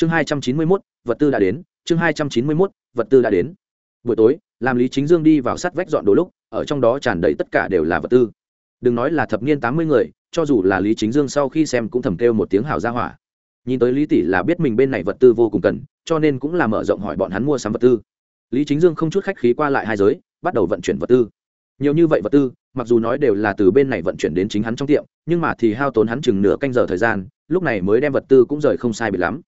chương hai trăm chín mươi mốt, vật tư đã đến, chương hai trăm chín mươi mốt, vật tư đã đến. Buổi tối, làm lý chính dương đi vào sắt vách dọn đồ lúc, ở trong đó tràn đầy tất cả đều là vật tư. Đừng nói là thập niên tám mươi người, cho dù là lý chính dương sau khi xem cũng thầm kêu một tiếng hào ra hỏa. Nhìn tới lý tỷ là biết mình bên này vật tư vô cùng cần, cho nên cũng là mở rộng hỏi bọn hắn mua sắm vật tư. Lý chính dương không chút khách khí qua lại hai giới, bắt đầu vận chuyển vật tư. Nhiều như vậy vật tư, mặc dù nói đều là từ bên này vận chuyển đến chính hắn trong tiệm, nhưng mà thì hao tốn hắn chừng nửa canh giờ thời gian, lúc này mới đem vật tư cũng rời không sai bị lắm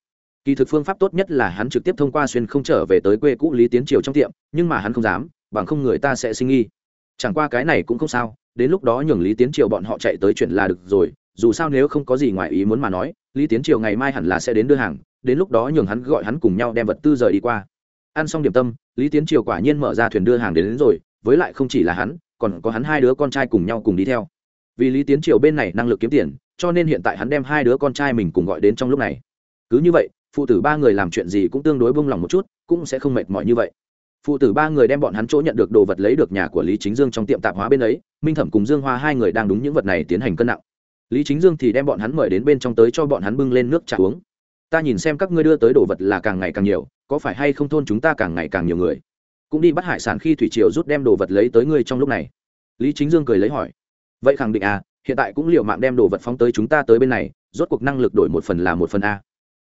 kỳ thực phương pháp tốt nhất là hắn trực tiếp thông qua xuyên không trở về tới quê cũ lý tiến triều trong tiệm nhưng mà hắn không dám bằng không người ta sẽ sinh nghi. Chẳng qua cái này cũng không sao đến lúc đó nhường lý tiến triều bọn họ chạy tới chuyện là được rồi dù sao nếu không có gì ngoài ý muốn mà nói lý tiến triều ngày mai hẳn là sẽ đến đưa hàng đến lúc đó nhường hắn gọi hắn cùng nhau đem vật tư rời đi qua. Ăn xong điểm tâm lý tiến triều quả nhiên mở ra thuyền đưa hàng đến, đến rồi với lại không chỉ là hắn còn có hắn hai đứa con trai cùng nhau cùng đi theo. Vì lý tiến triều bên này năng lực kiếm tiền cho nên hiện tại hắn đem hai đứa con trai mình cùng gọi đến trong lúc này. Cứ như vậy phụ tử ba người làm chuyện gì cũng tương đối bông lòng một chút, cũng sẽ không mệt mỏi như vậy. Phụ tử ba người đem bọn hắn chỗ nhận được đồ vật lấy được nhà của lý chính dương trong tiệm tạp hóa bên ấy, minh thẩm cùng dương hoa hai người đang đúng những vật này tiến hành cân nặng. Lý chính dương thì đem bọn hắn mời đến bên trong tới cho bọn hắn bưng lên nước trà uống. Ta nhìn xem các ngươi đưa tới đồ vật là càng ngày càng nhiều, có phải hay không thôn chúng ta càng ngày càng nhiều người? Cũng đi bắt hải sản khi thủy triều rút đem đồ vật lấy tới ngươi trong lúc này. Lý chính dương cười lấy hỏi. Vậy khẳng định à hiện tại cũng liệu mạng đem đồ vật phóng tới chúng ta tới bên này, rốt cuộc năng lực đổi một phần là một phần a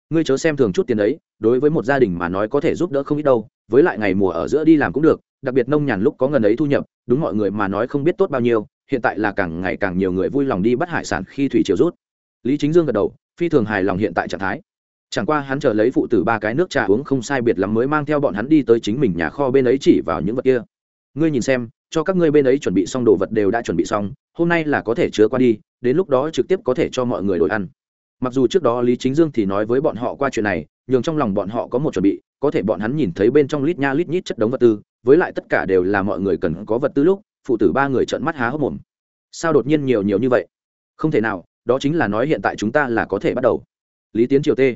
ngươi chớ xem thường chút tiền ấy, đối với một gia đình mà nói có thể giúp đỡ không ít đâu, với lại ngày mùa ở giữa đi làm cũng được, đặc biệt nông nhàn lúc có ngần ấy thu nhập, đúng mọi người mà nói không biết tốt bao nhiêu, hiện tại là càng ngày càng nhiều người vui lòng đi bắt hải sản khi thủy triều rút. Lý chính dương gật đầu, phi thường hài lòng hiện tại trạng thái. Chẳng qua hắn chờ lấy phụ tử ba cái nước trà uống không sai biệt lắm mới mang theo bọn hắn đi tới chính mình nhà kho bên ấy chỉ vào những vật kia. Ngươi nhìn xem, cho các ngươi bên ấy chuẩn bị xong đồ vật đều đã chuẩn bị xong, hôm nay là có thể chứa qua đi, đến lúc đó trực tiếp có thể cho mọi người đổi ăn mặc dù trước đó lý chính dương thì nói với bọn họ qua chuyện này nhường trong lòng bọn họ có một chuẩn bị, có thể bọn hắn nhìn thấy bên trong lít nha lít nhít chất đống vật tư, với lại tất cả đều là mọi người cần có vật tư lúc, phụ tử ba người trợn mắt há hốc mồm. Sao đột nhiên nhiều nhiều như vậy? Không thể nào, đó chính là nói hiện tại chúng ta là có thể bắt đầu. Lý tiến triều tê.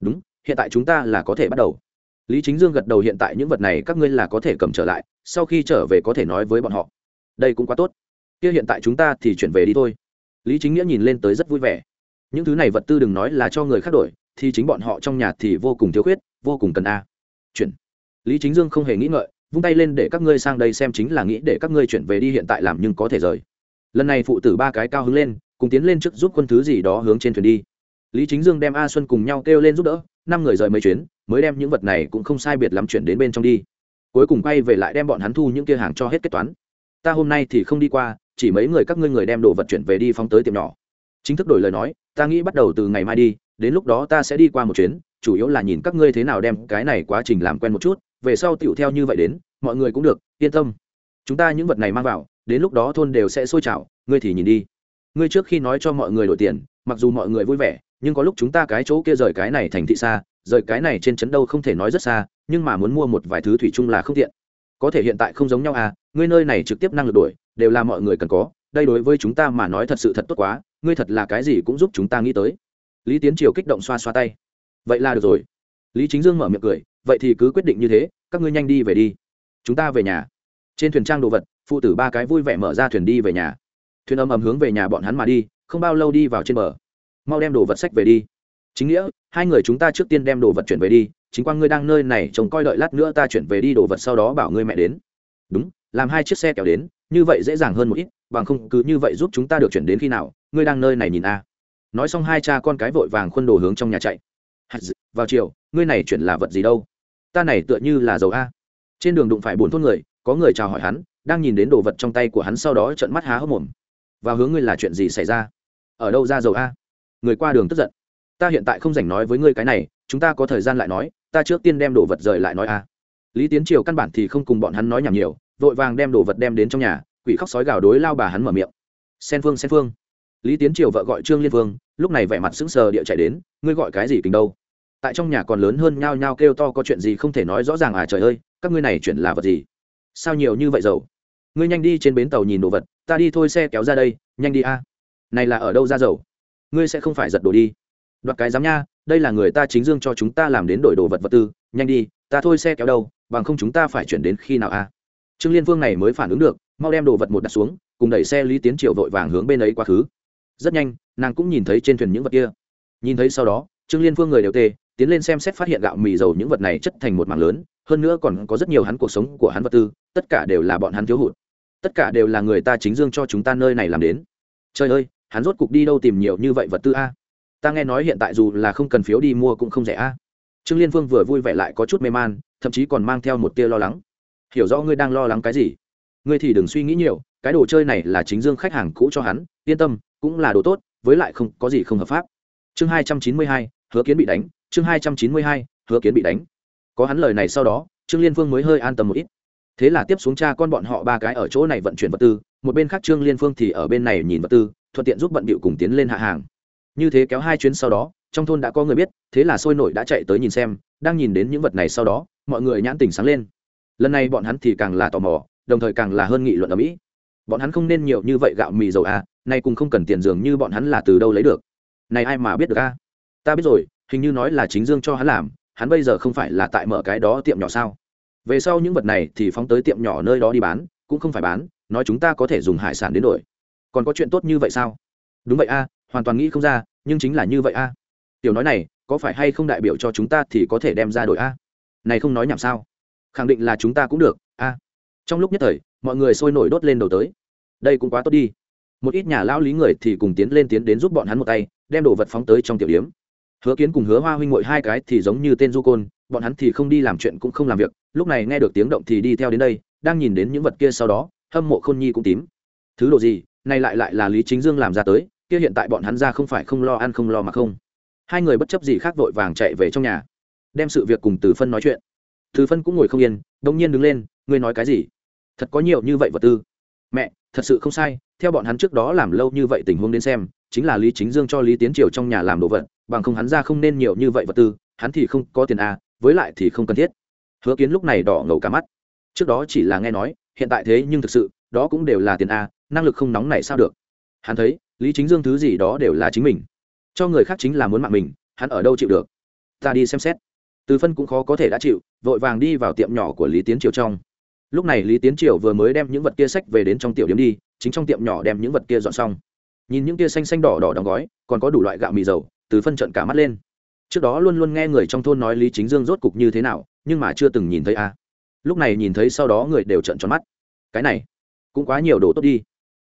Đúng, hiện tại chúng ta là có thể bắt đầu. Lý chính dương gật đầu hiện tại những vật này các ngươi là có thể cầm trở lại, sau khi trở về có thể nói với bọn họ. Đây cũng quá tốt. Kia hiện tại chúng ta thì chuyển về đi thôi. Lý chính nghĩa nhìn lên tới rất vui vẻ những thứ này vật tư đừng nói là cho người khác đổi, thì chính bọn họ trong nhà thì vô cùng thiếu khuyết, vô cùng cần a. Chuyển. Lý chính dương không hề nghĩ ngợi, vung tay lên để các ngươi sang đây xem chính là nghĩ để các ngươi chuyển về đi hiện tại làm nhưng có thể rời. Lần này phụ tử ba cái cao hứng lên, cùng tiến lên trước giúp quân thứ gì đó hướng trên thuyền đi. Lý chính dương đem a xuân cùng nhau kêu lên giúp đỡ, năm người rời mấy chuyến, mới đem những vật này cũng không sai biệt lắm chuyển đến bên trong đi. Cuối cùng quay về lại đem bọn hắn thu những kia hàng cho hết kết toán. Ta hôm nay thì không đi qua, chỉ mấy người các ngươi người đem đồ vật chuyển về đi phóng tới tiệm nhỏ chính thức đổi lời nói, ta nghĩ bắt đầu từ ngày mai đi, đến lúc đó ta sẽ đi qua một chuyến, chủ yếu là nhìn các ngươi thế nào đem cái này quá trình làm quen một chút, về sau tựu theo như vậy đến, mọi người cũng được, yên tâm. Chúng ta những vật này mang vào, đến lúc đó thôn đều sẽ sôi trào, ngươi thì nhìn đi. Ngươi trước khi nói cho mọi người đổi tiền, mặc dù mọi người vui vẻ, nhưng có lúc chúng ta cái chỗ kia rời cái này thành thị xa, rời cái này trên trấn đâu không thể nói rất xa, nhưng mà muốn mua một vài thứ thủy chung là không tiện. Có thể hiện tại không giống nhau à ngươi nơi này trực tiếp năng lực đổi, đều là mọi người cần có, đây đối với chúng ta mà nói thật sự thật tốt quá ngươi thật là cái gì cũng giúp chúng ta nghĩ tới. Lý tiến triều kích động xoa xoa tay. Vậy là được rồi. Lý chính dương mở miệng cười, vậy thì cứ quyết định như thế, các ngươi nhanh đi về đi. Chúng ta về nhà. Trên thuyền trang đồ vật, phụ tử ba cái vui vẻ mở ra thuyền đi về nhà. Thuyền âm ầm hướng về nhà bọn hắn mà đi, không bao lâu đi vào trên bờ. Mau đem đồ vật sách về đi. Chính nghĩa, hai người chúng ta trước tiên đem đồ vật chuyển về đi, chính quan ngươi đang nơi này trông coi đợi lát nữa ta chuyển về đi đồ vật sau đó bảo ngươi mẹ đến. Đúng, làm hai chiếc xe kéo đến, như vậy dễ dàng hơn một ít, bằng không cứ như vậy giúp chúng ta được chuyển đến khi nào ngươi đang nơi này nhìn a. Nói xong hai cha con cái vội vàng khuôn đồ hướng trong nhà chạy. Vào chiều, ngươi này chuyển là vật gì đâu? Ta này tựa như là dầu a. Trên đường đụng phải bốn thôn người, có người chào hỏi hắn, đang nhìn đến đồ vật trong tay của hắn sau đó trợn mắt há hốc mồm. Và hướng ngươi là chuyện gì xảy ra? Ở đâu ra dầu a? Người qua đường tức giận. Ta hiện tại không dành nói với ngươi cái này, chúng ta có thời gian lại nói, ta trước tiên đem đồ vật rời lại nói a. Lý tiến triều căn bản thì không cùng bọn hắn nói nhảm nhiều, vội vàng đem đồ vật đem đến trong nhà, quỷ khóc sói gào đối lao bà hắn mở miệng. Sen phương sen phương lý tiến triều vợ gọi trương liên Vương, lúc này vẻ mặt sững sờ địa chạy đến ngươi gọi cái gì kính đâu? Tại trong nhà còn lớn hơn nhao nhao kêu to có chuyện gì không thể nói rõ ràng à trời ơi các ngươi này chuyện là vật gì? Sao nhiều như vậy dầu? Ngươi nhanh đi trên bến tàu nhìn đồ vật ta đi thôi xe kéo ra đây nhanh đi a. Này là ở đâu ra dầu? Ngươi sẽ không phải giật đồ đi. Đoạt cái dám nha đây là người ta chính dương cho chúng ta làm đến đổi đồ vật vật tư nhanh đi ta thôi xe kéo đâu bằng không chúng ta phải chuyển đến khi nào a? Trương liên Vương này mới phản ứng được mau đem đồ vật một đặt xuống cùng đẩy xe lý tiến Triều vội vàng hướng bên ấy quá khứ rất nhanh, nàng cũng nhìn thấy trên thuyền những vật kia. Nhìn thấy sau đó, trương liên phương người đều tê, tiến lên xem xét phát hiện gạo mì dầu những vật này chất thành một mảng lớn, hơn nữa còn có rất nhiều hắn cuộc sống của hắn vật tư, tất cả đều là bọn hắn thiếu hụt. Tất cả đều là người ta chính dương cho chúng ta nơi này làm đến. Trời ơi, hắn rốt cục đi đâu tìm nhiều như vậy vật tư a? Ta nghe nói hiện tại dù là không cần phiếu đi mua cũng không rẻ a. Trương liên phương vừa vui vẻ lại có chút mê man, thậm chí còn mang theo một tia lo lắng. Hiểu rõ ngươi đang lo lắng cái gì? Ngươi thì đừng suy nghĩ nhiều, cái đồ chơi này là chính dương khách hàng cũ cho hắn, yên tâm cũng là đồ tốt, với lại không có gì không hợp pháp. Chương hai trăm chín mươi hai, hứa kiến bị đánh, chương hai trăm chín mươi hai, hứa kiến bị đánh. Có hắn lời này sau đó, trương liên phương mới hơi an tâm một ít. Thế là tiếp xuống cha con bọn họ ba cái ở chỗ này vận chuyển vật tư, một bên khác trương liên phương thì ở bên này nhìn vật tư, thuận tiện giúp bận bịu cùng tiến lên hạ hàng. Như thế kéo hai chuyến sau đó, trong thôn đã có người biết, thế là sôi nổi đã chạy tới nhìn xem, đang nhìn đến những vật này sau đó, mọi người nhãn tình sáng lên. Lần này bọn hắn thì càng là tò mò, đồng thời càng là hơn nghị luận ở mỹ bọn hắn không nên nhiều như vậy gạo mì dầu à nay cùng không cần tiền dường như bọn hắn là từ đâu lấy được. Này ai mà biết được a ta biết rồi, hình như nói là chính dương cho hắn làm, hắn bây giờ không phải là tại mở cái đó tiệm nhỏ sao? Về sau những vật này thì phóng tới tiệm nhỏ nơi đó đi bán, cũng không phải bán, nói chúng ta có thể dùng hải sản đến đổi. Còn có chuyện tốt như vậy sao? Đúng vậy a hoàn toàn nghĩ không ra, nhưng chính là như vậy a tiểu nói này, có phải hay không đại biểu cho chúng ta thì có thể đem ra đổi a này không nói nhảm sao? Khẳng định là chúng ta cũng được a trong lúc nhất thời, mọi người sôi nổi đốt lên đầu tới đây cũng quá tốt đi. Một ít nhà lão lý người thì cùng tiến lên tiến đến giúp bọn hắn một tay, đem đồ vật phóng tới trong tiểu điếm. Hứa kiến cùng hứa hoa huynh ngội hai cái thì giống như tên du côn, bọn hắn thì không đi làm chuyện cũng không làm việc, lúc này nghe được tiếng động thì đi theo đến đây, đang nhìn đến những vật kia sau đó, hâm mộ khôn nhi cũng tím. Thứ đồ gì? Này lại lại là lý chính dương làm ra tới, kia hiện tại bọn hắn ra không phải không lo ăn không lo mà không. Hai người bất chấp gì khác vội vàng chạy về trong nhà, đem sự việc cùng từ phân nói chuyện. Từ phân cũng ngồi không yên đông nhiên đứng lên, ngươi nói cái gì? Thật có nhiều như vậy vật tư mẹ, thật sự không sai, theo bọn hắn trước đó làm lâu như vậy tình huống đến xem, chính là lý chính dương cho lý tiến triều trong nhà làm đồ vật, bằng không hắn ra không nên nhiều như vậy vật tư, hắn thì không có tiền a với lại thì không cần thiết. Hứa kiến lúc này đỏ ngầu cả mắt. Trước đó chỉ là nghe nói, hiện tại thế nhưng thực sự, đó cũng đều là tiền a năng lực không nóng này sao được. Hắn thấy, lý chính dương thứ gì đó đều là chính mình. Cho người khác chính là muốn mạng mình, hắn ở đâu chịu được? Ta đi xem xét. Từ phân cũng khó có thể đã chịu, vội vàng đi vào tiệm nhỏ của lý tiến triều trong lúc này lý tiến triều vừa mới đem những vật kia sách về đến trong tiểu điểm đi, chính trong tiệm nhỏ đem những vật kia dọn xong. Nhìn những kia xanh xanh đỏ đỏ đóng gói, còn có đủ loại gạo mì dầu, từ phân trận cả mắt lên. Trước đó luôn luôn nghe người trong thôn nói lý chính dương rốt cục như thế nào, nhưng mà chưa từng nhìn thấy a. Lúc này nhìn thấy sau đó người đều trận tròn mắt. Cái này, cũng quá nhiều đồ tốt đi.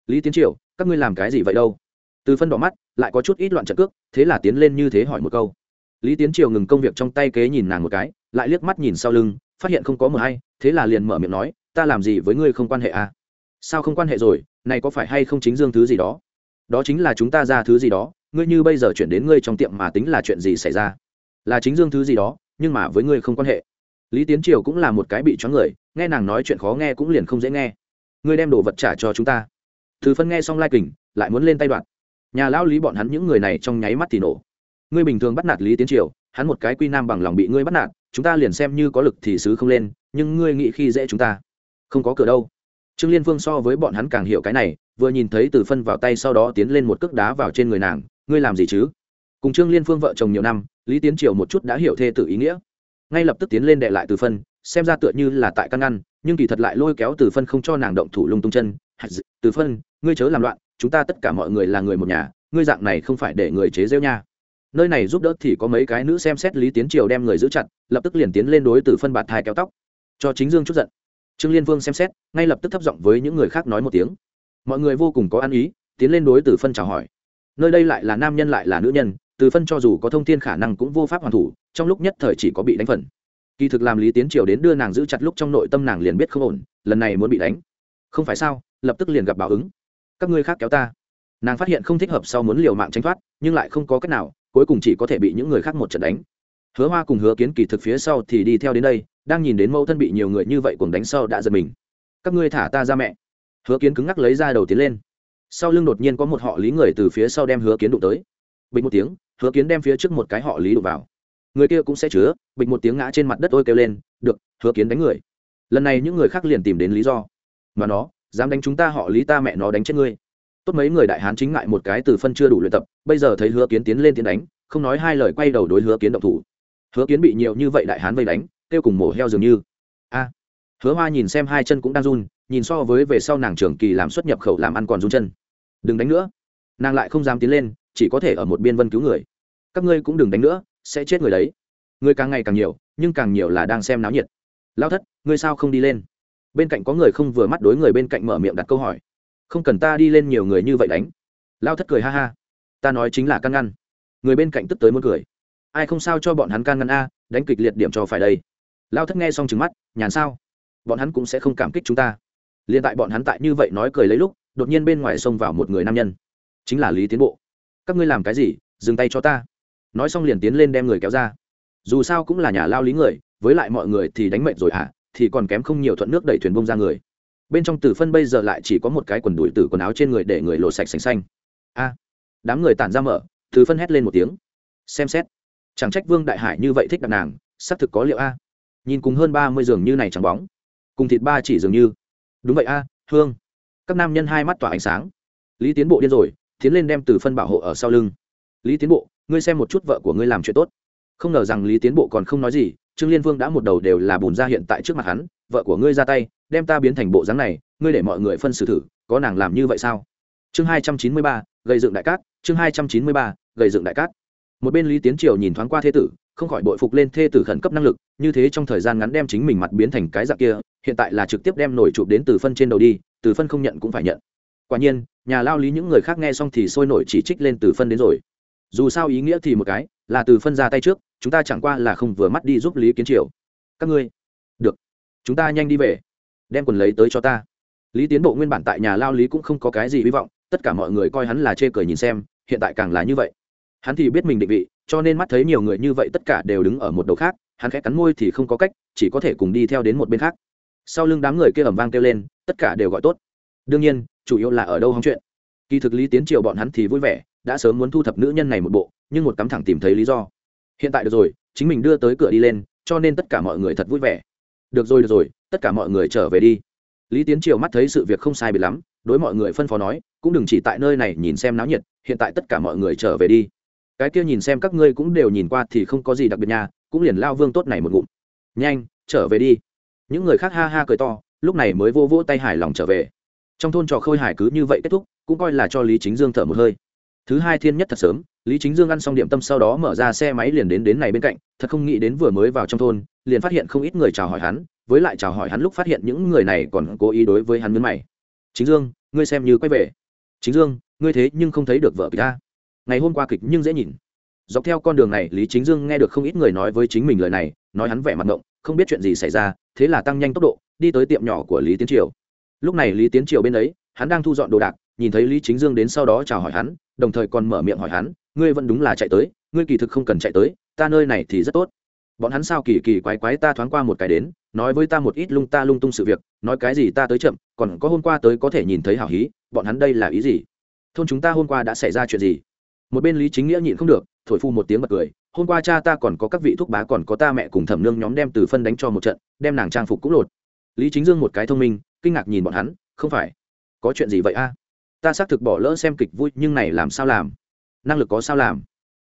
Lý tiến triều, các ngươi làm cái gì vậy đâu? Từ phân đỏ mắt, lại có chút ít loạn trận cước, thế là tiến lên như thế hỏi một câu. Lý tiến triều ngừng công việc trong tay kế nhìn nàng một cái, lại liếc mắt nhìn sau lưng phát hiện không có mờ hay, thế là liền mở miệng nói, ta làm gì với ngươi không quan hệ à? Sao không quan hệ rồi, này có phải hay không chính dương thứ gì đó? Đó chính là chúng ta ra thứ gì đó, ngươi như bây giờ chuyển đến ngươi trong tiệm mà tính là chuyện gì xảy ra? Là chính dương thứ gì đó, nhưng mà với ngươi không quan hệ. Lý tiến triều cũng là một cái bị choáng người, nghe nàng nói chuyện khó nghe cũng liền không dễ nghe. Ngươi đem đồ vật trả cho chúng ta. Thứ phân nghe xong lai kình, lại muốn lên tay đoạn. Nhà lão lý bọn hắn những người này trong nháy mắt thì nổ ngươi bình thường bắt nạt lý tiến triều, hắn một cái quy nam bằng lòng bị ngươi bắt nạt, chúng ta liền xem như có lực thì xứ không lên, nhưng ngươi nghĩ khi dễ chúng ta, không có cửa đâu. Trương liên phương so với bọn hắn càng hiểu cái này, vừa nhìn thấy từ phân vào tay sau đó tiến lên một cước đá vào trên người nàng, ngươi làm gì chứ? Cùng trương liên phương vợ chồng nhiều năm, lý tiến triều một chút đã hiểu thê tử ý nghĩa. Ngay lập tức tiến lên đệ lại từ phân, xem ra tựa như là tại căn ngăn, nhưng kỳ thật lại lôi kéo từ phân không cho nàng động thủ lung tung chân. Từ phân, ngươi chớ làm loạn, chúng ta tất cả mọi người là người một nhà, ngươi dạng này không phải để người chế rêu nha nơi này giúp đỡ thì có mấy cái nữ xem xét lý tiến triều đem người giữ chặt, lập tức liền tiến lên đối từ phân bạt thai kéo tóc. Cho chính dương chút giận. Trương liên vương xem xét, ngay lập tức thấp giọng với những người khác nói một tiếng. Mọi người vô cùng có ăn ý, tiến lên đối từ phân chào hỏi. Nơi đây lại là nam nhân lại là nữ nhân, từ phân cho dù có thông tin khả năng cũng vô pháp hoàn thủ, trong lúc nhất thời chỉ có bị đánh phần. Kỳ thực làm lý tiến triều đến đưa nàng giữ chặt lúc trong nội tâm nàng liền biết không ổn, lần này muốn bị đánh. Không phải sao, lập tức liền gặp báo ứng. Các ngươi khác kéo ta. Nàng phát hiện không thích hợp sau muốn liều mạng tránh thoát, nhưng lại không có cách nào cuối cùng chỉ có thể bị những người khác một trận đánh. Hứa hoa cùng hứa kiến kỳ thực phía sau thì đi theo đến đây, đang nhìn đến mẫu thân bị nhiều người như vậy cùng đánh sau đã giật mình. Các ngươi thả ta ra mẹ. Hứa kiến cứng ngắc lấy ra đầu tiến lên. Sau lưng đột nhiên có một họ lý người từ phía sau đem hứa kiến đụng tới. Bình một tiếng, hứa kiến đem phía trước một cái họ lý đụng vào. Người kia cũng sẽ chứa, bình một tiếng ngã trên mặt đất ôi kêu lên, được, hứa kiến đánh người. Lần này những người khác liền tìm đến lý do. Mà nó, dám đánh chúng ta, họ lý ta mẹ nó đánh chết ngươi tốt mấy người đại hán chính ngại một cái từ phân chưa đủ luyện tập, bây giờ thấy hứa kiến tiến lên tiến đánh, không nói hai lời quay đầu đối hứa kiến động thủ. Hứa kiến bị nhiều như vậy đại hán vây đánh, kêu cùng mổ heo dường như. A. Hứa hoa nhìn xem hai chân cũng đang run, nhìn so với về sau nàng trưởng kỳ làm xuất nhập khẩu làm ăn còn run chân. Đừng đánh nữa. Nàng lại không dám tiến lên, chỉ có thể ở một biên vân cứu người. Các ngươi cũng đừng đánh nữa, sẽ chết người đấy. Người càng ngày càng nhiều, nhưng càng nhiều là đang xem náo nhiệt. Lao thất, ngươi sao không đi lên? Bên cạnh có người không vừa mắt đối người bên cạnh mở miệng đặt câu hỏi không cần ta đi lên nhiều người như vậy đánh. Lao thất cười ha ha. Ta nói chính là căn ngăn. Người bên cạnh tức tới muốn cười. Ai không sao cho bọn hắn can ngăn a đánh kịch liệt điểm cho phải đây. Lao thất nghe xong trừng mắt nhàn sao? Bọn hắn cũng sẽ không cảm kích chúng ta. Liền tại bọn hắn tại như vậy nói cười lấy lúc đột nhiên bên ngoài xông vào một người nam nhân. Chính là lý tiến bộ. Các ngươi làm cái gì dừng tay cho ta. Nói xong liền tiến lên đem người kéo ra. Dù sao cũng là nhà lao lý người với lại mọi người thì đánh mệnh rồi hả? À, thì còn kém không nhiều thuận nước đẩy thuyền bông ra người bên trong tử phân bây giờ lại chỉ có một cái quần đùi tử quần áo trên người để người lộ sạch sành xanh. A, đám người tản ra mở từ phân hét lên một tiếng. Xem xét, chẳng trách vương đại hải như vậy thích đặt nàng, xác thực có liệu a. Nhìn cùng hơn ba mươi giường như này trắng bóng, cùng thịt ba chỉ dường như. Đúng vậy a, hương. Các nam nhân hai mắt tỏa ánh sáng. Lý tiến bộ điên rồi, tiến lên đem từ phân bảo hộ ở sau lưng. Lý tiến bộ, ngươi xem một chút vợ của ngươi làm chuyện tốt. Không ngờ rằng lý tiến bộ còn không nói gì, trương liên vương đã một đầu đều là bùn ra hiện tại trước mặt hắn, vợ của ngươi ra tay đem ta biến thành bộ dáng này, ngươi để mọi người phân xử thử, có nàng làm như vậy sao? Chương hai trăm chín mươi ba, gây dựng đại cát, chương hai trăm chín mươi ba, gây dựng đại cát. Một bên lý tiến triều nhìn thoáng qua thế tử, không khỏi bội phục lên thê tử khẩn cấp năng lực, như thế trong thời gian ngắn đem chính mình mặt biến thành cái dạng kia, hiện tại là trực tiếp đem nổi chụp đến từ phân trên đầu đi, từ phân không nhận cũng phải nhận. Quả nhiên, nhà lao lý những người khác nghe xong thì sôi nổi chỉ trích lên từ phân đến rồi. Dù sao ý nghĩa thì một cái, là từ phân ra tay trước, chúng ta chẳng qua là không vừa mắt đi giúp lý kiến triều. Các ngươi, được. Chúng ta nhanh đi về đem quần lấy tới cho ta. Lý tiến bộ nguyên bản tại nhà lao lý cũng không có cái gì hy vọng, tất cả mọi người coi hắn là chê cười nhìn xem, hiện tại càng là như vậy. Hắn thì biết mình định vị, cho nên mắt thấy nhiều người như vậy tất cả đều đứng ở một đầu khác, hắn khẽ cắn môi thì không có cách, chỉ có thể cùng đi theo đến một bên khác. Sau lưng đám người kia ẩm vang kêu lên, tất cả đều gọi tốt. Đương nhiên, chủ yếu là ở đâu hóng chuyện. Kỳ thực lý tiến triều bọn hắn thì vui vẻ, đã sớm muốn thu thập nữ nhân này một bộ, nhưng một cắm thẳng tìm thấy lý do. Hiện tại được rồi, chính mình đưa tới cửa đi lên, cho nên tất cả mọi người thật vui vẻ được rồi được rồi, tất cả mọi người trở về đi. Lý tiến triều mắt thấy sự việc không sai biệt lắm, đối mọi người phân phó nói, cũng đừng chỉ tại nơi này nhìn xem náo nhiệt, hiện tại tất cả mọi người trở về đi. Cái kia nhìn xem các ngươi cũng đều nhìn qua thì không có gì đặc biệt nha, cũng liền lao vương tốt này một ngụm. Nhanh, trở về đi. Những người khác ha ha cười to, lúc này mới vô vỗ tay hài lòng trở về. Trong thôn trò khôi hài cứ như vậy kết thúc, cũng coi là cho lý chính dương thở một hơi. Thứ hai thiên nhất thật sớm lý chính dương ăn xong điểm tâm sau đó mở ra xe máy liền đến đến này bên cạnh, thật không nghĩ đến vừa mới vào trong thôn, liền phát hiện không ít người chào hỏi hắn, với lại chào hỏi hắn lúc phát hiện những người này còn cố ý đối với hắn mướn mày. Chính dương, ngươi xem như quay về. Chính dương, ngươi thế nhưng không thấy được vợ kịch ta. Ngày hôm qua kịch nhưng dễ nhìn. Dọc theo con đường này, lý chính dương nghe được không ít người nói với chính mình lời này, nói hắn vẻ mặt ngộng, không biết chuyện gì xảy ra, thế là tăng nhanh tốc độ, đi tới tiệm nhỏ của lý tiến triều. Lúc này lý tiến triều bên ấy, hắn đang thu dọn đồ đạc, nhìn thấy lý chính dương đến sau đó chào hỏi hắn, đồng thời còn mở miệng hỏi hắn ngươi vẫn đúng là chạy tới, ngươi kỳ thực không cần chạy tới, ta nơi này thì rất tốt. Bọn hắn sao kỳ kỳ quái quái ta thoáng qua một cái đến, nói với ta một ít lung ta lung tung sự việc, nói cái gì ta tới chậm, còn có hôm qua tới có thể nhìn thấy hảo hí, bọn hắn đây là ý gì? Thôn chúng ta hôm qua đã xảy ra chuyện gì? Một bên lý chính nghĩa nhịn không được, thổi phu một tiếng bật cười, hôm qua cha ta còn có các vị thúc bá còn có ta mẹ cùng thẩm nương nhóm đem từ phân đánh cho một trận, đem nàng trang phục cũng lột. Lý chính dương một cái thông minh, kinh ngạc nhìn bọn hắn, không phải. Có chuyện gì vậy a? Ta xác thực bỏ lỡ xem kịch vui, nhưng này làm sao làm? Năng lực có sao làm?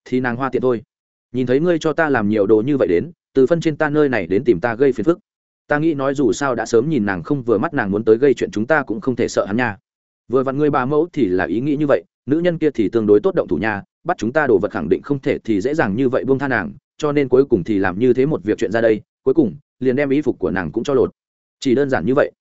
Thì nàng hoa tiện thôi. Nhìn thấy ngươi cho ta làm nhiều đồ như vậy đến, từ phân trên ta nơi này đến tìm ta gây phiền phức. Ta nghĩ nói dù sao đã sớm nhìn nàng không vừa mắt nàng muốn tới gây chuyện chúng ta cũng không thể sợ hắn nha. Vừa vặn ngươi ba mẫu thì là ý nghĩ như vậy, nữ nhân kia thì tương đối tốt động thủ nha, bắt chúng ta đồ vật khẳng định không thể thì dễ dàng như vậy buông tha nàng, cho nên cuối cùng thì làm như thế một việc chuyện ra đây, cuối cùng, liền đem y phục của nàng cũng cho lột. Chỉ đơn giản như vậy.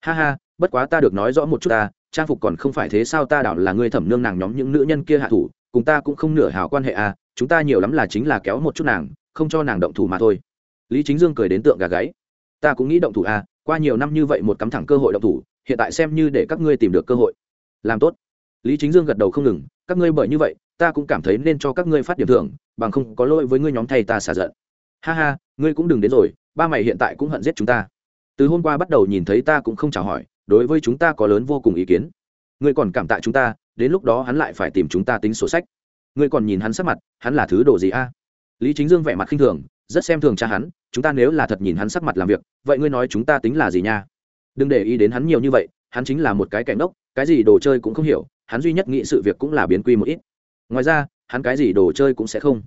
Ha ha, bất quá ta được nói rõ một chút ta, trang phục còn không phải thế sao ta đảo là ngươi thẩm nương nàng nhóm những nữ nhân kia hạ thủ cùng ta cũng không nửa hào quan hệ à chúng ta nhiều lắm là chính là kéo một chút nàng, không cho nàng động thủ mà thôi. Lý chính dương cười đến tượng gà gáy. Ta cũng nghĩ động thủ à qua nhiều năm như vậy một cắm thẳng cơ hội động thủ, hiện tại xem như để các ngươi tìm được cơ hội. Làm tốt. Lý chính dương gật đầu không ngừng, các ngươi bởi như vậy, ta cũng cảm thấy nên cho các ngươi phát điểm thưởng, bằng không có lỗi với ngươi nhóm thầy ta xả giận. Ha ha, ngươi cũng đừng đến rồi, ba mày hiện tại cũng hận giết chúng ta. Từ hôm qua bắt đầu nhìn thấy ta cũng không chào hỏi, đối với chúng ta có lớn vô cùng ý kiến. Ngươi còn cảm tạ chúng ta đến lúc đó hắn lại phải tìm chúng ta tính sổ sách. Ngươi còn nhìn hắn sắc mặt, hắn là thứ đồ gì a? Lý chính dương vẻ mặt khinh thường, rất xem thường cha hắn, chúng ta nếu là thật nhìn hắn sắc mặt làm việc, vậy ngươi nói chúng ta tính là gì nha? Đừng để ý đến hắn nhiều như vậy, hắn chính là một cái cạnh đốc cái gì đồ chơi cũng không hiểu, hắn duy nhất nghĩ sự việc cũng là biến quy một ít. Ngoài ra, hắn cái gì đồ chơi cũng sẽ không.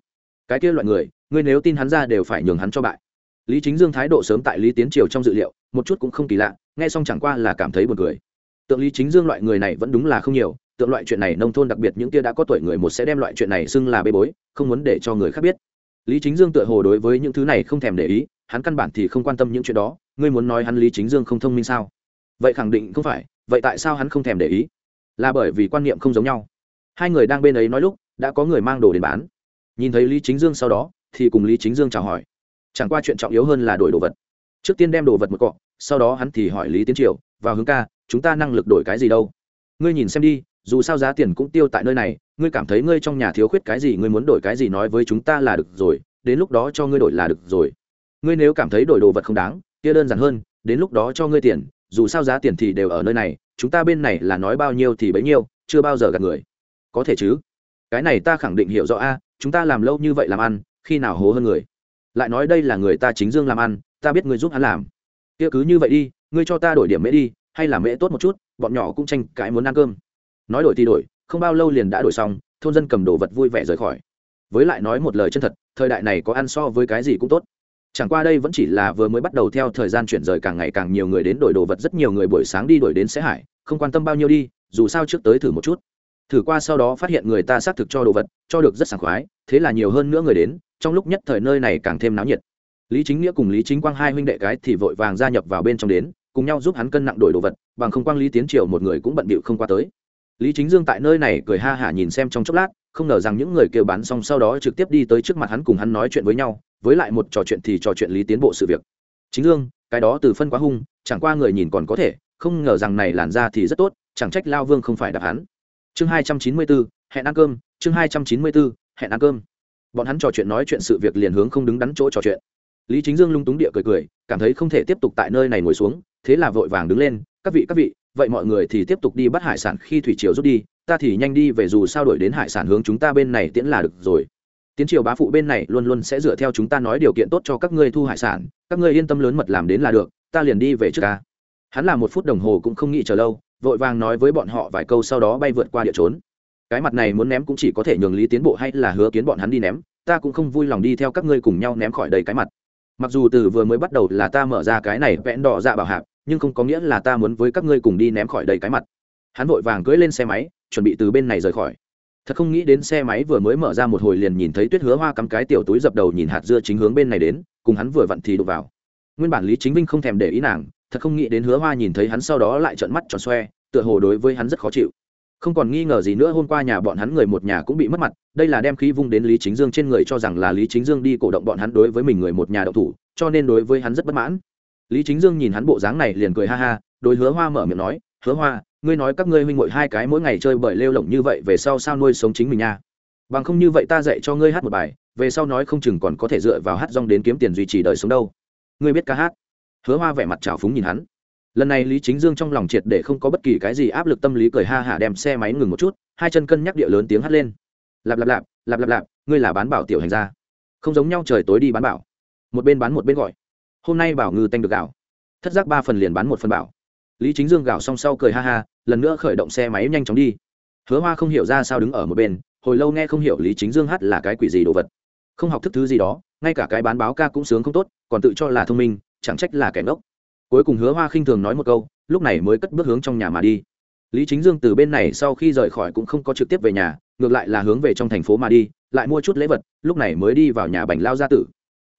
Cái kia loại người, ngươi nếu tin hắn ra đều phải nhường hắn cho bại. Lý chính dương thái độ sớm tại lý tiến triều trong dự liệu, một chút cũng không kỳ lạ, nghe xong chẳng qua là cảm thấy buồn cười. Tượng lý chính dương loại người này vẫn đúng là không nhiều tượng loại chuyện này nông thôn đặc biệt những kia đã có tuổi người một sẽ đem loại chuyện này xưng là bê bối, không muốn để cho người khác biết. Lý chính dương tựa hồ đối với những thứ này không thèm để ý, hắn căn bản thì không quan tâm những chuyện đó, ngươi muốn nói hắn lý chính dương không thông minh sao? Vậy khẳng định không phải, vậy tại sao hắn không thèm để ý? Là bởi vì quan niệm không giống nhau. Hai người đang bên ấy nói lúc, đã có người mang đồ đến bán. Nhìn thấy lý chính dương sau đó, thì cùng lý chính dương chào hỏi. Chẳng qua chuyện trọng yếu hơn là đổi đồ vật. Trước tiên đem đồ vật một cọ, sau đó hắn thì hỏi lý tiến triều, vào hướng ca, chúng ta năng lực đổi cái gì đâu? Ngươi nhìn xem đi dù sao giá tiền cũng tiêu tại nơi này, ngươi cảm thấy ngươi trong nhà thiếu khuyết cái gì, ngươi muốn đổi cái gì nói với chúng ta là được rồi, đến lúc đó cho ngươi đổi là được rồi. Ngươi nếu cảm thấy đổi đồ vật không đáng, kia đơn giản hơn, đến lúc đó cho ngươi tiền, dù sao giá tiền thì đều ở nơi này, chúng ta bên này là nói bao nhiêu thì bấy nhiêu, chưa bao giờ gạt người. Có thể chứ? Cái này ta khẳng định hiểu rõ a, chúng ta làm lâu như vậy làm ăn, khi nào hố hơn người? Lại nói đây là người ta chính dương làm ăn, ta biết ngươi giúp hắn làm. Kia cứ như vậy đi, ngươi cho ta đổi điểm mễ đi, hay là mễ tốt một chút, bọn nhỏ cũng tranh cãi muốn ăn cơm nói đổi thì đổi, không bao lâu liền đã đổi xong, thôn dân cầm đồ vật vui vẻ rời khỏi. Với lại nói một lời chân thật, thời đại này có ăn so với cái gì cũng tốt. Chẳng qua đây vẫn chỉ là vừa mới bắt đầu theo thời gian chuyển rời càng ngày càng nhiều người đến đổi đồ vật, rất nhiều người buổi sáng đi đổi đến sẽ hải không quan tâm bao nhiêu đi, dù sao trước tới thử một chút. Thử qua sau đó phát hiện người ta xác thực cho đồ vật, cho được rất sảng khoái, thế là nhiều hơn nữa người đến, trong lúc nhất thời nơi này càng thêm náo nhiệt. Lý chính nghĩa cùng lý chính quang hai huynh đệ cái thì vội vàng gia nhập vào bên trong đến, cùng nhau giúp hắn cân nặng đổi đồ vật, bằng không quang lý tiến triều một người cũng bận bịu không qua tới lý chính dương tại nơi này cười ha hả nhìn xem trong chốc lát, không ngờ rằng những người kêu bán xong sau đó trực tiếp đi tới trước mặt hắn cùng hắn nói chuyện với nhau, với lại một trò chuyện thì trò chuyện lý tiến bộ sự việc. Chính dương, cái đó từ phân quá hung, chẳng qua người nhìn còn có thể, không ngờ rằng này làn ra thì rất tốt, chẳng trách lao vương không phải đạp hắn. Chương hai trăm chín mươi bốn hẹn ăn cơm, chương hai trăm chín mươi bốn hẹn ăn cơm. Bọn hắn trò chuyện nói chuyện sự việc liền hướng không đứng đắn chỗ trò chuyện. Lý chính dương lung túng địa cười cười, cảm thấy không thể tiếp tục tại nơi này ngồi xuống, thế là vội vàng đứng lên, các vị các vị vậy mọi người thì tiếp tục đi bắt hải sản khi thủy triều rút đi, ta thì nhanh đi về dù sao đổi đến hải sản hướng chúng ta bên này tiễn là được rồi. Tiến triều bá phụ bên này luôn luôn sẽ dựa theo chúng ta nói điều kiện tốt cho các ngươi thu hải sản, các ngươi yên tâm lớn mật làm đến là được, ta liền đi về trước ca hắn là một phút đồng hồ cũng không nghĩ chờ lâu, vội vàng nói với bọn họ vài câu sau đó bay vượt qua địa trốn. Cái mặt này muốn ném cũng chỉ có thể nhường lý tiến bộ hay là hứa kiến bọn hắn đi ném, ta cũng không vui lòng đi theo các ngươi cùng nhau ném khỏi đầy cái mặt. Mặc dù từ vừa mới bắt đầu là ta mở ra cái này vẽn đỏ dạ bảo hạp nhưng không có nghĩa là ta muốn với các ngươi cùng đi ném khỏi đầy cái mặt. Hắn vội vàng cưỡi lên xe máy, chuẩn bị từ bên này rời khỏi. Thật không nghĩ đến xe máy vừa mới mở ra một hồi liền nhìn thấy tuyết hứa hoa cắm cái tiểu túi dập đầu nhìn hạt dưa chính hướng bên này đến, cùng hắn vừa vặn thì đụng vào. Nguyên bản lý chính vinh không thèm để ý nàng, thật không nghĩ đến hứa hoa nhìn thấy hắn sau đó lại trợn mắt tròn xoe, tựa hồ đối với hắn rất khó chịu. Không còn nghi ngờ gì nữa, hôm qua nhà bọn hắn người một nhà cũng bị mất mặt, đây là đem khí vung đến lý chính dương trên người cho rằng là lý chính dương đi cổ động bọn hắn đối với mình người một nhà đậu thủ, cho nên đối với hắn rất bất mãn lý chính dương nhìn hắn bộ dáng này liền cười ha ha, đối hứa hoa mở miệng nói, hứa hoa, ngươi nói các ngươi huynh ngội hai cái mỗi ngày chơi bởi lêu lỏng như vậy về sau sao nuôi sống chính mình nha? Bằng không như vậy ta dạy cho ngươi hát một bài, về sau nói không chừng còn có thể dựa vào hát rong đến kiếm tiền duy trì đời sống đâu. Ngươi biết ca hát? Hứa hoa vẻ mặt trào phúng nhìn hắn. Lần này lý chính dương trong lòng triệt để không có bất kỳ cái gì áp lực tâm lý cười ha hả đem xe máy ngừng một chút, hai chân cân nhắc địa lớn tiếng hắt lên. Lạp lạp lạp lạp lạp lạp, ngươi là bán bảo tiểu hành gia. Không giống nhau trời tối đi bán bảo. Một bên bán một bên gọi hôm nay bảo ngư tanh được gạo. Thất giác ba phần liền bán một phần bảo. Lý chính dương gạo xong sau cười ha ha, lần nữa khởi động xe máy nhanh chóng đi. Hứa hoa không hiểu ra sao đứng ở một bên, hồi lâu nghe không hiểu lý chính dương hát là cái quỷ gì đồ vật. Không học thức thứ gì đó, ngay cả cái bán báo ca cũng sướng không tốt, còn tự cho là thông minh, chẳng trách là kẻ ngốc. Cuối cùng hứa hoa khinh thường nói một câu, lúc này mới cất bước hướng trong nhà mà đi. Lý chính dương từ bên này sau khi rời khỏi cũng không có trực tiếp về nhà, ngược lại là hướng về trong thành phố mà đi, lại mua chút lễ vật, lúc này mới đi vào nhà bành lao gia tử.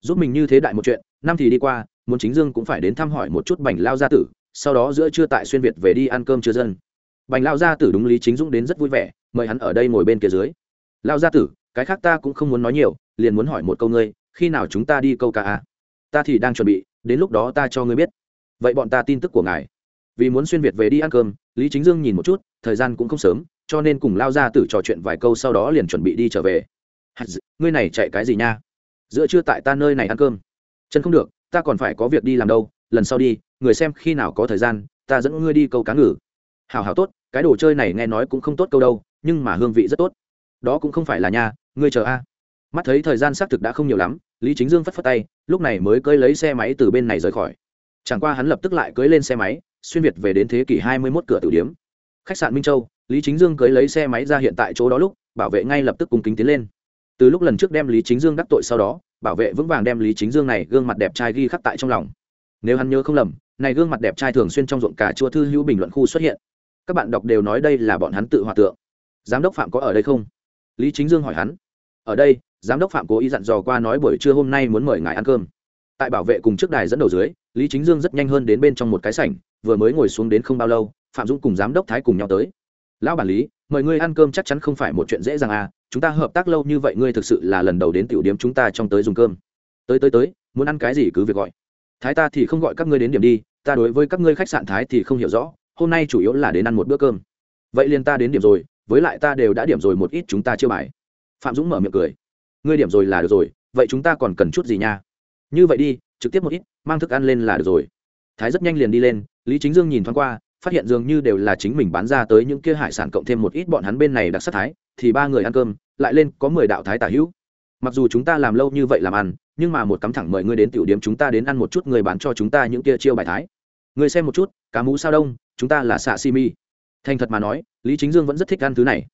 Giúp mình như thế đại một chuyện năm thì đi qua, muốn chính dương cũng phải đến thăm hỏi một chút bành lao gia tử, sau đó giữa trưa tại xuyên việt về đi ăn cơm chưa dân. Bành lao gia tử đúng lý chính dũng đến rất vui vẻ, mời hắn ở đây ngồi bên kia dưới. Lao gia tử, cái khác ta cũng không muốn nói nhiều, liền muốn hỏi một câu ngươi, khi nào chúng ta đi câu ca à? ta thì đang chuẩn bị, đến lúc đó ta cho ngươi biết. Vậy bọn ta tin tức của ngài. Vì muốn xuyên việt về đi ăn cơm, lý chính dương nhìn một chút, thời gian cũng không sớm, cho nên cùng lao ra tử trò chuyện vài câu sau đó liền chuẩn bị đi trở về. Ngươi này chạy cái gì nha? Giữa trưa tại ta nơi này ăn cơm chân không được ta còn phải có việc đi làm đâu lần sau đi người xem khi nào có thời gian ta dẫn ngươi đi câu cá ngừ. Hào hào tốt cái đồ chơi này nghe nói cũng không tốt câu đâu nhưng mà hương vị rất tốt. Đó cũng không phải là nhà, ngươi chờ a. Mắt thấy thời gian xác thực đã không nhiều lắm lý chính dương phất phất tay lúc này mới cơi lấy xe máy từ bên này rời khỏi. Chẳng qua hắn lập tức lại cưới lên xe máy xuyên việt về đến thế kỷ hai mươi 21 cửa tử điếm. Khách sạn minh châu lý chính dương cưới lấy xe máy ra hiện tại chỗ đó lúc bảo vệ ngay lập tức cùng kính tiến lên từ lúc lần trước đem lý chính dương đắc tội sau đó, bảo vệ vững vàng đem lý chính dương này gương mặt đẹp trai ghi khắc tại trong lòng. Nếu hắn nhớ không lầm, này gương mặt đẹp trai thường xuyên trong ruộng cà chua thư hữu bình luận khu xuất hiện. Các bạn đọc đều nói đây là bọn hắn tự hòa tượng. Giám đốc phạm có ở đây không? Lý chính dương hỏi hắn. Ở đây, giám đốc phạm cố ý dặn dò qua nói buổi trưa hôm nay muốn mời ngài ăn cơm. Tại bảo vệ cùng trước đài dẫn đầu dưới, lý chính dương rất nhanh hơn đến bên trong một cái sảnh, vừa mới ngồi xuống đến không bao lâu, phạm dũng cùng giám đốc thái cùng nhau tới. Lão bản lý, mời ngươi ăn cơm chắc chắn không phải một chuyện dễ dàng à chúng ta hợp tác lâu như vậy, ngươi thực sự là lần đầu đến tiểu điểm chúng ta trong tới dùng cơm. Tới tới tới, muốn ăn cái gì cứ việc gọi. Thái ta thì không gọi các ngươi đến điểm đi, ta đối với các ngươi khách sạn thái thì không hiểu rõ, hôm nay chủ yếu là đến ăn một bữa cơm. Vậy liền ta đến điểm rồi, với lại ta đều đã điểm rồi một ít chúng ta chưa bài. Phạm dũng mở miệng cười. Ngươi điểm rồi là được rồi, vậy chúng ta còn cần chút gì nha? Như vậy đi, trực tiếp một ít, mang thức ăn lên là được rồi. Thái rất nhanh liền đi lên, lý chính dương nhìn thoáng qua phát hiện dường như đều là chính mình bán ra tới những kia hải sản cộng thêm một ít bọn hắn bên này đặc sắc thái, thì ba người ăn cơm, lại lên có mười đạo thái tả hữu. Mặc dù chúng ta làm lâu như vậy làm ăn, nhưng mà một cắm thẳng mời ngươi đến tiểu điểm chúng ta đến ăn một chút người bán cho chúng ta những kia chiêu bài thái. Ngươi xem một chút, cá mú sao đông, chúng ta là xạ xi mi. Thành thật mà nói, lý chính dương vẫn rất thích ăn thứ này.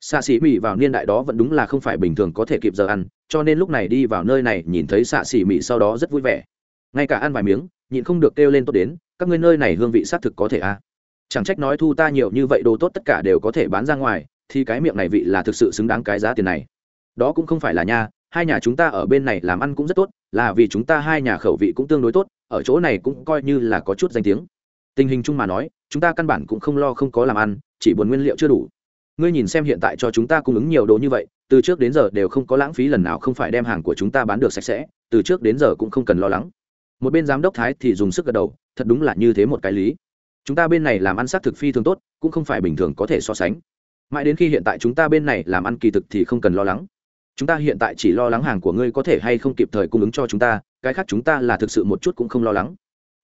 Xạ xỉ mì vào niên đại đó vẫn đúng là không phải bình thường có thể kịp giờ ăn, cho nên lúc này đi vào nơi này nhìn thấy xạ xỉ mì sau đó rất vui vẻ. Ngay cả ăn vài miếng, nhịn không được kêu lên tốt đến, các ngươi nơi này hương vị xác thực có thể a. à chẳng trách nói thu ta nhiều như vậy đồ tốt tất cả đều có thể bán ra ngoài, thì cái miệng này vị là thực sự xứng đáng cái giá tiền này. Đó cũng không phải là nha, hai nhà chúng ta ở bên này làm ăn cũng rất tốt, là vì chúng ta hai nhà khẩu vị cũng tương đối tốt, ở chỗ này cũng coi như là có chút danh tiếng. Tình hình chung mà nói, chúng ta căn bản cũng không lo không có làm ăn, chỉ buồn nguyên liệu chưa đủ. Ngươi nhìn xem hiện tại cho chúng ta cung ứng nhiều đồ như vậy, từ trước đến giờ đều không có lãng phí lần nào không phải đem hàng của chúng ta bán được sạch sẽ, từ trước đến giờ cũng không cần lo lắng. Một bên giám đốc thái thì dùng sức gật đầu, thật đúng là như thế một cái lý chúng ta bên này làm ăn sát thực phi thường tốt, cũng không phải bình thường có thể so sánh. Mãi đến khi hiện tại chúng ta bên này làm ăn kỳ thực thì không cần lo lắng. Chúng ta hiện tại chỉ lo lắng hàng của ngươi có thể hay không kịp thời cung ứng cho chúng ta, cái khác chúng ta là thực sự một chút cũng không lo lắng.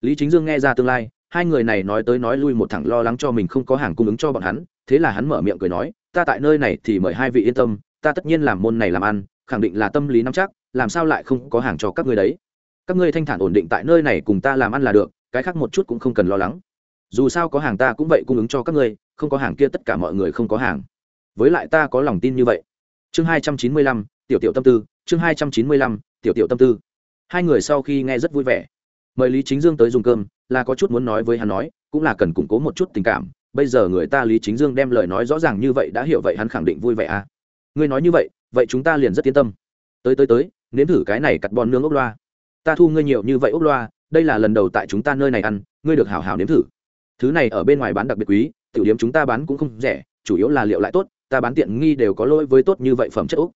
Lý chính dương nghe ra tương lai, hai người này nói tới nói lui một thẳng lo lắng cho mình không có hàng cung ứng cho bọn hắn, thế là hắn mở miệng cười nói, ta tại nơi này thì mời hai vị yên tâm, ta tất nhiên làm môn này làm ăn, khẳng định là tâm lý nắm chắc, làm sao lại không có hàng cho các ngươi đấy? Các ngươi thanh thản ổn định tại nơi này cùng ta làm ăn là được, cái khác một chút cũng không cần lo lắng dù sao có hàng ta cũng vậy cung ứng cho các ngươi, không có hàng kia tất cả mọi người không có hàng. Với lại ta có lòng tin như vậy. Chương hai trăm chín mươi lăm, tiểu tiểu tâm tư, chương hai trăm chín mươi lăm, tiểu tiểu tâm tư. Hai người sau khi nghe rất vui vẻ. Mời lý chính dương tới dùng cơm, là có chút muốn nói với hắn nói, cũng là cần củng cố một chút tình cảm, bây giờ người ta lý chính dương đem lời nói rõ ràng như vậy đã hiểu vậy hắn khẳng định vui vẻ à. Ngươi nói như vậy vậy chúng ta liền rất yên tâm. Tới tới tới, nếm thử cái này cắt bòn nướng ốc loa. Ta thu ngươi nhiều như vậy ốc loa, đây là lần đầu tại chúng ta nơi này ăn, ngươi được hào hào nếm thử thứ này ở bên ngoài bán đặc biệt quý, tiểu điểm chúng ta bán cũng không rẻ, chủ yếu là liệu lại tốt, ta bán tiện nghi đều có lỗi với tốt như vậy phẩm chất úc.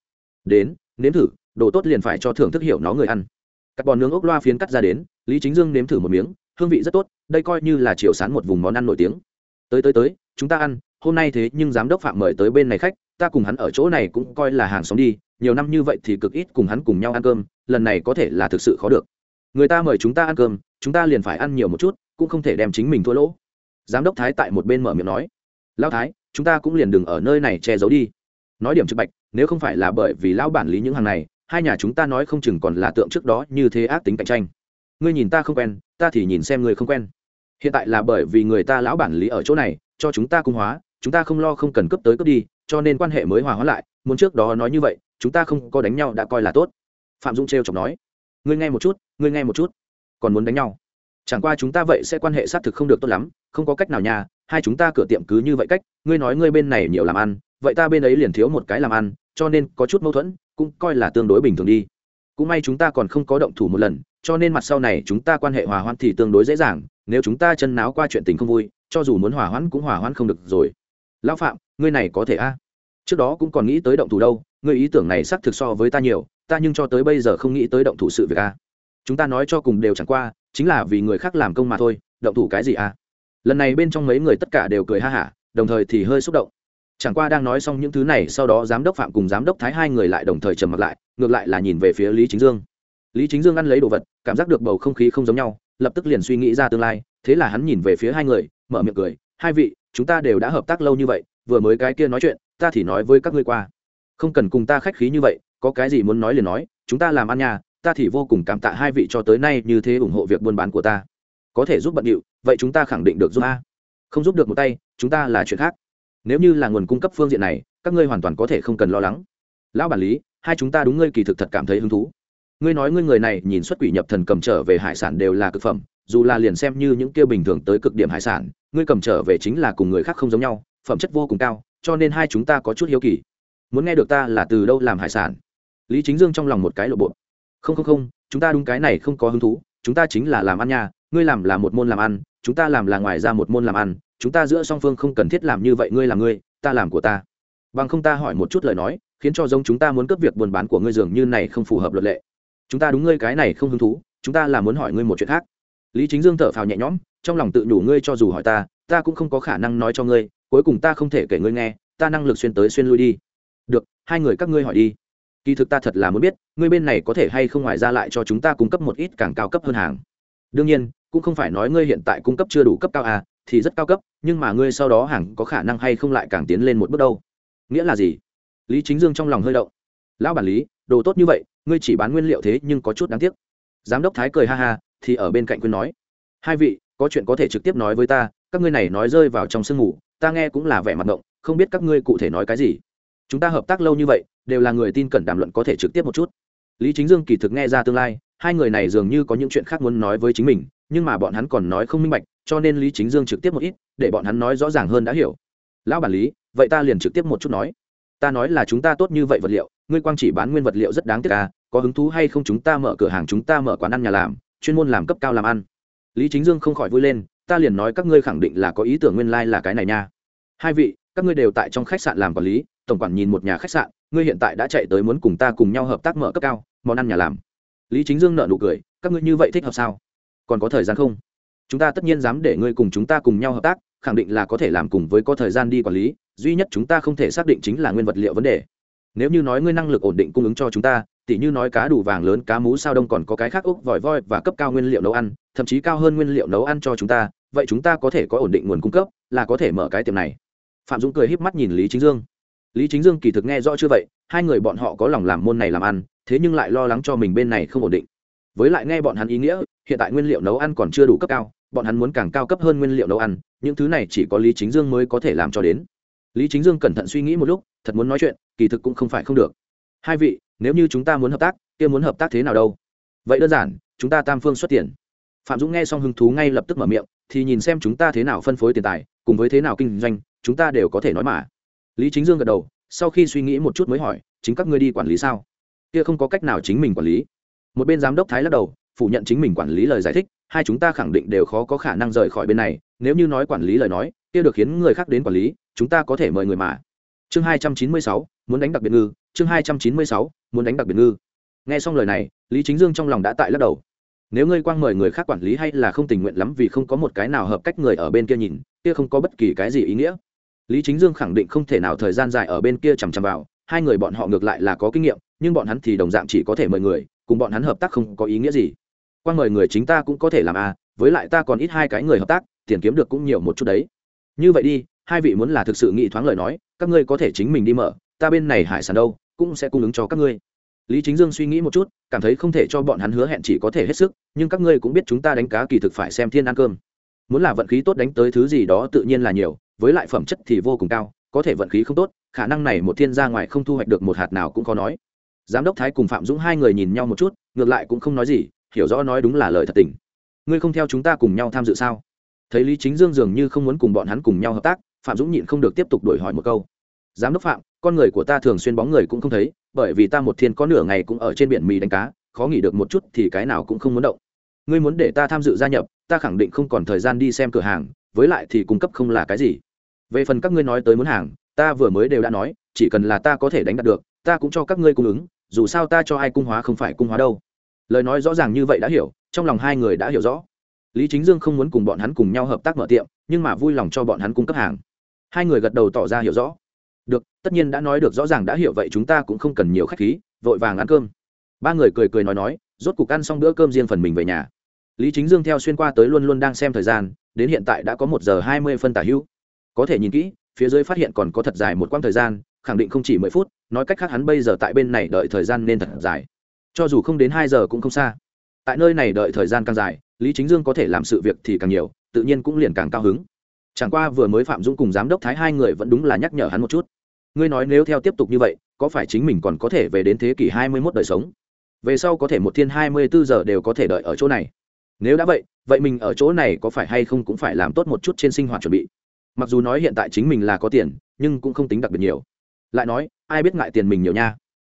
Đến, nếm thử, đồ tốt liền phải cho thưởng thức hiểu nó người ăn. Các bò nướng ốc loa phiến cắt ra đến, lý chính dương nếm thử một miếng, hương vị rất tốt, đây coi như là chiều sán một vùng món ăn nổi tiếng. Tới tới tới, chúng ta ăn, hôm nay thế nhưng giám đốc phạm mời tới bên này khách, ta cùng hắn ở chỗ này cũng coi là hàng xóm đi, nhiều năm như vậy thì cực ít cùng hắn cùng nhau ăn cơm, lần này có thể là thực sự khó được. Người ta mời chúng ta ăn cơm, chúng ta liền phải ăn nhiều một chút, cũng không thể đem chính mình thua lỗ giám đốc thái tại một bên mở miệng nói, lão thái, chúng ta cũng liền đừng ở nơi này che giấu đi. Nói điểm trực bạch, nếu không phải là bởi vì lão bản lý những hàng này, hai nhà chúng ta nói không chừng còn là tượng trước đó như thế ác tính cạnh tranh. Ngươi nhìn ta không quen, ta thì nhìn xem ngươi không quen. Hiện tại là bởi vì người ta lão bản lý ở chỗ này, cho chúng ta cung hóa, chúng ta không lo không cần cấp tới cấp đi, cho nên quan hệ mới hòa hóa lại, muốn trước đó nói như vậy, chúng ta không có đánh nhau đã coi là tốt. Phạm dung t r e o chọc nói, ngươi nghe một chút, ngươi nghe một chút, còn muốn đánh nhau chẳng qua chúng ta vậy sẽ quan hệ xác thực không được tốt lắm, không có cách nào nhà hai chúng ta cửa tiệm cứ như vậy cách, ngươi nói ngươi bên này nhiều làm ăn, vậy ta bên ấy liền thiếu một cái làm ăn, cho nên có chút mâu thuẫn, cũng coi là tương đối bình thường đi. Cũng may chúng ta còn không có động thủ một lần, cho nên mặt sau này chúng ta quan hệ hòa hoãn thì tương đối dễ dàng, nếu chúng ta chân náo qua chuyện tình không vui, cho dù muốn hòa hoãn cũng hòa hoãn không được rồi. Lão phạm, ngươi này có thể a? Trước đó cũng còn nghĩ tới động thủ đâu, ngươi ý tưởng này xác thực so với ta nhiều, ta nhưng cho tới bây giờ không nghĩ tới động thủ sự việc a. Chúng ta nói cho cùng đều chẳng qua chính là vì người khác làm công mà thôi, động thủ cái gì à? lần này bên trong mấy người tất cả đều cười ha hả, đồng thời thì hơi xúc động. Chẳng qua đang nói xong những thứ này, sau đó giám đốc phạm cùng giám đốc thái hai người lại đồng thời trầm mặt lại, ngược lại là nhìn về phía lý chính dương. Lý chính dương ăn lấy đồ vật, cảm giác được bầu không khí không giống nhau, lập tức liền suy nghĩ ra tương lai, thế là hắn nhìn về phía hai người, mở miệng cười, hai vị, chúng ta đều đã hợp tác lâu như vậy, vừa mới cái kia nói chuyện, ta thì nói với các ngươi qua. Không cần cùng ta khách khí như vậy, có cái gì muốn nói liền nói, chúng ta làm ăn nhà ta thì vô cùng cảm tạ hai vị cho tới nay như thế ủng hộ việc buôn bán của ta. Có thể giúp bận điệu, vậy chúng ta khẳng định được giúp a. Không giúp được một tay, chúng ta là chuyện khác. Nếu như là nguồn cung cấp phương diện này, các ngươi hoàn toàn có thể không cần lo lắng. Lão bản lý, hai chúng ta đúng ngươi kỳ thực thật cảm thấy hứng thú. Ngươi nói ngươi người này nhìn xuất quỷ nhập thần cầm trở về hải sản đều là cực phẩm, dù là liền xem như những kia bình thường tới cực điểm hải sản, ngươi cầm trở về chính là cùng người khác không giống nhau, phẩm chất vô cùng cao, cho nên hai chúng ta có chút hiếu kỳ. Muốn nghe được ta là từ đâu làm hải sản? Lý chính dương trong lòng một cái lộ bộ không không không, chúng ta đúng cái này không có hứng thú, chúng ta chính là làm ăn nha, ngươi làm là một môn làm ăn, chúng ta làm là ngoài ra một môn làm ăn, chúng ta giữa song phương không cần thiết làm như vậy, ngươi làm ngươi, ta làm của ta. Bằng không ta hỏi một chút lời nói, khiến cho giống chúng ta muốn cướp việc buôn bán của ngươi dường như này không phù hợp luật lệ. Chúng ta đúng ngươi cái này không hứng thú, chúng ta là muốn hỏi ngươi một chuyện khác. Lý chính dương thở phào nhẹ nhõm, trong lòng tự nhủ ngươi cho dù hỏi ta ta cũng không có khả năng nói cho ngươi, cuối cùng ta không thể kể ngươi nghe, ta năng lực xuyên tới xuyên lui đi. Được, hai người các ngươi hỏi đi kỳ thực ta thật là muốn biết, ngươi bên này có thể hay không ngoài ra lại cho chúng ta cung cấp một ít càng cao cấp hơn hàng. Đương nhiên, cũng không phải nói ngươi hiện tại cung cấp chưa đủ cấp cao à thì rất cao cấp, nhưng mà ngươi sau đó hàng có khả năng hay không lại càng tiến lên một bước đâu. Nghĩa là gì? Lý chính dương trong lòng hơi động. Lão bản lý, đồ tốt như vậy, ngươi chỉ bán nguyên liệu thế nhưng có chút đáng tiếc. Giám đốc thái cười ha ha, thì ở bên cạnh quyên nói. Hai vị, có chuyện có thể trực tiếp nói với ta, các ngươi này nói rơi vào trong sương ngủ ta nghe cũng là vẻ mặt ngộng không biết các ngươi cụ thể nói cái gì chúng ta hợp tác lâu như vậy, đều là người tin cẩn đàm luận có thể trực tiếp một chút. Lý chính dương kỳ thực nghe ra tương lai, hai người này dường như có những chuyện khác muốn nói với chính mình, nhưng mà bọn hắn còn nói không minh bạch, cho nên lý chính dương trực tiếp một ít, để bọn hắn nói rõ ràng hơn đã hiểu. Lão bản lý, vậy ta liền trực tiếp một chút nói. Ta nói là chúng ta tốt như vậy vật liệu, ngươi quang chỉ bán nguyên vật liệu rất đáng tiếc à có hứng thú hay không chúng ta mở cửa hàng, chúng ta mở quán ăn nhà làm, chuyên môn làm cấp cao làm ăn. Lý chính dương không khỏi vui lên, ta liền nói các ngươi khẳng định là có ý tưởng nguyên lai、like、là cái này nha. Hai vị, các ngươi đều tại trong khách sạn làm quản lý tổng quản nhìn một nhà khách sạn, ngươi hiện tại đã chạy tới muốn cùng ta cùng nhau hợp tác mở cấp cao, món ăn nhà làm. Lý chính dương nợ nụ cười, các ngươi như vậy thích hợp sao? Còn có thời gian không? Chúng ta tất nhiên dám để ngươi cùng chúng ta cùng nhau hợp tác, khẳng định là có thể làm cùng với có thời gian đi quản lý, duy nhất chúng ta không thể xác định chính là nguyên vật liệu vấn đề. Nếu như nói ngươi năng lực ổn định cung ứng cho chúng ta, tỉ như nói cá đủ vàng lớn, cá mú sao đông còn có cái khác úc vòi voi và cấp cao nguyên liệu nấu ăn, thậm chí cao hơn nguyên liệu nấu ăn cho chúng ta, vậy chúng ta có thể có ổn định nguồn cung cấp, là có thể mở cái tiệm này. Phạm dũng cười híp mắt nhìn lý chính dương lý chính dương kỳ thực nghe rõ chưa vậy, hai người bọn họ có lòng làm môn này làm ăn, thế nhưng lại lo lắng cho mình bên này không ổn định. Với lại nghe bọn hắn ý nghĩa, hiện tại nguyên liệu nấu ăn còn chưa đủ cấp cao, bọn hắn muốn càng cao cấp hơn nguyên liệu nấu ăn, những thứ này chỉ có lý chính dương mới có thể làm cho đến. Lý chính dương cẩn thận suy nghĩ một lúc, thật muốn nói chuyện, kỳ thực cũng không phải không được. Hai vị, nếu như chúng ta muốn hợp tác, kia muốn hợp tác thế nào đâu? Vậy đơn giản, chúng ta tam phương xuất tiền. Phạm dũng nghe xong hứng thú ngay lập tức mở miệng, thì nhìn xem chúng ta thế nào phân phối tiền tài, cùng với thế nào kinh doanh, chúng ta đều có thể nói mà lý chính dương gật đầu, sau khi suy nghĩ một chút mới hỏi, chính các ngươi đi quản lý sao? Kia không có cách nào chính mình quản lý. Một bên giám đốc thái lắc đầu, phủ nhận chính mình quản lý lời giải thích, hai chúng ta khẳng định đều khó có khả năng rời khỏi bên này, nếu như nói quản lý lời nói, kia được khiến người khác đến quản lý, chúng ta có thể mời người mà. Chương hai trăm chín mươi sáu, muốn đánh đặc biệt ngư, chương hai trăm chín mươi sáu, muốn đánh đặc biệt ngư. Nghe xong lời này, lý chính dương trong lòng đã tại lắc đầu. Nếu ngươi quang mời người khác quản lý hay là không tình nguyện lắm vì không có một cái nào hợp cách người ở bên kia nhìn, kia không có bất kỳ cái gì ý nghĩa lý chính dương khẳng định không thể nào thời gian dài ở bên kia chằm chằm vào, hai người bọn họ ngược lại là có kinh nghiệm, nhưng bọn hắn thì đồng dạng chỉ có thể mời người, cùng bọn hắn hợp tác không có ý nghĩa gì. Qua mời người chính ta cũng có thể làm à với lại ta còn ít hai cái người hợp tác, tiền kiếm được cũng nhiều một chút đấy. Như vậy đi, hai vị muốn là thực sự nghị thoáng lời nói, các ngươi có thể chính mình đi mở, ta bên này hải sản đâu, cũng sẽ cung ứng cho các ngươi. Lý chính dương suy nghĩ một chút, cảm thấy không thể cho bọn hắn hứa hẹn chỉ có thể hết sức, nhưng các ngươi cũng biết chúng ta đánh cá kỳ thực phải xem thiên ăn cơm muốn là vận khí tốt đánh tới thứ gì đó tự nhiên là nhiều, với lại phẩm chất thì vô cùng cao, có thể vận khí không tốt, khả năng này một thiên ra ngoài không thu hoạch được một hạt nào cũng khó nói. Giám đốc thái cùng phạm dũng hai người nhìn nhau một chút, ngược lại cũng không nói gì, hiểu rõ nói đúng là lời thật tình. Ngươi không theo chúng ta cùng nhau tham dự sao? Thấy lý chính dương dường như không muốn cùng bọn hắn cùng nhau hợp tác, phạm dũng nhịn không được tiếp tục đổi hỏi một câu. Giám đốc phạm, con người của ta thường xuyên bóng người cũng không thấy, bởi vì ta một thiên có nửa ngày cũng ở trên biển mì đánh cá, khó nghỉ được một chút thì cái nào cũng không muốn động ngươi muốn để ta tham dự gia nhập, ta khẳng định không còn thời gian đi xem cửa hàng, với lại thì cung cấp không là cái gì. Về phần các ngươi nói tới muốn hàng, ta vừa mới đều đã nói, chỉ cần là ta có thể đánh đặt được, ta cũng cho các ngươi cung ứng, dù sao ta cho ai cung hóa không phải cung hóa đâu. Lời nói rõ ràng như vậy đã hiểu, trong lòng hai người đã hiểu rõ. Lý chính dương không muốn cùng bọn hắn cùng nhau hợp tác mở tiệm, nhưng mà vui lòng cho bọn hắn cung cấp hàng. Hai người gật đầu tỏ ra hiểu rõ. Được, tất nhiên đã nói được rõ ràng đã hiểu, vậy chúng ta cũng không cần nhiều khách khí, vội vàng ăn cơm. Ba người cười cười nói nói rốt cục ăn xong bữa cơm riêng phần mình về nhà. Lý chính dương theo xuyên qua tới luôn luôn đang xem thời gian, đến hiện tại đã có một giờ hai mươi phân tả hữu. Có thể nhìn kỹ, phía dưới phát hiện còn có thật dài một quãng thời gian, khẳng định không chỉ mười phút, nói cách khác hắn bây giờ tại bên này đợi thời gian nên thật dài. Cho dù không đến hai giờ cũng không xa. Tại nơi này đợi thời gian càng dài, lý chính dương có thể làm sự việc thì càng nhiều, tự nhiên cũng liền càng cao hứng. Chẳng qua vừa mới phạm dũng cùng giám đốc thái hai người vẫn đúng là nhắc nhở hắn một chút. Ngươi nói nếu theo tiếp tục như vậy, có phải chính mình còn có thể về đến thế kỷ hai mươi mốt đời sống? Về sau có thể một thiên hai mươi bốn giờ đều có thể đợi ở chỗ này. Nếu đã vậy vậy mình ở chỗ này có phải hay không cũng phải làm tốt một chút trên sinh hoạt chuẩn bị. Mặc dù nói hiện tại chính mình là có tiền, nhưng cũng không tính đặc biệt nhiều. Lại nói, ai biết ngại tiền mình nhiều nha.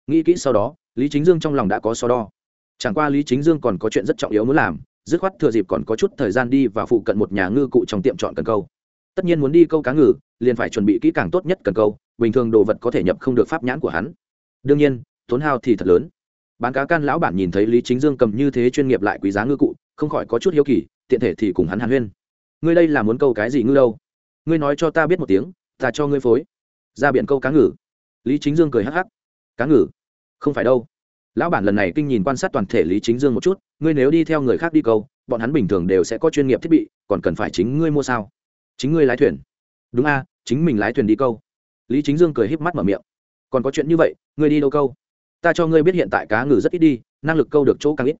Nghĩ kỹ sau đó, lý chính dương trong lòng đã có so đo. Chẳng qua lý chính dương còn có chuyện rất trọng yếu muốn làm, dứt khoát thừa dịp còn có chút thời gian đi và phụ cận một nhà ngư cụ trong tiệm chọn cần câu. Tất nhiên muốn đi câu cá ngừ, liền phải chuẩn bị kỹ càng tốt nhất cần câu, bình thường đồ vật có thể nhập không được pháp nhãn của hắn. Đương nhiên, tốn hao thì thật lớn bán cá can lão bản nhìn thấy lý chính dương cầm như thế chuyên nghiệp lại quý giá ngư cụ, không khỏi có chút hiếu kỳ, tiện thể thì cùng hắn hàn huyên. Ngươi đây là muốn câu cái gì ngư đâu? Ngươi nói cho ta biết một tiếng, ta cho ngươi phối. Ra biển câu cá ngừ. Lý chính dương cười hắc hắc. Cá ngừ? Không phải đâu. Lão bản lần này kinh nhìn quan sát toàn thể lý chính dương một chút, ngươi nếu đi theo người khác đi câu, bọn hắn bình thường đều sẽ có chuyên nghiệp thiết bị, còn cần phải chính ngươi mua sao? Chính ngươi lái thuyền. Đúng a, chính mình lái thuyền đi câu. Lý chính dương cười híp mắt mở miệng. Còn có chuyện như vậy, ngươi đi đâu câu? Ta cho ngươi biết hiện tại cá ngừ rất ít đi, năng lực câu được chỗ càng ít.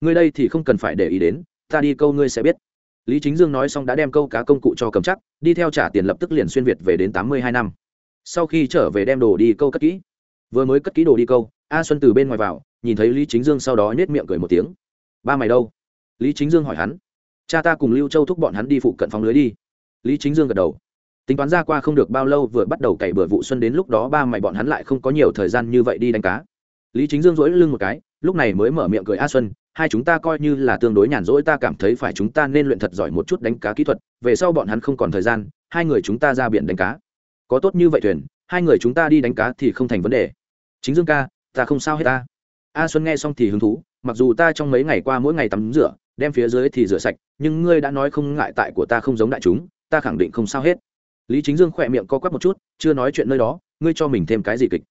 Ngươi đây thì không cần phải để ý đến, ta đi câu ngươi sẽ biết. Lý chính dương nói xong đã đem câu cá công cụ cho cầm chắc, đi theo trả tiền lập tức liền xuyên việt về đến tám mươi hai năm. Sau khi trở về đem đồ đi câu cất kỹ. Vừa mới cất kỹ đồ đi câu, a xuân từ bên ngoài vào, nhìn thấy lý chính dương sau đó nhét miệng cười một tiếng. Ba mày đâu? Lý chính dương hỏi hắn. Cha ta cùng lưu châu thúc bọn hắn đi phụ cận phòng lưới đi. Lý chính dương gật đầu. Tính toán ra qua không được bao lâu vừa bắt đầu cày bừa vụ xuân đến lúc đó ba mày bọn hắn lại không có nhiều thời gian như vậy đi đánh cá lý chính dương dỗi lưng một cái, lúc này mới mở miệng cười, a xuân, hai chúng ta coi như là tương đối nhàn rỗi, ta cảm thấy phải chúng ta nên luyện thật giỏi một chút đánh cá kỹ thuật, về sau bọn hắn không còn thời gian, hai người chúng ta ra biển đánh cá. Có tốt như vậy thuyền, hai người chúng ta đi đánh cá thì không thành vấn đề. Chính dương ca, ta không sao hết ta. A xuân nghe xong thì hứng thú, mặc dù ta trong mấy ngày qua mỗi ngày tắm rửa, đem phía dưới thì rửa sạch, nhưng ngươi đã nói không ngại tại của ta không giống đại chúng, ta khẳng định không sao hết. Lý chính dương khỏe miệng co quắp một chút, chưa nói chuyện nơi đó, ngươi cho mình thêm cái gì kịch?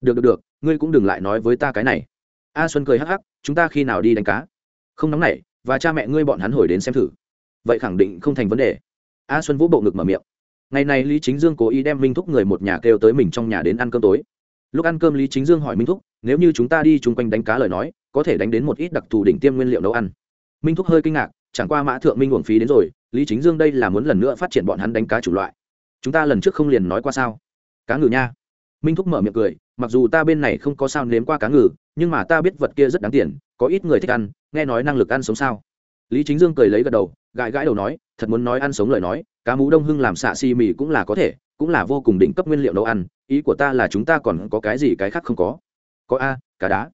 Được được được, ngươi cũng đừng lại nói với ta cái này. A xuân cười hắc hắc, chúng ta khi nào đi đánh cá? Không nóng nảy, và cha mẹ ngươi bọn hắn hồi đến xem thử. Vậy khẳng định không thành vấn đề. A xuân vũ bộ ngực mở miệng. Ngày này lý chính dương cố ý đem minh thúc người một nhà kêu tới mình trong nhà đến ăn cơm tối. Lúc ăn cơm lý chính dương hỏi minh thúc, nếu như chúng ta đi chung quanh đánh cá lời nói, có thể đánh đến một ít đặc thù đỉnh tiêm nguyên liệu nấu ăn. Minh thúc hơi kinh ngạc, chẳng qua mã thượng minh uổng phí đến rồi, lý chính dương đây là muốn lần nữa phát triển bọn hắn đánh cá chủ loại. Chúng ta lần trước không liền nói qua sao? Cá ngừ nha. Minh thúc mở miệng cười mặc dù ta bên này không có sao nếm qua cá ngừ, nhưng mà ta biết vật kia rất đáng tiền, có ít người thích ăn, nghe nói năng lực ăn sống sao? Lý chính dương cười lấy gật đầu, gãi gãi đầu nói, thật muốn nói ăn sống lời nói, cá mú đông hưng làm xạ xì mì cũng là có thể, cũng là vô cùng đỉnh cấp nguyên liệu nấu ăn, ý của ta là chúng ta còn có cái gì cái khác không có? Có a, cá đá.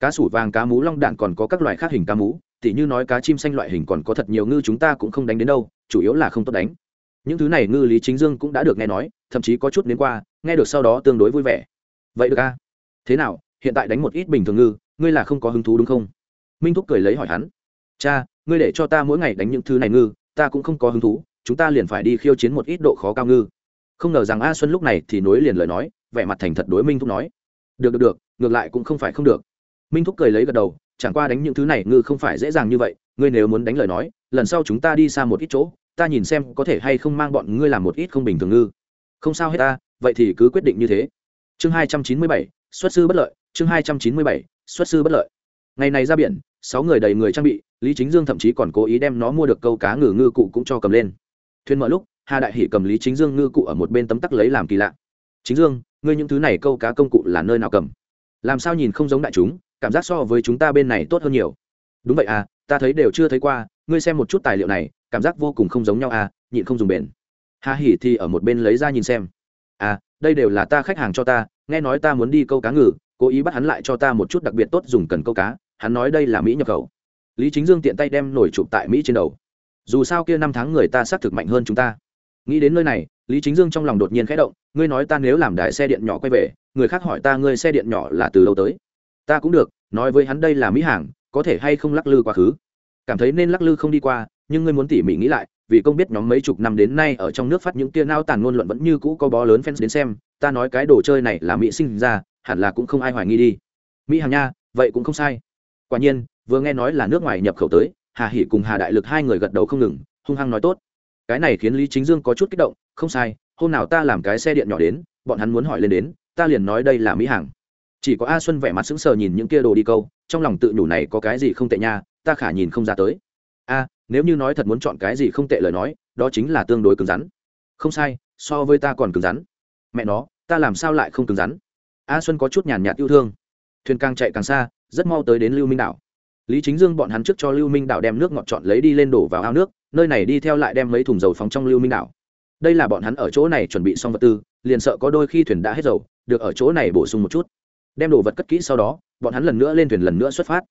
Cá sủ vàng, cá mú long đạn còn có các loại khác hình cá mú, tỉ như nói cá chim xanh loại hình còn có thật nhiều ngư chúng ta cũng không đánh đến đâu, chủ yếu là không tốt đánh. Những thứ này ngư lý chính dương cũng đã được nghe nói, thậm chí có chút đến qua, nghe được sau đó tương đối vui vẻ vậy được a thế nào, hiện tại đánh một ít bình thường ngư, ngươi là không có hứng thú đúng không? Minh thúc cười lấy hỏi hắn. Cha, ngươi để cho ta mỗi ngày đánh những thứ này ngư, ta cũng không có hứng thú, chúng ta liền phải đi khiêu chiến một ít độ khó cao ngư. Không ngờ rằng a xuân lúc này thì nối liền lời nói, vẻ mặt thành thật đối minh thúc nói. Được được được, ngược lại cũng không phải không được. Minh thúc cười lấy gật đầu, chẳng qua đánh những thứ này ngư không phải dễ dàng như vậy, ngươi nếu muốn đánh lời nói, lần sau chúng ta đi xa một ít chỗ, ta nhìn xem có thể hay không mang bọn ngươi làm một ít không bình thường ngư. Không sao hết ta, vậy thì cứ quyết định như thế chương hai trăm chín mươi bảy, xuất sư bất lợi. Chương hai trăm chín mươi bảy, xuất sư bất lợi. Ngày này ra biển, sáu người đầy người trang bị, lý chính dương thậm chí còn cố ý đem nó mua được câu cá ngừ ngư cụ cũng cho cầm lên. Thuyền mở lúc, hà đại hỷ cầm lý chính dương ngư cụ ở một bên tấm tắc lấy làm kỳ lạ. Chính dương, ngươi những thứ này câu cá công cụ là nơi nào cầm? Làm sao nhìn không giống đại chúng, cảm giác so với chúng ta bên này tốt hơn nhiều. Đúng vậy à ta thấy đều chưa thấy qua, ngươi xem một chút tài liệu này, cảm giác vô cùng không giống nhau à nhịn không dùng bền. Hà hỉ thì ở một bên lấy ra nhìn xem đây đều là ta khách hàng cho ta, nghe nói ta muốn đi câu cá ngừ, cố ý bắt hắn lại cho ta một chút đặc biệt tốt dùng cần câu cá, hắn nói đây là mỹ nhập khẩu. Lý chính dương tiện tay đem nổi chụp tại mỹ trên đầu. Dù sao kia năm tháng người ta xác thực mạnh hơn chúng ta. Nghĩ đến nơi này, lý chính dương trong lòng đột nhiên khẽ động, ngươi nói ta nếu làm đại xe điện nhỏ quay về, người khác hỏi ta ngươi xe điện nhỏ là từ lâu tới? Ta cũng được, nói với hắn đây là mỹ hàng, có thể hay không lắc lư quá khứ? Cảm thấy nên lắc lư không đi qua, nhưng ngươi muốn tỉ mỉ nghĩ lại vì công biết nhóm mấy chục năm đến nay ở trong nước phát những kia nao tàn ngôn luận vẫn như cũ có bó lớn fans đến xem, ta nói cái đồ chơi này là mỹ sinh ra, hẳn là cũng không ai hoài nghi đi. Mỹ hàng nha, vậy cũng không sai. Quả nhiên, vừa nghe nói là nước ngoài nhập khẩu tới, hà Hỉ cùng hà đại lực hai người gật đầu không ngừng, hung hăng nói tốt. Cái này khiến lý chính dương có chút kích động, không sai, hôm nào ta làm cái xe điện nhỏ đến, bọn hắn muốn hỏi lên đến, ta liền nói đây là mỹ hàng. Chỉ có a xuân vẻ mặt sững sờ nhìn những kia đồ đi câu, trong lòng tự nhủ này có cái gì không tệ nha, ta khả nhìn không ra tới. A nếu như nói thật muốn chọn cái gì không tệ lời nói, đó chính là tương đối cứng rắn. Không sai, so với ta còn cứng rắn. Mẹ nó, ta làm sao lại không cứng rắn? A xuân có chút nhàn nhạt yêu thương. Thuyền càng chạy càng xa, rất mau tới đến lưu minh đảo. Lý chính dương bọn hắn trước cho lưu minh đảo đem nước ngọt chọn lấy đi lên đổ vào ao nước, nơi này đi theo lại đem mấy thùng dầu phóng trong lưu minh đảo. Đây là bọn hắn ở chỗ này chuẩn bị xong vật tư, liền sợ có đôi khi thuyền đã hết dầu, được ở chỗ này bổ sung một chút. Đem đồ vật cất kỹ sau đó, bọn hắn lần nữa lên thuyền lần nữa xuất phát.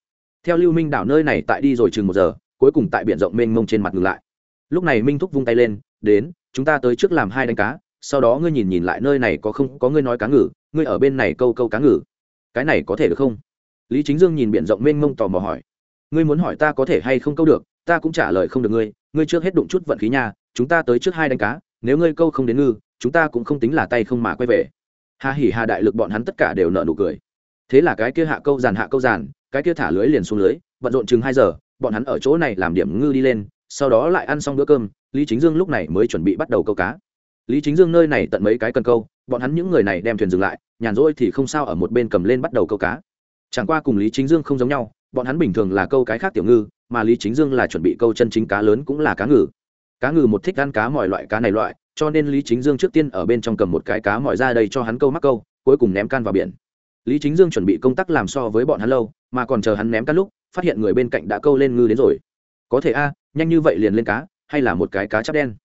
Theo lưu minh đảo nơi này tại đi rồi chừng một giờ cuối cùng tại biển rộng mênh mông trên mặt ngừng lại. Lúc này minh thúc vung tay lên, đến, chúng ta tới trước làm hai đánh cá, sau đó ngươi nhìn nhìn lại nơi này có không, có ngươi nói cá ngừ, ngươi ở bên này câu câu cá ngừ. Cái này có thể được không? Lý chính dương nhìn biển rộng mênh mông tò mò hỏi. Ngươi muốn hỏi ta có thể hay không câu được, ta cũng trả lời không được ngươi ngươi trước hết đụng chút vận khí nha, chúng ta tới trước hai đánh cá, nếu ngươi câu không đến ngư, chúng ta cũng không tính là tay không mà quay về. Hà hỉ hà đại lực bọn hắn tất cả đều nợ nụ cười. Thế là cái kia hạ câu giàn hạ câu giàn, cái kia thả lưới liền xuống lưới, bận rộn chừng hai giờ bọn hắn ở chỗ này làm điểm ngư đi lên, sau đó lại ăn xong bữa cơm, lý chính dương lúc này mới chuẩn bị bắt đầu câu cá. Lý chính dương nơi này tận mấy cái cần câu, bọn hắn những người này đem thuyền dừng lại, nhàn rỗi thì không sao ở một bên cầm lên bắt đầu câu cá. Chẳng qua cùng lý chính dương không giống nhau, bọn hắn bình thường là câu cái khác tiểu ngư, mà lý chính dương là chuẩn bị câu chân chính cá lớn cũng là cá ngừ. Cá ngừ một thích ăn cá mọi loại cá này loại, cho nên lý chính dương trước tiên ở bên trong cầm một cái cá mọi ra đây cho hắn câu mắc câu, cuối cùng ném can vào biển lý chính dương chuẩn bị công tác làm so với bọn hắn lâu, mà còn chờ hắn ném cá lúc, phát hiện người bên cạnh đã câu lên ngư đến rồi. Có thể a, nhanh như vậy liền lên cá, hay là một cái cá chắp đen?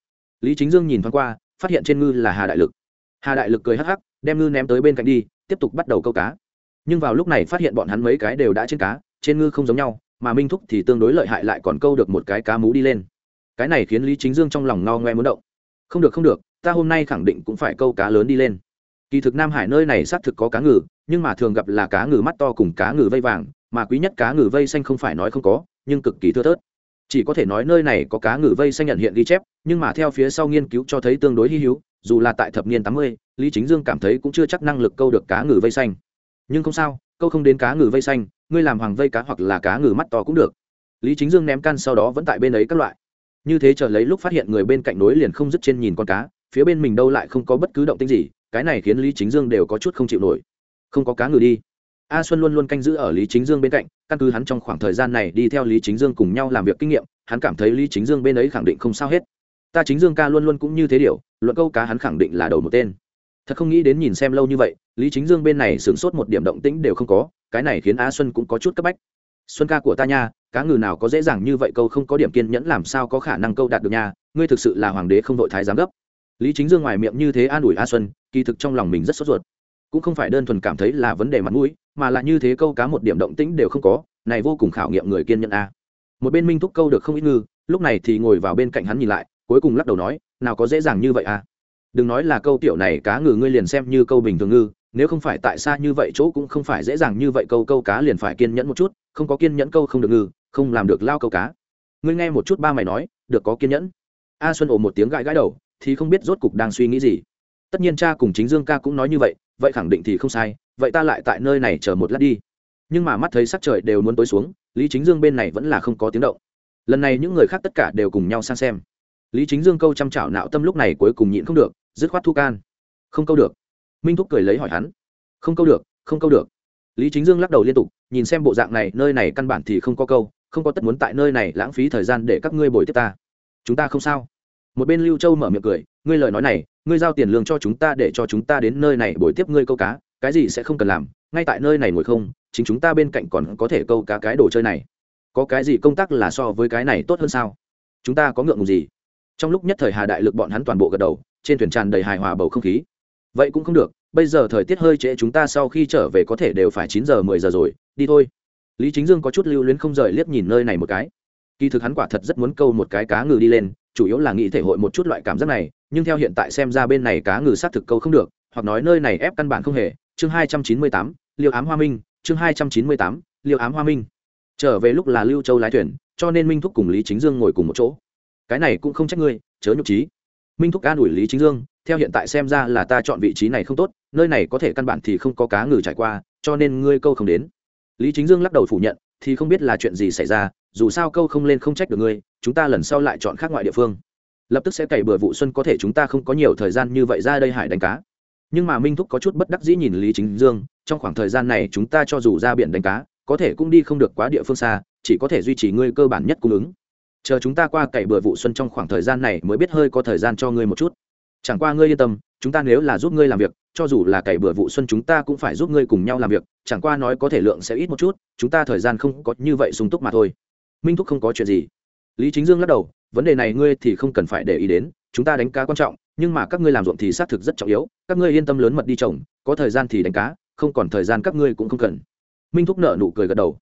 Lý chính dương nhìn thoáng qua, phát hiện trên ngư là hà đại lực. Hà đại lực cười hắc hắc, đem ngư ném tới bên cạnh đi, tiếp tục bắt đầu câu cá. Nhưng vào lúc này phát hiện bọn hắn mấy cái đều đã trên cá, trên ngư không giống nhau, mà minh thúc thì tương đối lợi hại lại còn câu được một cái cá mú đi lên. Cái này khiến lý chính dương trong lòng no ngoe muốn động. Không được không được, ta hôm nay khẳng định cũng phải câu cá lớn đi lên. Kỳ thực nam hải nơi này xác thực có cá ngừ nhưng mà thường gặp là cá ngừ mắt to cùng cá ngừ vây vàng, mà quý nhất cá ngừ vây xanh không phải nói không có, nhưng cực kỳ thưa thớt. Chỉ có thể nói nơi này có cá ngừ vây xanh nhận hiện ghi chép, nhưng mà theo phía sau nghiên cứu cho thấy tương đối hy hữu, dù là tại thập niên tám mươi, lý chính dương cảm thấy cũng chưa chắc năng lực câu được cá ngừ vây xanh. Nhưng không sao, câu không đến cá ngừ vây xanh, ngươi làm hoàng vây cá hoặc là cá ngừ mắt to cũng được. Lý chính dương ném can sau đó vẫn tại bên ấy các loại. Như thế chờ lấy lúc phát hiện người bên cạnh nối liền không dứt trên nhìn con cá, phía bên mình đâu lại không có bất cứ động tĩnh gì, cái này khiến lý chính dương đều có chút không chịu nổi không có cá ngừ đi. A xuân luôn luôn canh giữ ở lý chính dương bên cạnh, căn cứ hắn trong khoảng thời gian này đi theo lý chính dương cùng nhau làm việc kinh nghiệm, hắn cảm thấy lý chính dương bên ấy khẳng định không sao hết. Ta chính dương ca luôn luôn cũng như thế điều, luận câu cá hắn khẳng định là đầu một tên. Thật không nghĩ đến nhìn xem lâu như vậy, lý chính dương bên này sửng sốt một điểm động tĩnh đều không có, cái này khiến a xuân cũng có chút cấp bách. Xuân ca của ta nha, cá ngừ nào có dễ dàng như vậy câu không có điểm kiên nhẫn làm sao có khả năng câu đạt được nha, ngươi thực sự là hoàng đế không đội thái giám gấp lý chính dương ngoài miệng như thế an ủi a xuân, kỳ thực trong lòng mình rất sốt ruột cũng không phải đơn thuần cảm thấy là vấn đề mặt mũi, mà là như thế câu cá một điểm động tĩnh đều không có, này vô cùng khảo nghiệm người kiên nhẫn a. Một bên minh thúc câu được không ít ngư, lúc này thì ngồi vào bên cạnh hắn nhìn lại, cuối cùng lắc đầu nói, nào có dễ dàng như vậy a. Đừng nói là câu tiểu này cá ngừ ngươi liền xem như câu bình thường ngư, nếu không phải tại xa như vậy chỗ cũng không phải dễ dàng như vậy câu câu cá liền phải kiên nhẫn một chút, không có kiên nhẫn câu không được ngư, không làm được lao câu cá. Ngươi nghe một chút ba mày nói, được có kiên nhẫn. A xuân ồ một tiếng gãi gãi đầu, thì không biết rốt cục đang suy nghĩ gì. Tất nhiên cha cùng chính dương ca cũng nói như vậy vậy khẳng định thì không sai, vậy ta lại tại nơi này chờ một lát đi. Nhưng mà mắt thấy sắc trời đều muốn tối xuống, lý chính dương bên này vẫn là không có tiếng động. Lần này những người khác tất cả đều cùng nhau sang xem. Lý chính dương câu chăm chảo nạo tâm lúc này cuối cùng nhịn không được, dứt khoát thu can. Không câu được. Minh thúc cười lấy hỏi hắn. Không câu được, không câu được. Lý chính dương lắc đầu liên tục, nhìn xem bộ dạng này, nơi này căn bản thì không có câu, không có tất muốn tại nơi này lãng phí thời gian để các ngươi bồi tiếp ta. Chúng ta không sao một bên lưu châu mở miệng cười, ngươi lời nói này, ngươi giao tiền lương cho chúng ta để cho chúng ta đến nơi này bồi tiếp ngươi câu cá, cái gì sẽ không cần làm, ngay tại nơi này ngồi không, chính chúng ta bên cạnh còn có thể câu cá cái đồ chơi này. Có cái gì công tác là so với cái này tốt hơn sao? Chúng ta có ngượng ngùng gì? Trong lúc nhất thời hà đại lực bọn hắn toàn bộ gật đầu, trên thuyền tràn đầy hài hòa bầu không khí. Vậy cũng không được, bây giờ thời tiết hơi trễ chúng ta sau khi trở về có thể đều phải chín giờ mười giờ rồi, đi thôi. Lý chính dương có chút lưu luyến không rời liếc nhìn nơi này một cái. Kỳ thực hắn quả thật rất muốn câu một cái cá ngừ đi lên chủ yếu là nghĩ thể hội một chút loại cảm giác này, nhưng theo hiện tại xem ra bên này cá ngừ sát thực câu không được, hoặc nói nơi này ép căn bản không hề. Chương hai trăm chín mươi tám, liêu ám hoa minh. Chương hai trăm chín mươi tám, liêu ám hoa minh. Trở về lúc là lưu châu lái thuyền, cho nên minh thúc cùng lý chính dương ngồi cùng một chỗ. Cái này cũng không trách ngươi, chớ nhục trí minh thúc an ủi lý chính dương, theo hiện tại xem ra là ta chọn vị trí này không tốt, nơi này có thể căn bản thì không có cá ngừ trải qua, cho nên ngươi câu không đến. Lý chính dương lắc đầu phủ nhận, thì không biết là chuyện gì xảy ra, dù sao câu không lên không trách được ngươi chúng ta lần sau lại chọn khác ngoại địa phương. Lập tức sẽ cày bừa vụ xuân có thể chúng ta không có nhiều thời gian như vậy ra đây hải đánh cá. Nhưng mà minh thúc có chút bất đắc dĩ nhìn lý chính dương, trong khoảng thời gian này chúng ta cho dù ra biển đánh cá, có thể cũng đi không được quá địa phương xa, chỉ có thể duy trì ngươi cơ bản nhất cung ứng. Chờ chúng ta qua cày bừa vụ xuân trong khoảng thời gian này mới biết hơi có thời gian cho ngươi một chút. Chẳng qua ngươi yên tâm, chúng ta nếu là giúp ngươi làm việc, cho dù là cày bừa vụ xuân chúng ta cũng phải giúp ngươi cùng nhau làm việc, chẳng qua nói có thể lượng sẽ ít một chút, chúng ta thời gian không có như vậy sung túc mà thôi. Minh thúc không có chuyện gì lý chính dương lắc đầu, vấn đề này ngươi thì không cần phải để ý đến, chúng ta đánh cá quan trọng, nhưng mà các ngươi làm ruộng thì xác thực rất trọng yếu, các ngươi yên tâm lớn mật đi trồng, có thời gian thì đánh cá, không còn thời gian các ngươi cũng không cần. Minh thúc nợ nụ cười gật đầu.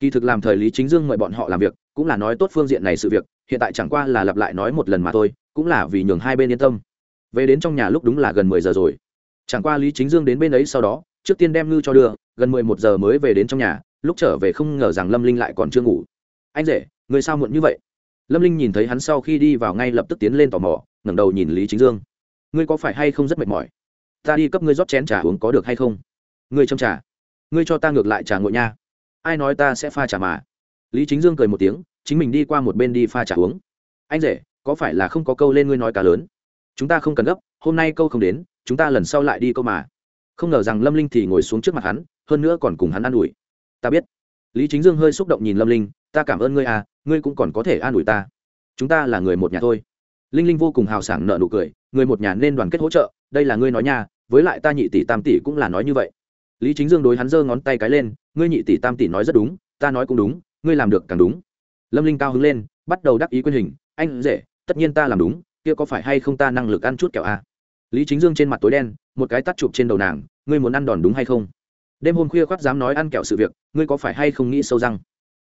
Kỳ thực làm thời lý chính dương mời bọn họ làm việc, cũng là nói tốt phương diện này sự việc, hiện tại chẳng qua là lặp lại nói một lần mà thôi, cũng là vì nhường hai bên yên tâm. Về đến trong nhà lúc đúng là gần mười giờ rồi. Chẳng qua lý chính dương đến bên ấy sau đó, trước tiên đem ngư cho đưa, gần mười một giờ mới về đến trong nhà, lúc trở về không ngờ rằng lâm linh lại còn chưa ngủ. Anh rể, người sao muộn như vậy? Lâm linh nhìn thấy hắn sau khi đi vào ngay lập tức tiến lên tò mò, ngẩng đầu nhìn lý chính dương. Ngươi có phải hay không rất mệt mỏi? Ta đi cấp ngươi rót chén trà uống có được hay không? Ngươi châm trà. Ngươi cho ta ngược lại trà ngội nha. Ai nói ta sẽ pha trà mà? Lý chính dương cười một tiếng, chính mình đi qua một bên đi pha trà uống. Anh rể, có phải là không có câu lên ngươi nói cá lớn? Chúng ta không cần gấp, hôm nay câu không đến, chúng ta lần sau lại đi câu mà. Không ngờ rằng lâm linh thì ngồi xuống trước mặt hắn, hơn nữa còn cùng hắn an ủi. Ta biết. Lý chính dương hơi xúc động nhìn lâm linh, ta cảm ơn ngươi à ngươi cũng còn có thể an ủi ta. Chúng ta là người một nhà thôi. Linh linh vô cùng hào sảng nợ nụ cười, người một nhà nên đoàn kết hỗ trợ, đây là ngươi nói nha, với lại ta nhị tỷ tam tỷ cũng là nói như vậy. Lý chính dương đối hắn giơ ngón tay cái lên, ngươi nhị tỷ tam tỷ nói rất đúng, ta nói cũng đúng, ngươi làm được càng đúng. Lâm linh cao hứng lên, bắt đầu đắc ý quyên hình, anh dễ, tất nhiên ta làm đúng, kia có phải hay không ta năng lực ăn chút kẹo a à? lý chính dương trên mặt tối đen, một cái tắt chụp trên đầu nàng, ngươi muốn ăn đòn đúng hay không? Đêm hôm khuya khoác dám nói ăn kẹo sự việc, ngươi có phải hay không nghĩ sâu răng?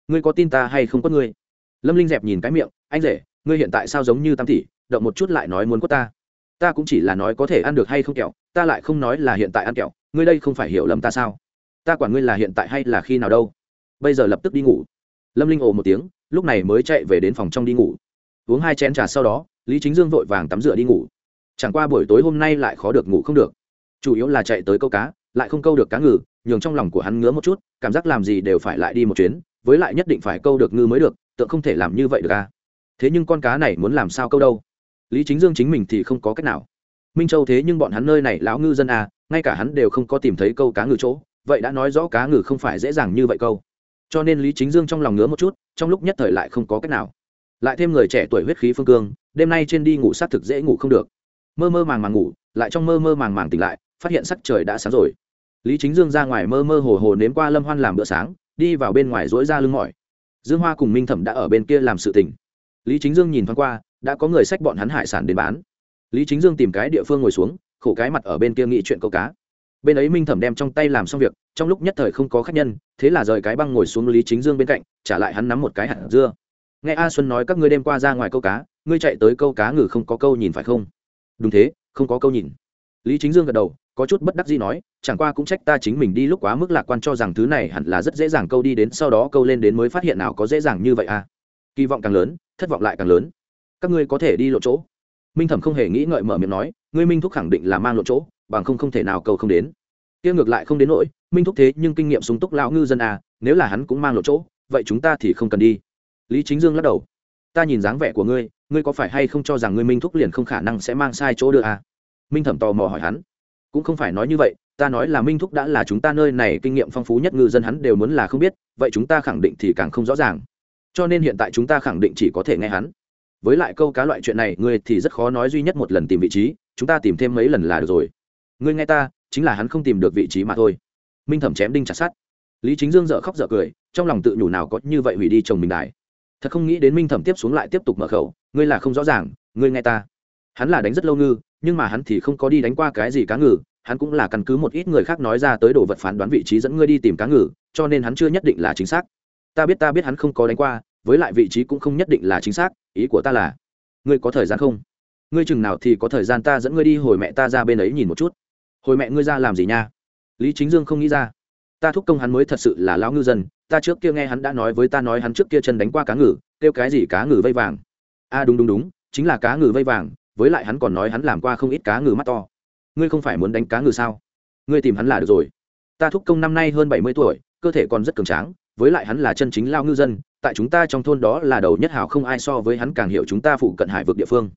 Ngươi có tin ta hay không có ngươi? Lâm linh dẹp nhìn cái miệng, anh rể, ngươi hiện tại sao giống như tam tỷ, động một chút lại nói muốn có ta? Ta cũng chỉ là nói có thể ăn được hay không kẹo, ta lại không nói là hiện tại ăn kẹo, ngươi đây không phải hiểu lầm ta sao? Ta quản ngươi là hiện tại hay là khi nào đâu. Bây giờ lập tức đi ngủ. Lâm linh ồ một tiếng, lúc này mới chạy về đến phòng trong đi ngủ. Uống hai chén trà sau đó, lý chính dương vội vàng tắm rửa đi ngủ. Chẳng qua buổi tối hôm nay lại khó được ngủ không được. Chủ yếu là chạy tới câu cá, lại không câu được cá ngừ, nhường trong lòng của hắn ngứa một chút, cảm giác làm gì đều phải lại đi một chuyến, với lại nhất định phải câu được ngư mới được tượng không thể làm như vậy được à? Thế nhưng con cá này muốn làm sao câu đâu? Lý chính dương chính mình thì không có cách nào. Minh châu thế nhưng bọn hắn nơi này lão ngư dân à ngay cả hắn đều không có tìm thấy câu cá ngừ chỗ, vậy đã nói rõ cá ngừ không phải dễ dàng như vậy câu. Cho nên lý chính dương trong lòng ngứa một chút, trong lúc nhất thời lại không có cách nào. Lại thêm người trẻ tuổi huyết khí phương cương, đêm nay trên đi ngủ s á t thực dễ ngủ không được. Mơ mơ màng màng ngủ, lại trong mơ mơ màng màng tỉnh lại, phát hiện sắc trời đã sáng rồi. Lý chính dương ra ngoài mơ mơ hồ hồ nếm qua lâm hoan làm bữa sáng, đi vào bên ngoài dỗi ra lưng mỏi dương hoa cùng minh thẩm đã ở bên kia làm sự tình. lý chính dương nhìn thoáng qua, đã có người xách bọn hắn hải sản đến bán. Lý chính dương tìm cái địa phương ngồi xuống, khổ cái mặt ở bên kia nghị chuyện câu cá. Bên ấy minh thẩm đem trong tay làm xong việc, trong lúc nhất thời không có khách nhân, thế là rời cái băng ngồi xuống lý chính dương bên cạnh, trả lại hắn nắm một cái hạt dưa. Nghe a xuân nói các ngươi đêm qua ra ngoài câu cá, ngươi chạy tới câu cá ngừ không có câu nhìn phải không? Đúng thế, không có câu nhìn. Lý chính dương gật đầu có chút bất đắc gì nói, chẳng qua cũng trách ta chính mình đi lúc quá mức lạc quan cho rằng thứ này hẳn là rất dễ dàng câu đi đến, sau đó câu lên đến mới phát hiện nào có dễ dàng như vậy à. Kỳ vọng càng lớn, thất vọng lại càng lớn. Các ngươi có thể đi lộ chỗ. Minh thẩm không hề nghĩ ngợi mở miệng nói, ngươi minh thúc khẳng định là mang lộ chỗ, bằng không không thể nào câu không đến. Kia ngược lại không đến nỗi, minh thúc thế nhưng kinh nghiệm súng túc lão ngư dân à nếu là hắn cũng mang lộ chỗ, vậy chúng ta thì không cần đi. Lý chính dương lắc đầu. Ta nhìn dáng vẻ của ngươi ngươi có phải hay không cho rằng ngươi minh thúc liền không khả năng sẽ mang sai chỗ đưa à? Minh thẩm tò mò hỏi hắn cũng không phải nói như vậy, ta nói là minh thúc đã là chúng ta nơi này kinh nghiệm phong phú nhất ngư dân hắn đều muốn là không biết, vậy chúng ta khẳng định thì càng không rõ ràng. Cho nên hiện tại chúng ta khẳng định chỉ có thể nghe hắn. Với lại câu cá loại chuyện này, ngươi thì rất khó nói duy nhất một lần tìm vị trí, chúng ta tìm thêm mấy lần là được rồi. Ngươi nghe ta, chính là hắn không tìm được vị trí mà thôi. Minh thẩm chém đinh chặt sát lý chính dương dợ khóc dợ cười, trong lòng tự nhủ nào có như vậy hủy đi chồng mình đài. Thật không nghĩ đến minh thẩm tiếp xuống lại tiếp tục mở khẩu, ngươi là không rõ ràng, ngươi nghe ta hắn là đánh rất lâu ngư, nhưng mà hắn thì không có đi đánh qua cái gì cá ngừ, hắn cũng là căn cứ một ít người khác nói ra tới đồ vật phán đoán vị trí dẫn ngươi đi tìm cá ngừ, cho nên hắn chưa nhất định là chính xác. Ta biết ta biết hắn không có đánh qua, với lại vị trí cũng không nhất định là chính xác, ý của ta là, ngươi có thời gian không? Ngươi chừng nào thì có thời gian ta dẫn ngươi đi hồi mẹ ta ra bên ấy nhìn một chút. Hồi mẹ ngươi ra làm gì nha? Lý chính dương không nghĩ ra. Ta thúc công hắn mới thật sự là lão ngư dân, ta trước kia nghe hắn đã nói với ta nói hắn trước kia chân đánh qua cá ngừ, kêu cái gì cá ngừ vây vàng. A à đúng đúng đúng, chính là cá ngừ vây vàng với lại hắn còn nói hắn làm qua không ít cá ngừ mắt to. Ngươi không phải muốn đánh cá ngừ sao? Ngươi tìm hắn là được rồi. Ta thúc công năm nay hơn bảy mươi tuổi, cơ thể còn rất cường tráng, với lại hắn là chân chính lao ngư dân, tại chúng ta trong thôn đó là đầu nhất hào không ai so với hắn càng hiểu chúng ta phụ cận hải vực địa phương.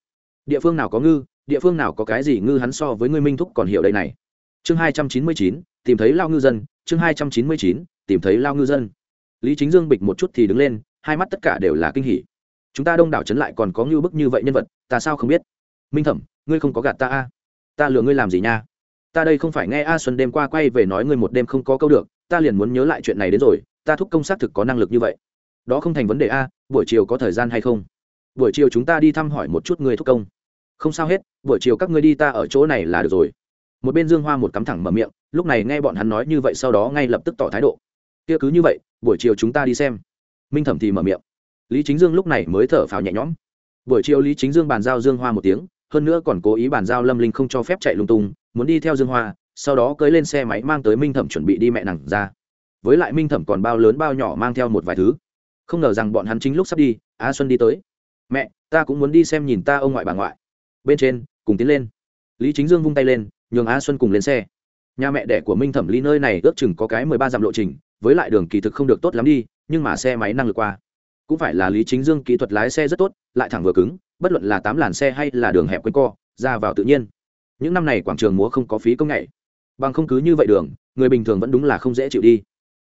Địa phương nào có ngư, địa phương nào có cái gì ngư hắn so với ngươi minh thúc còn hiểu đây này. Chương hai trăm chín mươi chín, tìm thấy lao ngư dân. Chương hai trăm chín mươi chín, tìm thấy lao ngư dân. Lý chính dương bịch một chút thì đứng lên, hai mắt tất cả đều là kinh hỉ. Chúng ta đông đảo trấn lại còn có ngưu bức như vậy nhân vật, ta sao không biết? Minh thẩm, ngươi không có gạt ta a? Ta lừa ngươi làm gì nha? Ta đây không phải nghe a xuân đêm qua quay về nói ngươi một đêm không có câu được, ta liền muốn nhớ lại chuyện này đến rồi, ta thúc công xác thực có năng lực như vậy. Đó không thành vấn đề a, buổi chiều có thời gian hay không? Buổi chiều chúng ta đi thăm hỏi một chút người thúc công. Không sao hết, buổi chiều các ngươi đi ta ở chỗ này là được rồi. Một bên dương hoa một cắm thẳng mở miệng, lúc này nghe bọn hắn nói như vậy sau đó ngay lập tức tỏ thái độ. Kia cứ như vậy, buổi chiều chúng ta đi xem. Minh thẩm thì mở miệng. Lý chính dương lúc này mới thở phào nhẹ nhõm. Buổi chiều lý chính dương bàn giao dương hoa một tiếng hơn nữa còn cố ý bàn giao lâm linh không cho phép chạy lung tung, muốn đi theo dương hoa, sau đó cưới lên xe máy mang tới minh thẩm chuẩn bị đi mẹ nặng ra. Với lại minh thẩm còn bao lớn bao nhỏ mang theo một vài thứ. Không ngờ rằng bọn hắn chính lúc sắp đi, a xuân đi tới. Mẹ, ta cũng muốn đi xem nhìn ta ông ngoại bà ngoại. Bên trên, cùng tiến lên. Lý chính dương vung tay lên, nhường a xuân cùng lên xe. Nhà mẹ đẻ của minh thẩm ly nơi này ước chừng có cái mười ba dặm lộ trình, với lại đường kỳ thực không được tốt lắm đi, nhưng mà xe máy năng lực qua. Cũng phải là lý chính dương kỹ thuật lái xe rất tốt, lại thẳng vừa cứng bất luận là tám làn xe hay là đường hẹp quanh co, ra vào tự nhiên. Những năm này quảng trường múa không có phí công nghệ. Bằng không cứ như vậy đường, người bình thường vẫn đúng là không dễ chịu đi.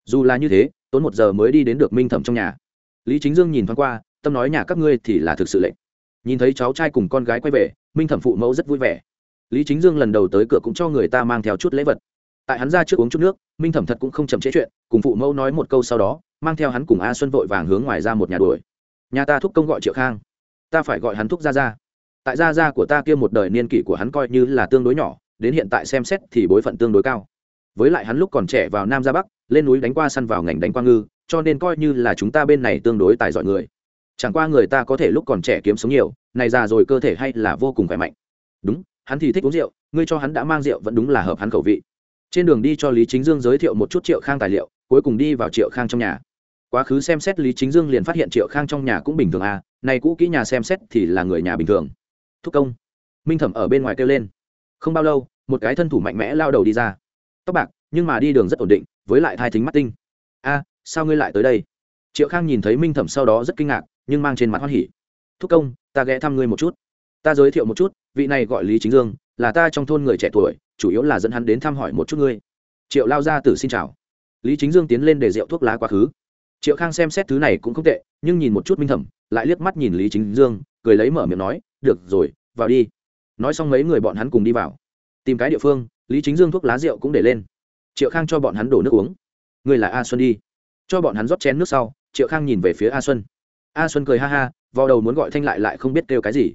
Dù là như thế, tốn một giờ mới đi đến được minh thẩm trong nhà. Lý chính dương nhìn thoáng qua, tâm nói nhà các ngươi thì là thực sự lệnh nhìn thấy cháu trai cùng con gái quay về, minh thẩm phụ mẫu rất vui vẻ. Lý chính dương lần đầu tới cửa cũng cho người ta mang theo chút lễ vật. Tại hắn ra trước uống chút nước, minh thẩm thật cũng không chậm chế chuyện, cùng phụ mẫu nói một câu sau đó, mang theo hắn cùng a xuân vội vàng hướng ngoài ra một nhà đuổi. Nhà ta thúc công gọi triệu khang ta phải gọi hắn thúc gia gia. tại gia gia của ta kia một đời niên kỷ của hắn coi như là tương đối nhỏ, đến hiện tại xem xét thì bối phận tương đối cao. Với lại hắn lúc còn trẻ vào nam ra bắc, lên núi đánh qua săn vào ngành đánh qua ngư, cho nên coi như là chúng ta bên này tương đối tài giỏi người. Chẳng qua người ta có thể lúc còn trẻ kiếm sống nhiều, này già rồi cơ thể hay là vô cùng khỏe mạnh. Đúng, hắn thì thích uống rượu, ngươi cho hắn đã mang rượu vẫn đúng là hợp hắn khẩu vị. Trên đường đi cho lý chính dương giới thiệu một chút triệu khang tài liệu, cuối cùng đi vào triệu khang trong nhà quá khứ xem xét lý chính dương liền phát hiện triệu khang trong nhà cũng bình thường à này cũ kỹ nhà xem xét thì là người nhà bình thường. Thúc công. Minh thẩm ở bên ngoài kêu lên. Không bao lâu, một cái thân thủ mạnh mẽ lao đầu đi ra. Tóc bạc, nhưng mà đi đường rất ổn định, với lại thai thính mắt tinh. A, sao ngươi lại tới đây? Triệu khang nhìn thấy minh thẩm sau đó rất kinh ngạc, nhưng mang trên mặt hoan hỉ. Thúc công, ta ghé thăm ngươi một chút. Ta giới thiệu một chút, vị này gọi lý chính dương, là ta trong thôn người trẻ tuổi, chủ yếu là dẫn hắn đến thăm hỏi một chút ngươi. Triệu lao ra tử xin chào. Lý chính dương tiến lên để rượu thuốc lá quá khứ triệu khang xem xét thứ này cũng không tệ, nhưng nhìn một chút minh thẩm, lại liếc mắt nhìn lý chính dương, cười lấy mở miệng nói, được rồi, vào đi. Nói xong mấy người bọn hắn cùng đi vào. Tìm cái địa phương, lý chính dương thuốc lá rượu cũng để lên. Triệu khang cho bọn hắn đổ nước uống. Người là a xuân đi. Cho bọn hắn rót chén nước sau, triệu khang nhìn về phía a xuân. A xuân cười ha ha vào đầu muốn gọi thanh lại lại không biết kêu cái gì.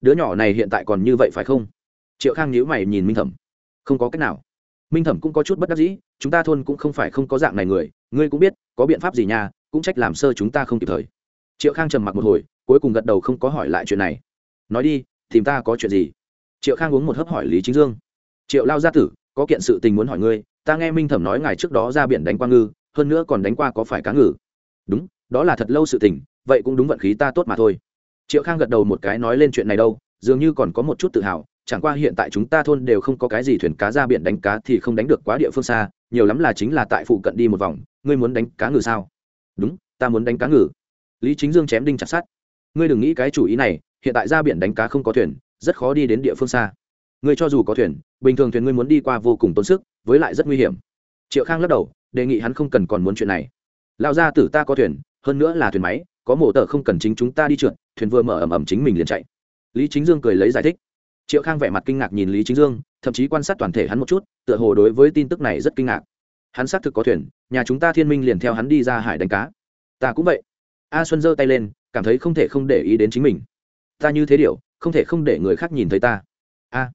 Đứa nhỏ này hiện tại còn như vậy phải không? Triệu khang nhíu mày nhìn minh thẩm. Không có cách nào minh thẩm cũng có chút bất đắc dĩ, chúng ta thôn cũng không phải không có dạng này người, ngươi cũng biết, có biện pháp gì nha, cũng trách làm sơ chúng ta không kịp thời. Triệu khang trầm mặc một hồi, cuối cùng gật đầu không có hỏi lại chuyện này. Nói đi, tìm ta có chuyện gì? Triệu khang uống một hớp hỏi lý chính dương. Triệu lao gia tử, có kiện sự tình muốn hỏi ngươi, ta nghe minh thẩm nói ngày trước đó ra biển đánh qua ngư, hơn nữa còn đánh qua có phải cá ngừ. Đúng, đó là thật lâu sự tình, vậy cũng đúng vận khí ta tốt mà thôi. Triệu khang gật đầu một cái nói lên chuyện này đâu, dường như còn có một chút tự hào chẳng qua hiện tại chúng ta thôn đều không có cái gì thuyền cá ra biển đánh cá thì không đánh được quá địa phương xa, nhiều lắm là chính là tại phụ cận đi một vòng, ngươi muốn đánh cá ngừ sao? Đúng, ta muốn đánh cá ngừ. Lý chính dương chém đinh chặt sát ngươi đừng nghĩ cái chủ ý này, hiện tại ra biển đánh cá không có thuyền, rất khó đi đến địa phương xa. Ngươi cho dù có thuyền, bình thường thuyền ngươi muốn đi qua vô cùng tốn sức, với lại rất nguy hiểm. Triệu khang lắc đầu, đề nghị hắn không cần còn muốn chuyện này. Lão gia tử ta có thuyền, hơn nữa là thuyền máy, có mổ tờ không cần chính chúng ta đi trượt, thuyền vừa mở ẩm ẩm chính mình liền chạy. Lý chính dương cười lấy giải thích triệu khang vẻ mặt kinh ngạc nhìn lý chính dương, thậm chí quan sát toàn thể hắn một chút, tựa hồ đối với tin tức này rất kinh ngạc. Hắn xác thực có thuyền, nhà chúng ta thiên minh liền theo hắn đi ra hải đánh cá. Ta cũng vậy. A xuân giơ tay lên, cảm thấy không thể không để ý đến chính mình. Ta như thế điều, không thể không để người khác nhìn thấy ta. A.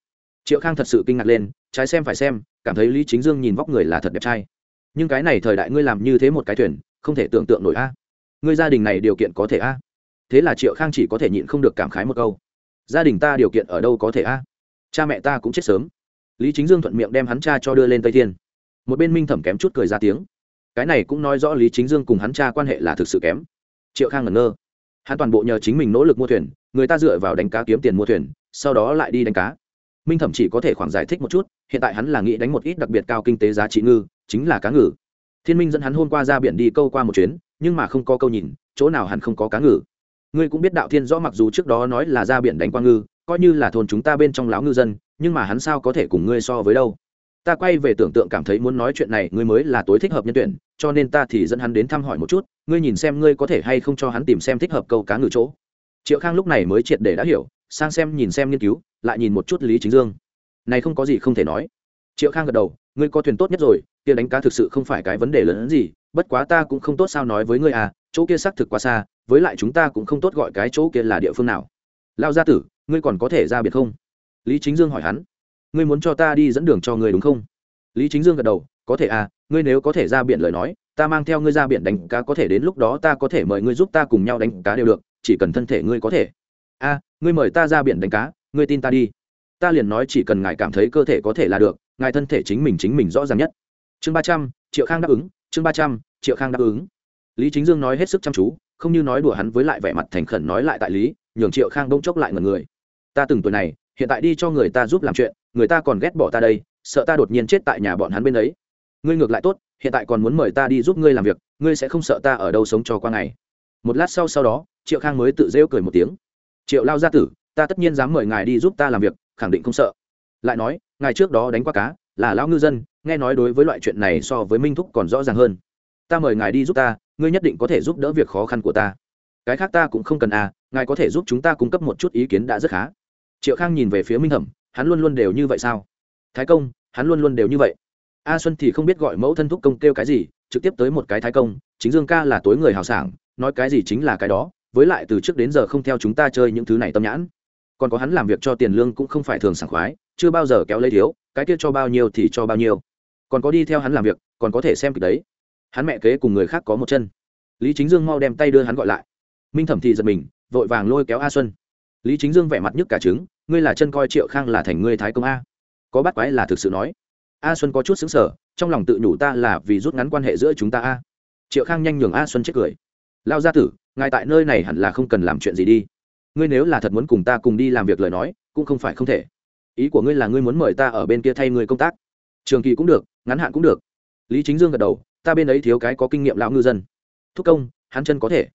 Triệu khang thật sự kinh ngạc lên, trái xem phải xem, cảm thấy lý chính dương nhìn vóc người là thật đẹp trai. Nhưng cái này thời đại ngươi làm như thế một cái thuyền, không thể tưởng tượng nổi a. Ngươi gia đình này điều kiện có thể a. Thế là triệu khang chỉ có thể nhịn không được cảm khái một câu gia đình ta điều kiện ở đâu có thể a? Cha mẹ ta cũng chết sớm. Lý chính dương thuận miệng đem hắn cha cho đưa lên tây thiên. Một bên minh thẩm kém chút cười ra tiếng. Cái này cũng nói rõ lý chính dương cùng hắn cha quan hệ là thực sự kém. Triệu khang ngẩn ngơ. Hắn toàn bộ nhờ chính mình nỗ lực mua thuyền, người ta dựa vào đánh cá kiếm tiền mua thuyền, sau đó lại đi đánh cá. Minh thẩm chỉ có thể khoảng giải thích một chút, hiện tại hắn là nghĩ đánh một ít đặc biệt cao kinh tế giá trị ngư, chính là cá ngừ. Thiên minh dẫn hắn hôm qua ra biển đi câu qua một chuyến, nhưng mà không có câu nhìn, chỗ nào hắn không có cá ngừ ngươi cũng biết đạo thiên rõ mặc dù trước đó nói là ra biển đánh quang ngư, coi như là thôn chúng ta bên trong lão ngư dân, nhưng mà hắn sao có thể cùng ngươi so với đâu? Ta quay về tưởng tượng cảm thấy muốn nói chuyện này, ngươi mới là tối thích hợp nhân tuyển, cho nên ta thì dẫn hắn đến thăm hỏi một chút, ngươi nhìn xem ngươi có thể hay không cho hắn tìm xem thích hợp câu cá ngừ chỗ. Triệu khang lúc này mới triệt để đã hiểu, sang xem nhìn xem nghiên cứu, lại nhìn một chút lý chính dương. Này không có gì không thể nói. Triệu khang gật đầu, ngươi có thuyền tốt nhất rồi, kia đánh cá thực sự không phải cái vấn đề lớn hơn gì, bất quá ta cũng không tốt sao nói với ngươi à chỗ kia xác thực quá xa với lại chúng ta cũng không tốt gọi cái chỗ kia là địa phương nào. Lao gia tử, ngươi còn có thể ra biệt không? Lý chính dương hỏi hắn. Ngươi muốn cho ta đi dẫn đường cho ngươi đúng không? Lý chính dương gật đầu, có thể à ngươi nếu có thể ra biển lời nói, ta mang theo ngươi ra biển đánh cá có thể đến lúc đó ta có thể mời ngươi giúp ta cùng nhau đánh cá đều được, chỉ cần thân thể ngươi có thể. A ngươi mời ta ra biển đánh cá, ngươi tin ta đi. Ta liền nói chỉ cần ngài cảm thấy cơ thể có thể là được, ngài thân thể chính mình chính mình rõ ràng nhất. Chương ba trăm, triệu khang đáp ứng, chương ba trăm, triệu khang đáp ứng. Lý chính dương nói hết sức chăm chú không như nói đùa hắn với lại vẻ mặt thành khẩn nói lại tại lý, nhường triệu khang bỗng chốc lại ngần người. Ta từng tuổi này, hiện tại đi cho người ta giúp làm chuyện, người ta còn ghét bỏ ta đây, sợ ta đột nhiên chết tại nhà bọn hắn bên ấy. Ngươi ngược lại tốt, hiện tại còn muốn mời ta đi giúp ngươi làm việc, ngươi sẽ không sợ ta ở đâu sống cho qua ngày. Một lát sau sau đó, triệu khang mới tự rêu cười một tiếng. Triệu lao gia tử, ta tất nhiên dám mời ngài đi giúp ta làm việc, khẳng định không sợ. Lại nói, ngài trước đó đánh qua cá, là lão ngư dân, nghe nói đối với loại chuyện này so với minh thúc còn rõ ràng hơn. Ta mời ngài đi giúp ta ngươi nhất định có thể giúp đỡ việc khó khăn của ta. Cái khác ta cũng không cần à ngài có thể giúp chúng ta cung cấp một chút ý kiến đã rất khá. Triệu khang nhìn về phía minh thẩm hắn luôn luôn đều như vậy sao? Thái công, hắn luôn luôn đều như vậy. A xuân thì không biết gọi mẫu thân thúc công kêu cái gì, trực tiếp tới một cái thái công, chính dương ca là tối người hào sảng, nói cái gì chính là cái đó, với lại từ trước đến giờ không theo chúng ta chơi những thứ này tâm nhãn. Còn có hắn làm việc cho tiền lương cũng không phải thường sảng khoái, chưa bao giờ kéo lấy thiếu, cái kia cho bao nhiêu thì cho bao nhiêu. Còn có đi theo hắn làm việc, còn có thể xem kịch đấy hắn mẹ kế cùng người khác có một chân. Lý chính dương mau đem tay đưa hắn gọi lại. Minh thẩm thì giật mình, vội vàng lôi kéo a xuân. Lý chính dương vẻ mặt nhức cả trứng, ngươi là chân coi triệu khang là thành ngươi thái công a. Có bắt quái là thực sự nói. A xuân có chút xứng sở trong lòng tự nhủ ta là vì rút ngắn quan hệ giữa chúng ta a. Triệu khang nhanh nhường a xuân chết cười. Lao gia tử, ngài tại nơi này hẳn là không cần làm chuyện gì đi. Ngươi nếu là thật muốn cùng ta cùng đi làm việc lời nói, cũng không phải không thể. Ý của ngươi là ngươi muốn mời ta ở bên kia thay người công tác. Trường kỳ cũng được, ngắn hạn cũng được. Lý chính dương gật đầu ta bên ấy thiếu cái có kinh nghiệm lão ngư dân. Thúc công, hắn chân có thể.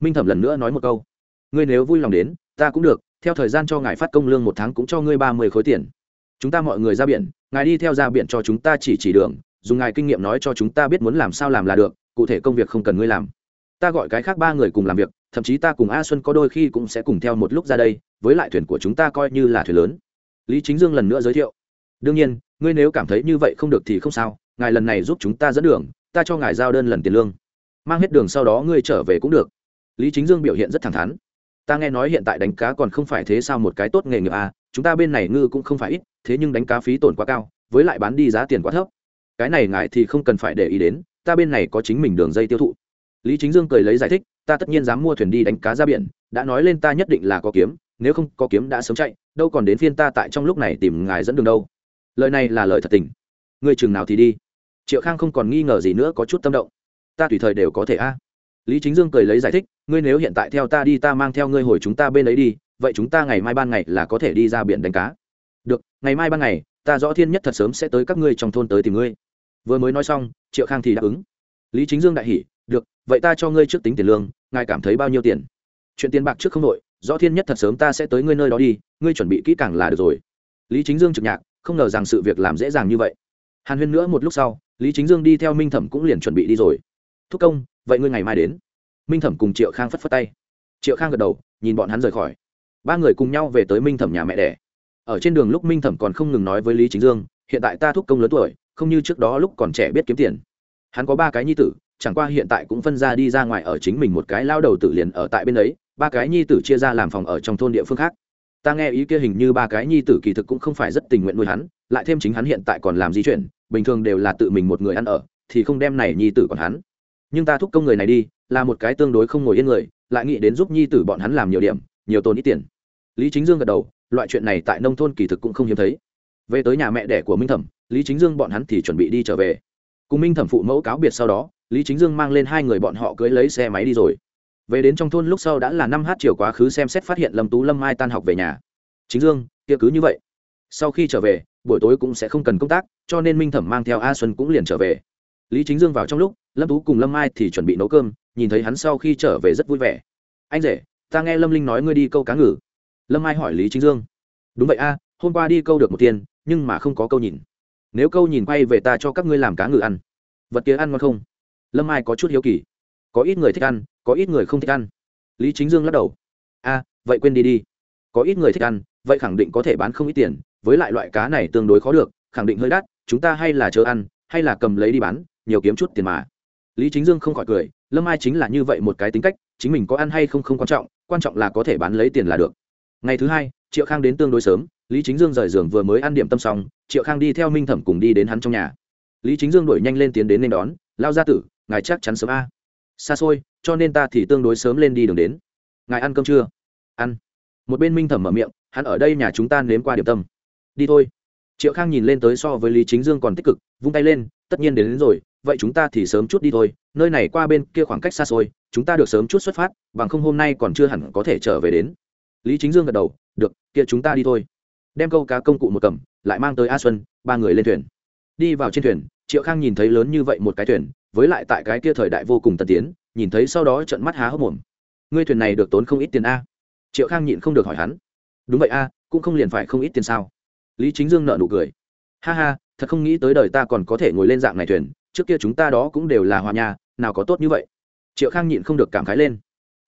Minh thẩm lần nữa nói một câu. Ngươi nếu vui lòng đến, ta cũng được, theo thời gian cho ngài phát công lương một tháng cũng cho ngươi ba mươi khối tiền. Chúng ta mọi người ra biển, ngài đi theo ra biển cho chúng ta chỉ chỉ đường, dùng ngài kinh nghiệm nói cho chúng ta biết muốn làm sao làm là được, cụ thể công việc không cần ngươi làm. Ta gọi cái khác ba người cùng làm việc, thậm chí ta cùng a xuân có đôi khi cũng sẽ cùng theo một lúc ra đây, với lại thuyền của chúng ta coi như là thuyền lớn. Lý chính dương lần nữa giới thiệu. Đương nhiên, ngươi nếu cảm thấy như vậy không được thì không sao, ngài lần này giúp chúng ta dẫn đường ta cho ngài giao đơn lần tiền lương. Mang hết đường sau đó ngươi trở về cũng được. Lý chính dương biểu hiện rất thẳng thắn. Ta nghe nói hiện tại đánh cá còn không phải thế sao một cái tốt nghề nghiệp à chúng ta bên này ngư cũng không phải ít, thế nhưng đánh cá phí tổn quá cao, với lại bán đi giá tiền quá thấp. Cái này ngài thì không cần phải để ý đến, ta bên này có chính mình đường dây tiêu thụ. Lý chính dương cười lấy giải thích, ta tất nhiên dám mua thuyền đi đánh cá ra biển, đã nói lên ta nhất định là có kiếm, nếu không có kiếm đã sớm chạy, đâu còn đến phiên ta tại trong lúc này tìm ngài dẫn đường đâu. Lời này là lời thật tình. Người chừng nào thì đi triệu khang không còn nghi ngờ gì nữa, có chút tâm động. Ta tùy thời đều có thể a. Lý chính dương cười lấy giải thích, ngươi nếu hiện tại theo ta đi, ta mang theo ngươi hồi chúng ta bên ấy đi, vậy chúng ta ngày mai ban ngày là có thể đi ra biển đánh cá. Được, ngày mai ban ngày, ta rõ thiên nhất thật sớm sẽ tới các ngươi trong thôn tới tìm ngươi. Vừa mới nói xong, triệu khang thì đáp ứng. Lý chính dương đại hỉ, được, vậy ta cho ngươi trước tính tiền lương, ngài cảm thấy bao nhiêu tiền? Chuyện tiền bạc trước không đội rõ thiên nhất thật sớm ta sẽ tới ngươi nơi đó đi, ngươi chuẩn bị kỹ càng là được rồi. Lý chính dương trực nhạc, không ngờ rằng sự việc làm dễ dàng như vậy. Hàn huyên nữa một lúc sau lý chính dương đi theo minh thẩm cũng liền chuẩn bị đi rồi. Thúc công, vậy ngươi ngày mai đến. Minh thẩm cùng triệu khang phất phất tay. Triệu khang gật đầu, nhìn bọn hắn rời khỏi. Ba người cùng nhau về tới minh thẩm nhà mẹ đẻ. Ở trên đường lúc minh thẩm còn không ngừng nói với lý chính dương, hiện tại ta thúc công lớn tuổi, không như trước đó lúc còn trẻ biết kiếm tiền. Hắn có ba cái nhi tử, chẳng qua hiện tại cũng phân ra đi ra ngoài ở chính mình một cái lao đầu tử liền ở tại bên ấy, ba cái nhi tử chia ra làm phòng ở trong thôn địa phương khác. Ta nghe ý kia hình như ba cái nhi tử kỳ thực cũng không phải rất tình nguyện nuôi hắn, lại thêm chính hắn hiện tại còn làm di chuyển bình thường đều là tự mình một người ăn ở, thì không đem này nhi tử còn hắn. Nhưng ta thúc công người này đi, là một cái tương đối không ngồi yên người, lại nghĩ đến giúp nhi tử bọn hắn làm nhiều điểm, nhiều tồn ít tiền. Lý chính dương gật đầu, loại chuyện này tại nông thôn kỳ thực cũng không hiếm thấy. Về tới nhà mẹ đẻ của minh thẩm, lý chính dương bọn hắn thì chuẩn bị đi trở về. Cùng minh thẩm phụ mẫu cáo biệt sau đó, lý chính dương mang lên hai người bọn họ cưới lấy xe máy đi rồi. Về đến trong thôn lúc sau đã là năm h chiều quá khứ xem xét phát hiện lâm tú lâm mai tan học về nhà. Chính dương, kia cứ như vậy sau khi trở về, buổi tối cũng sẽ không cần công tác, cho nên minh thẩm mang theo a xuân cũng liền trở về. Lý chính dương vào trong lúc, lâm tú cùng lâm mai thì chuẩn bị nấu cơm, nhìn thấy hắn sau khi trở về rất vui vẻ. Anh rể, ta nghe lâm linh nói ngươi đi câu cá ngừ. Lâm mai hỏi lý chính dương. Đúng vậy a, hôm qua đi câu được một tiền, nhưng mà không có câu nhìn. Nếu câu nhìn quay về ta cho các ngươi làm cá ngừ ăn. Vật kia ăn ngon không? Lâm mai có chút hiếu kỳ. Có ít người thích ăn, có ít người không thích ăn. Lý chính dương lắc đầu. A, vậy quên đi đi. Có ít người thích ăn, vậy khẳng định có thể bán không ít tiền với lại loại cá này tương đối khó được, khẳng định hơi đắt, chúng ta hay là chờ ăn, hay là cầm lấy đi bán, nhiều kiếm chút tiền mà. Lý chính dương không khỏi cười, lâm ai chính là như vậy một cái tính cách, chính mình có ăn hay không không quan trọng quan trọng là có thể bán lấy tiền là được. Ngày thứ hai, triệu khang đến tương đối sớm, lý chính dương rời giường vừa mới ăn điểm tâm xong, triệu khang đi theo minh thẩm cùng đi đến hắn trong nhà. Lý chính dương đuổi nhanh lên tiến đến nên đón, lao gia tử, ngài chắc chắn sớm a. Xa xôi, cho nên ta thì tương đối sớm lên đi đường đến. Ngài ăn cơm chưa? Ăn. Một bên minh thẩm mở miệng, hắn ở đây nhà chúng ta nếm qua điểm tâm đi thôi. Triệu khang nhìn lên tới so với lý chính dương còn tích cực vung tay lên tất nhiên đến, đến rồi vậy chúng ta thì sớm chút đi thôi nơi này qua bên kia khoảng cách xa xôi chúng ta được sớm chút xuất phát bằng không hôm nay còn chưa hẳn có thể trở về đến. Lý chính dương gật đầu được kia chúng ta đi thôi. Đem câu cá công cụ một cầm lại mang tới a xuân ba người lên thuyền. Đi vào trên thuyền triệu khang nhìn thấy lớn như vậy một cái thuyền với lại tại cái kia thời đại vô cùng tân tiến nhìn thấy sau đó trận mắt há hốc mồm. Ngươi thuyền này được tốn không ít tiền a? Triệu khang nhịn không được hỏi hắn. Đúng vậy a cũng không liền phải không ít tiền sao? Lý chính dương nợ nụ cười. Ha ha, thật không nghĩ tới đời ta còn có thể ngồi lên dạng này thuyền, trước kia chúng ta đó cũng đều là hòa nhà, nào có tốt như vậy. Triệu khang nhịn không được cảm khái lên.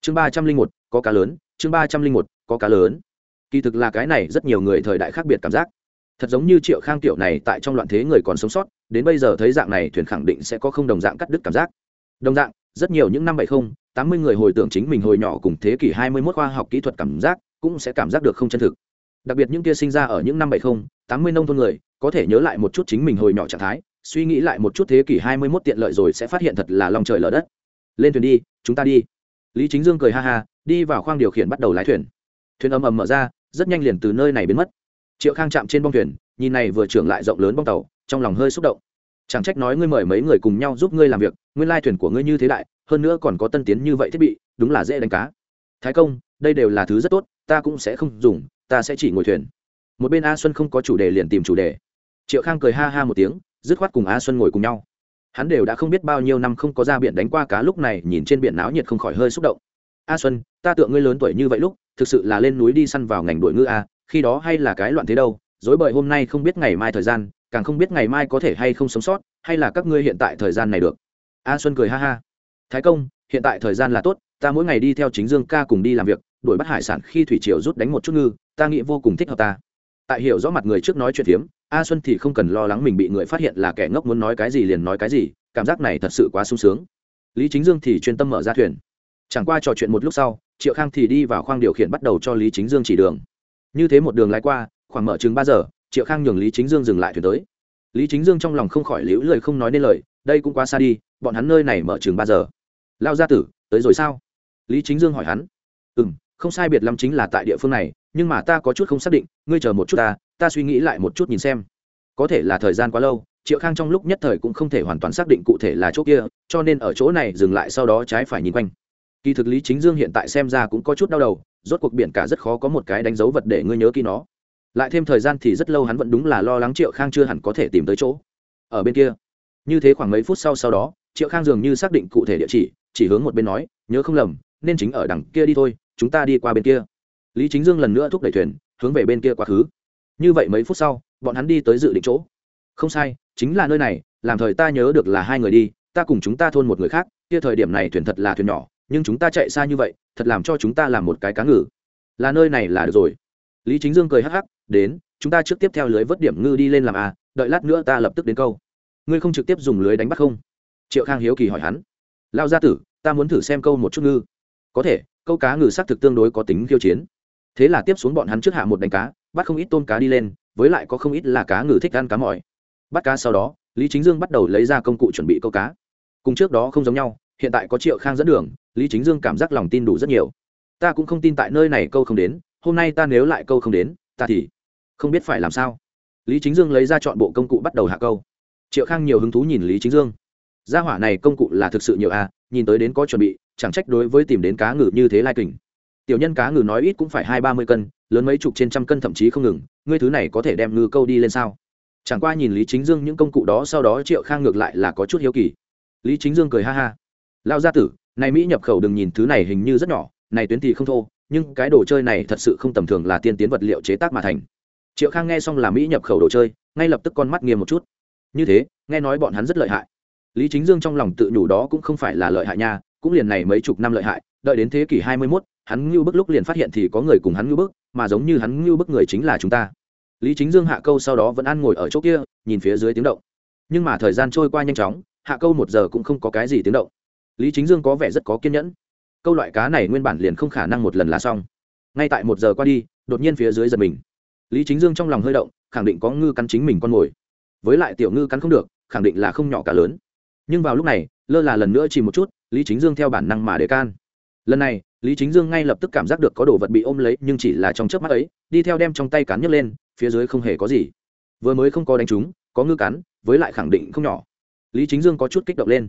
Chương ba trăm linh một, có cá lớn, chương ba trăm linh một, có cá lớn. Kỳ thực là cái này rất nhiều người thời đại khác biệt cảm giác. Thật giống như triệu khang tiểu này tại trong loạn thế người còn sống sót, đến bây giờ thấy dạng này thuyền khẳng định sẽ có không đồng dạng cắt đứt cảm giác. Đồng dạng, rất nhiều những năm bảy không, tám mươi người hồi tưởng chính mình hồi nhỏ cùng thế kỷ hai mươi mốt khoa học kỹ thuật cảm giác, cũng sẽ cảm giác được không chân thực đặc biệt những kia sinh ra ở những năm bảy không, tám mươi nông thôn người, có thể nhớ lại một chút chính mình hồi nhỏ trạng thái, suy nghĩ lại một chút thế kỷ hai mươi mốt tiện lợi rồi sẽ phát hiện thật là lòng trời lở đất. Lên thuyền đi, chúng ta đi. Lý chính dương cười ha ha, đi vào khoang điều khiển bắt đầu lái thuyền. Thuyền ầm ầm mở ra, rất nhanh liền từ nơi này biến mất. Triệu khang chạm trên bong thuyền, nhìn này vừa trưởng lại rộng lớn bong tàu, trong lòng hơi xúc động. Chẳng trách nói ngươi mời mấy người cùng nhau giúp ngươi làm việc, nguyên lai thuyền của ngươi như thế đại, hơn nữa còn có tân tiến như vậy thiết bị, đúng là dễ đánh cá. Thái công, đây đều là thứ rất tốt, ta cũng sẽ không dùng ta sẽ chỉ ngồi thuyền. Một bên a xuân không có chủ đề liền tìm chủ đề. Triệu khang cười ha ha một tiếng, dứt khoát cùng a xuân ngồi cùng nhau. Hắn đều đã không biết bao nhiêu năm không có ra biển đánh qua cá lúc này, nhìn trên biển náo nhiệt không khỏi hơi xúc động. A xuân, ta tượng ngươi lớn tuổi như vậy lúc, thực sự là lên núi đi săn vào ngành đuổi ngư a, khi đó hay là cái loạn thế đâu, dối bời hôm nay không biết ngày mai thời gian, càng không biết ngày mai có thể hay không sống sót, hay là các ngươi hiện tại thời gian này được. A xuân cười ha ha. Thái công, hiện tại thời gian là tốt, ta mỗi ngày đi theo chính dương ca cùng đi làm việc, đuổi bắt hải sản khi thủy triều rút đánh một chút ngư ta nghĩ vô cùng thích hợp ta. Tại hiểu rõ mặt người trước nói chuyện phiếm, a xuân thì không cần lo lắng mình bị người phát hiện là kẻ ngốc muốn nói cái gì liền nói cái gì, cảm giác này thật sự quá sung sướng. Lý chính dương thì chuyên tâm mở ra thuyền. Chẳng qua trò chuyện một lúc sau, triệu khang thì đi vào khoang điều khiển bắt đầu cho lý chính dương chỉ đường. Như thế một đường lái qua, khoảng mở chừng ba giờ, triệu khang nhường lý chính dương dừng lại thuyền tới. Lý chính dương trong lòng không khỏi liễu lời không nói nên lời, đây cũng quá xa đi, bọn hắn nơi này mở chừng ba giờ. Lao gia tử, tới rồi sao? Lý chính dương hỏi hắn. Ừ m không sai biệt lắm chính là tại địa phương này, nhưng mà ta có chút không xác định, ngươi chờ một chút ta ta suy nghĩ lại một chút nhìn xem. Có thể là thời gian quá lâu, triệu khang trong lúc nhất thời cũng không thể hoàn toàn xác định cụ thể là chỗ kia, cho nên ở chỗ này dừng lại sau đó trái phải nhìn quanh. Kỳ thực lý chính dương hiện tại xem ra cũng có chút đau đầu, rốt cuộc biển cả rất khó có một cái đánh dấu vật để ngươi nhớ kỹ nó. Lại thêm thời gian thì rất lâu hắn vẫn đúng là lo lắng triệu khang chưa hẳn có thể tìm tới chỗ. Ở bên kia, như thế khoảng mấy phút sau sau đó, triệu khang dường như xác định cụ thể địa chỉ chỉ hướng một bên nói, nhớ không lầm, nên chính ở đằng kia đi thôi chúng ta đi qua bên kia. Lý chính dương lần nữa thúc đẩy thuyền, hướng về bên kia quá khứ. Như vậy mấy phút sau, bọn hắn đi tới dự định chỗ. Không sai, chính là nơi này, làm thời ta nhớ được là hai người đi, ta cùng chúng ta thôn một người khác, kia thời điểm này thuyền thật là thuyền nhỏ, nhưng chúng ta chạy xa như vậy, thật làm cho chúng ta làm một cái cá ngừ. Là nơi này là được rồi. Lý chính dương cười hắc hắc, đến, chúng ta trước tiếp theo lưới vớt điểm ngư đi lên làm à đợi lát nữa ta lập tức đến câu. Ngươi không trực tiếp dùng lưới đánh bắt không? Triệu khang hiếu kỳ hỏi hắn. Lao gia tử, ta muốn thử xem câu một chút ngư. Có thể câu cá ngừ xác thực tương đối có tính khiêu chiến. Thế là tiếp xuống bọn hắn trước hạ một đánh cá, bắt không ít tôm cá đi lên, với lại có không ít là cá ngừ thích ăn cá mỏi. Bắt cá sau đó, lý chính dương bắt đầu lấy ra công cụ chuẩn bị câu cá. Cùng trước đó không giống nhau, hiện tại có triệu khang dẫn đường, lý chính dương cảm giác lòng tin đủ rất nhiều. Ta cũng không tin tại nơi này câu không đến, hôm nay ta nếu lại câu không đến, ta thì không biết phải làm sao. Lý chính dương lấy ra chọn bộ công cụ bắt đầu hạ câu. Triệu khang nhiều hứng thú nhìn lý chính dương. Gia hỏa này công cụ là thực sự nhiều à nhìn tới đến có chuẩn bị chẳng trách đối với tìm đến cá ngừ như thế lai kình. Tiểu nhân cá ngừ nói ít cũng phải hai ba mươi cân, lớn mấy chục trên trăm cân thậm chí không ngừng, ngươi thứ này có thể đem ngư câu đi lên sao? Chẳng qua nhìn lý chính dương những công cụ đó sau đó triệu khang ngược lại là có chút hiếu kỳ. Lý chính dương cười ha ha. Lao gia tử, này mỹ nhập khẩu đừng nhìn thứ này hình như rất nhỏ, này tuyến thì không thô, nhưng cái đồ chơi này thật sự không tầm thường là tiên tiến vật liệu chế tác mà thành. Triệu khang nghe xong là mỹ nhập khẩu đồ chơi, ngay lập tức con mắt nghiêm một chút. Như thế, nghe nói bọn hắn rất lợi hại. Lý chính dương trong lòng tự nhủ đó cũng không phải là lợi hại nha cũng liền này mấy chục năm lợi hại đợi đến thế kỷ hai mươi 21, hắn ngưu bức lúc liền phát hiện thì có người cùng hắn ngưu bức mà giống như hắn ngưu bức người chính là chúng ta. Lý chính dương hạ câu sau đó vẫn ăn ngồi ở chỗ kia nhìn phía dưới tiếng động. Nhưng mà thời gian trôi qua nhanh chóng hạ câu một giờ cũng không có cái gì tiếng động. Lý chính dương có vẻ rất có kiên nhẫn. Câu loại cá này nguyên bản liền không khả năng một lần là xong. Ngay tại một giờ qua đi đột nhiên phía dưới giật mình. Lý chính dương trong lòng hơi động khẳng định có ngư cắn chính mình con mồi. Với lại tiểu ngư cắn không được khẳng định là không nhỏ cả lớn. Nhưng vào lúc này lơ là lần nữa chỉ một chút, lý chính dương theo bản năng mà để can. Lần này, lý chính dương ngay lập tức cảm giác được có đồ vật bị ôm lấy, nhưng chỉ là trong chớp mắt ấy, đi theo đem trong tay cán nhấc lên, phía dưới không hề có gì. Vừa mới không có đánh trúng, có ngư cắn, với lại khẳng định không nhỏ. Lý chính dương có chút kích động lên.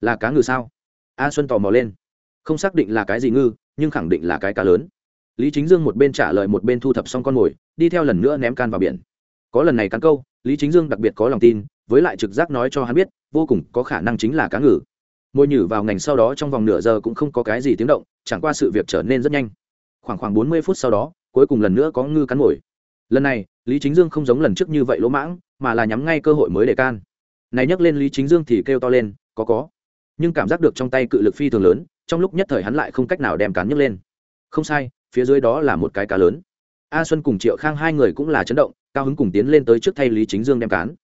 Là cá ngừ sao? A xuân tò mò lên. Không xác định là cái gì ngư, nhưng khẳng định là cái cá lớn. Lý chính dương một bên trả lời một bên thu thập xong con mồi, đi theo lần nữa ném can vào biển. Có lần này cắn câu, lý chính dương đặc biệt có lòng tin với lại trực giác nói cho hắn biết, vô cùng có khả năng chính là cá ngừ. Môi nhử vào ngành sau đó trong vòng nửa giờ cũng không có cái gì tiếng động, chẳng qua sự việc trở nên rất nhanh. Khoảng khoảng bốn mươi phút sau đó, cuối cùng lần nữa có ngư cắn mồi. Lần này, lý chính dương không giống lần trước như vậy lỗ mãng, mà là nhắm ngay cơ hội mới để can. Này nhắc lên lý chính dương thì kêu to lên, có có. Nhưng cảm giác được trong tay cự lực phi thường lớn, trong lúc nhất thời hắn lại không cách nào đem cán nhấc lên. Không sai, phía dưới đó là một cái cá lớn. A xuân cùng triệu khang hai người cũng là chấn động, cao hứng cùng tiến lên tới trước thay lý chính dương đem cán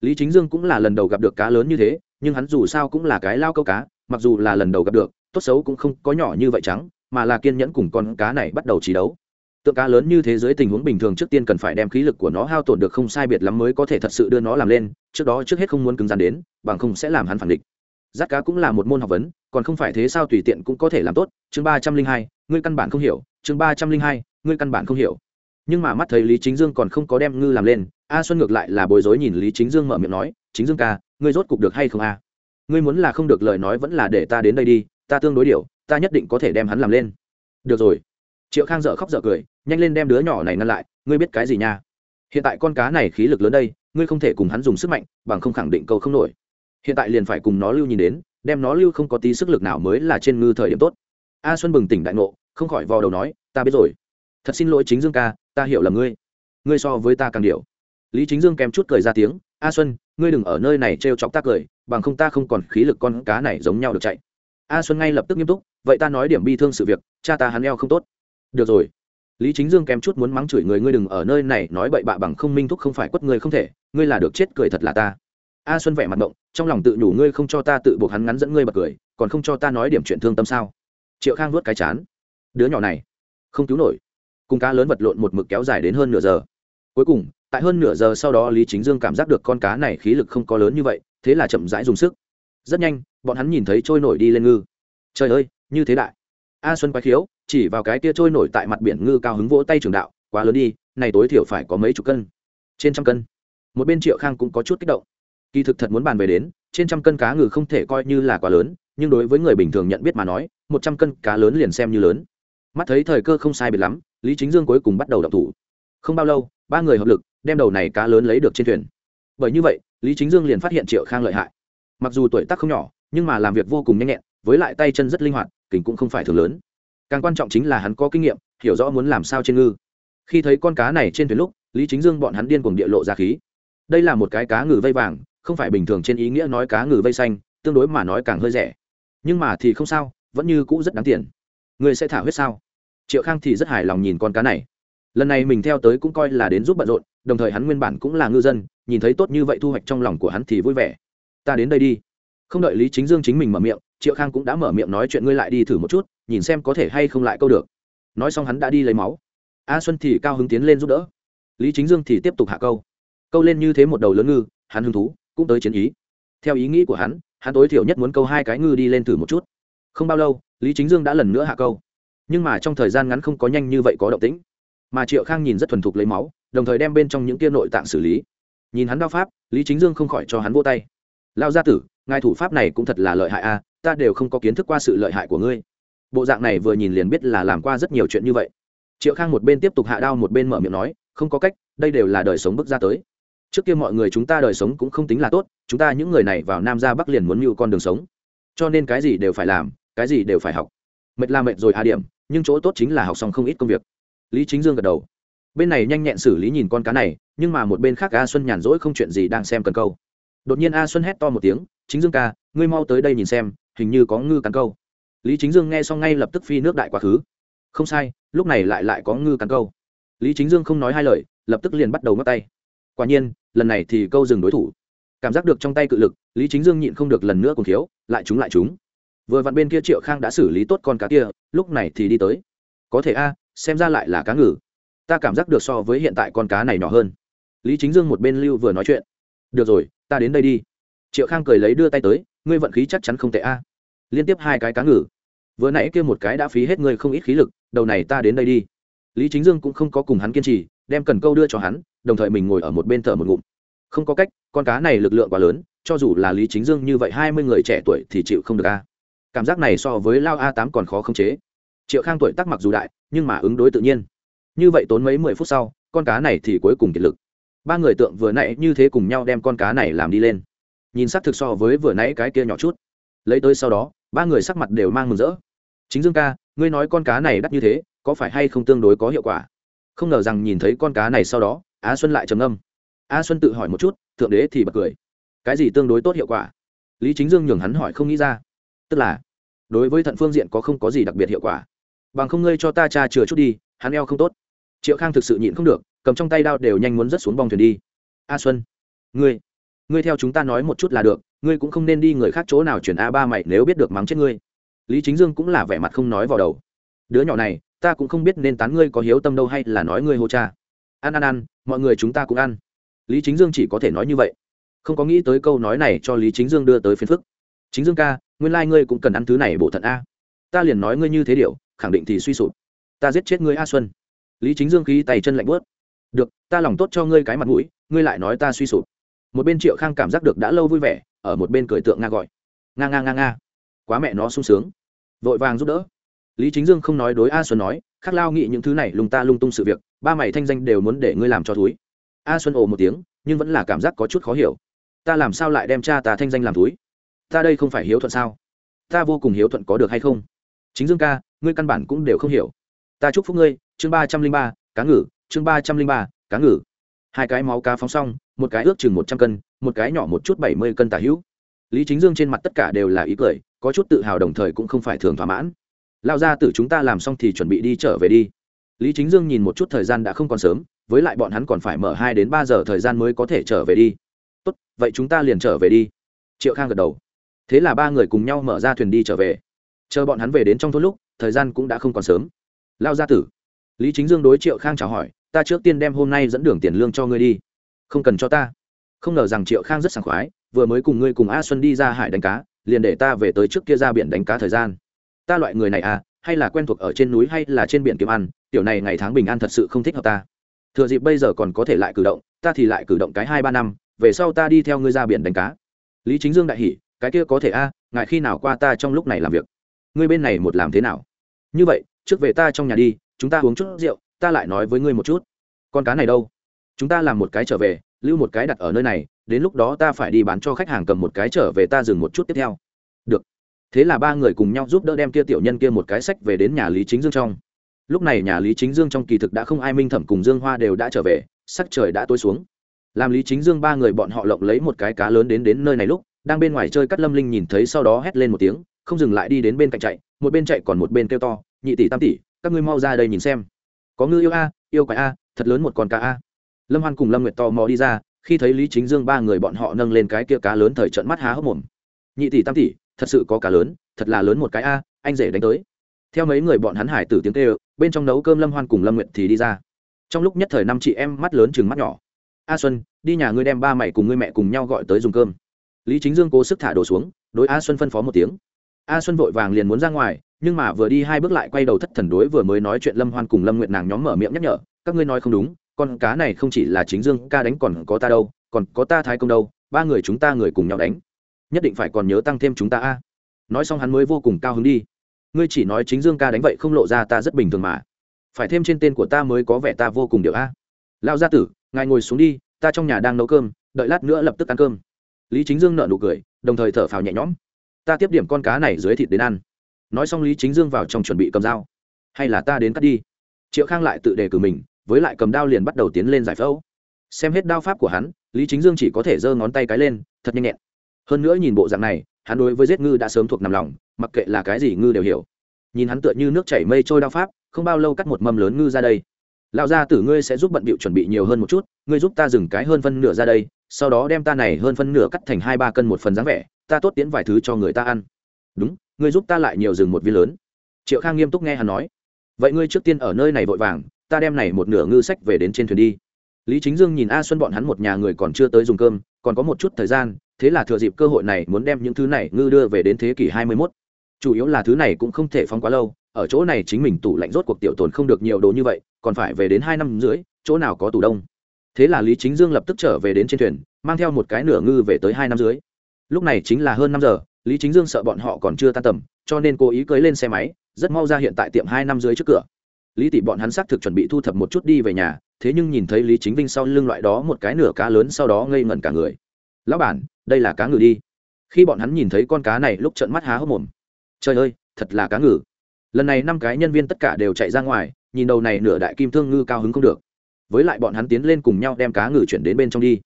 lý chính dương cũng là lần đầu gặp được cá lớn như thế, nhưng hắn dù sao cũng là cái lao câu cá, mặc dù là lần đầu gặp được, tốt xấu cũng không có nhỏ như vậy trắng mà là kiên nhẫn cùng con cá này bắt đầu trí đấu. Tượng cá lớn như thế giới tình huống bình thường trước tiên cần phải đem khí lực của nó hao tổn được không sai biệt lắm mới có thể thật sự đưa nó làm lên, trước đó trước hết không muốn cứng rắn đến, bằng không sẽ làm hắn phản địch. Giắt cá cũng là một môn học vấn, còn không phải thế sao tùy tiện cũng có thể làm tốt. Chương ba trăm linh hai, ngươi căn bản không hiểu. Chương ba trăm linh hai, ngươi căn bản không hiểu nhưng mà mắt thấy lý chính dương còn không có đem ngư làm lên, a xuân ngược lại là bối rối nhìn lý chính dương mở miệng nói, chính dương ca, ngươi rốt cục được hay không a? Ngươi muốn là không được lời nói vẫn là để ta đến đây đi, ta tương đối điều, ta nhất định có thể đem hắn làm lên. Được rồi. Triệu khang dợ khóc dợ cười, nhanh lên đem đứa nhỏ này ngăn lại, ngươi biết cái gì nha? Hiện tại con cá này khí lực lớn đây, ngươi không thể cùng hắn dùng sức mạnh, bằng không khẳng định câu không nổi. Hiện tại liền phải cùng nó lưu nhìn đến, đem nó lưu không có tí sức lực nào mới là trên ngư thời điểm tốt. A xuân bừng tỉnh đại ngộ, không khỏi vò đầu nói, ta biết rồi thật xin lỗi chính dương ca, ta hiểu là ngươi. Ngươi so với ta càng điệu lý chính dương kèm chút cười ra tiếng, a xuân, ngươi đừng ở nơi này trêu chọc ta cười, bằng không ta không còn khí lực con cá này giống nhau được chạy. A xuân ngay lập tức nghiêm túc, vậy ta nói điểm bi thương sự việc, cha ta hắn eo không tốt. Được rồi. Lý chính dương kèm chút muốn mắng chửi người, ngươi đừng ở nơi này nói bậy bạ bằng không minh thúc không phải quất người không thể, ngươi là được chết cười thật là ta. A xuân vẻ mặt động trong lòng tự nhủ ngươi không cho ta tự buộc hắn ngắn dẫn ngươi bật cười, còn không cho ta nói điểm chuyện thương tâm sao? Triệu khang vuốt cái chán. Đứa nhỏ này, không cứu nổi cùng cá lớn vật lộn một mực kéo dài đến hơn nửa giờ. Cuối cùng, tại hơn nửa giờ sau đó, lý chính dương cảm giác được con cá này khí lực không có lớn như vậy, thế là chậm rãi dùng sức. Rất nhanh, bọn hắn nhìn thấy trôi nổi đi lên ngư. Trời ơi, như thế đại. A xuân quái khiếu, chỉ vào cái tia trôi nổi tại mặt biển ngư cao hứng vỗ tay trường đạo, quá lớn đi, này tối thiểu phải có mấy chục cân. Trên trăm cân. Một bên triệu khang cũng có chút kích động. Kỳ thực thật muốn bàn về đến, trên trăm cân cá ngừ không thể coi như là quá lớn, nhưng đối với người bình thường nhận biết mà nói, một trăm cân cá lớn liền xem như lớn. Mắt thấy thời cơ không sai biệt lắm lý chính dương cuối cùng bắt đầu đập thủ. Không bao lâu, ba người hợp lực, đem đầu này cá lớn lấy được trên thuyền. Bởi như vậy, lý chính dương liền phát hiện triệu khang lợi hại. Mặc dù tuổi tác không nhỏ, nhưng mà làm việc vô cùng nhanh nhẹn, với lại tay chân rất linh hoạt, kình cũng không phải thường lớn. Càng quan trọng chính là hắn có kinh nghiệm, hiểu rõ muốn làm sao trên ngư. Khi thấy con cá này trên thuyền lúc, lý chính dương bọn hắn điên cuồng địa lộ ra khí. Đây là một cái cá ngừ vây vàng, không phải bình thường trên ý nghĩa nói cá ngừ vây xanh, tương đối mà nói càng hơi rẻ. Nhưng mà thì không sao, vẫn như cũ rất đáng tiền. Người sẽ thả huyết sao? Triệu khang thì rất hài lòng nhìn con cá này. Lần này mình theo tới cũng coi là đến giúp bận rộn, đồng thời hắn nguyên bản cũng là ngư dân, nhìn thấy tốt như vậy thu hoạch trong lòng của hắn thì vui vẻ. Ta đến đây đi. Không đợi lý chính dương chính mình mở miệng, triệu khang cũng đã mở miệng nói chuyện ngươi lại đi thử một chút, nhìn xem có thể hay không lại câu được. Nói xong hắn đã đi lấy máu. A xuân thì cao hứng tiến lên giúp đỡ. Lý chính dương thì tiếp tục hạ câu. Câu lên như thế một đầu lớn ngư, hắn hứng thú, cũng tới chiến ý. Theo ý nghĩ của hắn hắn tối thiểu nhất muốn câu hai cái ngư đi lên thử một chút. Không bao lâu, lý chính dương đã lần nữa hạ câu nhưng mà trong thời gian ngắn không có nhanh như vậy có động tĩnh. Mà triệu khang nhìn rất thuần thục lấy máu, đồng thời đem bên trong những kia nội tạng xử lý. Nhìn hắn đao pháp, lý chính dương không khỏi cho hắn vô tay. Lao gia tử, ngài thủ pháp này cũng thật là lợi hại a, ta đều không có kiến thức qua sự lợi hại của ngươi. Bộ dạng này vừa nhìn liền biết là làm qua rất nhiều chuyện như vậy. Triệu khang một bên tiếp tục hạ đao một bên mở miệng nói, không có cách, đây đều là đời sống bước ra tới. Trước kia mọi người chúng ta đời sống cũng không tính là tốt, chúng ta những người này vào nam ra bắc liền muốn mưu con đường sống. Cho nên cái gì đều phải làm, cái gì đều phải học. Mệt là mệt rồi a điểm nhưng chỗ tốt chính là học xong không ít công việc. Lý chính dương gật đầu. Bên này nhanh nhẹn xử lý nhìn con cá này, nhưng mà một bên khác a xuân nhàn rỗi không chuyện gì đang xem cần câu. Đột nhiên a xuân hét to một tiếng, chính dương ca, ngươi mau tới đây nhìn xem, hình như có ngư cắn câu. Lý chính dương nghe xong ngay lập tức phi nước đại quá khứ. Không sai, lúc này lại lại có ngư cắn câu. Lý chính dương không nói hai lời, lập tức liền bắt đầu ngắt tay. Quả nhiên, lần này thì câu dừng đối thủ. Cảm giác được trong tay cự lực, lý chính dương nhịn không được lần nữa cùng thiếu, lại chúng lại chúng vừa vặn bên kia triệu khang đã xử lý tốt con cá kia, lúc này thì đi tới. Có thể a, xem ra lại là cá ngừ. Ta cảm giác được so với hiện tại con cá này nhỏ hơn. Lý chính dương một bên lưu vừa nói chuyện. Được rồi, ta đến đây đi. Triệu khang cười lấy đưa tay tới, ngươi vận khí chắc chắn không tệ a. Liên tiếp hai cái cá ngừ. Vừa nãy kia một cái đã phí hết ngươi không ít khí lực, đầu này ta đến đây đi. Lý chính dương cũng không có cùng hắn kiên trì, đem cần câu đưa cho hắn, đồng thời mình ngồi ở một bên thở một ngụm. Không có cách, con cá này lực lượng quá lớn, cho dù là lý chính dương như vậy hai mươi người trẻ tuổi thì chịu không được a cảm giác này so với lao a tám còn khó khống chế. Triệu khang tuổi tác mặc dù đại, nhưng mà ứng đối tự nhiên. Như vậy tốn mấy mười phút sau, con cá này thì cuối cùng kiệt lực. Ba người tượng vừa nãy như thế cùng nhau đem con cá này làm đi lên. Nhìn sắc thực so với vừa nãy cái kia nhỏ chút. Lấy tới sau đó, ba người sắc mặt đều mang mừng rỡ. Chính dương ca, ngươi nói con cá này đắt như thế, có phải hay không tương đối có hiệu quả? Không ngờ rằng nhìn thấy con cá này sau đó, á xuân lại trầm âm a xuân tự hỏi một chút, thượng đế thì bật cười. Cái gì tương đối tốt hiệu quả? Lý chính dương nhường hắn hỏi không nghĩ ra. Tức là đối với thận phương diện có không có gì đặc biệt hiệu quả. Bằng không ngươi cho ta cha chừa chút đi, hắn eo không tốt. Triệu khang thực sự nhịn không được, cầm trong tay đao đều nhanh muốn rớt xuống bong thuyền đi. A xuân, ngươi ngươi theo chúng ta nói một chút là được, ngươi cũng không nên đi người khác chỗ nào chuyển a ba mày nếu biết được mắng chết ngươi. Lý chính dương cũng là vẻ mặt không nói vào đầu. Đứa nhỏ này, ta cũng không biết nên tán ngươi có hiếu tâm đâu hay là nói ngươi hô cha. Ăn ăn ăn, mọi người chúng ta cũng ăn. Lý chính dương chỉ có thể nói như vậy. Không có nghĩ tới câu nói này cho lý chính dương đưa tới phiền phức. Chính dương ca nguyên lai ngươi cũng cần ăn thứ này bổ thận a. Ta liền nói ngươi như thế điều, khẳng định thì suy sụp. Ta giết chết ngươi a xuân. Lý chính dương khí tay chân lạnh bớt được, ta lòng tốt cho ngươi cái mặt mũi, ngươi lại nói ta suy sụp. Một bên triệu khang cảm giác được đã lâu vui vẻ, ở một bên cười tượng nga gọi. Nga nga nga nga. Quá mẹ nó sung sướng. Vội vàng giúp đỡ. Lý chính dương không nói đối a xuân nói, khắc lao nghĩ những thứ này lung ta lung tung sự việc, ba mày thanh danh đều muốn để ngươi làm cho thúi a xuân ồ một tiếng, nhưng vẫn là cảm giác có chút khó hiểu. Ta làm sao lại đem cha ta thanh danh làm thúi ta đây không phải hiếu thuận sao? Ta vô cùng hiếu thuận có được hay không? Chính dương ca, ngươi căn bản cũng đều không hiểu. Ta chúc phúc ngươi, chương ba trăm linh ba, cá ngừ, chương ba trăm linh ba, cá ngừ. Hai cái máu cá phóng xong, một cái ước chừng một trăm cân, một cái nhỏ một chút bảy mươi cân tả hữu. Lý chính dương trên mặt tất cả đều là ý cười, có chút tự hào đồng thời cũng không phải thường thỏa mãn. Lao ra từ chúng ta làm xong thì chuẩn bị đi trở về đi. Lý chính dương nhìn một chút thời gian đã không còn sớm, với lại bọn hắn còn phải mở hai đến ba giờ thời gian mới có thể trở về đi. Tốt, vậy chúng ta liền trở về đi. Triệu khang gật đầu thế là ba người cùng nhau mở ra thuyền đi trở về. Chờ bọn hắn về đến trong thôn lúc, thời gian cũng đã không còn sớm. Lao gia tử, lý chính dương đối triệu khang chào hỏi, ta trước tiên đem hôm nay dẫn đường tiền lương cho ngươi đi. Không cần cho ta. Không ngờ rằng triệu khang rất sảng khoái, vừa mới cùng ngươi cùng a xuân đi ra hải đánh cá, liền để ta về tới trước kia ra biển đánh cá thời gian. Ta loại người này à hay là quen thuộc ở trên núi hay là trên biển kiếm ăn, tiểu này ngày tháng bình an thật sự không thích hợp ta. Thừa dịp bây giờ còn có thể lại cử động, ta thì lại cử động cái hai ba năm, về sau ta đi theo ngươi ra biển đánh cá. Lý chính dương đại hỉ cái kia có thể a ngại khi nào qua ta trong lúc này làm việc? Ngươi bên này một làm thế nào? Như vậy, trước về ta trong nhà đi, chúng ta uống chút rượu, ta lại nói với ngươi một chút. Con cá này đâu? Chúng ta làm một cái trở về, lưu một cái đặt ở nơi này, đến lúc đó ta phải đi bán cho khách hàng cầm một cái trở về ta dừng một chút tiếp theo. Được. Thế là ba người cùng nhau giúp đỡ đem kia tiểu nhân kia một cái sách về đến nhà lý chính dương trong. Lúc này nhà lý chính dương trong kỳ thực đã không ai minh thẩm cùng dương hoa đều đã trở về, sắc trời đã tối xuống. Làm lý chính dương ba người bọn họ lộng lấy một cái cá lớn đến đến nơi này lúc đang bên ngoài chơi cắt lâm linh nhìn thấy sau đó hét lên một tiếng, không dừng lại đi đến bên cạnh chạy, một bên chạy còn một bên kêu to, nhị tỷ tam tỷ, các ngươi mau ra đây nhìn xem. Có ngư yêu a, yêu quái a, thật lớn một con cá a. Lâm hoan cùng lâm nguyệt to mò đi ra, khi thấy lý chính dương ba người bọn họ nâng lên cái kia cá lớn thời trận mắt há hốc mồm. Nhị tỷ tam tỷ, thật sự có cá lớn, thật là lớn một cái a, anh rể đánh tới. Theo mấy người bọn hắn hải tử tiếng kêu, bên trong nấu cơm lâm hoan cùng lâm nguyệt thì đi ra. Trong lúc nhất thời năm chị em mắt lớn chừng mắt nhỏ. A xuân, đi nhà ngươi đem ba mày cùng ngươi mẹ cùng nhau gọi tới dùng cơm lý chính dương cố sức thả đồ xuống, đối a xuân phân phó một tiếng. A xuân vội vàng liền muốn ra ngoài, nhưng mà vừa đi hai bước lại quay đầu thất thần đối vừa mới nói chuyện lâm hoan cùng lâm nguyện nàng nhóm mở miệng nhắc nhở, các ngươi nói không đúng, con cá này không chỉ là chính dương ca đánh còn có ta đâu, còn có ta thái công đâu, ba người chúng ta người cùng nhau đánh. Nhất định phải còn nhớ tăng thêm chúng ta a. Nói xong hắn mới vô cùng cao hứng đi. Ngươi chỉ nói chính dương ca đánh vậy không lộ ra ta rất bình thường mà. Phải thêm trên tên của ta mới có vẻ ta vô cùng điệu a. Lao gia tử, ngài ngồi xuống đi, ta trong nhà đang nấu cơm, đợi lát nữa lập tức ăn cơm lý chính dương nợ nụ cười, đồng thời thở phào nhẹ nhõm. Ta tiếp điểm con cá này dưới thịt đến ăn. Nói xong lý chính dương vào trong chuẩn bị cầm dao. Hay là ta đến cắt đi? Triệu khang lại tự đề cử mình, với lại cầm đao liền bắt đầu tiến lên giải phẫu. Xem hết đao pháp của hắn, lý chính dương chỉ có thể giơ ngón tay cái lên, thật nhanh nhẹn. Hơn nữa nhìn bộ dạng này, hắn đối với giết ngư đã sớm thuộc nằm lòng, mặc kệ là cái gì ngư đều hiểu. Nhìn hắn tựa như nước chảy mây trôi đao pháp, không bao lâu cắt một mâm lớn ngư ra đây. Lão gia tử ngươi sẽ giúp bận bịu chuẩn bị nhiều hơn một chút, ngươi giúp ta dừng cái hơn phân nửa ra đây sau đó đem ta này hơn phân nửa cắt thành hai ba cân một phần dáng vẻ, ta tốt tiến vài thứ cho người ta ăn. Đúng ngươi giúp ta lại nhiều rừng một viên lớn. Triệu khang nghiêm túc nghe hắn nói. Vậy ngươi trước tiên ở nơi này vội vàng, ta đem này một nửa ngư sách về đến trên thuyền đi. Lý chính dương nhìn a xuân bọn hắn một nhà người còn chưa tới dùng cơm, còn có một chút thời gian, thế là thừa dịp cơ hội này muốn đem những thứ này ngư đưa về đến thế kỷ hai mươi 21. chủ yếu là thứ này cũng không thể phóng quá lâu, ở chỗ này chính mình tủ lạnh rốt cuộc tiểu tồn không được nhiều đồ như vậy, còn phải về đến hai năm dưới chỗ nào có tủ đông thế là lý chính dương lập tức trở về đến trên thuyền, mang theo một cái nửa ngư về tới hai năm dưới. Lúc này chính là hơn năm giờ, lý chính dương sợ bọn họ còn chưa tan tầm, cho nên cố ý cưới lên xe máy, rất mau ra hiện tại tiệm hai năm dưới trước cửa. Lý tỷ bọn hắn xác thực chuẩn bị thu thập một chút đi về nhà, thế nhưng nhìn thấy lý chính vinh sau lưng loại đó một cái nửa cá lớn sau đó ngây ngẩn cả người. Lão bản, đây là cá ngừ đi. Khi bọn hắn nhìn thấy con cá này lúc trợn mắt há hốc mồm. Trời ơi, thật là cá ngừ. Lần này năm cái nhân viên tất cả đều chạy ra ngoài, nhìn đầu này nửa đại kim thương ngư cao hứng không được với lại bọn hắn tiến lên cùng nhau đem cá ngừ chuyển đến bên trong đi.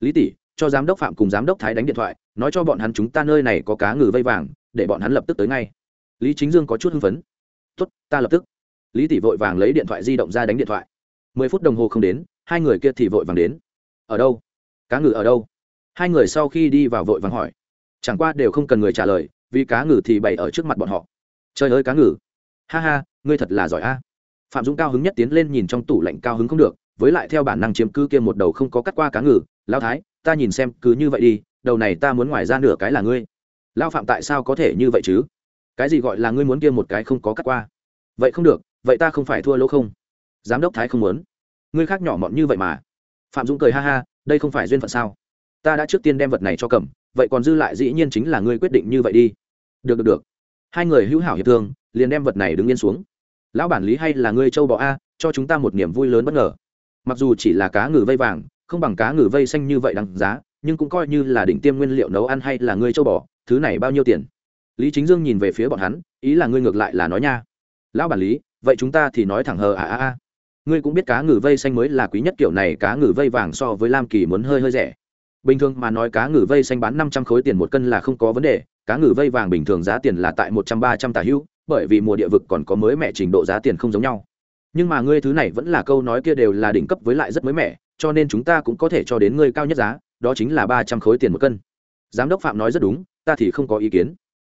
Lý tỷ, cho giám đốc phạm cùng giám đốc thái đánh điện thoại, nói cho bọn hắn chúng ta nơi này có cá ngừ vây vàng, để bọn hắn lập tức tới ngay. Lý chính dương có chút hưng phấn. Tốt, ta lập tức. Lý tỷ vội vàng lấy điện thoại di động ra đánh điện thoại. Mười phút đồng hồ không đến, hai người kia thì vội vàng đến. Ở đâu? Cá ngừ ở đâu? Hai người sau khi đi vào vội vàng hỏi. Chẳng qua đều không cần người trả lời, vì cá ngừ thì bày ở trước mặt bọn họ. Trời ơi, cá ngừ. Ha ha, ngươi thật là giỏi a. Phạm dũng cao hứng nhất tiến lên nhìn trong tủ lạnh cao hứng không được với lại theo bản năng chiếm cứ kia một đầu không có cắt qua cá ngừ lao thái, ta nhìn xem, cứ như vậy đi, đầu này ta muốn ngoài ra nửa cái là ngươi. Lao phạm tại sao có thể như vậy chứ? Cái gì gọi là ngươi muốn kia một cái không có cắt qua? Vậy không được, vậy ta không phải thua lỗ không? Giám đốc thái không muốn. Ngươi khác nhỏ mọn như vậy mà. Phạm dũng cười ha ha, đây không phải duyên phận sao? Ta đã trước tiên đem vật này cho cầm, vậy còn dư lại dĩ nhiên chính là ngươi quyết định như vậy đi. Được được được. Hai người hữu hảo hiệp thương, liền đem vật này đứng yên xuống. Lão bản lý hay là ngươi châu bò a, cho chúng ta một niềm vui lớn bất ngờ mặc dù chỉ là cá ngừ vây vàng, không bằng cá ngừ vây xanh như vậy đằng giá, nhưng cũng coi như là đỉnh tiêm nguyên liệu nấu ăn hay là ngươi châu bò, thứ này bao nhiêu tiền? Lý chính dương nhìn về phía bọn hắn, ý là ngươi ngược lại là nói nha. Lão bản lý, vậy chúng ta thì nói thẳng hờ à à à. Ngươi cũng biết cá ngừ vây xanh mới là quý nhất kiểu này, cá ngừ vây vàng so với lam kỳ muốn hơi hơi rẻ. Bình thường mà nói cá ngừ vây xanh bán năm trăm khối tiền một cân là không có vấn đề, cá ngừ vây vàng bình thường giá tiền là tại một trăm ba trăm tả hữu bởi vì mùa địa vực còn có mới mẹ trình độ giá tiền không giống nhau nhưng mà ngươi thứ này vẫn là câu nói kia đều là đỉnh cấp với lại rất mới mẻ, cho nên chúng ta cũng có thể cho đến ngươi cao nhất giá, đó chính là ba trăm khối tiền một cân. Giám đốc phạm nói rất đúng, ta thì không có ý kiến.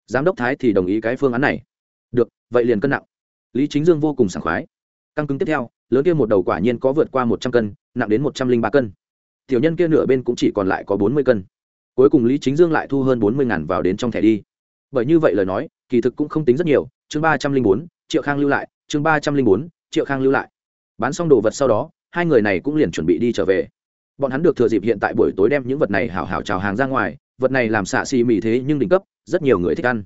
Giám đốc thái thì đồng ý cái phương án này. Được, vậy liền cân nặng. Lý chính dương vô cùng sảng khoái. Căng cứng tiếp theo, lớn kia một đầu quả nhiên có vượt qua một trăm cân, nặng đến một trăm linh ba cân. Tiểu nhân kia nửa bên cũng chỉ còn lại có bốn mươi cân. Cuối cùng lý chính dương lại thu hơn bốn mươi ngàn vào đến trong thẻ đi. Bởi như vậy lời nói, kỳ thực cũng không tính rất nhiều, chương ba trăm linh bốn, triệu khang lưu lại, chương ba trăm linh bốn triệu khang lưu lại. Bán xong đồ vật sau đó, hai người này cũng liền chuẩn bị đi trở về. Bọn hắn được thừa dịp hiện tại buổi tối đem những vật này hảo hảo trào hàng ra ngoài, vật này làm xạ xì mì thế nhưng đỉnh cấp, rất nhiều người thích ăn.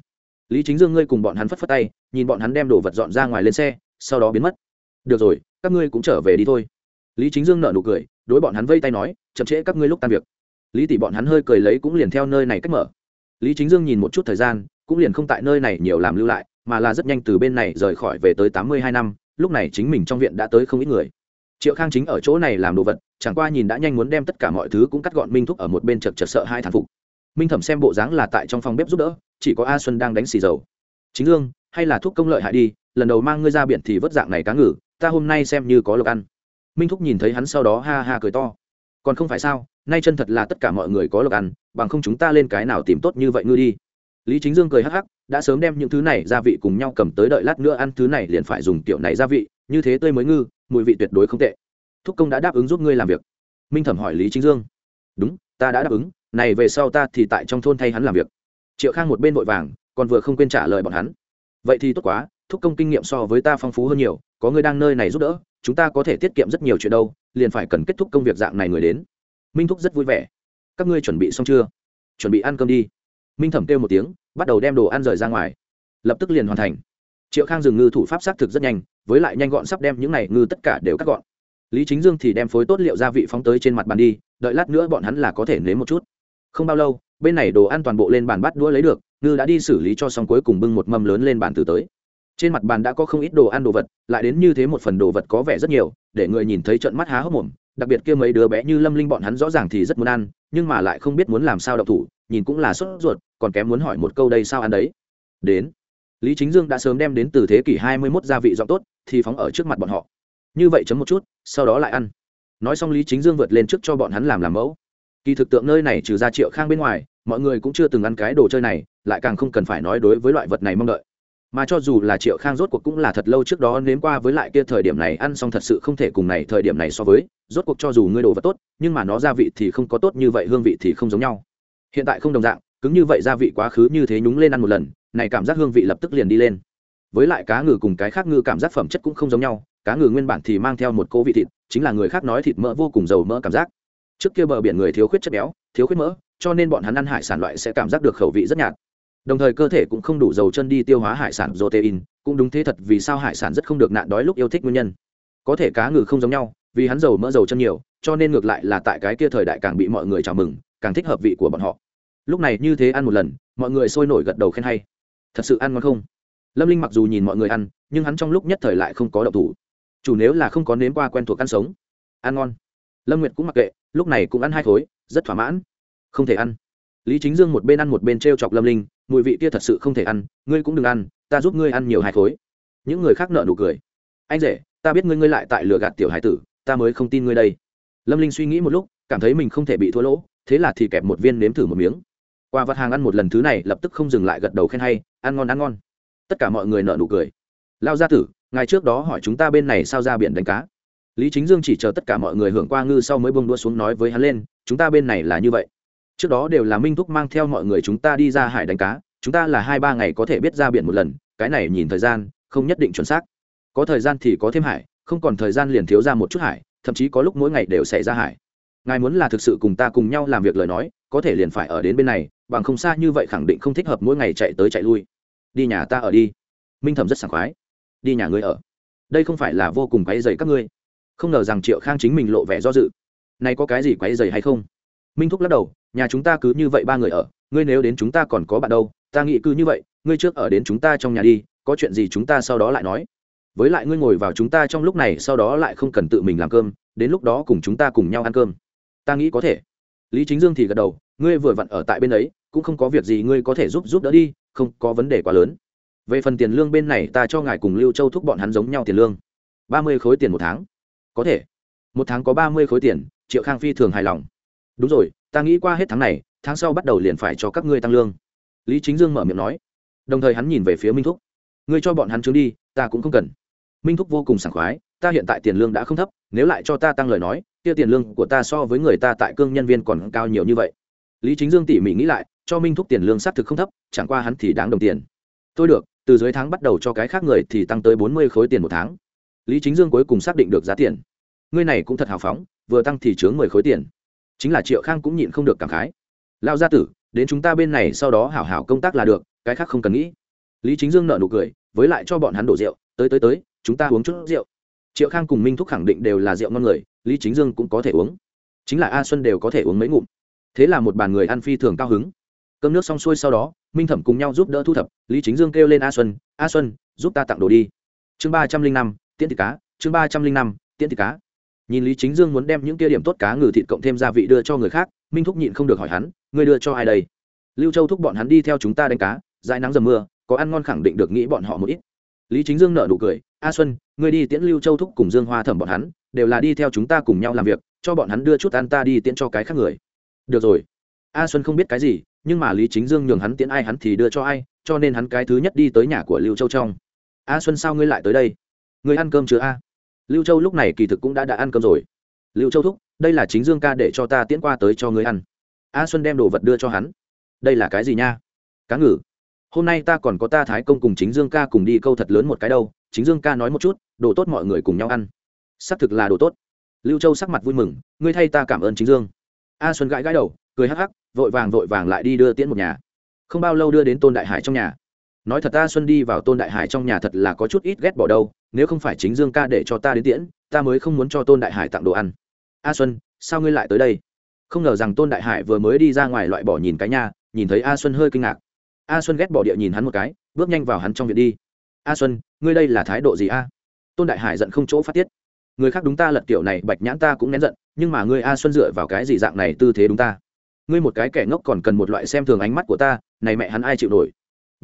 Lý chính dương ngươi cùng bọn hắn phất phất tay, nhìn bọn hắn đem đồ vật dọn ra ngoài lên xe, sau đó biến mất. Được rồi, các ngươi cũng trở về đi thôi. Lý chính dương nợ nụ cười, đối bọn hắn vây tay nói, chậm trễ các ngươi lúc tan việc. Lý tỷ bọn hắn hơi cười lấy cũng liền theo nơi này cách mở. Lý chính dương nhìn một chút thời gian, cũng liền không tại nơi này nhiều làm lưu lại, mà là rất nhanh từ bên này rời khỏi về tới tám mươi hai năm lúc này chính mình trong viện đã tới không ít người. Triệu khang chính ở chỗ này làm đồ vật, chẳng qua nhìn đã nhanh muốn đem tất cả mọi thứ cũng cắt gọn minh thúc ở một bên chật chật sợ hai thản phục. Minh thẩm xem bộ dáng là tại trong phòng bếp giúp đỡ, chỉ có a xuân đang đánh xì dầu. Chính dương, hay là thuốc công lợi hại đi, lần đầu mang ngươi ra biển thì vớt dạng này cá ngừ, ta hôm nay xem như có lộc ăn. Minh thúc nhìn thấy hắn sau đó ha ha cười to. Còn không phải sao, nay chân thật là tất cả mọi người có lộc ăn, bằng không chúng ta lên cái nào tìm tốt như vậy ngư đi lý chính dương cười hắc hắc, đã sớm đem những thứ này gia vị cùng nhau cầm tới đợi lát nữa ăn thứ này liền phải dùng kiểu này gia vị, như thế tươi mới ngư, mùi vị tuyệt đối không tệ. Thúc công đã đáp ứng giúp ngươi làm việc. Minh thẩm hỏi lý chính dương. Đúng, ta đã đáp ứng, này về sau ta thì tại trong thôn thay hắn làm việc. Triệu khang một bên vội vàng, còn vừa không quên trả lời bọn hắn. Vậy thì tốt quá, thúc công kinh nghiệm so với ta phong phú hơn nhiều, có người đang nơi này giúp đỡ, chúng ta có thể tiết kiệm rất nhiều chuyện đâu, liền phải cần kết thúc công việc dạng này người đến. Minh thúc rất vui vẻ. Các ngươi chuẩn bị xong chưa? Chuẩn bị ăn cơm đi minh thẩm kêu một tiếng, bắt đầu đem đồ ăn rời ra ngoài. Lập tức liền hoàn thành. Triệu khang dừng ngư thủ pháp xác thực rất nhanh, với lại nhanh gọn sắp đem những này ngư tất cả đều cắt gọn. Lý chính dương thì đem phối tốt liệu gia vị phóng tới trên mặt bàn đi, đợi lát nữa bọn hắn là có thể nếm một chút. Không bao lâu, bên này đồ ăn toàn bộ lên bàn bắt đũa lấy được, ngư đã đi xử lý cho xong cuối cùng bưng một mâm lớn lên bàn từ tới. Trên mặt bàn đã có không ít đồ ăn đồ vật, lại đến như thế một phần đồ vật có vẻ rất nhiều, để người nhìn thấy trận mắt há hốc mồm, đặc biệt kia mấy đứa bé như lâm linh bọn hắn rõ ràng thì rất muốn ăn nhưng mà lại không biết muốn làm sao đậu thủ, nhìn cũng là sốt ruột, còn kém muốn hỏi một câu đây sao ăn đấy. Đến. Lý chính dương đã sớm đem đến từ thế kỷ hai mươi 21 gia vị giọng tốt, thì phóng ở trước mặt bọn họ. Như vậy chấm một chút, sau đó lại ăn. Nói xong lý chính dương vượt lên trước cho bọn hắn làm làm mẫu. Kỳ thực tượng nơi này trừ ra triệu khang bên ngoài, mọi người cũng chưa từng ăn cái đồ chơi này, lại càng không cần phải nói đối với loại vật này mong đợi mà cho dù là triệu khang rốt cuộc cũng là thật lâu trước đó nếm qua với lại kia thời điểm này, ăn xong thật sự không thể cùng này thời điểm này so với. Rốt cuộc cho dù ngươi đồ vật tốt, nhưng mà nó gia vị thì không có tốt như vậy, hương vị thì không giống nhau. Hiện tại không đồng dạng, cứng như vậy gia vị quá khứ như thế nhúng lên ăn một lần, này cảm giác hương vị lập tức liền đi lên. Với lại cá ngừ cùng cái khác ngư cảm giác phẩm chất cũng không giống nhau, cá ngừ nguyên bản thì mang theo một cỗ vị thịt, chính là người khác nói thịt mỡ vô cùng giàu mỡ cảm giác. Trước kia bờ biển người thiếu khuyết chất béo, thiếu khuyết mỡ, cho nên bọn hắn ăn hải sản loại sẽ cảm giác được khẩu vị rất nhạt đồng thời cơ thể cũng không đủ dầu chân đi tiêu hóa hải sản protein, cũng đúng thế thật vì sao hải sản rất không được nạn đói lúc yêu thích nguyên nhân. Có thể cá ngừ không giống nhau, vì hắn dầu mỡ dầu chân nhiều, cho nên ngược lại là tại cái kia thời đại càng bị mọi người chào mừng, càng thích hợp vị của bọn họ. Lúc này như thế ăn một lần, mọi người sôi nổi gật đầu khen hay. Thật sự ăn ngon không? Lâm linh mặc dù nhìn mọi người ăn, nhưng hắn trong lúc nhất thời lại không có động thủ. Chủ nếu là không có nếm qua quen thuộc ăn sống. Ăn ngon. Lâm nguyệt cũng mặc kệ, lúc này cũng ăn hai khối, rất thỏa mãn. Không thể ăn. Lý chính dương một bên ăn một bên t r e o chọc lâm linh mùi vị kia thật sự không thể ăn, ngươi cũng đừng ăn, ta giúp ngươi ăn nhiều hai khối. Những người khác nợ nụ cười. Anh rể, ta biết ngươi ngươi lại tại lừa gạt tiểu hải tử, ta mới không tin ngươi đây. Lâm linh suy nghĩ một lúc, cảm thấy mình không thể bị thua lỗ, thế là thì kẹp một viên nếm thử một miếng. Qua vặt hàng ăn một lần thứ này, lập tức không dừng lại gật đầu khen hay, ăn ngon ăn ngon. Tất cả mọi người nợ nụ cười. Lao gia tử, ngày trước đó hỏi chúng ta bên này sao ra biển đánh cá. Lý chính dương chỉ chờ tất cả mọi người hưởng qua ngư sau mới bông đua xuống nói với hắn lên, chúng ta bên này là như vậy trước đó đều là minh thúc mang theo mọi người chúng ta đi ra hải đánh cá, chúng ta là hai ba ngày có thể biết ra biển một lần, cái này nhìn thời gian, không nhất định chuẩn xác. Có thời gian thì có thêm hải, không còn thời gian liền thiếu ra một chút hải, thậm chí có lúc mỗi ngày đều xảy ra hải. Ngài muốn là thực sự cùng ta cùng nhau làm việc lời nói, có thể liền phải ở đến bên này, bằng không xa như vậy khẳng định không thích hợp mỗi ngày chạy tới chạy lui. Đi nhà ta ở đi. Minh thẩm rất sảng khoái. Đi nhà ngươi ở. Đây không phải là vô cùng quáy dày các ngươi. Không ngờ rằng triệu khang chính mình lộ vẻ do dự. Nay có cái gì quáy dày hay không? Minh thúc lắc đầu, nhà chúng ta cứ như vậy ba người ở, ngươi nếu đến chúng ta còn có bạn đâu, ta nghĩ cứ như vậy, ngươi trước ở đến chúng ta trong nhà đi, có chuyện gì chúng ta sau đó lại nói. Với lại ngươi ngồi vào chúng ta trong lúc này, sau đó lại không cần tự mình làm cơm, đến lúc đó cùng chúng ta cùng nhau ăn cơm. Ta nghĩ có thể. Lý chính dương thì gật đầu, ngươi vừa vặn ở tại bên ấy, cũng không có việc gì, ngươi có thể giúp giúp đỡ đi, không có vấn đề quá lớn. Về phần tiền lương bên này, ta cho ngài cùng lưu châu thúc bọn hắn giống nhau tiền lương. Ba mươi khối tiền một tháng. Có thể. Một tháng có ba mươi khối tiền, triệu khang phi thường hài lòng đúng rồi, ta nghĩ qua hết tháng này, tháng sau bắt đầu liền phải cho các ngươi tăng lương. Lý chính dương mở miệng nói. Đồng thời hắn nhìn về phía minh thúc. Ngươi cho bọn hắn trướng đi, ta cũng không cần. Minh thúc vô cùng sảng khoái, ta hiện tại tiền lương đã không thấp, nếu lại cho ta tăng lời nói, kia tiền lương của ta so với người ta tại cương nhân viên còn cao nhiều như vậy. Lý chính dương tỉ mỉ nghĩ lại, cho minh thúc tiền lương xác thực không thấp, chẳng qua hắn thì đáng đồng tiền. Tôi được, từ dưới tháng bắt đầu cho cái khác người thì tăng tới bốn mươi khối tiền một tháng. Lý chính dương cuối cùng xác định được giá tiền. Ngươi này cũng thật hào phóng, vừa tăng thì chướng mười khối tiền chính là triệu khang cũng nhịn không được cảm khái. Lao gia tử, đến chúng ta bên này sau đó hảo hảo công tác là được, cái khác không cần nghĩ. Lý chính dương nợ nụ cười, với lại cho bọn hắn đổ rượu, tới tới tới, chúng ta uống chút rượu. Triệu khang cùng minh thúc khẳng định đều là rượu ngon người, lý chính dương cũng có thể uống. Chính là a xuân đều có thể uống mấy ngụm. Thế là một bàn người ăn phi thường cao hứng. Cơm nước xong xuôi sau đó, minh thẩm cùng nhau giúp đỡ thu thập, lý chính dương kêu lên a xuân a xuân, giúp ta tặng đồ đi. Chương ba trăm linh năm, tiễn thịt cá, chương ba trăm linh năm, tiễn thịt cá nhìn lý chính dương muốn đem những kia điểm tốt cá ngừ thịt cộng thêm gia vị đưa cho người khác, minh thúc nhịn không được hỏi hắn, ngươi đưa cho ai đây? Lưu châu thúc bọn hắn đi theo chúng ta đánh cá, dãi nắng dầm mưa, có ăn ngon khẳng định được nghĩ bọn họ một ít. Lý chính dương nợ nụ cười, a xuân, ngươi đi tiễn lưu châu thúc cùng dương hoa thẩm bọn hắn, đều là đi theo chúng ta cùng nhau làm việc, cho bọn hắn đưa chút ăn ta đi tiễn cho cái khác người. Được rồi. A xuân không biết cái gì, nhưng mà lý chính dương nhường hắn tiễn ai hắn thì đưa cho ai, cho nên hắn cái thứ nhất đi tới nhà của lưu châu trong. A xuân sao ngươi lại tới đây? Ngươi ăn cơm chưa a? Lưu châu lúc này kỳ thực cũng đã đã ăn cơm rồi. Lưu châu thúc, đây là chính dương ca để cho ta tiễn qua tới cho ngươi ăn. A xuân đem đồ vật đưa cho hắn. Đây là cái gì nha? Cá ngừ. Hôm nay ta còn có ta thái công cùng chính dương ca cùng đi câu thật lớn một cái đâu. Chính dương ca nói một chút, đồ tốt mọi người cùng nhau ăn. Xác thực là đồ tốt. Lưu châu sắc mặt vui mừng, ngươi thay ta cảm ơn chính dương. A xuân gãi gãi đầu, cười hắc hắc, vội vàng vội vàng lại đi đưa tiễn một nhà. Không bao lâu đưa đến tôn đại hải trong nhà nói thật ta xuân đi vào tôn đại hải trong nhà thật là có chút ít ghét bỏ đâu, nếu không phải chính dương ca để cho ta đến tiễn, ta mới không muốn cho tôn đại hải tặng đồ ăn. A xuân, sao ngươi lại tới đây? Không ngờ rằng tôn đại hải vừa mới đi ra ngoài loại bỏ nhìn cái nhà nhìn thấy a xuân hơi kinh ngạc. A xuân ghét bỏ địa nhìn hắn một cái, bước nhanh vào hắn trong viện đi. A xuân, ngươi đây là thái độ gì a? Tôn đại hải giận không chỗ phát tiết. Người khác đúng ta lật kiểu này, bạch nhãn ta cũng nén giận, nhưng mà ngươi a xuân dựa vào cái gì dạng này tư thế đúng ta? Ngươi một cái kẻ ngốc còn cần một loại xem thường ánh mắt của ta, này mẹ hắn ai chịu nổi?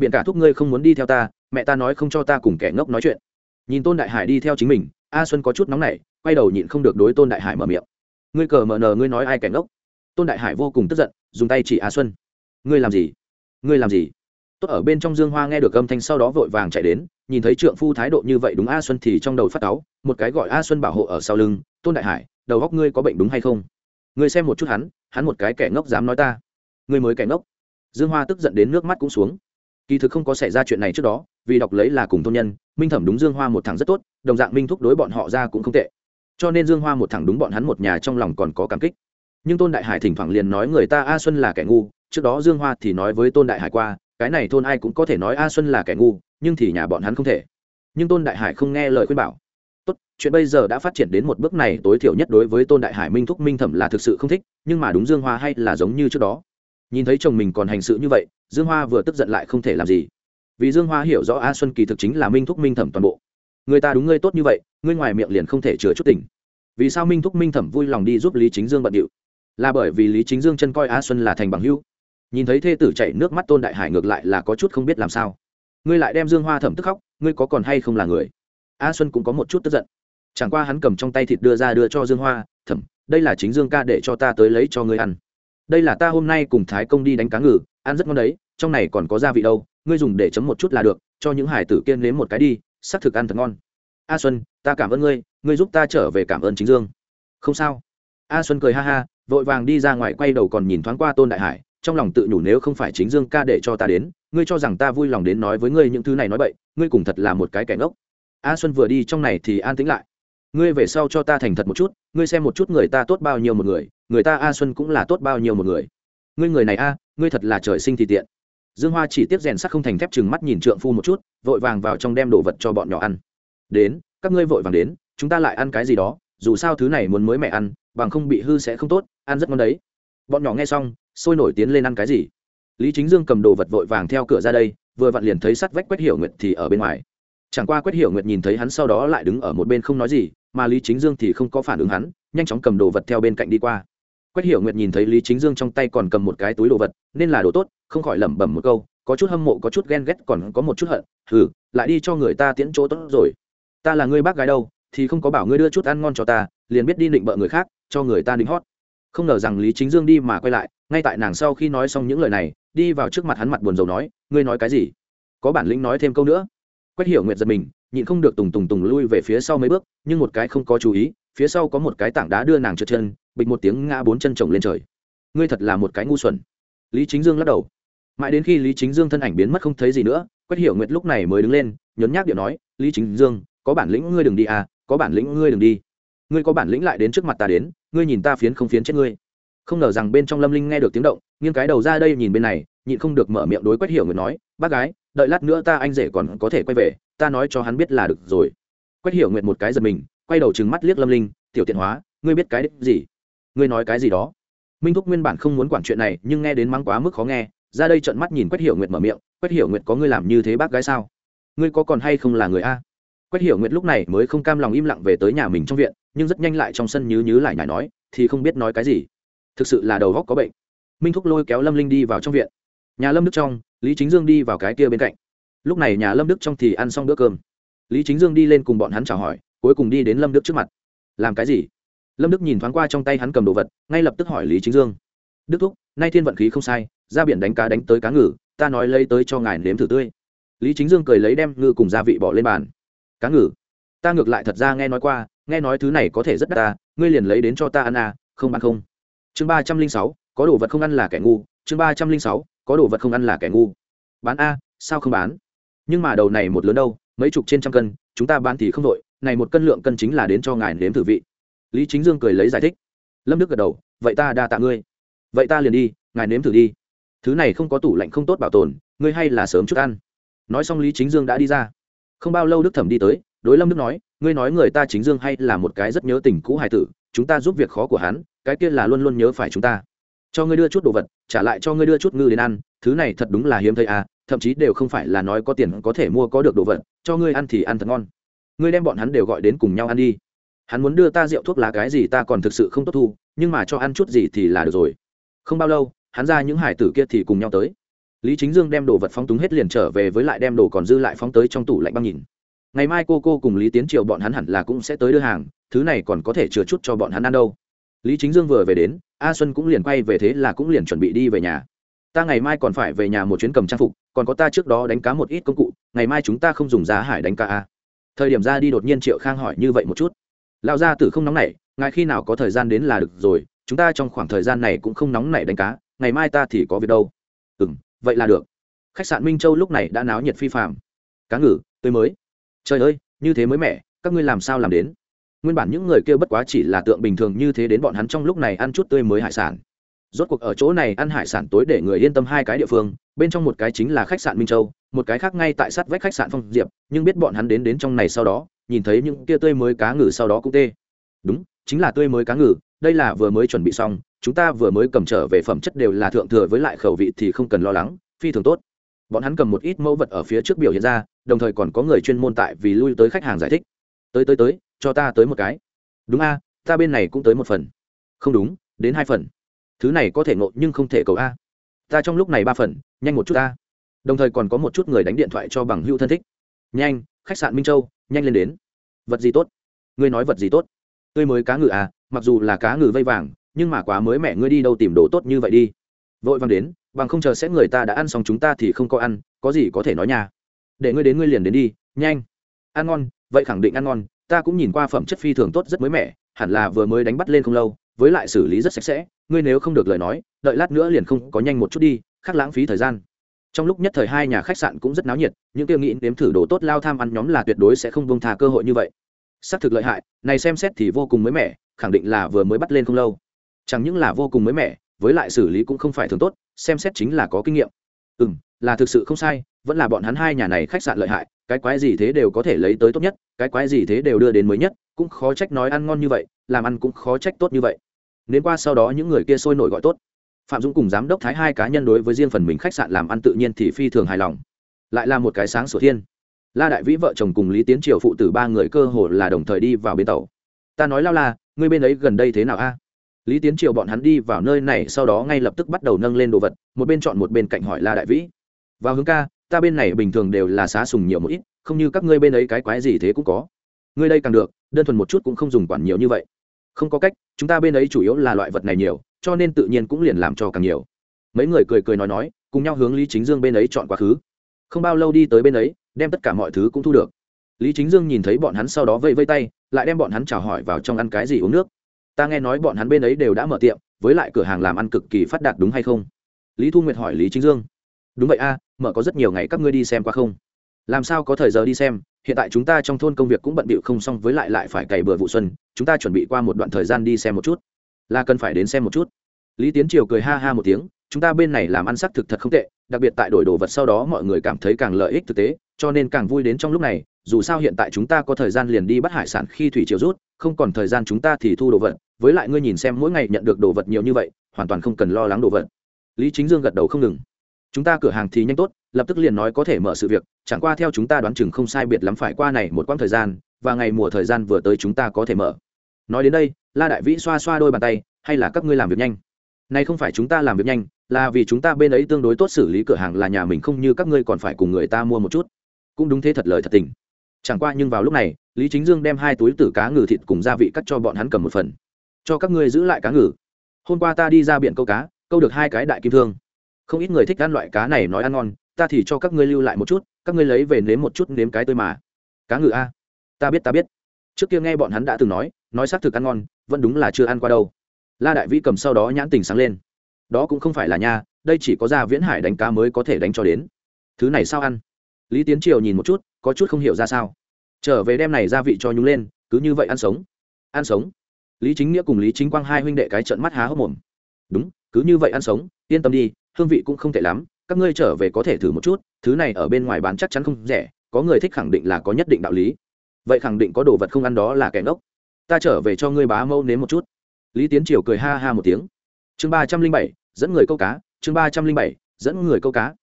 Biện cả thúc ngươi không muốn đi theo ta, mẹ ta nói không cho ta cùng kẻ ngốc nói chuyện. Nhìn tôn đại hải đi theo chính mình, a xuân có chút nóng nảy, quay đầu nhịn không được đối tôn đại hải mở miệng. Ngươi cờ mờ nờ, ngươi nói ai kẻ ngốc? Tôn đại hải vô cùng tức giận, dùng tay chỉ a xuân. Ngươi làm gì? Ngươi làm gì? Tốt, ở bên trong dương hoa nghe được âm thanh sau đó vội vàng chạy đến, nhìn thấy trượng phu thái độ như vậy đúng a xuân thì trong đầu phát cáu, một cái gọi a xuân bảo hộ ở sau lưng, tôn đại hải, đầu góc ngươi có bệnh đúng hay không? Ngươi xem một chút hắn hắn một cái kẻ ngốc dám nói ta. Ngươi mới kẻ ngốc. Dương hoa tức giận đến nước mắt cũng xuống kỳ thực không có xảy ra chuyện này trước đó, vì đọc lấy là cùng thôn nhân, minh thẩm đúng dương hoa một thằng rất tốt, đồng dạng minh thúc đối bọn họ ra cũng không tệ. Cho nên dương hoa một thằng đúng bọn hắn một nhà trong lòng còn có cảm kích. Nhưng tôn đại hải thỉnh thoảng liền nói người ta a xuân là kẻ ngu, trước đó dương hoa thì nói với tôn đại hải qua, cái này thôn ai cũng có thể nói a xuân là kẻ ngu, nhưng thì nhà bọn hắn không thể. Nhưng tôn đại hải không nghe lời khuyên bảo. Tốt, chuyện bây giờ đã phát triển đến một bước này, tối thiểu nhất đối với tôn đại hải minh thúc minh thẩm là thực sự không thích, nhưng mà đúng dương hoa hay là giống như trước đó nhìn thấy chồng mình còn hành sự như vậy, dương hoa vừa tức giận lại không thể làm gì. Vì dương hoa hiểu rõ a xuân kỳ thực chính là minh thúc minh thẩm toàn bộ. Người ta đúng ngươi tốt như vậy, ngươi ngoài miệng liền không thể chừa chút tình. vì sao minh thúc minh thẩm vui lòng đi giúp lý chính dương bận điệu? Là bởi vì lý chính dương chân coi a xuân là thành bằng hữu. Nhìn thấy thê tử chảy nước mắt tôn đại hải ngược lại là có chút không biết làm sao. Ngươi lại đem dương hoa thẩm tức khóc, ngươi có còn hay không là người? A xuân cũng có một chút tức giận. Chẳng qua hắn cầm trong tay thịt đưa ra đưa cho dương hoa, thẩm, đây là chính dương ca để cho ta tới lấy cho ngươi ăn đây là ta hôm nay cùng thái công đi đánh cá ngừ, ăn rất ngon đấy, trong này còn có gia vị đâu, ngươi dùng để chấm một chút là được, cho những hải tử kiên nếm một cái đi, xác thực ăn thật ngon. A xuân, ta cảm ơn ngươi ngươi giúp ta trở về cảm ơn chính dương. Không sao. A xuân cười ha ha, vội vàng đi ra ngoài quay đầu còn nhìn thoáng qua tôn đại hải, trong lòng tự nhủ nếu không phải chính dương ca để cho ta đến, ngươi cho rằng ta vui lòng đến nói với ngươi những thứ này nói bậy, ngươi cùng thật là một cái kẻ ngốc. A xuân vừa đi trong này thì an tĩnh lại. Ngươi về sau cho ta thành thật một chút, ngươi xem một chút người ta tốt bao nhiêu một người người ta a xuân cũng là tốt bao nhiêu một người. Ngươi người này a, ngươi thật là trời sinh thì tiện. Dương hoa chỉ tiếp rèn sắt không thành thép chừng mắt nhìn trượng phu một chút, vội vàng vào trong đem đồ vật cho bọn nhỏ ăn. Đến, các ngươi vội vàng đến, chúng ta lại ăn cái gì đó, dù sao thứ này muốn mới mẹ ăn, bằng không bị hư sẽ không tốt, ăn rất ngon đấy. Bọn nhỏ nghe xong, sôi nổi tiến lên ăn cái gì? Lý chính dương cầm đồ vật vội vàng theo cửa ra đây, vừa vặn liền thấy sắt vách quét hiểu nguyệt thì ở bên ngoài. Chẳng qua quét hiểu nguyệt nhìn thấy hắn sau đó lại đứng ở một bên không nói gì, mà lý chính dương thì không có phản ứng hắn, nhanh chóng cầm đồ vật theo bên cạnh đi qua. Quách hiểu nguyệt nhìn thấy lý chính dương trong tay còn cầm một cái túi đồ vật, nên là đồ tốt, không khỏi lẩm bẩm một câu, có chút hâm mộ, có chút ghen ghét, còn có một chút hận, hừ, lại đi cho người ta tiễn chỗ tốt rồi. Ta là người bác gái đâu, thì không có bảo ngươi đưa chút ăn ngon cho ta, liền biết đi định bợ người khác, cho người ta định hót. Không ngờ rằng lý chính dương đi mà quay lại, ngay tại nàng sau khi nói xong những lời này, đi vào trước mặt hắn mặt buồn rầu nói, ngươi nói cái gì? Có bản lĩnh nói thêm câu nữa. Quách hiểu nguyệt giật mình, nhịn không được tùng tùng tùng lui về phía sau mấy bước, nhưng một cái không có chú ý phía sau có một cái tảng đá đưa nàng trượt chân, bịch một tiếng ngã bốn chân chồng lên trời. Ngươi thật là một cái ngu xuẩn. Lý chính dương lắc đầu. Mãi đến khi lý chính dương thân ảnh biến mất không thấy gì nữa quét hiểu nguyệt lúc này mới đứng lên nhấn nhác điệu nói, lý chính dương, có bản lĩnh ngươi đừng đi à có bản lĩnh ngươi đừng đi. Ngươi có bản lĩnh lại đến trước mặt ta đến, ngươi nhìn ta phiến không phiến chết ngươi. Không ngờ rằng bên trong lâm linh nghe được tiếng động, nghiêng cái đầu ra đây nhìn bên này, nhịn không được mở miệng đối quét hiểu Nguyệt nói, bác gái, đợi lát nữa ta anh rể còn có thể quay về, ta nói cho hắn biết là được rồi. Quét hiểu Nguyệt một cái giật mình quay đầu trừng mắt liếc lâm linh, tiểu tiện hóa, ngươi biết cái gì? Ngươi nói cái gì đó? Minh thúc nguyên bản không muốn quản chuyện này, nhưng nghe đến mắng quá mức khó nghe, ra đây trợn mắt nhìn quét hiểu Nguyệt mở miệng quét hiểu Nguyệt có ngươi làm như thế bác gái sao? Ngươi có còn hay không là người a? Quét hiểu Nguyệt lúc này mới không cam lòng im lặng về tới nhà mình trong viện, nhưng rất nhanh lại trong sân nhứ nhứ lại nhải nói, thì không biết nói cái gì. Thực sự là đầu góc có bệnh. Minh thúc lôi kéo lâm linh đi vào trong viện. Nhà lâm đức trong, lý chính dương đi vào cái kia bên cạnh. Lúc này nhà lâm đức trong thì ăn xong bữa cơm. Lý chính dương đi lên cùng bọn hắn chào hỏi cuối cùng đi đến lâm đức trước mặt. Làm cái gì? Lâm đức nhìn thoáng qua trong tay hắn cầm đồ vật, ngay lập tức hỏi lý chính dương. Đức thúc, nay thiên vận khí không sai, ra biển đánh cá đánh tới cá ngừ, ta nói lấy tới cho ngài nếm thử tươi. Lý chính dương cười lấy đem ngư cùng gia vị bỏ lên bàn. Cá ngừ? Ta ngược lại thật ra nghe nói qua, nghe nói thứ này có thể rất đắt ta, ngươi liền lấy đến cho ta ăn à không bán không. Chương ba trăm linh sáu, có đồ vật không ăn là kẻ ngu. Chương ba trăm linh sáu, có đồ vật không ăn là kẻ ngu. Bán a, sao không bán? Nhưng mà đầu này một lớn đâu, mấy chục trên trăm cân, chúng ta bán thì không đội này một cân lượng cân chính là đến cho ngài nếm thử vị. Lý chính dương cười lấy giải thích. Lâm đức gật đầu, vậy ta đa tạ ngươi. Vậy ta liền đi, ngài nếm thử đi. Thứ này không có tủ lạnh không tốt bảo tồn, ngươi hay là sớm chút ăn. Nói xong lý chính dương đã đi ra. Không bao lâu đức thẩm đi tới, đối lâm đức nói, ngươi nói người ta chính dương hay là một cái rất nhớ tình cũ hài tử, chúng ta giúp việc khó của hắn, cái kia là luôn luôn nhớ phải chúng ta. Cho ngươi đưa chút đồ vật, trả lại cho ngươi đưa chút ngư đến ăn, thứ này thật đúng là hiếm thấy à thậm chí đều không phải là nói có tiền có thể mua có được đồ vật, cho ngươi ăn thì ăn thật ngon ngươi đem bọn hắn đều gọi đến cùng nhau ăn đi. Hắn muốn đưa ta rượu thuốc lá cái gì ta còn thực sự không tốt thu, nhưng mà cho ăn chút gì thì là được rồi. Không bao lâu, hắn ra những hải tử kia thì cùng nhau tới. Lý chính dương đem đồ vật phóng túng hết liền trở về với lại đem đồ còn dư lại phóng tới trong tủ lạnh băng nhìn. Ngày mai cô cô cùng lý tiến triều bọn hắn hẳn là cũng sẽ tới đưa hàng, thứ này còn có thể chừa chút cho bọn hắn ăn đâu. Lý chính dương vừa về đến, a xuân cũng liền quay về thế là cũng liền chuẩn bị đi về nhà. Ta ngày mai còn phải về nhà một chuyến cầm trang phục, còn có ta trước đó đánh cá một ít công cụ, ngày mai chúng ta không dùng giá hải đánh cá a thời điểm ra đi đột nhiên triệu khang hỏi như vậy một chút. Lão gia tử không nóng nảy, ngài khi nào có thời gian đến là được rồi, chúng ta trong khoảng thời gian này cũng không nóng nảy đánh cá, ngày mai ta thì có việc đâu. Ừ m vậy là được. Khách sạn minh châu lúc này đã náo nhiệt phi phạm cá ngừ, tươi mới. Trời ơi, như thế mới mẻ, các ngươi làm sao làm đến? Nguyên bản những người kêu bất quá chỉ là tượng bình thường như thế đến bọn hắn trong lúc này ăn chút tươi mới hải sản rốt cuộc ở chỗ này ăn hải sản tối để người yên tâm hai cái địa phương, bên trong một cái chính là khách sạn minh châu, một cái khác ngay tại sát vách khách sạn phong diệp, nhưng biết bọn hắn đến đến trong này sau đó, nhìn thấy những kia tươi mới cá ngừ sau đó cũng tê. Đúng, chính là tươi mới cá ngừ, đây là vừa mới chuẩn bị xong, chúng ta vừa mới cầm trở về phẩm chất đều là thượng thừa với lại khẩu vị thì không cần lo lắng, phi thường tốt. Bọn hắn cầm một ít mẫu vật ở phía trước biểu hiện ra, đồng thời còn có người chuyên môn tại vì lui tới khách hàng giải thích. Tới tới tới, cho ta tới một cái. Đúng a, ta bên này cũng tới một phần. Không đúng, đến hai phần thứ này có thể ngộ nhưng không thể cầu a. Ta trong lúc này ba phần, nhanh một chút ta. Đồng thời còn có một chút người đánh điện thoại cho bằng hữu thân thích. Nhanh, khách sạn minh châu, nhanh lên đến. Vật gì tốt? Ngươi nói vật gì tốt? Tươi mới cá ngừ à mặc dù là cá ngừ vây vàng, nhưng mà quá mới mẹ ngươi đi đâu tìm đồ tốt như vậy đi? Vội vàng đến, bằng không chờ sẽ người ta đã ăn xong chúng ta thì không có ăn, có gì có thể nói nha. Để ngươi đến ngươi liền đến đi, nhanh. Ăn ngon, vậy khẳng định ăn ngon, ta cũng nhìn qua phẩm chất phi thường tốt rất mới mẻ, hẳn là vừa mới đánh bắt lên không lâu với lại xử lý rất sạch sẽ, ngươi nếu không được lời nói, đợi lát nữa liền không có nhanh một chút đi, khác lãng phí thời gian. Trong lúc nhất thời hai nhà khách sạn cũng rất náo nhiệt, những tiêu nghĩ nếm thử đồ tốt lao tham ăn nhóm là tuyệt đối sẽ không bông thà cơ hội như vậy. Xác thực lợi hại, này xem xét thì vô cùng mới mẻ, khẳng định là vừa mới bắt lên không lâu. Chẳng những là vô cùng mới mẻ, với lại xử lý cũng không phải thường tốt, xem xét chính là có kinh nghiệm. Ừ m là thực sự không sai, vẫn là bọn hắn hai nhà này khách sạn lợi hại, cái quái gì thế đều có thể lấy tới tốt nhất, cái quái gì thế đều đưa đến mới nhất, cũng khó trách nói ăn ngon như vậy làm ăn cũng khó trách tốt như vậy. Nên qua sau đó những người kia sôi nổi gọi tốt. Phạm dũng cùng giám đốc thái hai cá nhân đối với riêng phần mình khách sạn làm ăn tự nhiên thì phi thường hài lòng. Lại là một cái sáng sủa thiên. La đại vĩ vợ chồng cùng lý tiến triều phụ tử ba người cơ hồ là đồng thời đi vào bến tàu. Ta nói lao la, ngươi bên ấy gần đây thế nào a? Lý tiến triều bọn hắn đi vào nơi này sau đó ngay lập tức bắt đầu nâng lên đồ vật, một bên chọn một bên cạnh hỏi la đại vĩ. Vào hướng ca, ta bên này bình thường đều là xá sùng nhiều một ít, không như các ngươi bên ấy cái quái gì thế cũng có. Ngươi đây càng được, đơn thuần một chút cũng không dùng quản nhiều như vậy không có cách, chúng ta bên ấy chủ yếu là loại vật này nhiều, cho nên tự nhiên cũng liền làm cho càng nhiều. Mấy người cười cười nói nói, cùng nhau hướng lý chính dương bên ấy chọn quá khứ. Không bao lâu đi tới bên ấy, đem tất cả mọi thứ cũng thu được. Lý chính dương nhìn thấy bọn hắn sau đó vây vây tay, lại đem bọn hắn chào hỏi vào trong ăn cái gì uống nước. Ta nghe nói bọn hắn bên ấy đều đã mở tiệm, với lại cửa hàng làm ăn cực kỳ phát đạt đúng hay không? Lý thu nguyệt hỏi lý chính dương. Đúng vậy a, mở có rất nhiều ngày các ngươi đi xem qua không? Làm sao có thời giờ đi xem? Hiện tại chúng ta trong thôn công việc cũng bận bịu không xong với lại lại phải cày bừa vụ xuân, chúng ta chuẩn bị qua một đoạn thời gian đi xem một chút. Là cần phải đến xem một chút. Lý tiến triều cười ha ha một tiếng, chúng ta bên này làm ăn sắc thực thật không tệ, đặc biệt tại đổi đồ vật sau đó mọi người cảm thấy càng lợi ích thực tế, cho nên càng vui đến trong lúc này, dù sao hiện tại chúng ta có thời gian liền đi bắt hải sản khi thủy triều rút, không còn thời gian chúng ta thì thu đồ vật. Với lại ngươi nhìn xem mỗi ngày nhận được đồ vật nhiều như vậy, hoàn toàn không cần lo lắng đồ vật. Lý chính dương gật đầu không ngừng. Chúng ta cửa hàng thì nhanh tốt lập tức liền nói có thể mở sự việc, chẳng qua theo chúng ta đoán chừng không sai biệt lắm phải qua này một quãng thời gian, và ngày mùa thời gian vừa tới chúng ta có thể mở. Nói đến đây, la đại vĩ xoa xoa đôi bàn tay, hay là các ngươi làm việc nhanh? Này không phải chúng ta làm việc nhanh, là vì chúng ta bên ấy tương đối tốt xử lý cửa hàng là nhà mình không như các ngươi còn phải cùng người ta mua một chút. Cũng đúng thế thật lời thật tình. Chẳng qua nhưng vào lúc này, lý chính dương đem hai túi tử cá ngừ thịt cùng gia vị cắt cho bọn hắn cầm một phần. Cho các ngươi giữ lại cá ngừ. Hôm qua ta đi ra biển câu cá, câu được hai cái đại kim thương. Không ít người thích ăn loại cá này nói ăn ngon ta thì cho các ngươi lưu lại một chút, các ngươi lấy về nếm một chút nếm cái tươi mà. Cá ngừ a. Ta biết ta biết. Trước kia nghe bọn hắn đã từng nói nói xác thực ăn ngon, vẫn đúng là chưa ăn qua đâu. La đại vĩ cầm sau đó nhãn tình sáng lên. Đó cũng không phải là nha, đây chỉ có ra viễn hải đánh cá mới có thể đánh cho đến. Thứ này sao ăn? Lý tiến triều nhìn một chút, có chút không hiểu ra sao. Trở về đem này gia vị cho nhúng lên, cứ như vậy ăn sống. Ăn sống. Lý chính nghĩa cùng lý chính quang hai huynh đệ cái trận mắt há hốc mồm. Đúng, cứ như vậy ăn sống, yên tâm đi, hương vị cũng không tệ lắm các ngươi trở về có thể thử một chút, thứ này ở bên ngoài bán chắc chắn không rẻ, có người thích khẳng định là có nhất định đạo lý. Vậy khẳng định có đồ vật không ăn đó là kẻ ngốc. Ta trở về cho ngươi bá mâu nếm một chút. Lý tiến triều cười ha ha một tiếng. Chương ba trăm linh bảy, dẫn người câu cá, chương ba trăm linh bảy, dẫn người câu cá.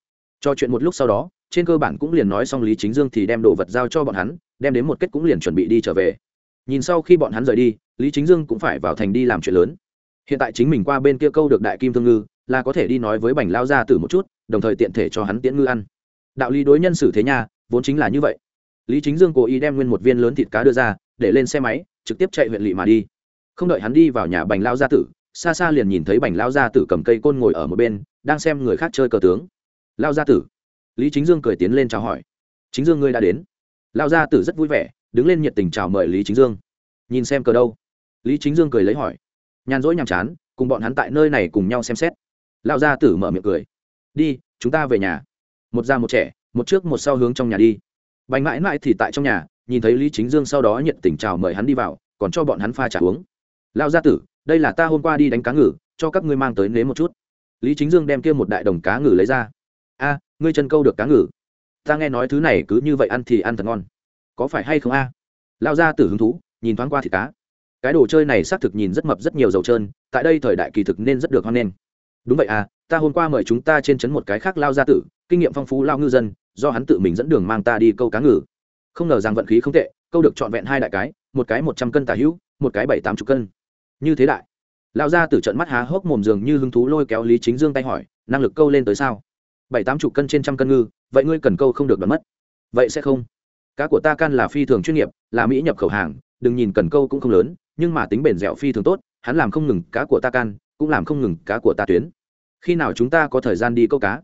Cho chuyện một lúc sau đó, trên cơ bản cũng liền nói xong lý chính dương thì đem đồ vật giao cho bọn hắn, đem đến một kết cũng liền chuẩn bị đi trở về. Nhìn sau khi bọn hắn rời đi, lý chính dương cũng phải vào thành đi làm chuyện lớn. Hiện tại chính mình qua bên kia câu được đại kim thương ngư là có thể đi nói với bành lao ra từ một chút, đồng thời tiện thể cho hắn tiễn ngư ăn. Đạo lý đối nhân xử thế nha, vốn chính là như vậy. Lý chính dương cố ý đem nguyên một viên lớn thịt cá đưa ra, để lên xe máy, trực tiếp chạy huyện lỵ mà đi. Không đợi hắn đi vào nhà bành lao gia tử, xa xa liền nhìn thấy bành lao gia tử cầm cây côn ngồi ở một bên, đang xem người khác chơi cờ tướng. Lao gia tử. Lý chính dương cười tiến lên chào hỏi. Chính dương ngươi đã đến. Lao gia tử rất vui vẻ, đứng lên nhiệt tình chào mời lý chính dương. Nhìn xem cờ đâu? Lý chính dương cười lấy hỏi. Nhàn rỗi nhàm chán, cùng bọn hắn tại nơi này cùng nhau xem xét lão gia tử mở miệng cười. Đi, chúng ta về nhà. Một già một trẻ, một trước một sau hướng trong nhà đi. Bành mãi mãi thì tại trong nhà, nhìn thấy lý chính dương sau đó nhiệt tình chào mời hắn đi vào, còn cho bọn hắn pha trà uống. Lão gia tử, đây là ta hôm qua đi đánh cá ngừ, cho các ngươi mang tới nếm một chút. Lý chính dương đem kia một đại đồng cá ngừ lấy ra. A, ngươi chân câu được cá ngừ. Ta nghe nói thứ này cứ như vậy ăn thì ăn thật ngon. Có phải hay không a? Lão gia tử hứng thú, nhìn thoáng qua thì cá. Cái đồ chơi này xác thực nhìn rất mập rất nhiều dầu trơn, tại đây thời đại kỳ thực nên rất được hoan nghênh đúng vậy à ta hôm qua mời chúng ta trên chấn một cái khác lao gia tử, kinh nghiệm phong phú lao ngư dân, do hắn tự mình dẫn đường mang ta đi câu cá ngừ. Không ngờ rằng vận khí không tệ, câu được trọn vẹn hai đại cái, một cái một trăm cân tả hữu, một cái bảy tám chục cân. Như thế đại. Lao gia tử trận mắt há hốc mồm dường như hứng thú lôi kéo lý chính dương tay hỏi, năng lực câu lên tới sao? Bảy tám chục cân trên trăm cân ngư, vậy ngươi cần câu không được đoán mất. Vậy sẽ không. Cá của ta can là phi thường chuyên nghiệp, là mỹ nhập khẩu hàng, đừng nhìn cần câu cũng không lớn, nhưng mà tính bền dẻo phi thường tốt, hắn làm không ngừng cá của ta can, cũng làm không ngừng cá của ta tuyến khi nào chúng ta có thời gian đi câu cá?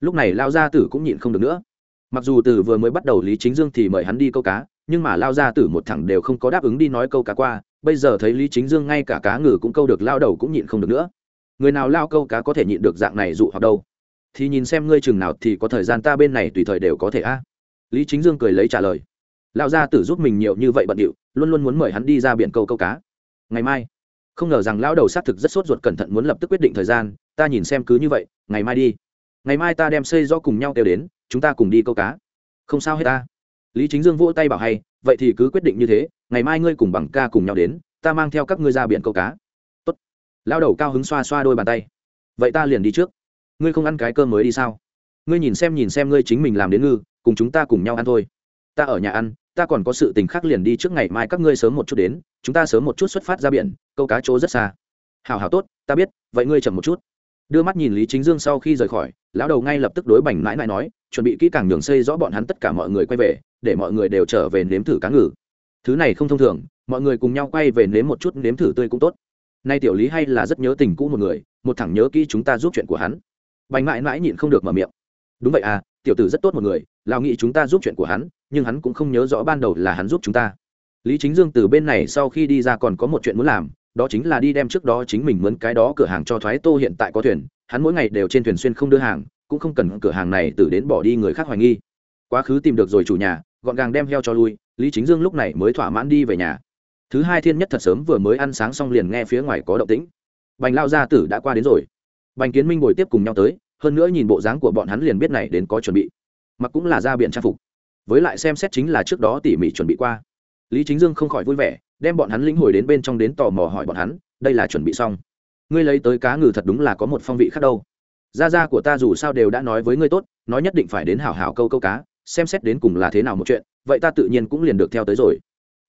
Lúc này lao gia tử cũng nhịn không được nữa. Mặc dù từ vừa mới bắt đầu lý chính dương thì mời hắn đi câu cá, nhưng mà lao gia tử một thẳng đều không có đáp ứng đi nói câu cá qua. Bây giờ thấy lý chính dương ngay cả cá ngừ cũng câu được, lao đầu cũng nhịn không được nữa. Người nào lao câu cá có thể nhịn được dạng này dụ hoặc đâu? Thì nhìn xem ngươi chừng nào thì có thời gian ta bên này tùy thời đều có thể a. Lý chính dương cười lấy trả lời. Lão gia tử giúp mình nhiều như vậy bận điệu, luôn luôn muốn mời hắn đi ra biển câu câu cá. Ngày mai, không ngờ rằng lão đầu xác thực rất sốt ruột cẩn thận muốn lập tức quyết định thời gian ta nhìn xem cứ như vậy, ngày mai đi. Ngày mai ta đem xây do cùng nhau kêu đến, chúng ta cùng đi câu cá. Không sao hết ta. Lý chính dương vỗ tay bảo hay, vậy thì cứ quyết định như thế, ngày mai ngươi cùng bằng ca cùng nhau đến, ta mang theo các ngươi ra biển câu cá. Tốt. Lao đầu cao hứng xoa xoa đôi bàn tay. Vậy ta liền đi trước. Ngươi không ăn cái cơm mới đi sao? Ngươi nhìn xem nhìn xem ngươi chính mình làm đến ngư, cùng chúng ta cùng nhau ăn thôi. Ta ở nhà ăn, ta còn có sự tình khác liền đi trước ngày mai các ngươi sớm một chút đến, chúng ta sớm một chút xuất phát ra biển, câu cá chỗ rất xa. Hào hào tốt, ta biết, vậy ngươi chậm một chút đưa mắt nhìn lý chính dương sau khi rời khỏi lão đầu ngay lập tức đối bành mãi mãi nói chuẩn bị kỹ càng nhường xây rõ bọn hắn tất cả mọi người quay về để mọi người đều trở về nếm thử cá ngừ thứ này không thông thường mọi người cùng nhau quay về nếm một chút nếm thử tươi cũng tốt nay tiểu lý hay là rất nhớ tình cũ một người một thẳng nhớ kỹ chúng ta giúp chuyện của hắn bành mãi mãi nhịn không được mở miệng đúng vậy à tiểu tử rất tốt một người lão nghĩ chúng ta giúp chuyện của hắn nhưng hắn cũng không nhớ rõ ban đầu là hắn giúp chúng ta lý chính dương từ bên này sau khi đi ra còn có một chuyện muốn làm đó chính là đi đem trước đó chính mình mướn cái đó cửa hàng cho thoái tô hiện tại có thuyền, hắn mỗi ngày đều trên thuyền xuyên không đưa hàng, cũng không cần cửa hàng này từ đến bỏ đi người khác hoài nghi. Quá khứ tìm được rồi chủ nhà, gọn gàng đem heo cho lui, lý chính dương lúc này mới thỏa mãn đi về nhà. Thứ hai thiên nhất thật sớm vừa mới ăn sáng xong liền nghe phía ngoài có động tĩnh. Bành lao gia tử đã qua đến rồi. Bành kiến minh ngồi tiếp cùng nhau tới, hơn nữa nhìn bộ dáng của bọn hắn liền biết này đến có chuẩn bị. Mặc cũng là ra biện trang phục. Với lại xem xét chính là trước đó tỉ mỉ chuẩn bị qua. Lý chính dương không khỏi vui vẻ đem bọn hắn lĩnh hồi đến bên trong đến tò mò hỏi bọn hắn, đây là chuẩn bị xong. Ngươi lấy tới cá ngừ thật đúng là có một phong vị khác đâu. Gia gia của ta dù sao đều đã nói với ngươi tốt, nói nhất định phải đến hảo hảo câu câu cá, xem xét đến cùng là thế nào một chuyện, vậy ta tự nhiên cũng liền được theo tới rồi.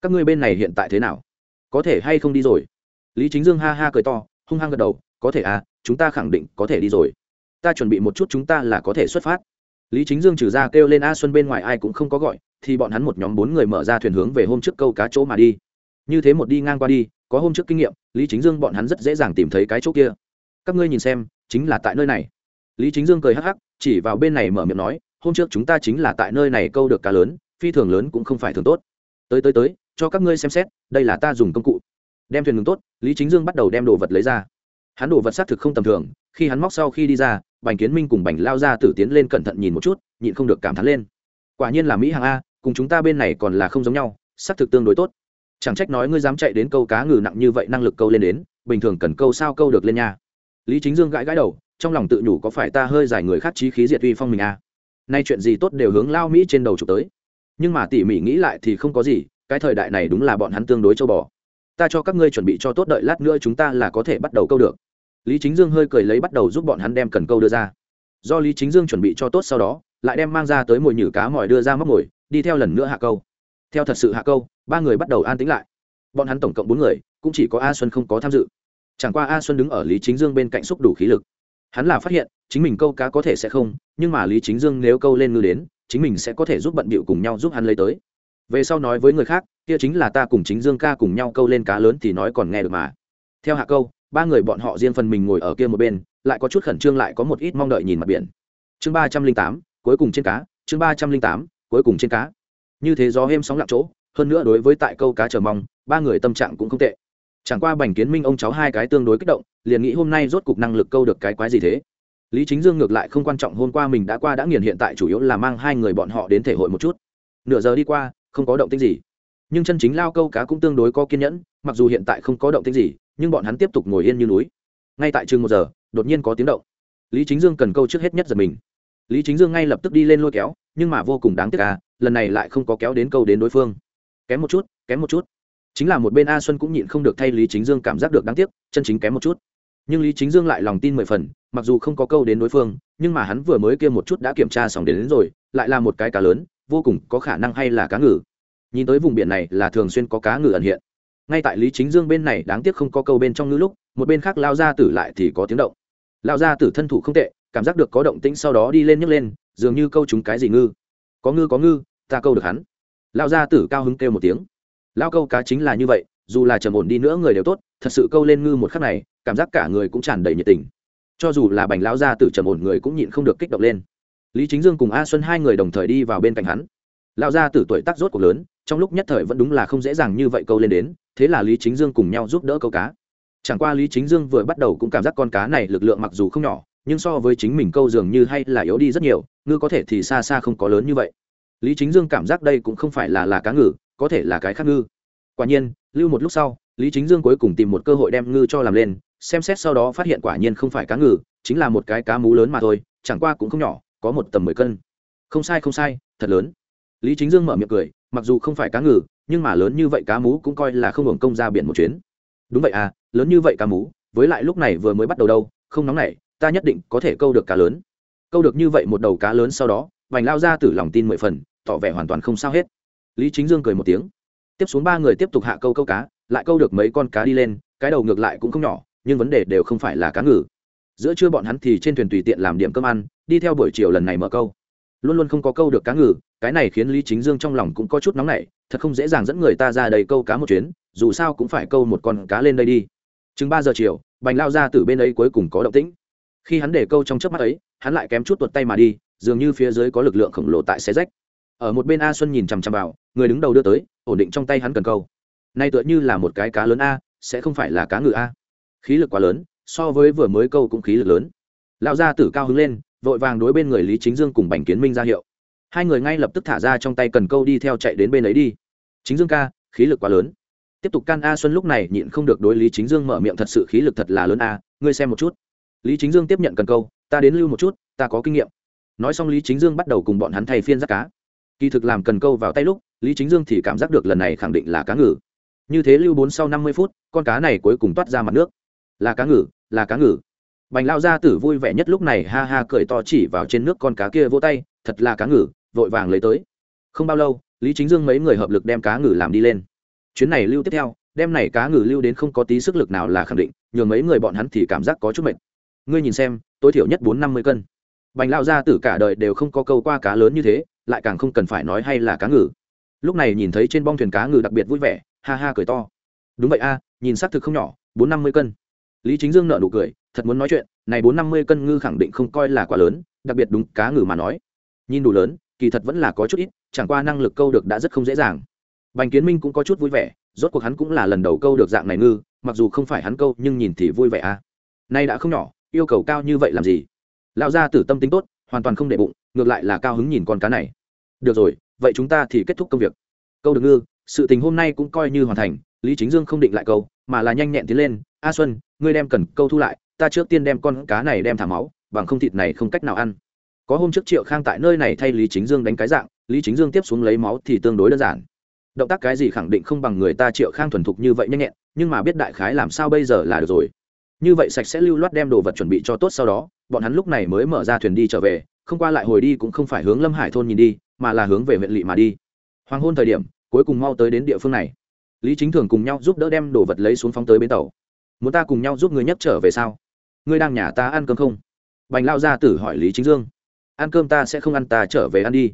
Các ngươi bên này hiện tại thế nào? Có thể hay không đi rồi? Lý chính dương ha ha cười to, hung hăng gật đầu, có thể à chúng ta khẳng định có thể đi rồi. Ta chuẩn bị một chút chúng ta là có thể xuất phát. Lý chính dương trừ ra kêu lên a xuân bên ngoài ai cũng không có gọi, thì bọn hắn một nhóm bốn người mở ra thuyền hướng về hôm trước câu cá chỗ mà đi như thế một đi ngang qua đi, có hôm trước kinh nghiệm, lý chính dương bọn hắn rất dễ dàng tìm thấy cái chỗ kia. Các ngươi nhìn xem, chính là tại nơi này. Lý chính dương cười hắc hắc, chỉ vào bên này mở miệng nói, hôm trước chúng ta chính là tại nơi này câu được cá lớn, phi thường lớn cũng không phải thường tốt. Tới tới tới, cho các ngươi xem xét, đây là ta dùng công cụ. Đem thuyền ngừng tốt, lý chính dương bắt đầu đem đồ vật lấy ra. Hắn đồ vật xác thực không tầm thường, khi hắn móc sau khi đi ra, bành kiến minh cùng bành lao ra tử tiến lên cẩn thận nhìn một chút, nhịn không được cảm thán lên. Quả nhiên là mỹ hàng a, cùng chúng ta bên này còn là không giống nhau, xác thực tương đối tốt chẳng trách nói ngươi dám chạy đến câu cá ngừ nặng như vậy năng lực câu lên đến, bình thường cần câu sao câu được lên nha. Lý chính dương gãi gãi đầu, trong lòng tự nhủ có phải ta hơi giải người khác trí khí diệt uy phong mình a nay chuyện gì tốt đều hướng lao mỹ trên đầu trục tới. Nhưng mà tỉ mỉ nghĩ lại thì không có gì, cái thời đại này đúng là bọn hắn tương đối châu bò. Ta cho các ngươi chuẩn bị cho tốt đợi lát nữa chúng ta là có thể bắt đầu câu được. Lý chính dương hơi cười lấy bắt đầu giúp bọn hắn đem cần câu đưa ra. Do lý chính dương chuẩn bị cho tốt sau đó, lại đem mang ra tới mồi nhử cá mỏi đưa ra móc mồi, đi theo lần nữa hạ câu. Theo thật sự hạ câu ba người bắt đầu an tĩnh lại. Bọn hắn tổng cộng bốn người, cũng chỉ có a xuân không có tham dự. Chẳng qua a xuân đứng ở lý chính dương bên cạnh xúc đủ khí lực. Hắn là phát hiện, chính mình câu cá có thể sẽ không, nhưng mà lý chính dương nếu câu lên ngư đến, chính mình sẽ có thể giúp bận bịu cùng nhau giúp hắn lấy tới. Về sau nói với người khác, kia chính là ta cùng chính dương ca cùng nhau câu lên cá lớn thì nói còn nghe được mà. Theo hạ câu, ba người bọn họ riêng phần mình ngồi ở kia một bên, lại có chút khẩn trương lại có một ít mong đợi nhìn mặt biển. Chương ba trăm linh tám, cuối cùng trên cá, chương ba trăm linh tám, cuối cùng trên cá. Như thế gió êm sóng lặng chỗ hơn nữa đối với tại câu cá chờ mong, ba người tâm trạng cũng không tệ. Chẳng qua bành kiến minh ông cháu hai cái tương đối kích động, liền nghĩ hôm nay rốt cục năng lực câu được cái quái gì thế. Lý chính dương ngược lại không quan trọng hôm qua mình đã qua đã nghiền hiện tại chủ yếu là mang hai người bọn họ đến thể hội một chút. Nửa giờ đi qua, không có động tích gì. Nhưng chân chính lao câu cá cũng tương đối có kiên nhẫn, mặc dù hiện tại không có động tích gì, nhưng bọn hắn tiếp tục ngồi yên như núi. Ngay tại chừng một giờ, đột nhiên có tiếng động. Lý chính dương cần câu trước hết nhất giật mình. Lý chính dương ngay lập tức đi lên lôi kéo, nhưng mà vô cùng đáng tiếc à lần này lại không có kéo đến câu đến đối phương kém một chút kém một chút. Chính là một bên a xuân cũng nhịn không được thay lý chính dương cảm giác được đáng tiếc chân chính kém một chút. Nhưng lý chính dương lại lòng tin mười phần mặc dù không có câu đến đối phương nhưng mà hắn vừa mới kia một chút đã kiểm tra xong đến, đến rồi lại là một cái cá lớn vô cùng có khả năng hay là cá ngừ. Nhìn tới vùng biển này là thường xuyên có cá ngừ ẩn hiện. Ngay tại lý chính dương bên này đáng tiếc không có câu bên trong ngữ lúc một bên khác lao ra tử lại thì có tiếng động. Lao ra tử thân thủ không tệ cảm giác được có động tĩnh sau đó đi lên nhấc lên dường như câu chúng cái gì ngư. Có ngư có ngư ta câu được hắn lao gia tử cao hứng kêu một tiếng. Lao câu cá chính là như vậy, dù là trầm ổn đi nữa người đều tốt, thật sự câu lên ngư một khắc này, cảm giác cả người cũng tràn đầy nhiệt tình. Cho dù là bành lao gia tử trầm ổn người cũng nhịn không được kích động lên. Lý chính dương cùng a xuân hai người đồng thời đi vào bên cạnh hắn. Lao gia tử tuổi tác rốt cuộc lớn, trong lúc nhất thời vẫn đúng là không dễ dàng như vậy câu lên đến, thế là lý chính dương cùng nhau giúp đỡ câu cá. Chẳng qua lý chính dương vừa bắt đầu cũng cảm giác con cá này lực lượng mặc dù không nhỏ, nhưng so với chính mình câu dường như hay là yếu đi rất nhiều, ngư có thể thì xa xa không có lớn như vậy lý chính dương cảm giác đây cũng không phải là là cá ngừ có thể là cái khác ngư. Quả nhiên lưu một lúc sau lý chính dương cuối cùng tìm một cơ hội đem ngư cho làm lên xem xét sau đó phát hiện quả nhiên không phải cá ngừ chính là một cái cá mú lớn mà thôi chẳng qua cũng không nhỏ có một tầm mười cân. Không sai không sai thật lớn. Lý chính dương mở miệng cười mặc dù không phải cá ngừ nhưng mà lớn như vậy cá mú cũng coi là không hưởng công ra biển một chuyến. Đúng vậy à lớn như vậy cá mú với lại lúc này vừa mới bắt đầu đâu không nóng này, ta nhất định có thể câu được cá lớn. Câu được như vậy một đầu cá lớn sau đó vành lao ra từ lòng tin mười phần, tỏ vẻ hoàn toàn không sao hết. Lý chính dương cười một tiếng. Tiếp xuống ba người tiếp tục hạ câu câu cá, lại câu được mấy con cá đi lên, cái đầu ngược lại cũng không nhỏ, nhưng vấn đề đều không phải là cá ngừ. Giữa trưa bọn hắn thì trên thuyền tùy tiện làm điểm cơm ăn, đi theo buổi chiều lần này mở câu. Luôn luôn không có câu được cá ngừ, cái này khiến lý chính dương trong lòng cũng có chút nóng nảy, thật không dễ dàng dẫn người ta ra đầy câu cá một chuyến, dù sao cũng phải câu một con cá lên đây đi. Chừng ba giờ chiều bành lao ra từ bên ấy cuối cùng có động tĩnh. Khi hắn để câu trong chớp mắt ấy, hắn lại kém chút tuột tay mà đi dường như phía dưới có lực lượng khổng lồ tại xe rách. Ở một bên a xuân nhìn chằm chằm vào, người đứng đầu đưa tới, ổn định trong tay hắn cần câu. Nay tựa như là một cái cá lớn a, sẽ không phải là cá ngự a. Khí lực quá lớn, so với vừa mới câu cũng khí lực lớn. Lão gia tử cao hứng lên, vội vàng đối bên người lý chính dương cùng bành kiến minh ra hiệu. Hai người ngay lập tức thả ra trong tay cần câu đi theo chạy đến bên ấy đi. Chính dương ca, khí lực quá lớn. Tiếp tục can a xuân lúc này nhịn không được đối lý chính dương mở miệng thật sự khí lực thật là lớn a, ngươi xem một chút. Lý chính dương tiếp nhận cần câu, ta đến lưu một chút, ta có kinh nghiệm nói xong lý chính dương bắt đầu cùng bọn hắn thay phiên rắt cá. Kỳ thực làm cần câu vào tay lúc, lý chính dương thì cảm giác được lần này khẳng định là cá ngừ. Như thế lưu bốn sau năm mươi phút, con cá này cuối cùng toát ra mặt nước. Là cá ngừ, là cá ngừ. Bành lao gia tử vui vẻ nhất lúc này ha ha cười to chỉ vào trên nước con cá kia vỗ tay, thật là cá ngừ, vội vàng lấy tới. Không bao lâu, lý chính dương mấy người hợp lực đem cá ngừ làm đi lên. Chuyến này lưu tiếp theo, đem này cá ngừ lưu đến không có tí sức lực nào là khẳng định nhường mấy người bọn hắn thì cảm giác có chút mệt. Ngươi nhìn xem, tối thiểu nhất bốn năm mươi cân bành lao gia tử cả đời đều không có câu qua cá lớn như thế, lại càng không cần phải nói hay là cá ngừ. Lúc này nhìn thấy trên bong thuyền cá ngừ đặc biệt vui vẻ, ha ha cười to. Đúng vậy a, nhìn xác thực không nhỏ, bốn năm mươi cân. Lý chính dương nợ nụ cười, thật muốn nói chuyện, này bốn năm mươi cân ngư khẳng định không coi là quá lớn, đặc biệt đúng cá ngừ mà nói. Nhìn đủ lớn, kỳ thật vẫn là có chút ít, chẳng qua năng lực câu được đã rất không dễ dàng. Bành kiến minh cũng có chút vui vẻ, rốt cuộc hắn cũng là lần đầu câu được dạng này ngư, mặc dù không phải hắn câu, nhưng nhìn thì vui vẻ a. Nay đã không nhỏ, yêu cầu cao như vậy làm gì? Lão gia tử tâm tính tốt, hoàn toàn không để bụng, ngược lại là cao hứng nhìn con cá này. Được rồi, vậy chúng ta thì kết thúc công việc. Câu được ngư, sự tình hôm nay cũng coi như hoàn thành, lý chính dương không định lại câu, mà là nhanh nhẹn tiến lên, a xuân, ngươi đem cần câu thu lại, ta trước tiên đem con cá này đem thả máu, bằng không thịt này không cách nào ăn. Có hôm trước triệu khang tại nơi này thay lý chính dương đánh cái dạng, lý chính dương tiếp xuống lấy máu thì tương đối đơn giản. Động tác cái gì khẳng định không bằng người ta triệu khang thuần thục như vậy nhanh nhẹn, nhưng mà biết đại khái làm sao bây giờ là được rồi như vậy sạch sẽ lưu loát đem đồ vật chuẩn bị cho tốt sau đó, bọn hắn lúc này mới mở ra thuyền đi trở về, không qua lại hồi đi cũng không phải hướng lâm hải thôn nhìn đi, mà là hướng về huyện lỵ mà đi. Hoàng hôn thời điểm, cuối cùng mau tới đến địa phương này. Lý chính thường cùng nhau giúp đỡ đem đồ vật lấy xuống phóng tới bến tàu. Muốn ta cùng nhau giúp người nhất trở về sao? Ngươi đang nhà ta ăn cơm không? Bành lao ra tử hỏi lý chính dương. Ăn cơm ta sẽ không ăn, ta trở về ăn đi.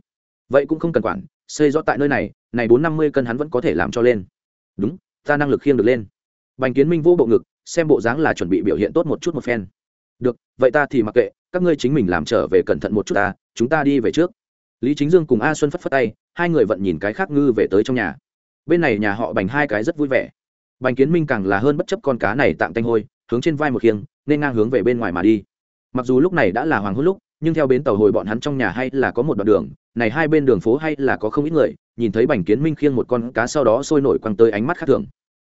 Vậy cũng không cần quản, xây rõ tại nơi này này bốn năm mươi cân hắn vẫn có thể làm cho lên. Đúng, ta năng lực khiêng được lên. Bành kiến minh vô bộ ngực xem bộ dáng là chuẩn bị biểu hiện tốt một chút một phen. Được, vậy ta thì mặc kệ, các ngươi chính mình làm trở về cẩn thận một chút ta, chúng ta đi về trước. Lý chính dương cùng a xuân phất phất tay, hai người vẫn nhìn cái khác ngư về tới trong nhà. Bên này nhà họ bành hai cái rất vui vẻ. Bành kiến minh càng là hơn bất chấp con cá này tạm tanh hôi, hướng trên vai một khiêng, nên ngang hướng về bên ngoài mà đi. Mặc dù lúc này đã là hoàng hôn lúc, nhưng theo bến tàu hồi bọn hắn trong nhà hay là có một đoạn đường, này hai bên đường phố hay là có không ít người, nhìn thấy bành kiến minh khiêng một con cá sau đó sôi nổi quăng tới ánh mắt khác thường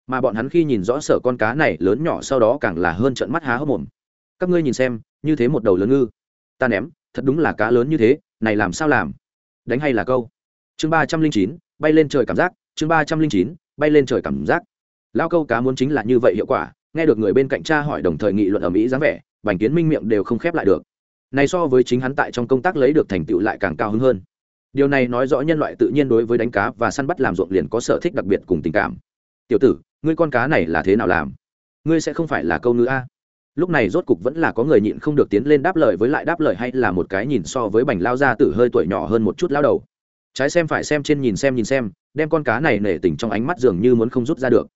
mà bọn hắn khi nhìn rõ sở con cá này lớn nhỏ sau đó càng là hơn trận mắt há hốc mồm. Các ngươi nhìn xem, như thế một đầu lớn ngư. Ta ném, thật đúng là cá lớn như thế, này làm sao làm? Đánh hay là câu? Chương ba trăm linh chín, bay lên trời cảm giác. Chương ba trăm linh chín, bay lên trời cảm giác. Lao câu cá muốn chính là như vậy hiệu quả, nghe được người bên cạnh cha hỏi đồng thời nghị luận ở mỹ dáng vẻ, bành kiến minh miệng đều không khép lại được. Này so với chính hắn tại trong công tác lấy được thành tựu lại càng cao hứng hơn. Điều này nói rõ nhân loại tự nhiên đối với đánh cá và săn bắt làm ruộng liền có sở thích đặc biệt cùng tình cảm. Tiểu tử ngươi con cá này là thế nào làm? Ngươi sẽ không phải là câu ngữ a. Lúc này rốt cục vẫn là có người nhịn không được tiến lên đáp lời với lại đáp lời hay là một cái nhìn so với bành lao ra tử hơi tuổi nhỏ hơn một chút lao đầu. Trái xem phải xem trên nhìn xem nhìn xem, đem con cá này nể tình trong ánh mắt dường như muốn không rút ra được.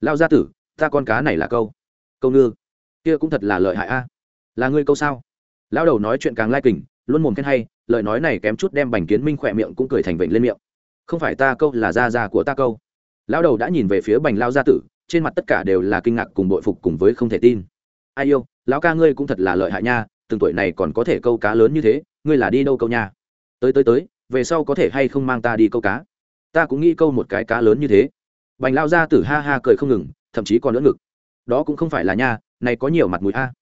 Lao gia tử, ta con cá này là câu. Câu ngư. Kia cũng thật là lợi hại a. Là ngươi câu sao? Lao đầu nói chuyện càng lai kình, luôn mồm khen hay, lời nói này kém chút đem bành kiến minh khỏe miệng cũng cười thành vệnh lên miệng. Không phải ta câu là da da của ta câu lao đầu đã nhìn về phía bành lao gia tử, trên mặt tất cả đều là kinh ngạc cùng bội phục cùng với không thể tin. Ai yêu, lão ca ngươi cũng thật là lợi hại nha, từng tuổi này còn có thể câu cá lớn như thế, ngươi là đi đâu câu nha? Tới tới tới, về sau có thể hay không mang ta đi câu cá? Ta cũng nghĩ câu một cái cá lớn như thế. Bành lao gia tử ha ha cười không ngừng, thậm chí còn lỡ ngực. Đó cũng không phải là nha, này có nhiều mặt mũi a.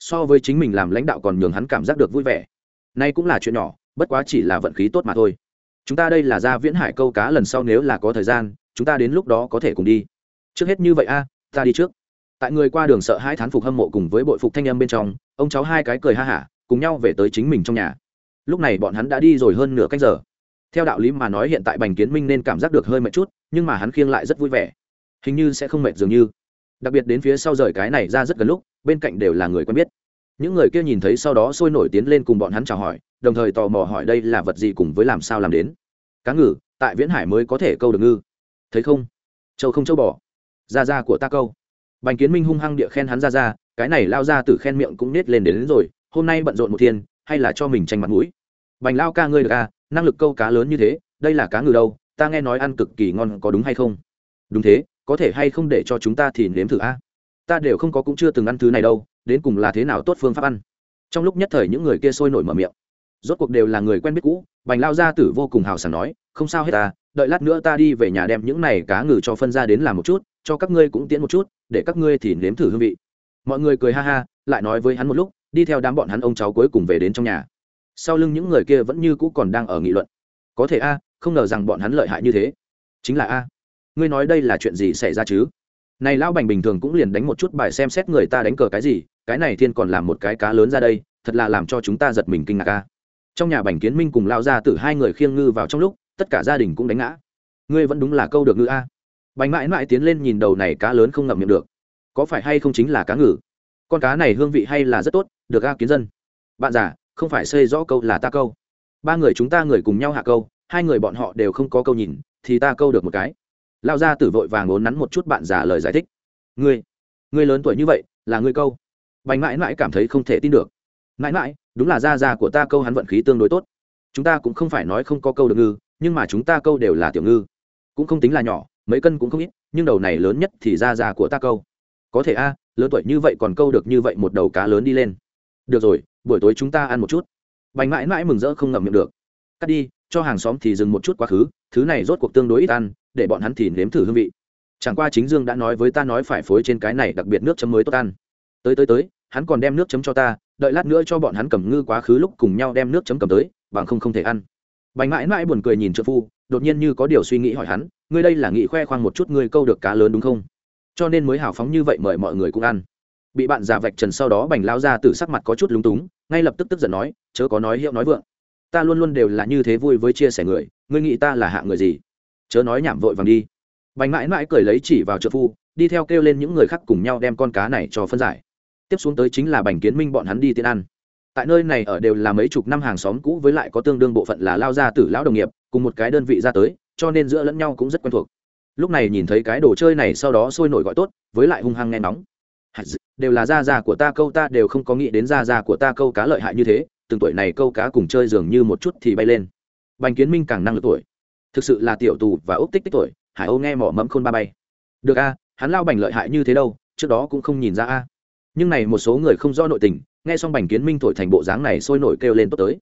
So với chính mình làm lãnh đạo còn nhường hắn cảm giác được vui vẻ. Nay cũng là chuyện nhỏ, bất quá chỉ là vận khí tốt mà thôi chúng ta đây là ra viễn hải câu cá lần sau nếu là có thời gian, chúng ta đến lúc đó có thể cùng đi. Trước hết như vậy a, ta đi trước. Tại người qua đường sợ hai thán phục hâm mộ cùng với bội phục thanh âm bên trong, ông cháu hai cái cười ha hả, cùng nhau về tới chính mình trong nhà. Lúc này bọn hắn đã đi rồi hơn nửa cách giờ. Theo đạo lý mà nói hiện tại bành kiến minh nên cảm giác được hơi mệt chút, nhưng mà hắn khiêng lại rất vui vẻ. Hình như sẽ không mệt dường như. Đặc biệt đến phía sau rời cái này ra rất gần lúc, bên cạnh đều là người quen biết. Những người kia nhìn thấy sau đó sôi nổi tiến lên cùng bọn hắn chào hỏi đồng thời tò mò hỏi đây là vật gì cùng với làm sao làm đến. Cá ngừ tại viễn hải mới có thể câu được ngư. Thấy không? Châu không châu bỏ ra ra của ta câu. Bành kiến minh hung hăng địa khen hắn ra ra cái này lao ra từ khen miệng cũng nết lên đến, đến rồi hôm nay bận rộn một thiên hay là cho mình tranh mặt mũi. Bành lao ca ngươi được à năng lực câu cá lớn như thế đây là cá ngừ đâu ta nghe nói ăn cực kỳ ngon có đúng hay không? Đúng thế có thể hay không để cho chúng ta thì nếm thử a ta đều không có cũng chưa từng ăn thứ này đâu đến cùng là thế nào tốt phương pháp ăn. Trong lúc nhất thời những người kia sôi nổi mở miệng rốt cuộc đều là người quen biết cũ, bành lao gia tử vô cùng hào sảng nói, không sao hết ta đợi lát nữa ta đi về nhà đem những này cá ngừ cho phân ra đến làm một chút, cho các ngươi cũng tiễn một chút, để các ngươi thì nếm thử hương vị. Mọi người cười ha ha, lại nói với hắn một lúc, đi theo đám bọn hắn ông cháu cuối cùng về đến trong nhà. Sau lưng những người kia vẫn như cũ còn đang ở nghị luận. Có thể a, không ngờ rằng bọn hắn lợi hại như thế. Chính là a, ngươi nói đây là chuyện gì xảy ra chứ? Này lão bành bình thường cũng liền đánh một chút bài xem xét người ta đánh cờ cái gì, cái này thiên còn làm một cái cá lớn ra đây, thật là làm cho chúng ta giật mình kinh ngạc a trong nhà bành kiến minh cùng lao ra từ hai người khiêng ngư vào trong lúc, tất cả gia đình cũng đánh ngã. Ngươi vẫn đúng là câu được ngư a. Bành mãi mãi tiến lên nhìn đầu này cá lớn không ngậm miệng được. Có phải hay không chính là cá ngừ? Con cá này hương vị hay là rất tốt, được a kiến dân. Bạn già, không phải xây rõ câu là ta câu. Ba người chúng ta người cùng nhau hạ câu, hai người bọn họ đều không có câu nhìn, thì ta câu được một cái. Lao ra tử vội vàng ngốn nắn một chút bạn già lời giải thích. Ngươi ngươi lớn tuổi như vậy, là ngươi câu. Bành mãi mãi cảm thấy không thể tin được. Mãi mãi đúng là gia gia của ta câu hắn vận khí tương đối tốt. Chúng ta cũng không phải nói không có câu được ngư, nhưng mà chúng ta câu đều là tiểu ngư. Cũng không tính là nhỏ, mấy cân cũng không ít, nhưng đầu này lớn nhất thì gia gia của ta câu. Có thể a, lớn tuổi như vậy còn câu được như vậy một đầu cá lớn đi lên. Được rồi, buổi tối chúng ta ăn một chút. Bành mãi mãi mừng rỡ không ngậm miệng được. Cắt đi, cho hàng xóm thì dừng một chút quá khứ, thứ này rốt cuộc tương đối ít ăn, để bọn hắn thì nếm thử hương vị. Chẳng qua chính dương đã nói với ta nói phải phối trên cái này đặc biệt nước chấm mới tốt ăn. Tới tới tới, hắn còn đem nước chấm cho ta đợi lát nữa cho bọn hắn cầm ngư quá khứ lúc cùng nhau đem nước chấm cầm tới, bằng không không thể ăn. Bành mãi mãi buồn cười nhìn trợ phu, đột nhiên như có điều suy nghĩ hỏi hắn, ngươi đây là nghĩ khoe khoang một chút ngươi câu được cá lớn đúng không? Cho nên mới hào phóng như vậy mời mọi người cũng ăn. Bị bạn già vạch trần sau đó bành lao ra từ sắc mặt có chút lúng túng, ngay lập tức tức giận nói, chớ có nói hiệu nói vượng. Ta luôn luôn đều là như thế vui với chia sẻ người, ngươi nghĩ ta là hạ người gì? Chớ nói nhảm vội vàng đi. Bành mãi mãi cười lấy chỉ vào trợ phu, đi theo kêu lên những người khác cùng nhau đem con cá này cho phân giải tiếp xuống tới chính là bành kiến minh bọn hắn đi tiên ăn. Tại nơi này ở đều là mấy chục năm hàng xóm cũ với lại có tương đương bộ phận là lao gia tử lão đồng nghiệp, cùng một cái đơn vị ra tới, cho nên giữa lẫn nhau cũng rất quen thuộc. Lúc này nhìn thấy cái đồ chơi này sau đó sôi nổi gọi tốt, với lại hung hăng nghe nóng đều là da da của ta câu ta đều không có nghĩ đến da da của ta câu cá lợi hại như thế, từng tuổi này câu cá cùng chơi dường như một chút thì bay lên. Bành kiến minh càng năng lực tuổi. Thực sự là tiểu tù và ốc tích tích tuổi, hải âu nghe mỏ mẫm khôn ba bay. Được a, hắn lao bành lợi hại như thế đâu, trước đó cũng không nhìn ra a nhưng này một số người không rõ nội tình, nghe xong bành kiến minh thổi thành bộ dáng này sôi nổi kêu lên tốt tới.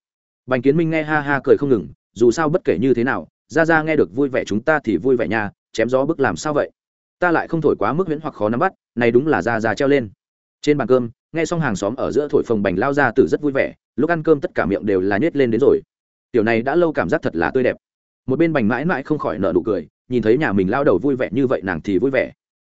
Bành kiến minh nghe ha ha cười không ngừng, dù sao bất kể như thế nào, ra ra nghe được vui vẻ chúng ta thì vui vẻ nha, chém gió bức làm sao vậy? Ta lại không thổi quá mức huyễn hoặc khó nắm bắt, này đúng là ra ra treo lên. Trên bàn cơm, nghe xong hàng xóm ở giữa thổi phồng bành lao ra từ rất vui vẻ, lúc ăn cơm tất cả miệng đều là nhét lên đến rồi. Tiểu này đã lâu cảm giác thật là tươi đẹp. Một bên bành mãi mãi không khỏi nợ nụ cười, nhìn thấy nhà mình lao đầu vui vẻ như vậy nàng thì vui vẻ.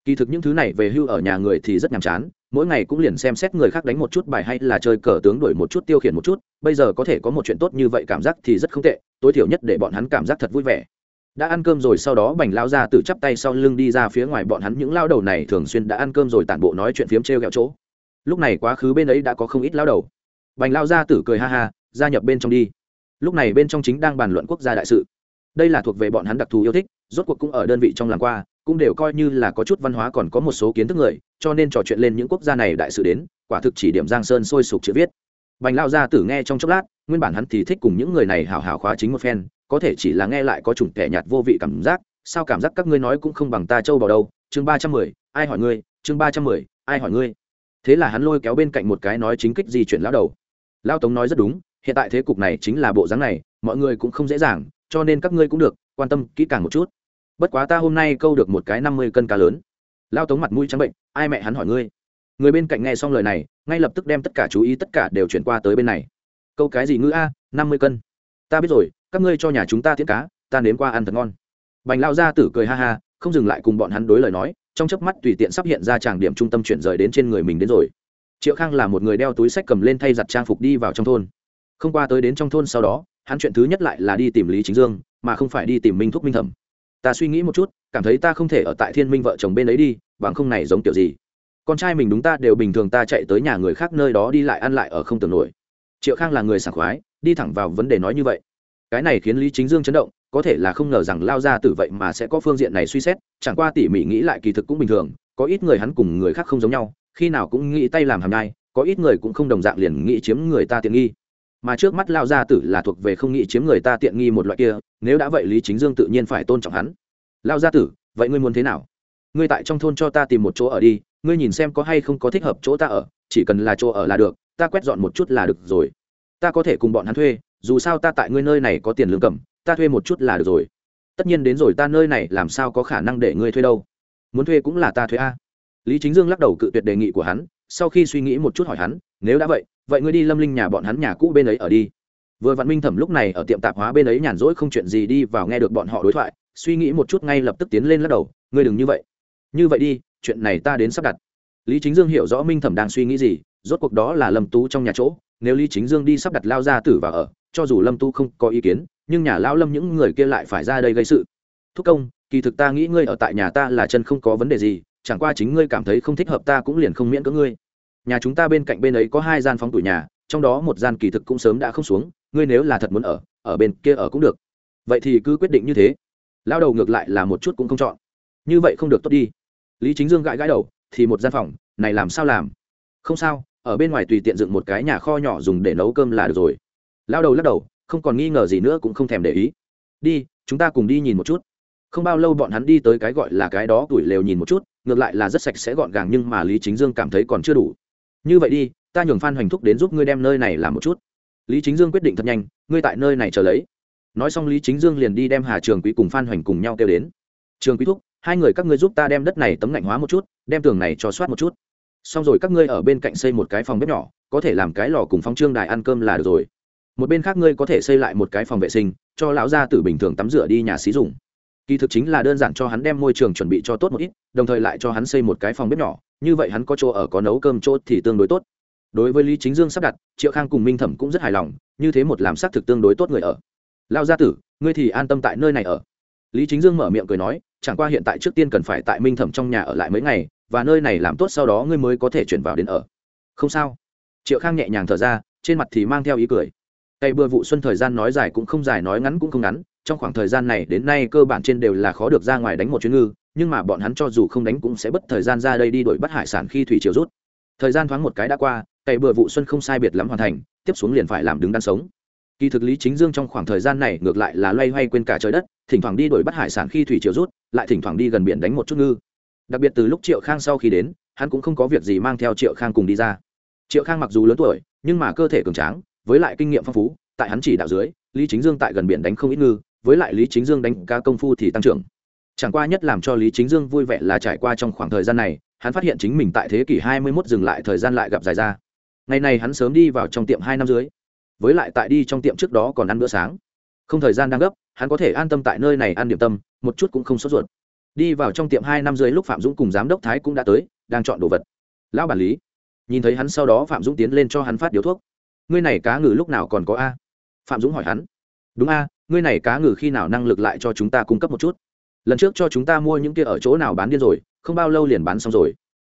Kỳ thực những thứ này về hưu ở nhà người thì rất nhàm chán mỗi ngày cũng liền xem xét người khác đánh một chút bài hay là chơi cờ tướng đổi một chút tiêu khiển một chút, bây giờ có thể có một chuyện tốt như vậy cảm giác thì rất không tệ, tối thiểu nhất để bọn hắn cảm giác thật vui vẻ. Đã ăn cơm rồi sau đó bành lao ra từ chắp tay sau lưng đi ra phía ngoài, bọn hắn những lao đầu này thường xuyên đã ăn cơm rồi tản bộ nói chuyện phiếm t r e o g ẹ o chỗ. Lúc này quá khứ bên ấy đã có không ít lao đầu. Bành lao ra tử cười ha ha, gia nhập bên trong đi. Lúc này bên trong chính đang bàn luận quốc gia đại sự. Đây là thuộc về bọn hắn đặc thù yêu thích, rốt cuộc cũng ở đơn vị trong làng qua cũng đều coi như là có chút văn hóa còn có một số kiến thức người, cho nên trò chuyện lên những quốc gia này đại sự đến, quả thực chỉ điểm giang sơn sôi sục chữ viết. Bành lao gia tử nghe trong chốc lát, nguyên bản hắn thì thích cùng những người này hào hào khóa chính một phen, có thể chỉ là nghe lại có chủng kẻ nhạt vô vị cảm giác, sao cảm giác các ngươi nói cũng không bằng ta châu vào đâu, chương ba trăm mười, ai hỏi ngươi, chương ba trăm mười, ai hỏi ngươi. Thế là hắn lôi kéo bên cạnh một cái nói chính kích di chuyển lão đầu. Lao tống nói rất đúng, hiện tại thế cục này chính là bộ dáng này, mọi người cũng không dễ dàng, cho nên các ngươi cũng được, quan tâm kỹ càng một chút bất quá ta hôm nay câu được một cái năm mươi cân cá lớn. Lao tống mặt mũi trắng bệnh, ai mẹ hắn hỏi ngươi? Người bên cạnh nghe xong lời này, ngay lập tức đem tất cả chú ý tất cả đều chuyển qua tới bên này. Câu cái gì ngữ a, năm mươi cân? Ta biết rồi, các ngươi cho nhà chúng ta tiễn cá, ta nếm qua ăn thật ngon. Bành lao ra tử cười ha ha, không dừng lại cùng bọn hắn đối lời nói, trong chớp mắt tùy tiện sắp hiện ra tràng điểm trung tâm chuyển rời đến trên người mình đến rồi. Triệu khang là một người đeo túi sách cầm lên thay giặt trang phục đi vào trong thôn. Không qua tới đến trong thôn sau đó, hắn chuyện thứ nhất lại là đi tìm lý chính dương, mà không phải đi tìm minh thúc minh thẩm ta suy nghĩ một chút, cảm thấy ta không thể ở tại thiên minh vợ chồng bên ấy đi, bằng không này giống kiểu gì? Con trai mình đúng ta, đều bình thường ta chạy tới nhà người khác nơi đó đi lại ăn lại ở không tưởng nổi. Triệu khang là người sảng khoái, đi thẳng vào vấn đề nói như vậy. Cái này khiến lý chính dương chấn động, có thể là không ngờ rằng lao ra từ vậy mà sẽ có phương diện này suy xét, chẳng qua tỉ mỉ nghĩ lại kỳ thực cũng bình thường, có ít người hắn cùng người khác không giống nhau, khi nào cũng nghĩ tay làm hàm nhai, có ít người cũng không đồng dạng liền nghĩ chiếm người ta tiện nghi mà trước mắt lao gia tử là thuộc về không nghĩ chiếm người ta tiện nghi một loại kia, nếu đã vậy lý chính dương tự nhiên phải tôn trọng hắn. Lao gia tử, vậy ngươi muốn thế nào? Ngươi tại trong thôn cho ta tìm một chỗ ở đi, ngươi nhìn xem có hay không có thích hợp chỗ ta ở, chỉ cần là chỗ ở là được, ta quét dọn một chút là được rồi. Ta có thể cùng bọn hắn thuê, dù sao ta tại ngươi nơi này có tiền lương cầm, ta thuê một chút là được rồi. Tất nhiên đến rồi ta nơi này làm sao có khả năng để ngươi thuê đâu? Muốn thuê cũng là ta thuê a. Lý chính dương lắc đầu cự tuyệt đề nghị của hắn, sau khi suy nghĩ một chút hỏi hắn, nếu đã vậy vậy ngươi đi lâm linh nhà bọn hắn nhà cũ bên ấy ở đi. Vừa vạn minh thẩm lúc này ở tiệm tạp hóa bên ấy nhàn rỗi không chuyện gì đi vào nghe được bọn họ đối thoại, suy nghĩ một chút ngay lập tức tiến lên lắc đầu, ngươi đừng như vậy. Như vậy đi, chuyện này ta đến sắp đặt. Lý chính dương hiểu rõ minh thẩm đang suy nghĩ gì, rốt cuộc đó là lâm tú trong nhà chỗ, nếu lý chính dương đi sắp đặt lao ra tử và ở, cho dù lâm tu không có ý kiến, nhưng nhà lao lâm những người kia lại phải ra đây gây sự. Thúc công, kỳ thực ta nghĩ ngươi ở tại nhà ta là chân không có vấn đề gì, chẳng qua chính ngươi cảm thấy không thích hợp ta cũng liền không miễn cưỡng ngươi nhà chúng ta bên cạnh bên ấy có hai gian phóng tuổi nhà, trong đó một gian kỳ thực cũng sớm đã không xuống, ngươi nếu là thật muốn ở ở bên kia ở cũng được. Vậy thì cứ quyết định như thế. Lao đầu ngược lại là một chút cũng không chọn. Như vậy không được tốt đi. Lý chính dương gãi gãi đầu, thì một gian phòng, này làm sao làm? Không sao, ở bên ngoài tùy tiện dựng một cái nhà kho nhỏ dùng để nấu cơm là được rồi. Lao đầu lắc đầu, không còn nghi ngờ gì nữa cũng không thèm để ý. Đi, chúng ta cùng đi nhìn một chút. Không bao lâu bọn hắn đi tới cái gọi là cái đó tuổi lều nhìn một chút, ngược lại là rất sạch sẽ gọn gàng nhưng mà lý chính dương cảm thấy còn chưa đủ như vậy đi, ta nhường phan hoành thúc đến giúp ngươi đem nơi này làm một chút. Lý chính dương quyết định thật nhanh, ngươi tại nơi này chờ lấy. Nói xong lý chính dương liền đi đem hà trường quý cùng phan hoành cùng nhau kêu đến. Trường quý thúc, hai người các ngươi giúp ta đem đất này tấm ngạnh hóa một chút, đem tường này cho soát một chút. Xong rồi các ngươi ở bên cạnh xây một cái phòng bếp nhỏ, có thể làm cái lò cùng phong trương đài ăn cơm là được rồi. Một bên khác ngươi có thể xây lại một cái phòng vệ sinh, cho lão gia tử bình thường tắm rửa đi nhà xí dùng kỳ thực chính là đơn giản cho hắn đem môi trường chuẩn bị cho tốt một ít, đồng thời lại cho hắn xây một cái phòng bếp nhỏ, như vậy hắn có chỗ ở, có nấu cơm chỗ thì tương đối tốt. Đối với lý chính dương sắp đặt, triệu khang cùng minh thẩm cũng rất hài lòng, như thế một làm xác thực tương đối tốt người ở. Lao gia tử, ngươi thì an tâm tại nơi này ở. Lý chính dương mở miệng cười nói, chẳng qua hiện tại trước tiên cần phải tại minh thẩm trong nhà ở lại mấy ngày, và nơi này làm tốt sau đó ngươi mới có thể chuyển vào đến ở. Không sao. Triệu khang nhẹ nhàng thở ra, trên mặt thì mang theo ý cười. Cây bừa vụ xuân thời gian nói dài cũng không dài, nói ngắn cũng không ngắn trong khoảng thời gian này đến nay cơ bản trên đều là khó được ra ngoài đánh một chuyến ngư, nhưng mà bọn hắn cho dù không đánh cũng sẽ bất thời gian ra đây đi đuổi bắt hải sản khi thủy chiều rút. Thời gian thoáng một cái đã qua, cày bừa vụ xuân không sai biệt lắm hoàn thành, tiếp xuống liền phải làm đứng đắn sống. Kỳ thực lý chính dương trong khoảng thời gian này ngược lại là loay hoay quên cả trời đất, thỉnh thoảng đi đuổi bắt hải sản khi thủy chiều rút, lại thỉnh thoảng đi gần biển đánh một chút ngư. Đặc biệt từ lúc triệu khang sau khi đến, hắn cũng không có việc gì mang theo triệu khang cùng đi ra. Triệu khang mặc dù lớn tuổi, nhưng mà cơ thể cường tráng, với lại kinh nghiệm phong phú, tại hắn chỉ đạo dưới, lý chính dương tại gần biển đánh không ít ngư với lại lý chính dương đánh ca công phu thì tăng trưởng. Chẳng qua nhất làm cho lý chính dương vui vẻ là trải qua trong khoảng thời gian này, hắn phát hiện chính mình tại thế kỷ hai mươi 21 dừng lại thời gian lại gặp dài ra. Ngày này hắn sớm đi vào trong tiệm hai năm dưới, với lại tại đi trong tiệm trước đó còn ăn bữa sáng. Không thời gian đang gấp, hắn có thể an tâm tại nơi này ăn điểm tâm, một chút cũng không sốt ruột. Đi vào trong tiệm hai năm dưới lúc phạm dũng cùng giám đốc thái cũng đã tới, đang chọn đồ vật. Lão bản lý, nhìn thấy hắn sau đó phạm dũng tiến lên cho hắn phát điếu thuốc. Ngươi này cá ngừ lúc nào còn có a? Phạm dũng hỏi hắn. Đúng a ngươi này cá ngừ khi nào năng lực lại cho chúng ta cung cấp một chút? Lần trước cho chúng ta mua những kia ở chỗ nào bán điên rồi, không bao lâu liền bán xong rồi.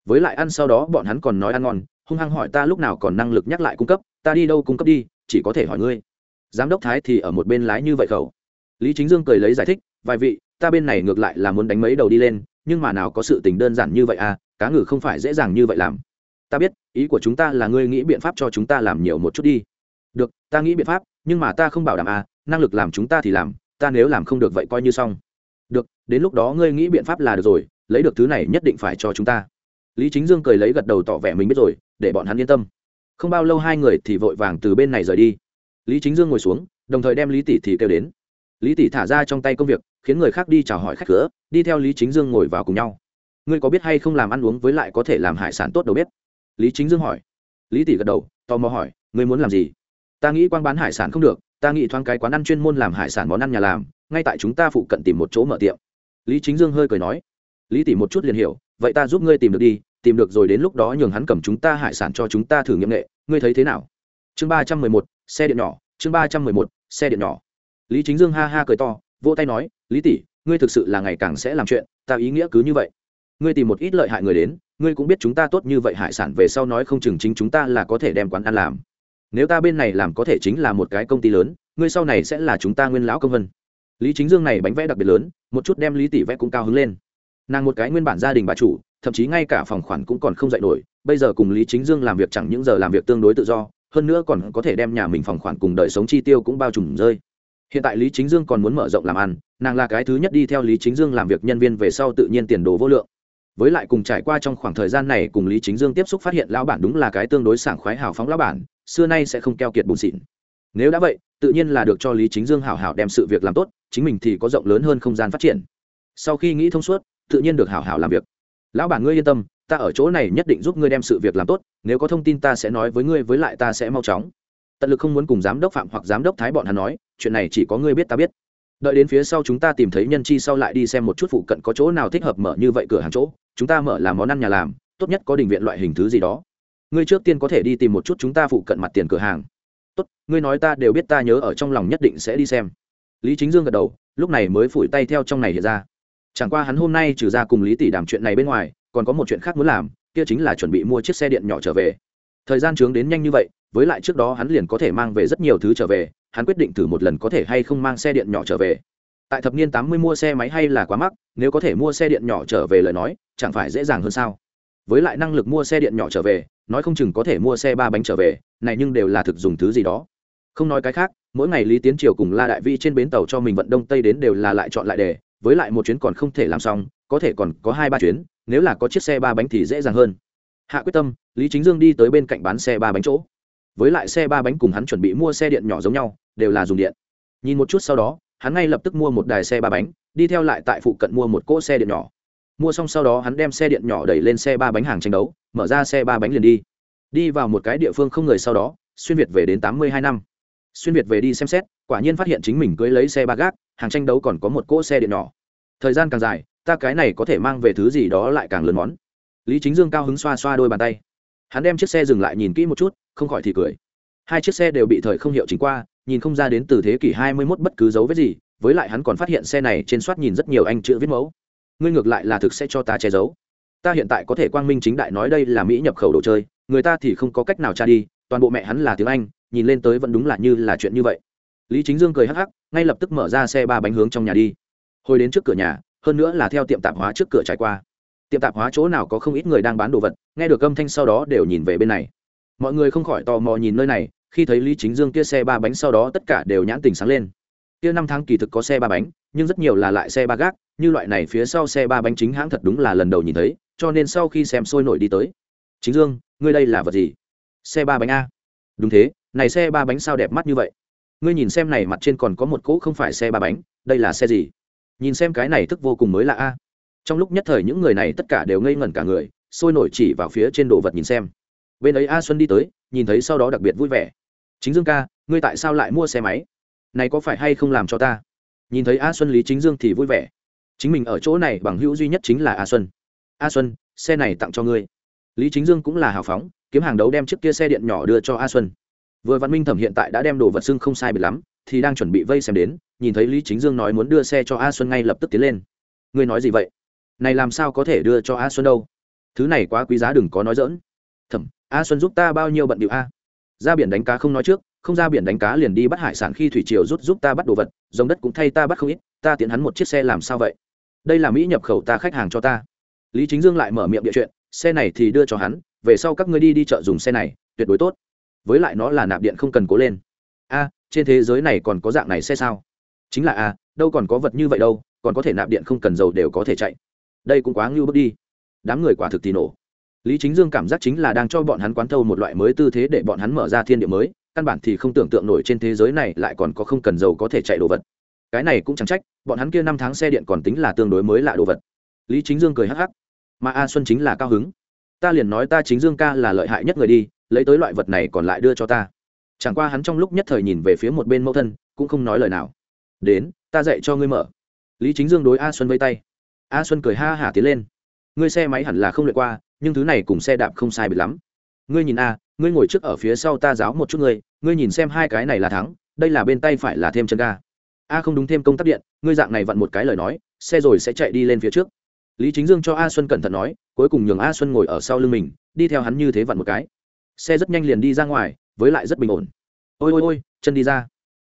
Với lại ăn sau đó bọn hắn còn nói ăn ngon, hung hăng hỏi ta lúc nào còn năng lực nhắc lại cung cấp, ta đi đâu cung cấp đi, chỉ có thể hỏi ngươi. Giám đốc thái thì ở một bên lái như vậy khẩu. Lý chính dương cười lấy giải thích, vài vị, ta bên này ngược lại là muốn đánh mấy đầu đi lên, nhưng mà nào có sự tình đơn giản như vậy à cá ngừ không phải dễ dàng như vậy làm. Ta biết, ý của chúng ta là ngươi nghĩ biện pháp cho chúng ta làm nhiều một chút đi. Được, ta nghĩ biện pháp, nhưng mà ta không bảo đảm à năng lực làm chúng ta thì làm, ta nếu làm không được vậy coi như xong. Được, đến lúc đó ngươi nghĩ biện pháp là được rồi, lấy được thứ này nhất định phải cho chúng ta. Lý chính dương cười lấy gật đầu tỏ vẻ mình biết rồi, để bọn hắn yên tâm. Không bao lâu hai người thì vội vàng từ bên này rời đi. Lý chính dương ngồi xuống, đồng thời đem lý tỷ thì kêu đến. Lý tỷ thả ra trong tay công việc, khiến người khác đi chào hỏi khách cửa, đi theo lý chính dương ngồi vào cùng nhau. Ngươi có biết hay không làm ăn uống với lại có thể làm hải sản tốt đâu biết? Lý chính dương hỏi. Lý tỷ gật đầu, tò mò hỏi, ngươi muốn làm gì? Ta nghĩ quan bán hải sản không được ta nghĩ thoáng cái quán ăn chuyên môn làm hải sản món ăn nhà làm, ngay tại chúng ta phụ cận tìm một chỗ mở tiệm. Lý chính dương hơi cười nói. Lý tỷ một chút liền hiểu, vậy ta giúp ngươi tìm được đi, tìm được rồi đến lúc đó nhường hắn cầm chúng ta hải sản cho chúng ta thử nghiệm nghệ, ngươi thấy thế nào? Chương ba trăm mười một, xe điện nhỏ, chương ba trăm mười một, xe điện nhỏ. Lý chính dương ha ha cười to, vỗ tay nói, lý tỷ, ngươi thực sự là ngày càng sẽ làm chuyện, ta ý nghĩa cứ như vậy. Ngươi tìm một ít lợi hại người đến, ngươi cũng biết chúng ta tốt như vậy hải sản về sau nói không chừng chính chúng ta là có thể đem quán ăn làm nếu ta bên này làm có thể chính là một cái công ty lớn, ngươi sau này sẽ là chúng ta nguyên lão công vân. Lý chính dương này bánh vẽ đặc biệt lớn, một chút đem lý tỷ vẽ cũng cao hứng lên. Nàng một cái nguyên bản gia đình bà chủ, thậm chí ngay cả phòng khoản cũng còn không dạy nổi, bây giờ cùng lý chính dương làm việc chẳng những giờ làm việc tương đối tự do, hơn nữa còn có thể đem nhà mình phòng khoản cùng đời sống chi tiêu cũng bao trùm rơi. Hiện tại lý chính dương còn muốn mở rộng làm ăn, nàng là cái thứ nhất đi theo lý chính dương làm việc nhân viên về sau tự nhiên tiền đồ vô lượng với lại cùng trải qua trong khoảng thời gian này cùng lý chính dương tiếp xúc phát hiện lão bản đúng là cái tương đối sảng khoái hào phóng lão bản, xưa nay sẽ không keo kiệt bùn xịn. Nếu đã vậy, tự nhiên là được cho lý chính dương hảo hảo đem sự việc làm tốt, chính mình thì có rộng lớn hơn không gian phát triển. Sau khi nghĩ thông suốt, tự nhiên được hảo hảo làm việc. Lão bản ngươi yên tâm, ta ở chỗ này nhất định giúp ngươi đem sự việc làm tốt, nếu có thông tin ta sẽ nói với ngươi, với lại ta sẽ mau chóng. Tận lực không muốn cùng giám đốc phạm hoặc giám đốc thái bọn hắn nói, chuyện này chỉ có ngươi biết ta biết. Đợi đến phía sau chúng ta tìm thấy nhân chi sau lại đi xem một chút phụ cận có chỗ nào thích hợp mở như vậy cửa hàng chỗ chúng ta mở làm món ăn nhà làm, tốt nhất có đình viện loại hình thứ gì đó. Ngươi trước tiên có thể đi tìm một chút chúng ta phụ cận mặt tiền cửa hàng. Tốt, ngươi nói ta đều biết ta nhớ ở trong lòng nhất định sẽ đi xem. Lý chính dương gật đầu, lúc này mới phủi tay theo trong này hiện ra. Chẳng qua hắn hôm nay trừ ra cùng lý tỷ đàm chuyện này bên ngoài, còn có một chuyện khác muốn làm, kia chính là chuẩn bị mua chiếc xe điện nhỏ trở về. Thời gian trướng đến nhanh như vậy, với lại trước đó hắn liền có thể mang về rất nhiều thứ trở về, hắn quyết định thử một lần có thể hay không mang xe điện nhỏ trở về tại thập niên tám mươi mua xe máy hay là quá mắc, nếu có thể mua xe điện nhỏ trở về lời nói, chẳng phải dễ dàng hơn sao? Với lại năng lực mua xe điện nhỏ trở về, nói không chừng có thể mua xe ba bánh trở về, này nhưng đều là thực dùng thứ gì đó. Không nói cái khác, mỗi ngày lý tiến triều cùng la đại vi trên bến tàu cho mình vận đông tây đến đều là lại chọn lại đề, với lại một chuyến còn không thể làm xong, có thể còn có hai ba chuyến, nếu là có chiếc xe ba bánh thì dễ dàng hơn. Hạ quyết tâm, lý chính dương đi tới bên cạnh bán xe ba bánh chỗ. Với lại xe ba bánh cùng hắn chuẩn bị mua xe điện nhỏ giống nhau, đều là dùng điện. Nhìn một chút sau đó hắn ngay lập tức mua một đài xe ba bánh, đi theo lại tại phụ cận mua một cỗ xe điện nhỏ. Mua xong sau đó hắn đem xe điện nhỏ đẩy lên xe ba bánh hàng tranh đấu, mở ra xe ba bánh liền đi. Đi vào một cái địa phương không người sau đó, xuyên việt về đến tám mươi hai năm. Xuyên việt về đi xem xét, quả nhiên phát hiện chính mình cưới lấy xe ba gác, hàng tranh đấu còn có một cỗ xe điện nhỏ. Thời gian càng dài, ta cái này có thể mang về thứ gì đó lại càng lớn món. Lý chính dương cao hứng xoa xoa đôi bàn tay. Hắn đem chiếc xe dừng lại nhìn kỹ một chút, không khỏi thì cười. Hai chiếc xe đều bị thời không hiệu chính qua nhìn không ra đến từ thế kỷ hai mươi 21 bất cứ dấu vết gì, với lại hắn còn phát hiện xe này trên soát nhìn rất nhiều anh chữ viết mẫu. Ngươi ngược lại là thực sẽ cho ta che giấu. Ta hiện tại có thể quang minh chính đại nói đây là mỹ nhập khẩu đồ chơi, người ta thì không có cách nào tra đi, toàn bộ mẹ hắn là tiếng anh, nhìn lên tới vẫn đúng là như là chuyện như vậy. Lý chính dương cười hắc hắc, ngay lập tức mở ra xe ba bánh hướng trong nhà đi. Hồi đến trước cửa nhà, hơn nữa là theo tiệm tạp hóa trước cửa trải qua. Tiệm tạp hóa chỗ nào có không ít người đang bán đồ vật, nghe được âm thanh sau đó đều nhìn về bên này. Mọi người không khỏi tò mò nhìn nơi này khi thấy lý chính dương kia xe ba bánh sau đó tất cả đều nhãn tình sáng lên. Kia năm tháng kỳ thực có xe ba bánh, nhưng rất nhiều là lại xe ba gác, như loại này phía sau xe ba bánh chính hãng thật đúng là lần đầu nhìn thấy, cho nên sau khi xem sôi nổi đi tới. Chính dương, ngươi đây là vật gì? Xe ba bánh a. Đúng thế, này xe ba bánh sao đẹp mắt như vậy? Ngươi nhìn xem này mặt trên còn có một cỗ không phải xe ba bánh, đây là xe gì? Nhìn xem cái này thức vô cùng mới là a. Trong lúc nhất thời những người này tất cả đều ngây ngẩn cả người, sôi nổi chỉ vào phía trên đồ vật nhìn xem. Bên ấy a xuân đi tới, nhìn thấy sau đó đặc biệt vui vẻ chính dương ca, ngươi tại sao lại mua xe máy? Này có phải hay không làm cho ta? Nhìn thấy a xuân, lý chính dương thì vui vẻ. Chính mình ở chỗ này bằng hữu duy nhất chính là a xuân. A xuân, xe này tặng cho ngươi. Lý chính dương cũng là hào phóng, kiếm hàng đấu đem chiếc kia xe điện nhỏ đưa cho a xuân. Vừa văn minh thẩm hiện tại đã đem đồ vật xưng không sai bị lắm, thì đang chuẩn bị vây xem đến, nhìn thấy lý chính dương nói muốn đưa xe cho a xuân ngay lập tức tiến lên. Ngươi nói gì vậy? Này làm sao có thể đưa cho a xuân đâu? Thứ này quá quý giá đừng có nói dỡn thẩm, a xuân giúp ta bao nhiêu bận điệu a? Ra biển đánh cá không nói trước, không ra biển đánh cá liền đi bắt hải sản khi thủy triều rút giúp ta bắt đồ vật dòng đất cũng thay ta bắt không ít, ta tiện hắn một chiếc xe làm sao vậy? Đây là mỹ nhập khẩu ta khách hàng cho ta. Lý chính dương lại mở miệng địa chuyện, xe này thì đưa cho hắn, về sau các ngươi đi đi chợ dùng xe này, tuyệt đối tốt. Với lại nó là nạp điện không cần cố lên. A, trên thế giới này còn có dạng này xe sao? Chính là a, đâu còn có vật như vậy đâu, còn có thể nạp điện không cần dầu đều có thể chạy. Đây cũng quá ngưu bước đi. Đám người quả thực thì nổ lý chính dương cảm giác chính là đang cho bọn hắn quán thâu một loại mới tư thế để bọn hắn mở ra thiên địa mới, căn bản thì không tưởng tượng nổi trên thế giới này lại còn có không cần dầu có thể chạy đồ vật. Cái này cũng chẳng trách, bọn hắn kia năm tháng xe điện còn tính là tương đối mới lạ đồ vật. Lý chính dương cười hắc hắc. Mà a xuân chính là cao hứng. Ta liền nói ta chính dương ca là lợi hại nhất người đi, lấy tới loại vật này còn lại đưa cho ta. Chẳng qua hắn trong lúc nhất thời nhìn về phía một bên mẫu thân, cũng không nói lời nào. Đến, ta dạy cho ngươi mở. Lý chính dương đối a xuân vây tay. A xuân cười ha hả tiến lên. Ngươi xe máy hẳn là không lượt qua nhưng thứ này cùng xe đạp không sai biệt lắm. Ngươi nhìn a, ngươi ngồi trước ở phía sau ta giáo một chút ngươi ngươi nhìn xem hai cái này là thắng, đây là bên tay phải là thêm chân ga. A không đúng thêm công tắc điện, ngươi dạng này vặn một cái lời nói, xe rồi sẽ chạy đi lên phía trước. Lý chính dương cho a xuân cẩn thận nói, cuối cùng nhường a xuân ngồi ở sau lưng mình, đi theo hắn như thế vặn một cái. Xe rất nhanh liền đi ra ngoài, với lại rất bình ổn. Ôi ôi ôi, chân đi ra.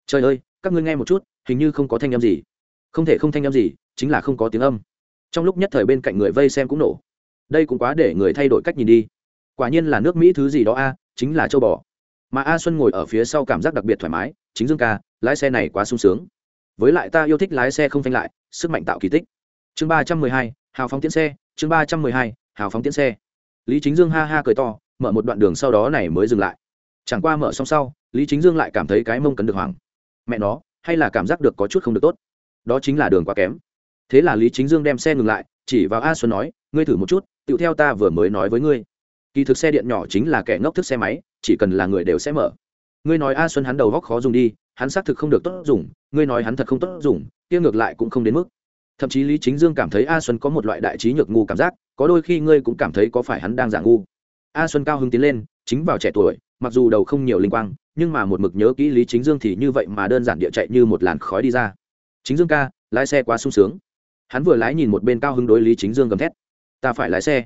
Trời ơi, các ngươi nghe một chút, hình như không có thanh âm gì. Không thể không thanh âm gì, chính là không có tiếng âm. Trong lúc nhất thời bên cạnh người vây xem cũng nổ đây cũng quá để người thay đổi cách nhìn đi. Quả nhiên là nước mỹ thứ gì đó a, chính là châu bò. Mà a xuân ngồi ở phía sau cảm giác đặc biệt thoải mái, chính dương ca, lái xe này quá sung sướng. Với lại ta yêu thích lái xe không phanh lại, sức mạnh tạo kỳ tích. Chương ba trăm mười hai, hào phóng tiến xe, chương ba trăm mười hai, hào phóng tiến xe. Lý chính dương ha ha cười to, mở một đoạn đường sau đó này mới dừng lại. Chẳng qua mở xong sau, lý chính dương lại cảm thấy cái mông cấn được hoàng mẹ nó, hay là cảm giác được có chút không được tốt. Đó chính là đường quá kém. Thế là lý chính dương đem xe ngừng lại chỉ vào a xuân nói, ngươi thử một chút, tựu theo ta vừa mới nói với ngươi. Kỳ thực xe điện nhỏ chính là kẻ ngốc thức xe máy, chỉ cần là người đều sẽ mở. Ngươi nói a xuân hắn đầu góc khó dùng đi, hắn xác thực không được tốt dùng, ngươi nói hắn thật không tốt dùng, kia ngược lại cũng không đến mức. Thậm chí lý chính dương cảm thấy a xuân có một loại đại trí nhược ngu cảm giác, có đôi khi ngươi cũng cảm thấy có phải hắn đang giả ngu. A xuân cao hứng tiến lên, chính vào trẻ tuổi, mặc dù đầu không nhiều linh quang, nhưng mà một mực nhớ kỹ lý chính dương thì như vậy mà đơn giản địa chạy như một làn khói đi ra. Chính dương ca, lái xe quá sung sướng hắn vừa lái nhìn một bên cao hứng đối lý chính dương gầm thét. Ta phải lái xe.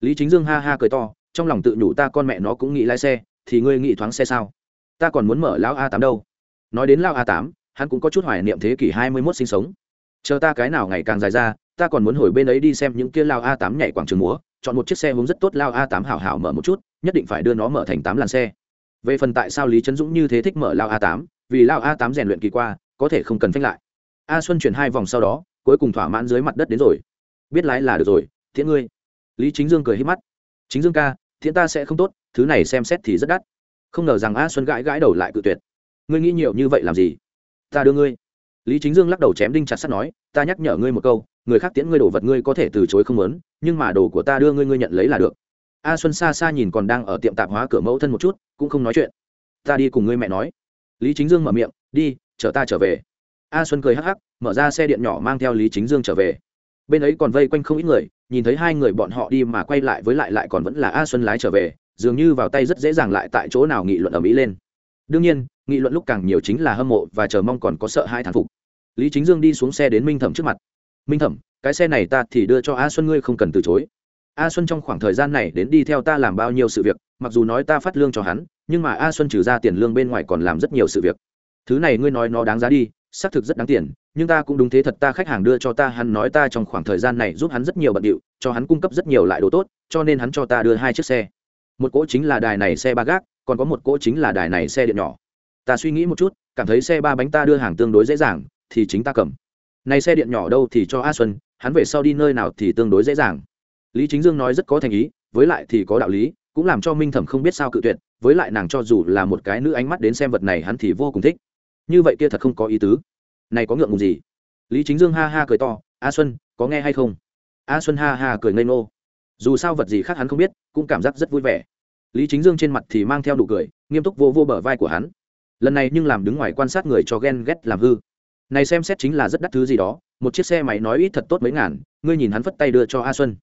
Lý chính dương ha ha cười to, trong lòng tự nhủ ta con mẹ nó cũng nghĩ lái xe, thì ngươi nghĩ thoáng xe sao? Ta còn muốn mở lão a tám đâu. Nói đến lão a tám, hắn cũng có chút hoài niệm thế kỷ hai mươi mốt sinh sống. Chờ ta cái nào ngày càng dài ra, ta còn muốn hồi bên ấy đi xem những kia lao a tám nhảy quảng trường múa, chọn một chiếc xe hướng rất tốt lao a tám hảo hảo mở một chút, nhất định phải đưa nó mở thành tám làn xe. Về phần tại sao lý trấn dũng như thế thích mở lao a tám, vì lao a tám rèn luyện kỳ qua, có thể không cần phanh lại. A xuân chuyển hai vòng sau đó cuối cùng thỏa mãn dưới mặt đất đến rồi. Biết lái là được rồi, thiện ngươi. Lý chính dương cười hít mắt. Chính dương ca, thiện ta sẽ không tốt, thứ này xem xét thì rất đắt. Không ngờ rằng a xuân gãi gãi đầu lại cự tuyệt. Ngươi nghĩ nhiều như vậy làm gì? Ta đưa ngươi. Lý chính dương lắc đầu chém đinh chặt sắt nói, ta nhắc nhở ngươi một câu, người khác tiễn ngươi đồ vật ngươi có thể từ chối không lớn nhưng mà đồ của ta đưa ngươi ngươi nhận lấy là được. A xuân xa xa nhìn còn đang ở tiệm tạp hóa cửa mẫu thân một chút, cũng không nói chuyện. Ta đi cùng ngươi mẹ nói. Lý chính dương mở miệng, đi chở ta trở về a xuân cười hắc hắc, mở ra xe điện nhỏ mang theo lý chính dương trở về. Bên ấy còn vây quanh không ít người, nhìn thấy hai người bọn họ đi mà quay lại với lại lại còn vẫn là a xuân lái trở về, dường như vào tay rất dễ dàng lại tại chỗ nào nghị luận ở mỹ lên. Đương nhiên, nghị luận lúc càng nhiều chính là hâm mộ và chờ mong còn có sợ hai thằng phục. Lý chính dương đi xuống xe đến minh thẩm trước mặt. Minh thẩm, cái xe này ta thì đưa cho a xuân, ngươi không cần từ chối. A xuân trong khoảng thời gian này đến đi theo ta làm bao nhiêu sự việc, mặc dù nói ta phát lương cho hắn, nhưng mà a xuân trừ ra tiền lương bên ngoài còn làm rất nhiều sự việc. Thứ này ngươi nói nó đáng giá đi xác thực rất đáng tiền, nhưng ta cũng đúng thế thật, ta khách hàng đưa cho ta, hắn nói ta trong khoảng thời gian này giúp hắn rất nhiều bận điệu, cho hắn cung cấp rất nhiều lại đồ tốt, cho nên hắn cho ta đưa hai chiếc xe. Một cỗ chính là đài này xe ba gác, còn có một cỗ chính là đài này xe điện nhỏ. Ta suy nghĩ một chút, cảm thấy xe ba bánh ta đưa hàng tương đối dễ dàng, thì chính ta cầm. Này xe điện nhỏ đâu thì cho a xuân, hắn về sau đi nơi nào thì tương đối dễ dàng. Lý chính dương nói rất có thành ý, với lại thì có đạo lý, cũng làm cho minh thẩm không biết sao cự tuyệt, với lại nàng cho dù là một cái nữ ánh mắt đến xem vật này hắn thì vô cùng thích như vậy kia thật không có ý tứ. Này có ngượng ngùng gì? Lý chính dương ha ha cười to, a xuân, có nghe hay không? A xuân ha ha cười ngây ngô. Dù sao vật gì khác hắn không biết, cũng cảm giác rất vui vẻ. Lý chính dương trên mặt thì mang theo nụ cười, nghiêm túc vô vô bờ vai của hắn. Lần này nhưng làm đứng ngoài quan sát người cho ghen ghét làm hư. Này xem xét chính là rất đắt thứ gì đó, một chiếc xe máy nói ít thật tốt mấy ngàn, ngươi nhìn hắn phất tay đưa cho a xuân.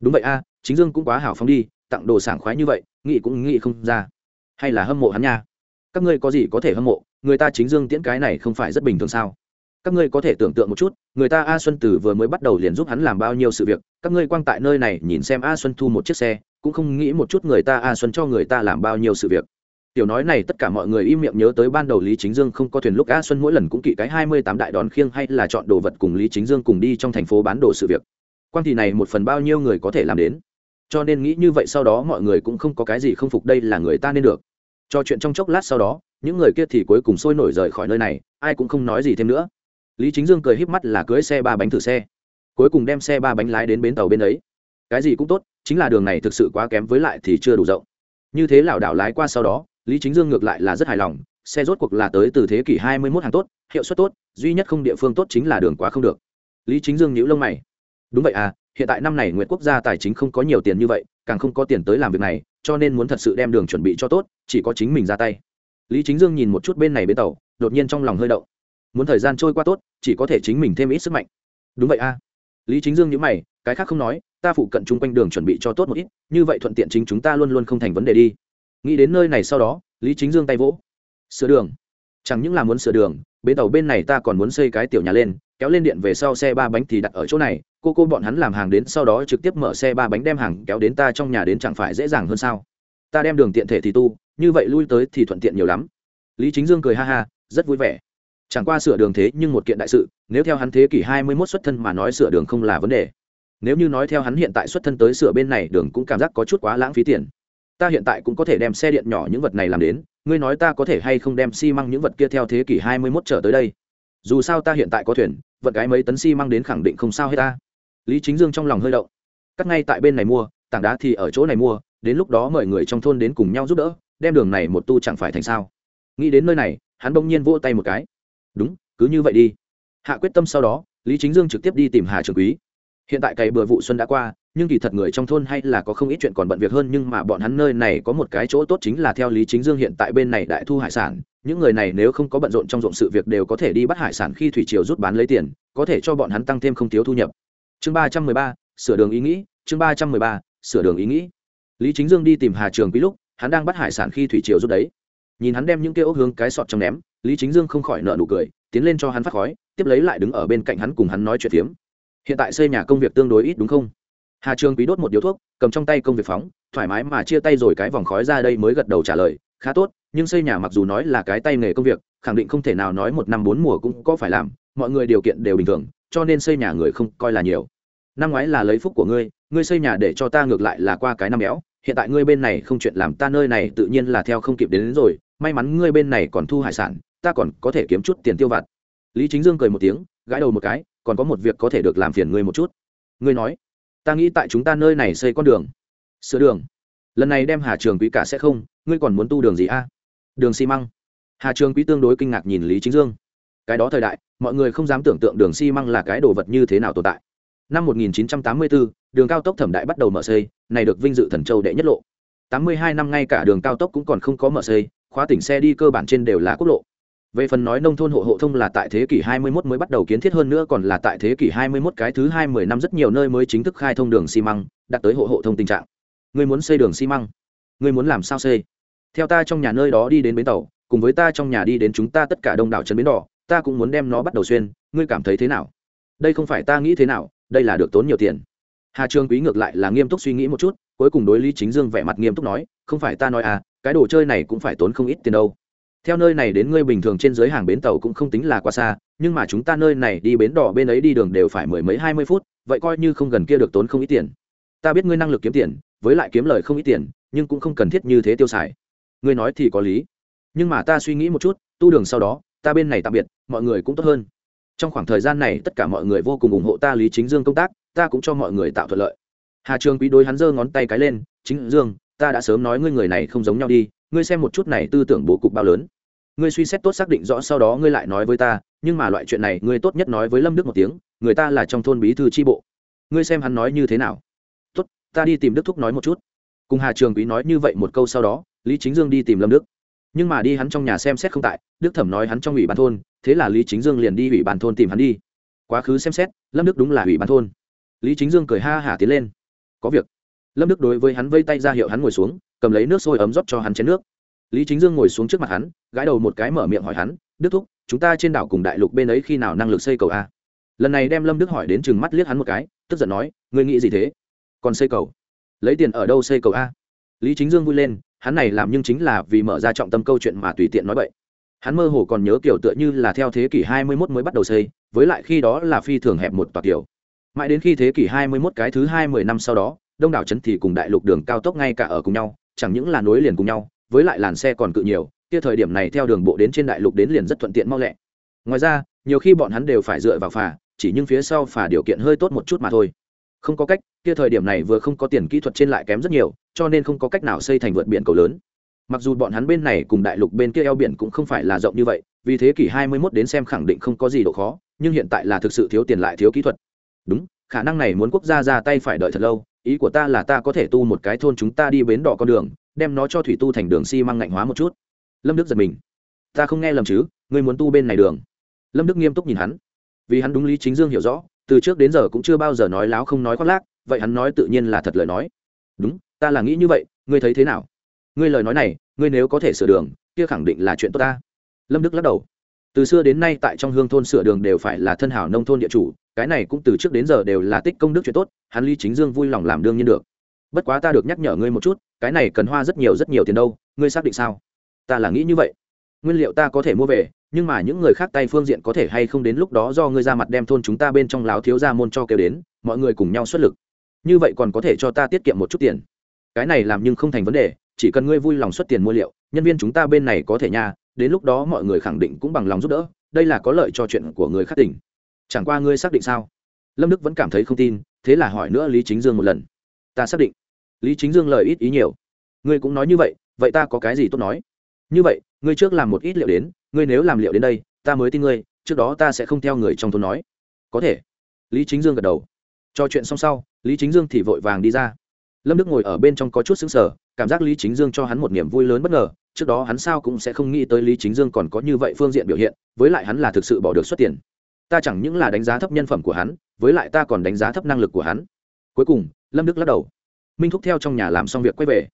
Đúng vậy a, chính dương cũng quá hào phóng đi, tặng đồ sảng khoái như vậy nghị cũng nghị không ra. Hay là hâm mộ hắn nha. Các ngươi có gì có thể hâm mộ? Người ta chính dương tiễn cái này không phải rất bình thường sao? Các ngươi có thể tưởng tượng một chút, người ta a xuân từ vừa mới bắt đầu liền giúp hắn làm bao nhiêu sự việc, các ngươi quang tại nơi này nhìn xem a xuân thu một chiếc xe, cũng không nghĩ một chút người ta a xuân cho người ta làm bao nhiêu sự việc. Tiểu nói này tất cả mọi người im miệng nhớ tới ban đầu lý chính dương không có thuyền lúc a xuân mỗi lần cũng kỵ cái hai mươi tám đại đón khiêng hay là chọn đồ vật cùng lý chính dương cùng đi trong thành phố bán đồ sự việc. Quang thì này một phần bao nhiêu người có thể làm đến. Cho nên nghĩ như vậy sau đó mọi người cũng không có cái gì không phục đây là người ta nên được. Cho chuyện trong chốc lát sau đó những người kia thì cuối cùng sôi nổi rời khỏi nơi này, ai cũng không nói gì thêm nữa. Lý chính dương cười híp mắt là cưới xe ba bánh thử xe. Cuối cùng đem xe ba bánh lái đến bến tàu bên ấy. Cái gì cũng tốt, chính là đường này thực sự quá kém với lại thì chưa đủ rộng. Như thế lảo đảo lái qua sau đó, lý chính dương ngược lại là rất hài lòng, xe rốt cuộc là tới từ thế kỷ 21 hàng tốt, hiệu suất tốt, duy nhất không địa phương tốt chính là đường quá không được. Lý chính dương nhíu lông mày. Đúng vậy à hiện tại năm này nguyệt quốc gia tài chính không có nhiều tiền như vậy, càng không có tiền tới làm việc này, cho nên muốn thật sự đem đường chuẩn bị cho tốt, chỉ có chính mình ra tay lý chính dương nhìn một chút bên này bên tàu, đột nhiên trong lòng hơi động. Muốn thời gian trôi qua tốt, chỉ có thể chính mình thêm ít sức mạnh. Đúng vậy a. Lý chính dương nhữ mày, cái khác không nói, ta phụ cận chung quanh đường chuẩn bị cho tốt một ít, như vậy thuận tiện chính chúng ta luôn luôn không thành vấn đề đi. Nghĩ đến nơi này sau đó, lý chính dương tay vỗ. Sửa đường. Chẳng những là muốn sửa đường, bến tàu bên này ta còn muốn xây cái tiểu nhà lên, kéo lên điện về sau xe ba bánh thì đặt ở chỗ này, cô cô bọn hắn làm hàng đến sau đó trực tiếp mở xe ba bánh đem hàng kéo đến ta trong nhà đến chẳng phải dễ dàng hơn sao? Ta đem đường tiện thể thì tu như vậy lui tới thì thuận tiện nhiều lắm. Lý chính dương cười ha ha, rất vui vẻ. Chẳng qua sửa đường thế nhưng một kiện đại sự, nếu theo hắn thế kỷ hai mươi 21 xuất thân mà nói sửa đường không là vấn đề. Nếu như nói theo hắn hiện tại xuất thân tới sửa bên này, đường cũng cảm giác có chút quá lãng phí tiền. Ta hiện tại cũng có thể đem xe điện nhỏ những vật này làm đến, ngươi nói ta có thể hay không đem xi măng những vật kia theo thế kỷ hai mươi 21 trở tới đây? Dù sao ta hiện tại có thuyền, vận cái mấy tấn xi măng đến khẳng định không sao hết ta. Lý chính dương trong lòng hơi động. Cắt ngay tại bên này mua, tảng đá thì ở chỗ này mua, đến lúc đó mời người trong thôn đến cùng nhau giúp đỡ đem đường này một tu chẳng phải thành sao? Nghĩ đến nơi này, hắn bỗng nhiên vỗ tay một cái. Đúng, cứ như vậy đi. Hạ quyết tâm sau đó, lý chính dương trực tiếp đi tìm hà trường quý. Hiện tại cày bừa vụ xuân đã qua, nhưng kỳ thật người trong thôn hay là có không ít chuyện còn bận việc hơn, nhưng mà bọn hắn nơi này có một cái chỗ tốt chính là theo lý chính dương hiện tại bên này đại thu hải sản. Những người này nếu không có bận rộn trong rộn sự việc đều có thể đi bắt hải sản khi thủy triều rút bán lấy tiền, có thể cho bọn hắn tăng thêm không thiếu thu nhập. Chương ba trăm mười ba, sửa đường ý nghĩ, chương ba trăm mười ba, sửa đường ý nghĩ. Lý chính dương đi tìm hà trường quý lúc hắn đang bắt hải sản khi thủy triều rút đấy. Nhìn hắn đem những kia ốc hướng cái sọt trong ném, lý chính dương không khỏi nợ nụ cười, tiến lên cho hắn phát khói, tiếp lấy lại đứng ở bên cạnh hắn cùng hắn nói chuyện phiếm. Hiện tại xây nhà công việc tương đối ít đúng không? Hà trường quý đốt một điếu thuốc, cầm trong tay công việc phóng, thoải mái mà chia tay rồi cái vòng khói ra đây mới gật đầu trả lời, khá tốt, nhưng xây nhà mặc dù nói là cái tay nghề công việc, khẳng định không thể nào nói một năm bốn mùa cũng có phải làm, mọi người điều kiện đều bình thường, cho nên xây nhà người không coi là nhiều. Năm ngoái là lấy phúc của ngươi ngươi xây nhà để cho ta ngược lại là qua cái năm béo hiện tại ngươi bên này không chuyện làm ta nơi này tự nhiên là theo không kịp đến, đến rồi may mắn ngươi bên này còn thu hải sản ta còn có thể kiếm chút tiền tiêu vặt. Lý chính dương cười một tiếng gãi đầu một cái còn có một việc có thể được làm phiền ngươi một chút. Ngươi nói ta nghĩ tại chúng ta nơi này xây con đường sửa đường. Lần này đem hà trường quý cả sẽ không ngươi còn muốn tu đường gì a? Đường xi măng. Hà trường quý tương đối kinh ngạc nhìn lý chính dương. Cái đó thời đại mọi người không dám tưởng tượng đường xi măng là cái đồ vật như thế nào tồn tại năm 1984, đường cao tốc thẩm đại bắt đầu mở xây này được vinh dự thần châu đệ nhất lộ. 82 năm ngay cả đường cao tốc cũng còn không có mở xây khóa tỉnh xe đi cơ bản trên đều là quốc lộ. Về phần nói nông thôn hộ hộ thông là tại thế kỷ 21 mới bắt đầu kiến thiết hơn nữa còn là tại thế kỷ 21 cái thứ hai mười năm rất nhiều nơi mới chính thức khai thông đường xi măng đạt tới hộ hộ thông tình trạng. Ngươi muốn xây đường xi măng? Ngươi muốn làm sao xây? Theo ta trong nhà nơi đó đi đến bến tàu cùng với ta trong nhà đi đến chúng ta tất cả đông đảo trấn bến đỏ ta cũng muốn đem nó bắt đầu xuyên ngươi cảm thấy thế nào? Đây không phải ta nghĩ thế nào đây là được tốn nhiều tiền. Hà trường quý ngược lại là nghiêm túc suy nghĩ một chút, cuối cùng đối lý chính dương vẻ mặt nghiêm túc nói, không phải ta nói à cái đồ chơi này cũng phải tốn không ít tiền đâu. Theo nơi này đến ngươi bình thường trên dưới hàng bến tàu cũng không tính là quá xa, nhưng mà chúng ta nơi này đi bến đỏ bên ấy đi đường đều phải mười mấy hai mươi phút, vậy coi như không gần kia được tốn không ít tiền. Ta biết ngươi năng lực kiếm tiền, với lại kiếm lời không ít tiền, nhưng cũng không cần thiết như thế tiêu xài. Ngươi nói thì có lý. Nhưng mà ta suy nghĩ một chút, tu đường sau đó, ta bên này tạm biệt, mọi người cũng tốt hơn trong khoảng thời gian này, tất cả mọi người vô cùng ủng hộ ta lý chính dương công tác, ta cũng cho mọi người tạo thuận lợi. Hà trường quý đối hắn giơ ngón tay cái lên, chính dương, ta đã sớm nói ngươi người này không giống nhau đi, ngươi xem một chút này tư tưởng bố cục bao lớn. Ngươi suy xét tốt xác định rõ sau đó ngươi lại nói với ta, nhưng mà loại chuyện này ngươi tốt nhất nói với lâm đức một tiếng, người ta là trong thôn bí thư tri bộ. Ngươi xem hắn nói như thế nào? Tốt, ta đi tìm đức thúc nói một chút. Cùng hà trường quý nói như vậy một câu sau đó, lý chính dương đi tìm lâm đức nhưng mà đi hắn trong nhà xem xét không tại, đức thẩm nói hắn trong ủy ban thôn, thế là lý chính dương liền đi ủy ban thôn tìm hắn đi. Quá khứ xem xét, lâm đức đúng là ủy ban thôn. Lý chính dương cười ha hả tiến lên. Có việc. Lâm đức đối với hắn vây tay ra hiệu hắn ngồi xuống, cầm lấy nước sôi ấm rót cho hắn chén nước. Lý chính dương ngồi xuống trước mặt hắn, gãi đầu một cái mở miệng hỏi hắn, đức thúc, chúng ta trên đảo cùng đại lục bên ấy khi nào năng lực xây cầu a? Lần này đem lâm đức hỏi đến chừng mắt liếc hắn một cái, tức giận nói, ngươi nghĩ gì thế? Còn xây cầu? Lấy tiền ở đâu xây cầu a? Lý chính dương vui lên hắn này làm nhưng chính là vì mở ra trọng tâm câu chuyện mà tùy tiện nói vậy hắn mơ hồ còn nhớ kiểu tựa như là theo thế kỷ hai mươi 21 mới bắt đầu xây, với lại khi đó là phi thường hẹp một tòa kiểu. Mãi đến khi thế kỷ hai mươi 21 cái thứ hai mươi năm sau đó, đông đảo trấn thì cùng đại lục đường cao tốc ngay cả ở cùng nhau, chẳng những là nối liền cùng nhau, với lại làn xe còn cự nhiều, kia thời điểm này theo đường bộ đến trên đại lục đến liền rất thuận tiện mau lẹ. Ngoài ra, nhiều khi bọn hắn đều phải dựa vào phà, chỉ nhưng phía sau phà điều kiện hơi tốt một chút mà thôi. Không có cách, kia thời điểm này vừa không có tiền kỹ thuật trên lại kém rất nhiều cho nên không có cách nào xây thành vượt biển cầu lớn. Mặc dù bọn hắn bên này cùng đại lục bên kia eo biển cũng không phải là rộng như vậy, vì thế kỷ 21 đến xem khẳng định không có gì độ khó, nhưng hiện tại là thực sự thiếu tiền lại thiếu kỹ thuật. Đúng, khả năng này muốn quốc gia ra tay phải đợi thật lâu, ý của ta là ta có thể tu một cái thôn chúng ta đi bến đỏ con đường, đem nó cho thủy tu thành đường xi、si、măng ngạnh hóa một chút. Lâm đức giật mình. Ta không nghe lầm chứ, ngươi muốn tu bên này đường. Lâm đức nghiêm túc nhìn hắn. Vì hắn đúng lý chính dương hiểu rõ, từ trước đến giờ cũng chưa bao giờ nói láo không nói khoác lác, vậy hắn nói tự nhiên là thật lời nói. Đúng ta là nghĩ như vậy, ngươi thấy thế nào? Ngươi lời nói này, ngươi nếu có thể sửa đường, kia khẳng định là chuyện tốt ta. Lâm đức lắc đầu. Từ xưa đến nay tại trong hương thôn sửa đường đều phải là thân hảo nông thôn địa chủ, cái này cũng từ trước đến giờ đều là tích công đức chuyện tốt, hắn ly chính dương vui lòng làm đương nhiên được. Bất quá ta được nhắc nhở ngươi một chút, cái này cần hoa rất nhiều rất nhiều tiền đâu, ngươi xác định sao? Ta là nghĩ như vậy. Nguyên liệu ta có thể mua về, nhưng mà những người khác tay phương diện có thể hay không đến lúc đó do ngươi ra mặt đem thôn chúng ta bên trong láo thiếu ra môn cho kêu đến, mọi người cùng nhau xuất lực. Như vậy còn có thể cho ta tiết kiệm một chút tiền cái này làm nhưng không thành vấn đề, chỉ cần ngươi vui lòng xuất tiền mua liệu, nhân viên chúng ta bên này có thể nha, đến lúc đó mọi người khẳng định cũng bằng lòng giúp đỡ, đây là có lợi cho chuyện của người khác tỉnh. Chẳng qua ngươi xác định sao? Lâm đức vẫn cảm thấy không tin, thế là hỏi nữa lý chính dương một lần. Ta xác định. Lý chính dương lời ít ý nhiều. Ngươi cũng nói như vậy vậy ta có cái gì tốt nói? Như vậy, ngươi trước làm một ít liệu đến, ngươi nếu làm liệu đến đây, ta mới tin ngươi, trước đó ta sẽ không theo người trong thôn nói. Có thể. Lý chính dương gật đầu. Cho chuyện xong sau, lý chính dương thì vội vàng đi ra lâm đức ngồi ở bên trong có chút xứng sở cảm giác lý chính dương cho hắn một niềm vui lớn bất ngờ, trước đó hắn sao cũng sẽ không nghĩ tới lý chính dương còn có như vậy phương diện biểu hiện, với lại hắn là thực sự bỏ được xuất tiền. Ta chẳng những là đánh giá thấp nhân phẩm của hắn, với lại ta còn đánh giá thấp năng lực của hắn. Cuối cùng, lâm đức lắc đầu. Minh thúc theo trong nhà làm xong việc quay về.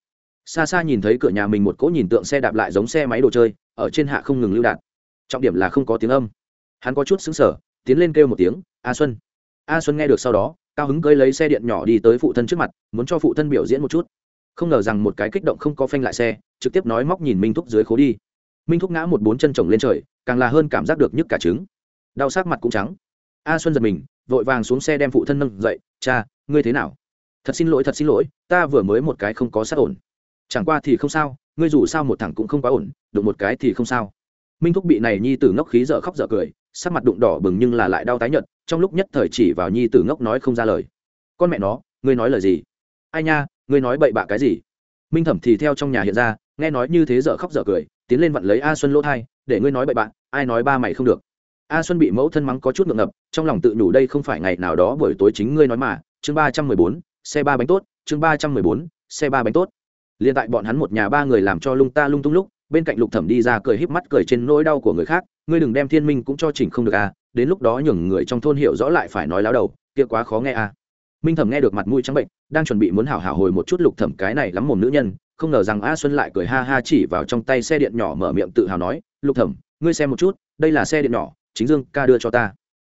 Xa xa nhìn thấy cửa nhà mình một cỗ nhìn tượng xe đạp lại giống xe máy đồ chơi, ở trên hạ không ngừng lưu đạn. Trọng điểm là không có tiếng âm. Hắn có chút xứng sở tiến lên kêu một tiếng, a xuân a xuân nghe được sau đó, cao hứng cưới lấy xe điện nhỏ đi tới phụ thân trước mặt, muốn cho phụ thân biểu diễn một chút. Không ngờ rằng một cái kích động không có phanh lại xe, trực tiếp nói móc nhìn minh thúc dưới khố đi. Minh thúc ngã một bốn chân chồng lên trời, càng là hơn cảm giác được nhức cả trứng. Đau sát mặt cũng trắng. A xuân giật mình, vội vàng xuống xe đem phụ thân nâng dậy, cha, ngươi thế nào? Thật xin lỗi, thật xin lỗi, ta vừa mới một cái không có sát ổn. Chẳng qua thì không sao, ngươi dù sao một thằng cũng không quá ổn, đụng một cái thì không sao. Minh thúc bị này nhi tử ngốc khí dở khóc dở cười sắc mặt đụng đỏ bừng nhưng là lại đau tái nhợt, trong lúc nhất thời chỉ vào nhi tử ngốc nói không ra lời. Con mẹ nó, ngươi nói lời gì? Ai nha, ngươi nói bậy bạ cái gì? Minh thẩm thì theo trong nhà hiện ra, nghe nói như thế dở khóc dở cười, tiến lên vặn lấy a xuân lỗ thai, để ngươi nói bậy bạ, ai nói ba mày không được? A xuân bị mẫu thân mắng có chút ngượng ngập, trong lòng tự nhủ đây không phải ngày nào đó buổi tối chính ngươi nói mà. Chương ba trăm mười bốn, xe ba bánh tốt, chương ba trăm mười bốn, xe ba bánh tốt. Liền tại bọn hắn một nhà ba người làm cho lung ta lung tung lúc, bên cạnh lục thẩm đi ra cười híp mắt cười trên nỗi đau của người khác ngươi đừng đem thiên minh cũng cho chỉnh không được à đến lúc đó nhường người trong thôn hiểu rõ lại phải nói láo đầu, kia quá khó nghe à. Minh thẩm nghe được mặt mũi trắng bệnh, đang chuẩn bị muốn hảo hảo hồi một chút lục thẩm cái này lắm mồm nữ nhân, không ngờ rằng a xuân lại cười ha ha chỉ vào trong tay xe điện nhỏ mở miệng tự hào nói, lục thẩm, ngươi xem một chút, đây là xe điện nhỏ, chính dương ca đưa cho ta.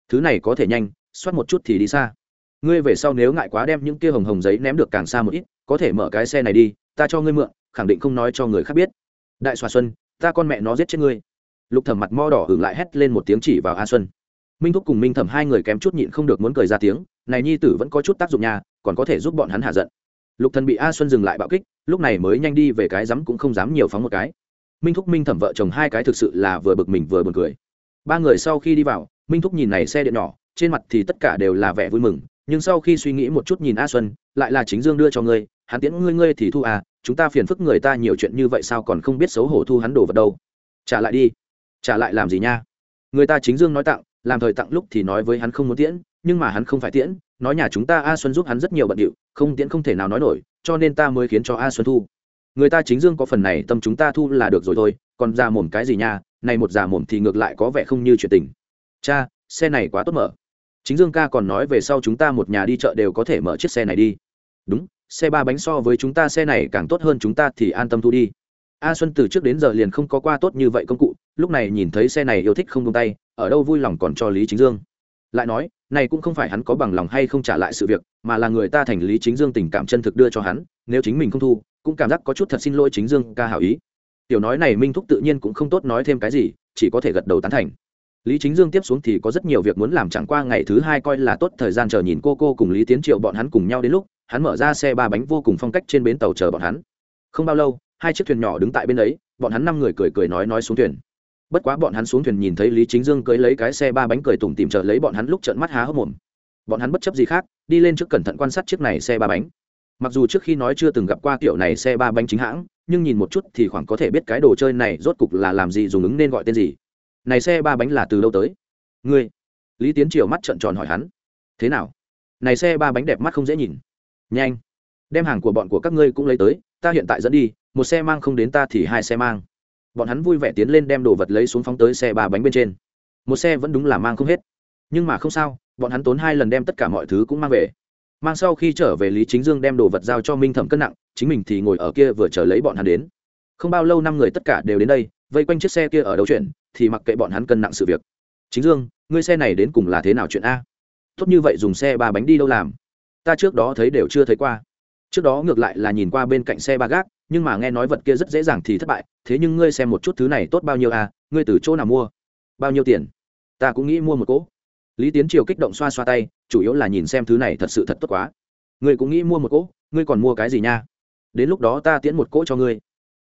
Thứ này có thể nhanh, xoát một chút thì đi xa. Ngươi về sau nếu ngại quá đem những kia hồng hồng giấy ném được càng xa một ít, có thể mở cái xe này đi, ta cho ngươi mượn, khẳng định không nói cho người khác biết. Đại xoa xuân, ta con mẹ nó giết chết ngươi lục thẩm mặt mo đỏ hưởng lại hét lên một tiếng chỉ vào a xuân. Minh thúc cùng minh thẩm hai người kém chút nhịn không được muốn cười ra tiếng, này nhi tử vẫn có chút tác dụng nhà còn có thể giúp bọn hắn hạ giận. Lục thần bị a xuân dừng lại bạo kích, lúc này mới nhanh đi về cái dám cũng không dám nhiều phóng một cái. Minh thúc, minh thẩm vợ chồng hai cái thực sự là vừa bực mình vừa buồn cười. Ba người sau khi đi vào, minh thúc nhìn này xe điện nhỏ, trên mặt thì tất cả đều là vẻ vui mừng, nhưng sau khi suy nghĩ một chút nhìn a xuân, lại là chính dương đưa cho ngươi, hắn tiễn ngươi ngươi thì thu à chúng ta phiền phức người ta nhiều chuyện như vậy sao còn không biết xấu hổ thu hắn đồ vật đâu. Trả lại đi trả lại làm gì nha? Người ta chính dương nói tặng, làm thời tặng lúc thì nói với hắn không muốn tiễn, nhưng mà hắn không phải tiễn, nói nhà chúng ta a xuân giúp hắn rất nhiều bận điệu, không tiễn không thể nào nói nổi, cho nên ta mới khiến cho a xuân thu. Người ta chính dương có phần này tâm chúng ta thu là được rồi thôi, còn già mồm cái gì nha, này một già mồm thì ngược lại có vẻ không như chuyện tình. Cha, xe này quá tốt mở. Chính dương ca còn nói về sau chúng ta một nhà đi chợ đều có thể mở chiếc xe này đi. Đúng, xe ba bánh so với chúng ta xe này càng tốt hơn chúng ta thì an tâm thu đi a xuân từ trước đến giờ liền không có qua tốt như vậy công cụ, lúc này nhìn thấy xe này yêu thích không tung tay, ở đâu vui lòng còn cho lý chính dương. Lại nói, này cũng không phải hắn có bằng lòng hay không trả lại sự việc, mà là người ta thành lý chính dương tình cảm chân thực đưa cho hắn, nếu chính mình không thu, cũng cảm giác có chút thật xin lỗi chính dương ca hảo ý. Tiểu nói này minh thúc tự nhiên cũng không tốt nói thêm cái gì, chỉ có thể gật đầu tán thành. Lý chính dương tiếp xuống thì có rất nhiều việc muốn làm chẳng qua ngày thứ hai coi là tốt thời gian chờ nhìn cô cô cùng lý tiến triệu bọn hắn cùng nhau đến lúc, hắn mở ra xe ba bánh vô cùng phong cách trên bến tàu chờ bọn hắn. Không bao lâu hai chiếc thuyền nhỏ đứng tại bên ấy, bọn hắn năm người cười cười nói nói xuống thuyền. Bất quá bọn hắn xuống thuyền nhìn thấy lý chính dương cưới lấy cái xe ba bánh cười tủm tìm chờ lấy bọn hắn lúc trợn mắt há hốc mồm. Bọn hắn bất chấp gì khác, đi lên trước cẩn thận quan sát chiếc này xe ba bánh. Mặc dù trước khi nói chưa từng gặp qua kiểu này xe ba bánh chính hãng, nhưng nhìn một chút thì khoảng có thể biết cái đồ chơi này rốt cục là làm gì dùng ứng nên gọi tên gì. Này xe ba bánh là từ đâu tới? Ngươi! Lý tiến triều mắt trợn tròn hỏi hắn. Thế nào? Này xe ba bánh đẹp mắt không dễ nhìn. Nhanh! Đem hàng của bọn của các ngươi cũng lấy tới, ta hiện tại dẫn đi một xe mang không đến ta thì hai xe mang. Bọn hắn vui vẻ tiến lên đem đồ vật lấy xuống phóng tới xe ba bánh bên trên. Một xe vẫn đúng là mang không hết. Nhưng mà không sao, bọn hắn tốn hai lần đem tất cả mọi thứ cũng mang về. Mang sau khi trở về lý chính dương đem đồ vật giao cho minh thẩm cân nặng, chính mình thì ngồi ở kia vừa chờ lấy bọn hắn đến. Không bao lâu năm người tất cả đều đến đây, vây quanh chiếc xe kia ở đấu chuyện, thì mặc kệ bọn hắn cân nặng sự việc. Chính dương, ngươi xe này đến cùng là thế nào chuyện a? Tốt như vậy dùng xe ba bánh đi đâu làm? Ta trước đó thấy đều chưa thấy qua trước đó ngược lại là nhìn qua bên cạnh xe ba gác, nhưng mà nghe nói vật kia rất dễ dàng thì thất bại, thế nhưng ngươi xem một chút thứ này tốt bao nhiêu à ngươi từ chỗ nào mua? Bao nhiêu tiền? Ta cũng nghĩ mua một cỗ. Lý tiến triều kích động xoa xoa tay, chủ yếu là nhìn xem thứ này thật sự thật tốt quá. Ngươi cũng nghĩ mua một cỗ, ngươi còn mua cái gì nha? Đến lúc đó ta tiễn một cỗ cho ngươi.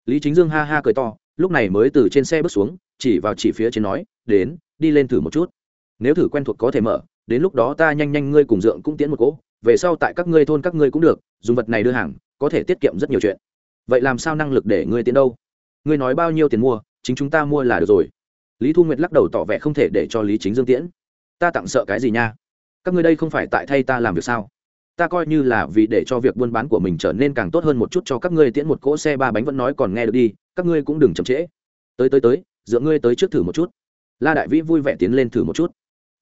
Lý chính dương ha ha cười to, lúc này mới từ trên xe bước xuống, chỉ vào chỉ phía trên nói, đến, đi lên thử một chút. Nếu thử quen thuộc có thể mở, đến lúc đó ta nhanh nhanh ngươi cùng dượng cũng tiễn một cỗ về sau tại các ngươi thôn các ngươi cũng được, dùng vật này đưa hàng, có thể tiết kiệm rất nhiều chuyện. Vậy làm sao năng lực để ngươi tiến đâu? Ngươi nói bao nhiêu tiền mua, chính chúng ta mua là được rồi. Lý thu nguyệt lắc đầu tỏ vẻ không thể để cho lý chính dương tiễn. Ta tặng sợ cái gì nha? Các ngươi đây không phải tại thay ta làm việc sao? Ta coi như là vì để cho việc buôn bán của mình trở nên càng tốt hơn một chút cho các ngươi tiễn một cỗ xe ba bánh vẫn nói còn nghe được đi, các ngươi cũng đừng chậm trễ. Tới tới tới, dựa ngươi tới trước thử một chút. La đại vĩ vui vẻ tiến lên thử một chút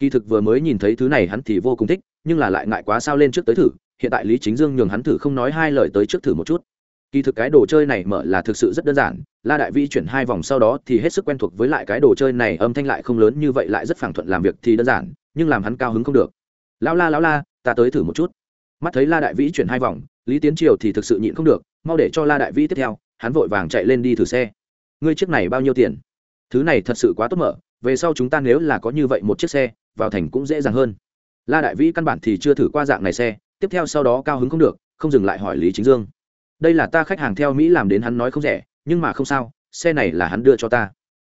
kỳ thực vừa mới nhìn thấy thứ này hắn thì vô cùng thích, nhưng là lại ngại quá sao lên trước tới thử, hiện tại lý chính dương nhường hắn thử không nói hai lời tới trước thử một chút. Kỳ thực cái đồ chơi này mở là thực sự rất đơn giản, la đại vi chuyển hai vòng sau đó thì hết sức quen thuộc với lại cái đồ chơi này, âm thanh lại không lớn như vậy lại rất phản thuận làm việc thì đơn giản, nhưng làm hắn cao hứng không được. Lão la lão la, ta tới thử một chút. Mắt thấy la đại vĩ chuyển hai vòng, lý tiến triều thì thực sự nhịn không được, mau để cho la đại vĩ tiếp theo, hắn vội vàng chạy lên đi thử xe. Ngươi chiếc này bao nhiêu tiền? Thứ này thật sự quá tốt mở, về sau chúng ta nếu là có như vậy một chiếc xe vào thành cũng dễ dàng hơn. La đại vĩ căn bản thì chưa thử qua dạng này xe, tiếp theo sau đó cao hứng không được, không dừng lại hỏi lý chính dương. Đây là ta khách hàng theo mỹ làm đến hắn nói không rẻ, nhưng mà không sao, xe này là hắn đưa cho ta.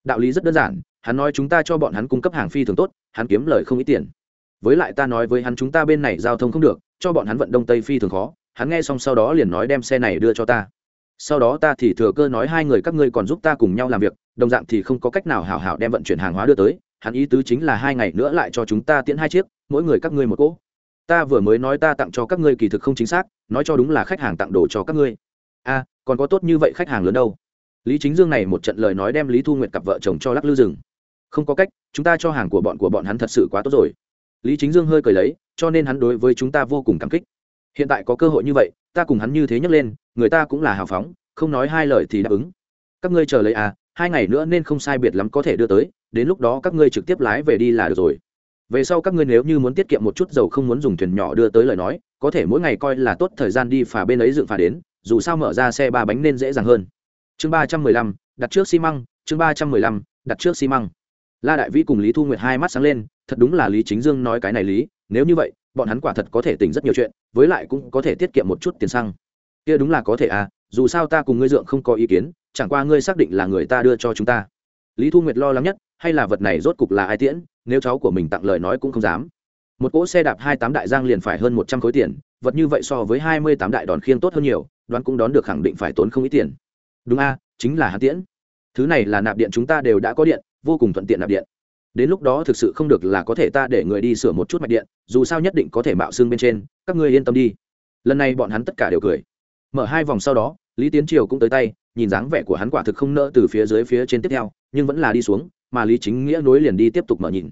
Đạo lý rất đơn giản, hắn nói chúng ta cho bọn hắn cung cấp hàng phi thường tốt, hắn kiếm lời không ít tiền. Với lại ta nói với hắn chúng ta bên này giao thông không được, cho bọn hắn vận đông tây phi thường khó, hắn nghe xong sau đó liền nói đem xe này đưa cho ta. Sau đó ta thì thừa cơ nói hai người các ngươi còn giúp ta cùng nhau làm việc, đồng dạng thì không có cách nào hảo hảo đem vận chuyển hàng hóa đưa tới hắn ý tứ chính là hai ngày nữa lại cho chúng ta tiễn hai chiếc, mỗi người các ngươi một cỗ. Ta vừa mới nói ta tặng cho các ngươi kỳ thực không chính xác, nói cho đúng là khách hàng tặng đồ cho các ngươi. A còn có tốt như vậy khách hàng lớn đâu? Lý chính dương này một trận lời nói đem lý thu nguyệt cặp vợ chồng cho lắc lư rừng không có cách, chúng ta cho hàng của bọn của bọn hắn thật sự quá tốt rồi. Lý chính dương hơi cười lấy, cho nên hắn đối với chúng ta vô cùng cảm kích. Hiện tại có cơ hội như vậy, ta cùng hắn như thế nhấc lên, người ta cũng là hào phóng, không nói hai lời thì đáp ứng. Các ngươi chờ lấy à hai ngày nữa nên không sai biệt lắm có thể đưa tới đến lúc đó các ngươi trực tiếp lái về đi là được rồi. Về sau các ngươi nếu như muốn tiết kiệm một chút dầu không muốn dùng thuyền nhỏ đưa tới lời nói, có thể mỗi ngày coi là tốt thời gian đi phà bên ấy dựng phà đến, dù sao mở ra xe ba bánh nên dễ dàng hơn. Chương ba trăm mười lăm, đặt trước xi măng, chương ba trăm mười lăm, đặt trước xi măng. La đại vĩ cùng lý thu nguyệt hai mắt sáng lên, thật đúng là lý chính dương nói cái này lý, nếu như vậy, bọn hắn quả thật có thể tỉnh rất nhiều chuyện, với lại cũng có thể tiết kiệm một chút tiền xăng. Kia đúng là có thể à dù sao ta cùng ngươi dượng không có ý kiến, chẳng qua ngươi xác định là người ta đưa cho chúng ta lý thu nguyệt lo lắng nhất, hay là vật này rốt cục là ai tiễn, nếu cháu của mình tặng lời nói cũng không dám. Một cỗ xe đạp hai tám đại giang liền phải hơn một trăm khối tiền, vật như vậy so với hai mươi tám đại đòn khiên tốt hơn nhiều, đoán cũng đón được khẳng định phải tốn không ít tiền. Đúng a, chính là hạt tiễn. Thứ này là nạp điện chúng ta đều đã có điện, vô cùng thuận tiện nạp điện. Đến lúc đó thực sự không được là có thể ta để người đi sửa một chút mạch điện, dù sao nhất định có thể mạo xương bên trên, các ngươi yên tâm đi. Lần này bọn hắn tất cả đều cười. Mở hai vòng sau đó lý tiến triều cũng tới tay, nhìn dáng vẻ của hắn quả thực không nỡ từ phía dưới phía trên tiếp theo, nhưng vẫn là đi xuống, mà lý chính nghĩa nối liền đi tiếp tục mở nhìn.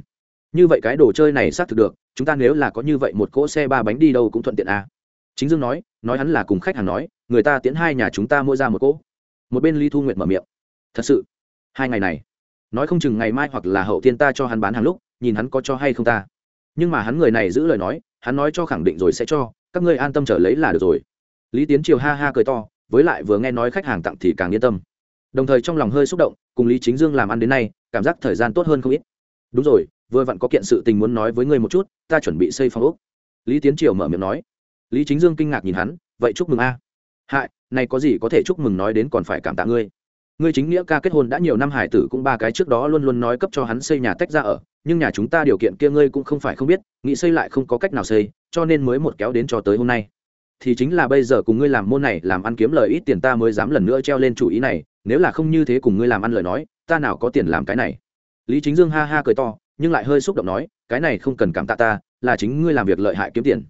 Như vậy cái đồ chơi này xác thực được, chúng ta nếu là có như vậy một cỗ xe ba bánh đi đâu cũng thuận tiện à. chính dương nói nói hắn là cùng khách hàng nói, người ta tiến hai nhà chúng ta mua ra một cỗ. Một bên lý thu nguyện mở miệng. Thật sự, hai ngày này, nói không chừng ngày mai hoặc là hậu tiên ta cho hắn bán hàng lúc, nhìn hắn có cho hay không ta. Nhưng mà hắn người này giữ lời nói, hắn nói cho khẳng định rồi sẽ cho, các ngươi an tâm trở lấy là được rồi. Lý tiến triều ha ha cười to với lại vừa nghe nói khách hàng tặng thì càng yên tâm. Đồng thời trong lòng hơi xúc động, cùng lý chính dương làm ăn đến nay, cảm giác thời gian tốt hơn không ít. Đúng rồi, vừa vặn có kiện sự tình muốn nói với ngươi một chút, ta chuẩn bị xây phòng úc lý tiến triều mở miệng nói. Lý chính dương kinh ngạc nhìn hắn, vậy chúc mừng a. À. hại, này có gì có thể chúc mừng nói đến còn phải cảm tạ ngươi. Ngươi chính nghĩa ca kết hôn đã nhiều năm, hải tử cũng ba cái trước đó luôn luôn nói cấp cho hắn xây nhà tách ra ở, nhưng nhà chúng ta điều kiện kia ngươi cũng không phải không biết, nghĩ xây lại không có cách nào xây, cho nên mới một kéo đến cho tới hôm nay thì chính là bây giờ cùng ngươi làm môn này, làm ăn kiếm lời ít tiền ta mới dám lần nữa treo lên chủ ý này, nếu là không như thế cùng ngươi làm ăn lời nói, ta nào có tiền làm cái này? Lý chính dương ha ha cười to, nhưng lại hơi xúc động nói, cái này không cần cảm tạ ta, là chính ngươi làm việc lợi hại kiếm tiền.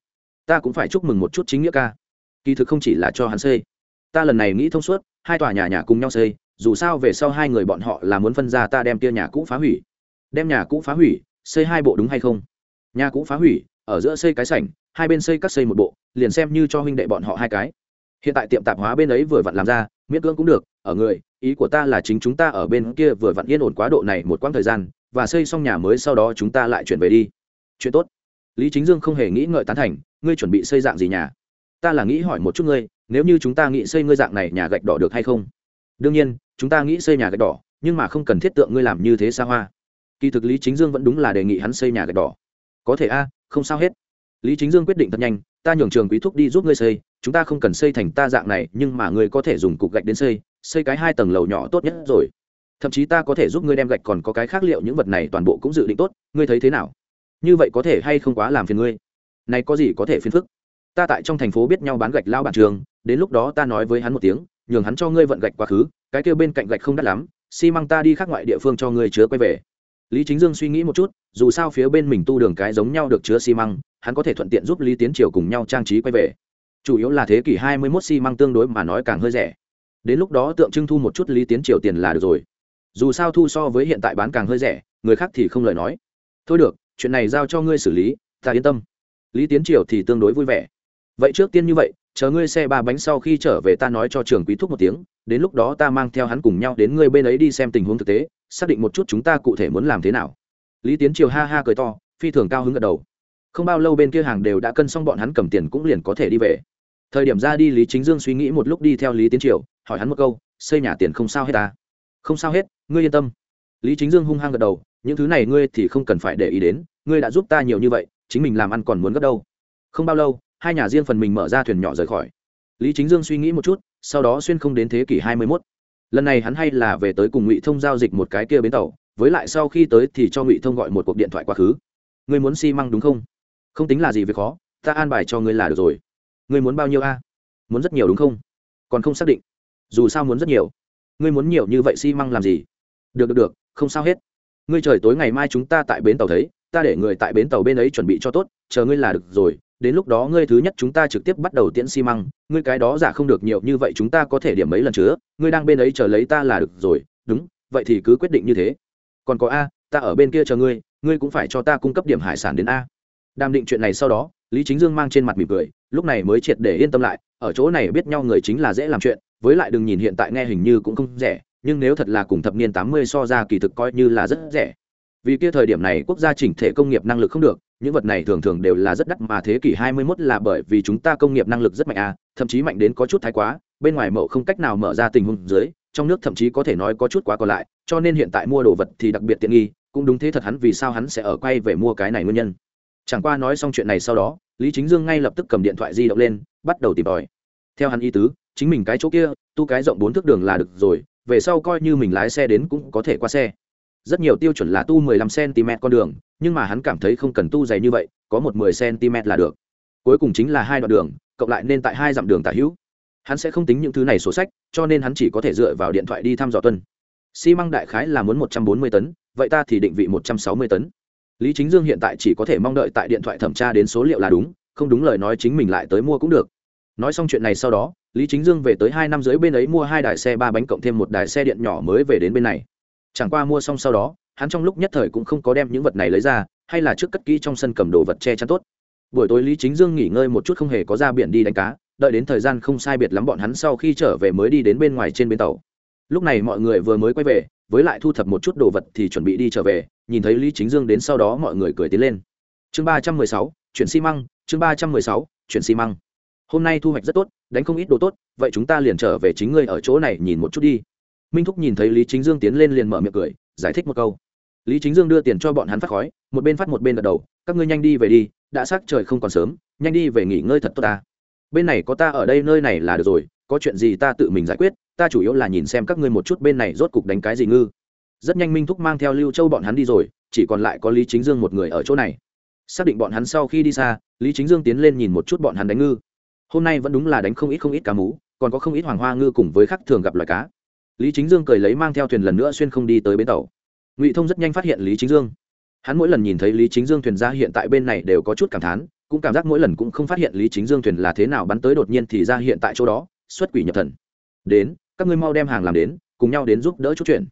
Ta cũng phải chúc mừng một chút chính nghĩa ca. Kỳ thực không chỉ là cho hắn xây. Ta lần này nghĩ thông suốt, hai tòa nhà nhà cùng nhau xây, dù sao về sau hai người bọn họ là muốn phân ra ta đem tia nhà cũ phá hủy. Đem nhà cũ phá hủy, xây hai bộ đúng hay không? Nhà cũ phá hủy, ở giữa xây cái sảnh hai bên xây các xây một bộ, liền xem như cho huynh đệ bọn họ hai cái. Hiện tại tiệm tạp hóa bên ấy vừa vặn làm ra, miễn cưỡng cũng được, ở người, ý của ta là chính chúng ta ở bên kia vừa vặn yên ổn quá độ này một quãng thời gian, và xây xong nhà mới sau đó chúng ta lại chuyển về đi. Chuyện tốt. Lý chính dương không hề nghĩ ngợi tán thành, ngươi chuẩn bị xây dạng gì nhà? Ta là nghĩ hỏi một chút ngươi, nếu như chúng ta nghĩ xây ngươi dạng này nhà gạch đỏ được hay không? Đương nhiên, chúng ta nghĩ xây nhà gạch đỏ, nhưng mà không cần thiết tượng ngươi làm như thế xa hoa. Kỳ thực lý chính dương vẫn đúng là đề nghị hắn xây nhà gạch đỏ. Có thể a, không sao hết lý chính dương quyết định thật nhanh, ta nhường trường quý thúc đi giúp ngươi xây, chúng ta không cần xây thành ta dạng này, nhưng mà ngươi có thể dùng cục gạch đến xây xây cái hai tầng lầu nhỏ tốt nhất rồi. Thậm chí ta có thể giúp ngươi đem gạch còn có cái khác liệu những vật này toàn bộ cũng dự định tốt, ngươi thấy thế nào? Như vậy có thể hay không quá làm phiền ngươi? Này có gì có thể phiền phức? Ta tại trong thành phố biết nhau bán gạch lao bản trường, đến lúc đó ta nói với hắn một tiếng, nhường hắn cho ngươi vận gạch quá khứ, cái kêu bên cạnh gạch không đắt lắm, xi măng ta đi khác ngoại địa phương cho ngươi chứa quay về lý chính dương suy nghĩ một chút, dù sao phía bên mình tu đường cái giống nhau được chứa xi măng, hắn có thể thuận tiện giúp lý tiến triều cùng nhau trang trí quay về. Chủ yếu là thế kỷ hai mươi 21 xi măng tương đối mà nói càng hơi rẻ. Đến lúc đó tượng trưng thu một chút lý tiến triều tiền là được rồi. Dù sao thu so với hiện tại bán càng hơi rẻ, người khác thì không lời nói. Thôi được, chuyện này giao cho ngươi xử lý, ta yên tâm. Lý tiến triều thì tương đối vui vẻ. Vậy trước tiên như vậy, chờ ngươi xe ba bánh sau khi trở về ta nói cho trường quý thúc một tiếng, đến lúc đó ta mang theo hắn cùng nhau đến ngươi bên ấy đi xem tình huống thực tế xác định một chút chúng ta cụ thể muốn làm thế nào. Lý tiến triều ha ha cười to, phi thường cao hứng gật đầu. Không bao lâu bên kia hàng đều đã cân xong bọn hắn cầm tiền cũng liền có thể đi về. Thời điểm ra đi, lý chính dương suy nghĩ một lúc đi theo lý tiến triều, hỏi hắn một câu, xây nhà tiền không sao hết ta không sao hết, ngươi yên tâm. Lý chính dương hung hăng gật đầu, những thứ này ngươi thì không cần phải để ý đến, ngươi đã giúp ta nhiều như vậy, chính mình làm ăn còn muốn gấp đâu. Không bao lâu, hai nhà riêng phần mình mở ra thuyền nhỏ rời khỏi. Lý chính dương suy nghĩ một chút, sau đó xuyên không đến thế kỷ hai mươi mốt lần này hắn hay là về tới cùng ngụy thông giao dịch một cái kia bến tàu, với lại sau khi tới thì cho ngụy thông gọi một cuộc điện thoại quá khứ. Ngươi muốn xi、si、măng đúng không? Không tính là gì việc khó, ta an bài cho ngươi là được rồi. Ngươi muốn bao nhiêu a? Muốn rất nhiều đúng không? Còn không xác định. Dù sao muốn rất nhiều. Ngươi muốn nhiều như vậy xi、si、măng làm gì? Được được được, không sao hết. Ngươi trời tối ngày mai chúng ta tại bến tàu thấy, ta để người tại bến tàu bên ấy chuẩn bị cho tốt, chờ ngươi là được rồi đến lúc đó ngươi thứ nhất chúng ta trực tiếp bắt đầu tiễn xi măng, ngươi cái đó giả không được nhiều như vậy chúng ta có thể điểm mấy lần chứa, ngươi đang bên ấy chờ lấy ta là được rồi, đúng, vậy thì cứ quyết định như thế. Còn có a, ta ở bên kia chờ ngươi ngươi cũng phải cho ta cung cấp điểm hải sản đến a. Đàm định chuyện này sau đó, lý chính dương mang trên mặt mỉm cười, lúc này mới triệt để yên tâm lại, ở chỗ này biết nhau người chính là dễ làm chuyện, với lại đừng nhìn hiện tại nghe hình như cũng không rẻ, nhưng nếu thật là cùng thập niên tám mươi so ra kỳ thực coi như là rất rẻ. Vì kia thời điểm này quốc gia chỉnh thể công nghiệp năng lực không được những vật này thường thường đều là rất đắt mà thế kỷ 21 là bởi vì chúng ta công nghiệp năng lực rất mạnh à, thậm chí mạnh đến có chút thái quá, bên ngoài mậu không cách nào mở ra tình huống dưới, trong nước thậm chí có thể nói có chút quá còn lại, cho nên hiện tại mua đồ vật thì đặc biệt tiện nghi, cũng đúng thế thật hắn vì sao hắn sẽ ở quay về mua cái này nguyên nhân. Chẳng qua nói xong chuyện này sau đó, Lý Chính Dương ngay lập tức cầm điện thoại di động lên, bắt đầu tìm tòi. Theo hắn ý tứ, chính mình cái chỗ kia, tu cái rộng bốn thước đường là được rồi, về sau coi như mình lái xe đến cũng có thể qua xe rất nhiều tiêu chuẩn là tu 15 cm con đường, nhưng mà hắn cảm thấy không cần tu dày như vậy, có một mười cm là được. Cuối cùng chính là hai đoạn đường, cộng lại nên tại hai dặm đường tả hữu. Hắn sẽ không tính những thứ này sổ sách, cho nên hắn chỉ có thể dựa vào điện thoại đi thăm dò tuần. xi măng đại khái là muốn một trăm bốn mươi tấn, vậy ta thì định vị một trăm sáu mươi tấn. Lý chính dương hiện tại chỉ có thể mong đợi tại điện thoại thẩm tra đến số liệu là đúng, không đúng lời nói chính mình lại tới mua cũng được. Nói xong chuyện này sau đó, lý chính dương về tới hai năm dưới bên ấy mua hai đài xe ba bánh cộng thêm một đài xe điện nhỏ mới về đến bên này chẳng qua mua xong sau đó, hắn trong lúc nhất thời cũng không có đem những vật này lấy ra, hay là trước cất kỹ trong sân cầm đồ vật che chắn tốt. Buổi tối lý chính dương nghỉ ngơi một chút không hề có ra biển đi đánh cá, đợi đến thời gian không sai biệt lắm bọn hắn sau khi trở về mới đi đến bên ngoài trên bến tàu. Lúc này mọi người vừa mới quay về, với lại thu thập một chút đồ vật thì chuẩn bị đi trở về, nhìn thấy lý chính dương đến sau đó mọi người cười tiến lên. Chương ba trăm mười sáu, chuyển xi măng, chương ba trăm mười sáu, chuyển xi măng. Hôm nay thu hoạch rất tốt, đánh không ít đồ tốt, vậy chúng ta liền trở về chính ngươi ở chỗ này nhìn một chút đi minh thúc nhìn thấy lý chính dương tiến lên liền mở miệng cười, giải thích một câu. Lý chính dương đưa tiền cho bọn hắn phát khói, một bên phát một bên gật đầu, các ngươi nhanh đi về đi, đã sắc trời không còn sớm, nhanh đi về nghỉ ngơi thật tốt ta. Bên này có ta ở đây, nơi này là được rồi, có chuyện gì ta tự mình giải quyết, ta chủ yếu là nhìn xem các ngươi một chút bên này rốt cục đánh cái gì ngư. Rất nhanh minh thúc mang theo lưu châu bọn hắn đi rồi, chỉ còn lại có lý chính dương một người ở chỗ này. Xác định bọn hắn sau khi đi xa, lý chính dương tiến lên nhìn một chút bọn hắn đánh ngư. Hôm nay vẫn đúng là đánh không ít không ít cá mú, còn có không ít hoàng hoa ngư cùng với khắc thường gặp loài cá lý chính dương cười lấy mang theo thuyền lần nữa xuyên không đi tới bến tàu. Ngụy thông rất nhanh phát hiện lý chính dương. Hắn mỗi lần nhìn thấy lý chính dương thuyền ra hiện tại bên này đều có chút cảm thán, cũng cảm giác mỗi lần cũng không phát hiện lý chính dương thuyền là thế nào bắn tới đột nhiên thì ra hiện tại chỗ đó, xuất quỷ nhập thần. Đến, các ngươi mau đem hàng làm đến, cùng nhau đến giúp đỡ chút chuyện.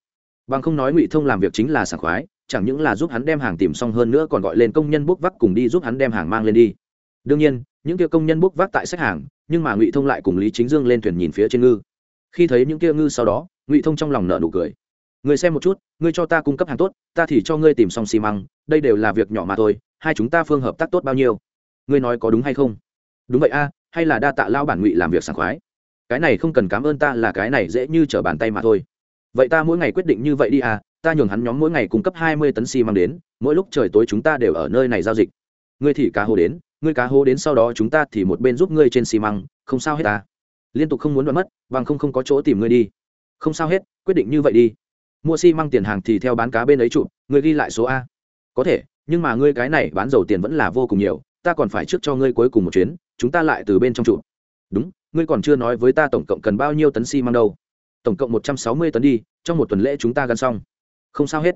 Bằng không nói ngụy thông làm việc chính là sảng khoái, chẳng những là giúp hắn đem hàng tìm xong hơn nữa còn gọi lên công nhân bốc vác cùng đi giúp hắn đem hàng mang lên đi. Đương nhiên, những kia công nhân bốc vác tại sách hàng, nhưng mà ngụy thông lại cùng lý chính dương lên thuyền nhìn phía trên ngư. Khi thấy những kia ngư sau đó ngụy thông trong lòng nợ nụ cười. Người xem một chút, ngươi cho ta cung cấp hàng tốt, ta thì cho ngươi tìm xong xi măng, đây đều là việc nhỏ mà thôi, hai chúng ta phương hợp tác tốt bao nhiêu? Ngươi nói có đúng hay không? Đúng vậy a, hay là đa tạ lao bản ngụy làm việc sảng khoái? Cái này không cần cảm ơn ta là cái này dễ như trở bàn tay mà thôi. Vậy ta mỗi ngày quyết định như vậy đi à ta nhường hắn nhóm mỗi ngày cung cấp hai mươi tấn xi măng đến, mỗi lúc trời tối chúng ta đều ở nơi này giao dịch. Ngươi thì cá hô đến, ngươi cá hô đến sau đó chúng ta thì một bên giúp ngươi trên xi măng, không sao hết ta. Liên tục không muốn đoạn mất, bằng không không có chỗ tìm ngươi đi không sao hết, quyết định như vậy đi. Mua xi măng tiền hàng thì theo bán cá bên ấy chụp, người ghi lại số a. Có thể, nhưng mà ngươi cái này bán dầu tiền vẫn là vô cùng nhiều, ta còn phải trước cho ngươi cuối cùng một chuyến, chúng ta lại từ bên trong chụp. Đúng, ngươi còn chưa nói với ta tổng cộng cần bao nhiêu tấn xi măng đâu. Tổng cộng một trăm sáu mươi tấn đi, trong một tuần lễ chúng ta gắn xong. Không sao hết.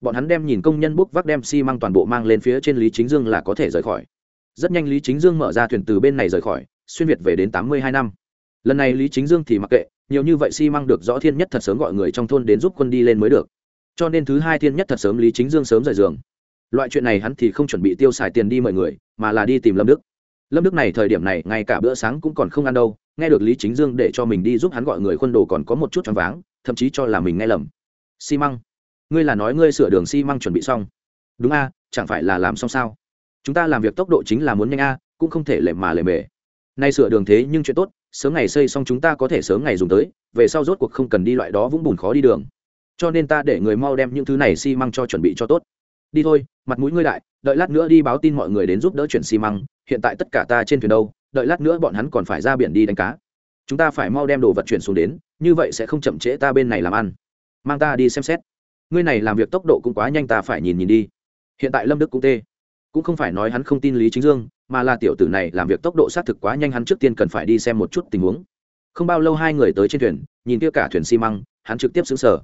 Bọn hắn đem nhìn công nhân bốc vác đem xi măng toàn bộ mang lên phía trên lý chính dương là có thể rời khỏi. Rất nhanh lý chính dương mở ra thuyền từ bên này rời khỏi, xuyên việt về đến tám mươi hai năm. Lần này lý chính dương thì mặc kệ nhiều như vậy xi măng được rõ thiên nhất thật sớm gọi người trong thôn đến giúp quân đi lên mới được. Cho nên thứ hai thiên nhất thật sớm lý chính dương sớm rời giường. Loại chuyện này hắn thì không chuẩn bị tiêu xài tiền đi mời người, mà là đi tìm lâm đức. Lâm đức này thời điểm này, ngay cả bữa sáng cũng còn không ăn đâu, nghe được lý chính dương để cho mình đi giúp hắn gọi người khuân đồ còn có một chút choáng váng, thậm chí cho là mình nghe lầm. Xi măng? Ngươi là nói ngươi sửa đường xi măng chuẩn bị xong. Đúng a, chẳng phải là làm xong sao? Chúng ta làm việc tốc độ chính là muốn nhanh a, cũng không thể lệ mà lệ mề. Nay sửa đường thế nhưng chuyện tốt sớm ngày xây xong chúng ta có thể sớm ngày dùng tới, về sau rốt cuộc không cần đi loại đó vũng bùn khó đi đường. Cho nên ta để người mau đem những thứ này xi măng cho chuẩn bị cho tốt. Đi thôi, mặt mũi ngươi đại, đợi lát nữa đi báo tin mọi người đến giúp đỡ chuyển xi măng, hiện tại tất cả ta trên thuyền đâu, đợi lát nữa bọn hắn còn phải ra biển đi đánh cá. Chúng ta phải mau đem đồ vật chuyển xuống đến, như vậy sẽ không chậm trễ ta bên này làm ăn. Mang ta đi xem xét. Ngươi này làm việc tốc độ cũng quá nhanh, ta phải nhìn nhìn đi. Hiện tại lâm đức cũng tê cũng không phải nói hắn không tin lý chính dương, mà là tiểu tử này làm việc tốc độ xác thực quá nhanh, hắn trước tiên cần phải đi xem một chút tình huống. Không bao lâu hai người tới trên thuyền, nhìn kia cả thuyền xi măng, hắn trực tiếp xứng sở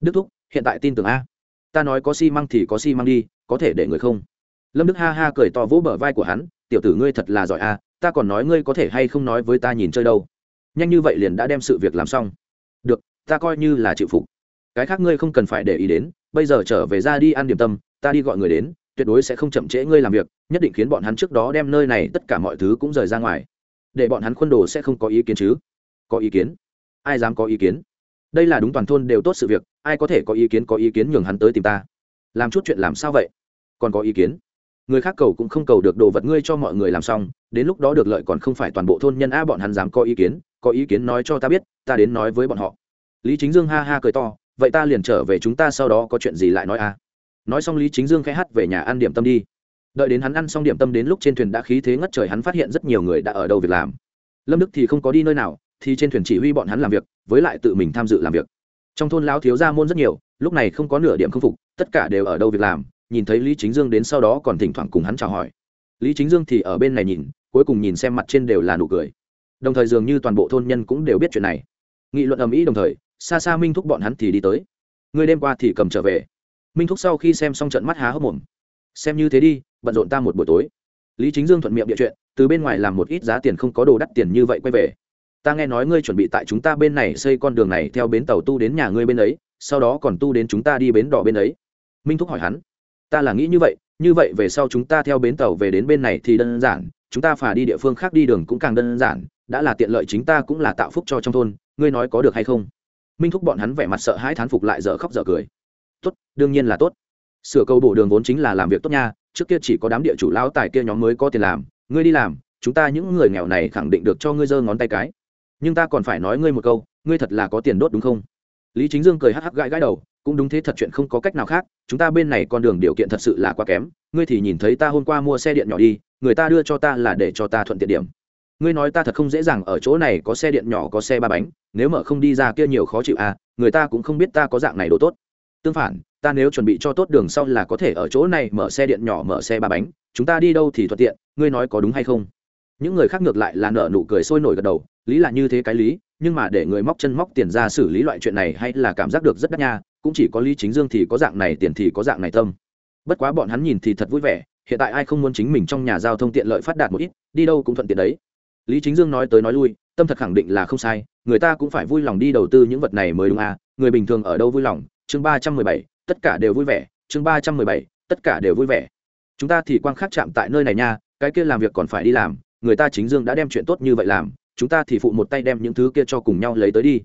đức thúc, hiện tại tin tưởng a. Ta nói có xi măng thì có xi măng đi, có thể để người không? Lâm đức ha ha cười to vỗ bờ vai của hắn, tiểu tử ngươi thật là giỏi a, ta còn nói ngươi có thể hay không nói với ta nhìn chơi đâu. Nhanh như vậy liền đã đem sự việc làm xong. Được, ta coi như là chịu phục. Cái khác ngươi không cần phải để ý đến, bây giờ trở về ra đi ăn điểm tâm, ta đi gọi người đến tuyệt đối sẽ không chậm trễ ngươi làm việc, nhất định khiến bọn hắn trước đó đem nơi này tất cả mọi thứ cũng rời ra ngoài. Để bọn hắn khuôn đồ sẽ không có ý kiến chứ? Có ý kiến? Ai dám có ý kiến? Đây là đúng toàn thôn đều tốt sự việc, ai có thể có ý kiến có ý kiến nhường hắn tới tìm ta? Làm chút chuyện làm sao vậy? Còn có ý kiến? Người khác cầu cũng không cầu được đồ vật ngươi cho mọi người làm xong, đến lúc đó được lợi còn không phải toàn bộ thôn nhân a bọn hắn dám có ý kiến, có ý kiến nói cho ta biết, ta đến nói với bọn họ. Lý chính dương ha ha cười to, vậy ta liền trở về chúng ta sau đó có chuyện gì lại nói a? Nói xong lý chính dương khẽ hát về nhà ăn điểm tâm đi. Đợi đến hắn ăn xong điểm tâm đến lúc trên thuyền đã khí thế ngất trời hắn phát hiện rất nhiều người đã ở đâu việc làm. Lâm đức thì không có đi nơi nào, thì trên thuyền chỉ huy bọn hắn làm việc, với lại tự mình tham dự làm việc. Trong thôn lão thiếu gia môn rất nhiều, lúc này không có nửa điểm không phục, tất cả đều ở đâu việc làm, nhìn thấy lý chính dương đến sau đó còn thỉnh thoảng cùng hắn chào hỏi. Lý chính dương thì ở bên này nhìn, cuối cùng nhìn xem mặt trên đều là nụ cười. Đồng thời dường như toàn bộ thôn nhân cũng đều biết chuyện này. Nghị luận ầm ĩ đồng thời xa xa minh thúc bọn hắn thì đi tới. Người đêm qua thì cầm trở về minh thúc sau khi xem xong trận mắt há hốc mồm. Xem như thế đi, bận rộn ta một buổi tối. Lý chính dương thuận miệng địa chuyện, từ bên ngoài làm một ít giá tiền không có đồ đắt tiền như vậy quay về. Ta nghe nói ngươi chuẩn bị tại chúng ta bên này xây con đường này theo bến tàu tu đến nhà ngươi bên ấy, sau đó còn tu đến chúng ta đi bến đỏ bên ấy. Minh thúc hỏi hắn. Ta là nghĩ như vậy như vậy về sau chúng ta theo bến tàu về đến bên này thì đơn giản, chúng ta phải đi địa phương khác đi đường cũng càng đơn giản, đã là tiện lợi chính ta cũng là tạo phúc cho trong thôn, ngươi nói có được hay không? Minh thúc bọn hắn vẻ mặt sợ hãi thán phục lại dở khóc dở cười tốt, đương nhiên là tốt. Sửa cầu bổ đường vốn chính là làm việc tốt nha, trước kia chỉ có đám địa chủ lão tài kia nhóm mới có tiền làm, ngươi đi làm, chúng ta những người nghèo này khẳng định được cho ngươi giơ ngón tay cái. Nhưng ta còn phải nói ngươi một câu, ngươi thật là có tiền đốt đúng không? Lý chính dương cười hắc hắc gãi gãi đầu, cũng đúng thế thật chuyện không có cách nào khác, chúng ta bên này con đường điều kiện thật sự là quá kém, ngươi thì nhìn thấy ta hôm qua mua xe điện nhỏ đi, người ta đưa cho ta là để cho ta thuận tiện điểm. Ngươi nói ta thật không dễ dàng ở chỗ này có xe điện nhỏ có xe ba bánh, nếu mở không đi ra kia nhiều khó chịu à người ta cũng không biết ta có dạng này đồ tốt tương phản, ta nếu chuẩn bị cho tốt đường sau là có thể ở chỗ này mở xe điện nhỏ mở xe ba bánh, chúng ta đi đâu thì thuận tiện, ngươi nói có đúng hay không? Những người khác ngược lại là nợ nụ cười sôi nổi gật đầu, lý là như thế cái lý, nhưng mà để người móc chân móc tiền ra xử lý loại chuyện này hay là cảm giác được rất đắt nha, cũng chỉ có lý chính dương thì có dạng này, tiền thì có dạng này tâm. Bất quá bọn hắn nhìn thì thật vui vẻ, hiện tại ai không muốn chính mình trong nhà giao thông tiện lợi phát đạt một ít, đi đâu cũng thuận tiện đấy. Lý chính dương nói tới nói lui, tâm thật khẳng định là không sai, người ta cũng phải vui lòng đi đầu tư những vật này mới đúng à người bình thường ở đâu vui lòng chương ba trăm mười bảy, tất cả đều vui vẻ, chương ba trăm mười bảy, tất cả đều vui vẻ. Chúng ta thì quang khác chạm tại nơi này nha, cái kia làm việc còn phải đi làm, người ta chính dương đã đem chuyện tốt như vậy làm, chúng ta thì phụ một tay đem những thứ kia cho cùng nhau lấy tới đi.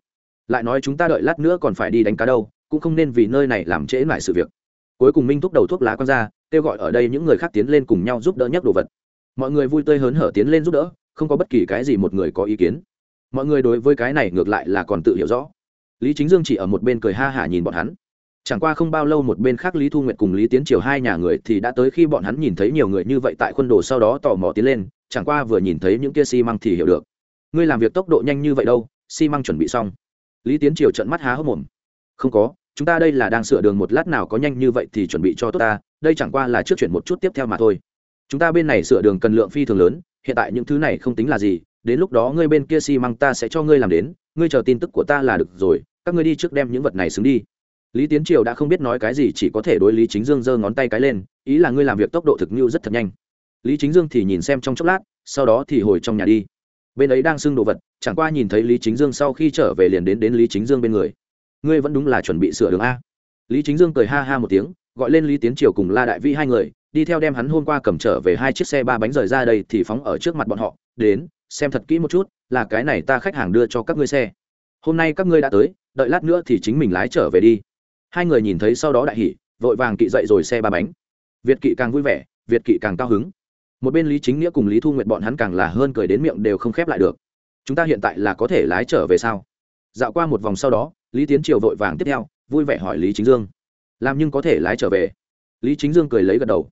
Lại nói chúng ta đợi lát nữa còn phải đi đánh cá đâu, cũng không nên vì nơi này làm trễ lại sự việc. Cuối cùng minh thúc đầu thuốc lá quăng ra, kêu gọi ở đây những người khác tiến lên cùng nhau giúp đỡ nhấc đồ vật. Mọi người vui tươi hớn hở tiến lên giúp đỡ, không có bất kỳ cái gì một người có ý kiến. Mọi người đối với cái này ngược lại là còn tự hiểu rõ lý chính dương chỉ ở một bên cười ha hả nhìn bọn hắn. Chẳng qua không bao lâu một bên khác lý thu nguyệt cùng lý tiến triều hai nhà người thì đã tới khi bọn hắn nhìn thấy nhiều người như vậy tại khuôn đồ sau đó tò mò tiến lên, chẳng qua vừa nhìn thấy những kia xi、si、măng thì hiểu được. Ngươi làm việc tốc độ nhanh như vậy đâu, xi、si、măng chuẩn bị xong. Lý tiến triều trận mắt há hốc mồm. Không có, chúng ta đây là đang sửa đường một lát nào có nhanh như vậy thì chuẩn bị cho tốt ta, đây chẳng qua là trước chuyển một chút tiếp theo mà thôi. Chúng ta bên này sửa đường cần lượng phi thường lớn, hiện tại những thứ này không tính là gì đến lúc đó ngươi bên kia xi măng ta sẽ cho ngươi làm đến, ngươi chờ tin tức của ta là được rồi, các ngươi đi trước đem những vật này xứng đi. Lý tiến triều đã không biết nói cái gì, chỉ có thể đối lý chính dương giơ ngón tay cái lên, ý là ngươi làm việc tốc độ thực như rất thật nhanh. Lý chính dương thì nhìn xem trong chốc lát, sau đó thì hồi trong nhà đi. Bên ấy đang xưng đồ vật, chẳng qua nhìn thấy lý chính dương sau khi trở về liền đến đến lý chính dương bên người. Ngươi vẫn đúng là chuẩn bị sửa đường a. Lý chính dương cười ha ha một tiếng, gọi lên lý tiến triều cùng la đại vĩ hai người, đi theo đem hắn hôm qua cầm trở về hai chiếc xe ba bánh rời ra đây thì phóng ở trước mặt bọn họ, đến xem thật kỹ một chút, là cái này ta khách hàng đưa cho các ngươi xe. Hôm nay các ngươi đã tới, đợi lát nữa thì chính mình lái trở về đi. Hai người nhìn thấy sau đó đại hỉ, vội vàng kỵ dậy rồi xe ba bánh. Việt kỵ càng vui vẻ, việt kỵ càng cao hứng. Một bên lý chính nghĩa cùng lý thu nguyện bọn hắn càng là hơn cười đến miệng đều không khép lại được. Chúng ta hiện tại là có thể lái trở về sao? Dạo qua một vòng sau đó, lý tiến triều vội vàng tiếp theo, vui vẻ hỏi lý chính dương. Làm nhưng có thể lái trở về? Lý chính dương cười lấy gật đầu.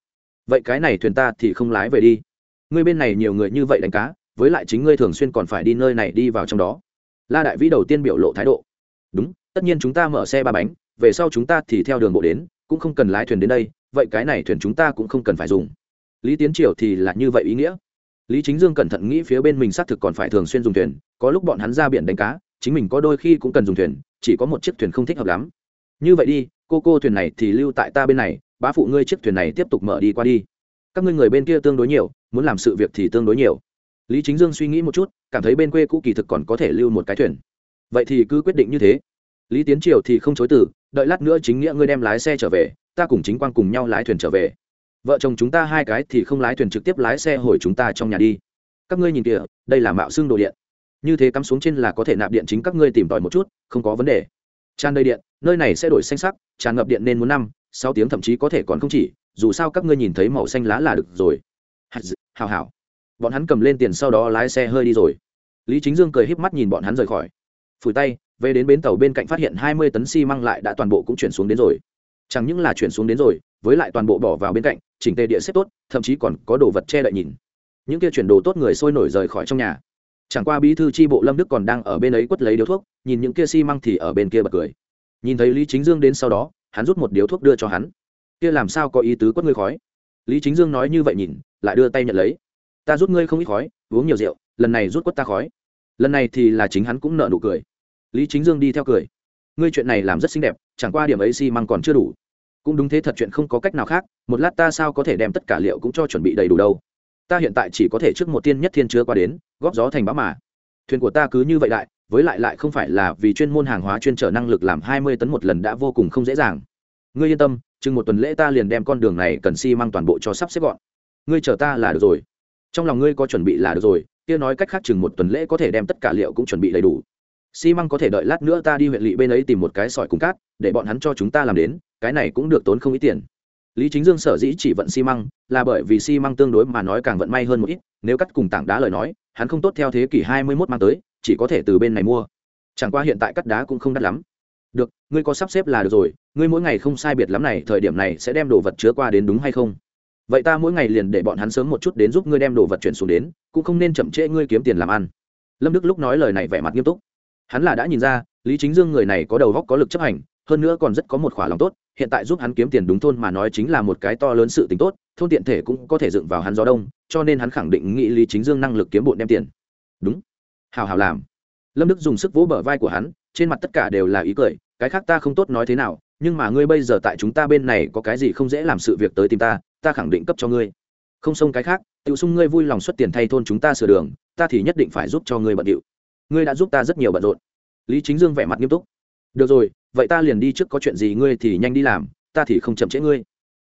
Vậy cái này thuyền ta thì không lái về đi. Ngươi bên này nhiều người như vậy đánh cá với lại chính ngươi thường xuyên còn phải đi nơi này đi vào trong đó. La đại vĩ đầu tiên biểu lộ thái độ. Đúng, tất nhiên chúng ta mở xe ba bánh, về sau chúng ta thì theo đường bộ đến, cũng không cần lái thuyền đến đây, vậy cái này thuyền chúng ta cũng không cần phải dùng. Lý tiến triều thì là như vậy ý nghĩa. Lý chính dương cẩn thận nghĩ phía bên mình xác thực còn phải thường xuyên dùng thuyền, có lúc bọn hắn ra biển đánh cá, chính mình có đôi khi cũng cần dùng thuyền, chỉ có một chiếc thuyền không thích hợp lắm. Như vậy đi, cô cô thuyền này thì lưu tại ta bên này, bá phụ ngươi chiếc thuyền này tiếp tục mở đi qua đi. Các ngươi người bên kia tương đối nhiều, muốn làm sự việc thì tương đối nhiều lý chính dương suy nghĩ một chút, cảm thấy bên quê cũ kỳ thực còn có thể lưu một cái thuyền. Vậy thì cứ quyết định như thế. Lý tiến triều thì không chối từ, đợi lát nữa chính nghĩa ngươi đem lái xe trở về, ta cùng chính quan cùng nhau lái thuyền trở về. Vợ chồng chúng ta hai cái thì không lái thuyền trực tiếp lái xe hồi chúng ta trong nhà đi. Các ngươi nhìn kìa, đây là mạo xương đồ điện. Như thế cắm xuống trên là có thể nạp điện chính các ngươi tìm tòi một chút, không có vấn đề. Tràn đầy điện, nơi này sẽ đổi xanh sắc, tràn ngập điện nên muốn năm, sáu tiếng thậm chí có thể còn không chỉ, dù sao các ngươi nhìn thấy màu xanh lá là được rồi. Hào hào bọn hắn cầm lên tiền sau đó lái xe hơi đi rồi. Lý chính dương cười híp mắt nhìn bọn hắn rời khỏi. Phủi tay, về đến bến tàu bên cạnh phát hiện hai mươi tấn xi măng lại đã toàn bộ cũng chuyển xuống đến rồi. Chẳng những là chuyển xuống đến rồi, với lại toàn bộ bỏ vào bên cạnh, chỉnh tề địa xếp tốt, thậm chí còn có đồ vật che đậy nhìn. Những kia chuyển đồ tốt người sôi nổi rời khỏi trong nhà. Chẳng qua bí thư tri bộ lâm đức còn đang ở bên ấy quất lấy điếu thuốc, nhìn những kia xi măng thì ở bên kia bật cười. Nhìn thấy lý chính dương đến sau đó, hắn rút một điếu thuốc đưa cho hắn. Kia làm sao có ý tứ quất ngươi khói? Lý chính dương nói như vậy nhìn, lại đưa tay nhận lấy ta rút ngươi không ít khói, uống nhiều rượu, lần này rút quất ta khói. Lần này thì là chính hắn cũng nợ nụ cười. Lý chính dương đi theo cười. Ngươi chuyện này làm rất xinh đẹp, chẳng qua điểm ấy xi、si、măng còn chưa đủ. Cũng đúng thế thật chuyện không có cách nào khác, một lát ta sao có thể đem tất cả liệu cũng cho chuẩn bị đầy đủ đâu. Ta hiện tại chỉ có thể trước một tiên nhất thiên chưa qua đến, góp gió thành bão mà. Thuyền của ta cứ như vậy đại với lại lại không phải là vì chuyên môn hàng hóa chuyên trở năng lực làm hai mươi tấn một lần đã vô cùng không dễ dàng. Ngươi yên tâm, chừng một tuần lễ ta liền đem con đường này cần xi、si、măng toàn bộ cho sắp xếp gọn. Ngươi chờ ta là được rồi trong lòng ngươi có chuẩn bị là được rồi, kia nói cách khác chừng một tuần lễ có thể đem tất cả liệu cũng chuẩn bị đầy đủ. Xi măng có thể đợi lát nữa ta đi huyện lỵ bên ấy tìm một cái sỏi cùng cát, để bọn hắn cho chúng ta làm đến, cái này cũng được tốn không ít tiền. Lý chính dương sở dĩ chỉ vận xi măng, là bởi vì xi măng tương đối mà nói càng vận may hơn một ít, nếu cắt cùng tảng đá lời nói, hắn không tốt theo thế kỷ hai mươi 21 mang tới, chỉ có thể từ bên này mua. Chẳng qua hiện tại cắt đá cũng không đắt lắm. Được, ngươi có sắp xếp là được rồi, ngươi mỗi ngày không sai biệt lắm này, thời điểm này sẽ đem đồ vật chứa qua đến đúng hay không? Vậy ta mỗi ngày liền để bọn hắn sớm một chút đến giúp ngươi đem đồ vật chuyển xuống đến, cũng không nên chậm trễ ngươi kiếm tiền làm ăn. Lâm đức lúc nói lời này vẻ mặt nghiêm túc. Hắn là đã nhìn ra, lý chính dương người này có đầu góc có lực chấp hành, hơn nữa còn rất có một khỏa lòng tốt, hiện tại giúp hắn kiếm tiền đúng thôn mà nói chính là một cái to lớn sự tính tốt, thôn tiện thể cũng có thể dựng vào hắn gió đông, cho nên hắn khẳng định nghĩ lý chính dương năng lực kiếm bộn đem tiền. Đúng. Hào hào làm. Lâm đức dùng sức vỗ bờ vai của hắn, trên mặt tất cả đều là ý cười, cái khác ta không tốt nói thế nào, nhưng mà ngươi bây giờ tại chúng ta bên này có cái gì không dễ làm sự việc tới tìm ta ta khẳng định cấp cho ngươi. Không xông cái khác tự xung ngươi vui lòng xuất tiền thay thôn chúng ta sửa đường, ta thì nhất định phải giúp cho ngươi bận điệu. Ngươi đã giúp ta rất nhiều bận rộn. Lý chính dương vẻ mặt nghiêm túc. Được rồi, vậy ta liền đi trước có chuyện gì ngươi thì nhanh đi làm, ta thì không chậm trễ ngươi.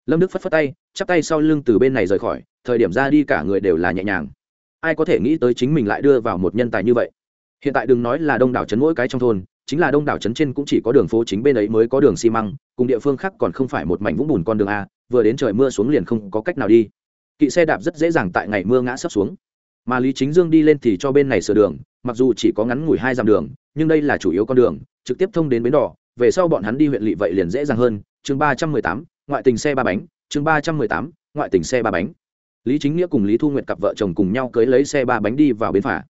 Lâm đức phất phất tay, chắp tay sau lưng từ bên này rời khỏi, thời điểm ra đi cả người đều là nhẹ nhàng. Ai có thể nghĩ tới chính mình lại đưa vào một nhân tài như vậy? Hiện tại đừng nói là đông đảo trấn mỗi cái trong thôn chính là đông đảo trấn trên cũng chỉ có đường phố chính bên ấy mới có đường xi măng, cùng địa phương khác còn không phải một mảnh vũng bùn con đường a, vừa đến trời mưa xuống liền không có cách nào đi. Kỵ xe đạp rất dễ dàng tại ngày mưa ngã sấp xuống. Mà lý chính dương đi lên thì cho bên này sửa đường, mặc dù chỉ có ngắn ngủi hai dặm đường, nhưng đây là chủ yếu con đường, trực tiếp thông đến bến đỏ. Về sau bọn hắn đi huyện lỵ vậy liền dễ dàng hơn. Chương ba trăm mười tám, ngoại tình xe ba bánh. Chương ba trăm mười tám, ngoại tình xe ba bánh. Lý chính nghĩa cùng lý thu nguyệt cặp vợ chồng cùng nhau cưới lấy xe ba bánh đi vào bến phà.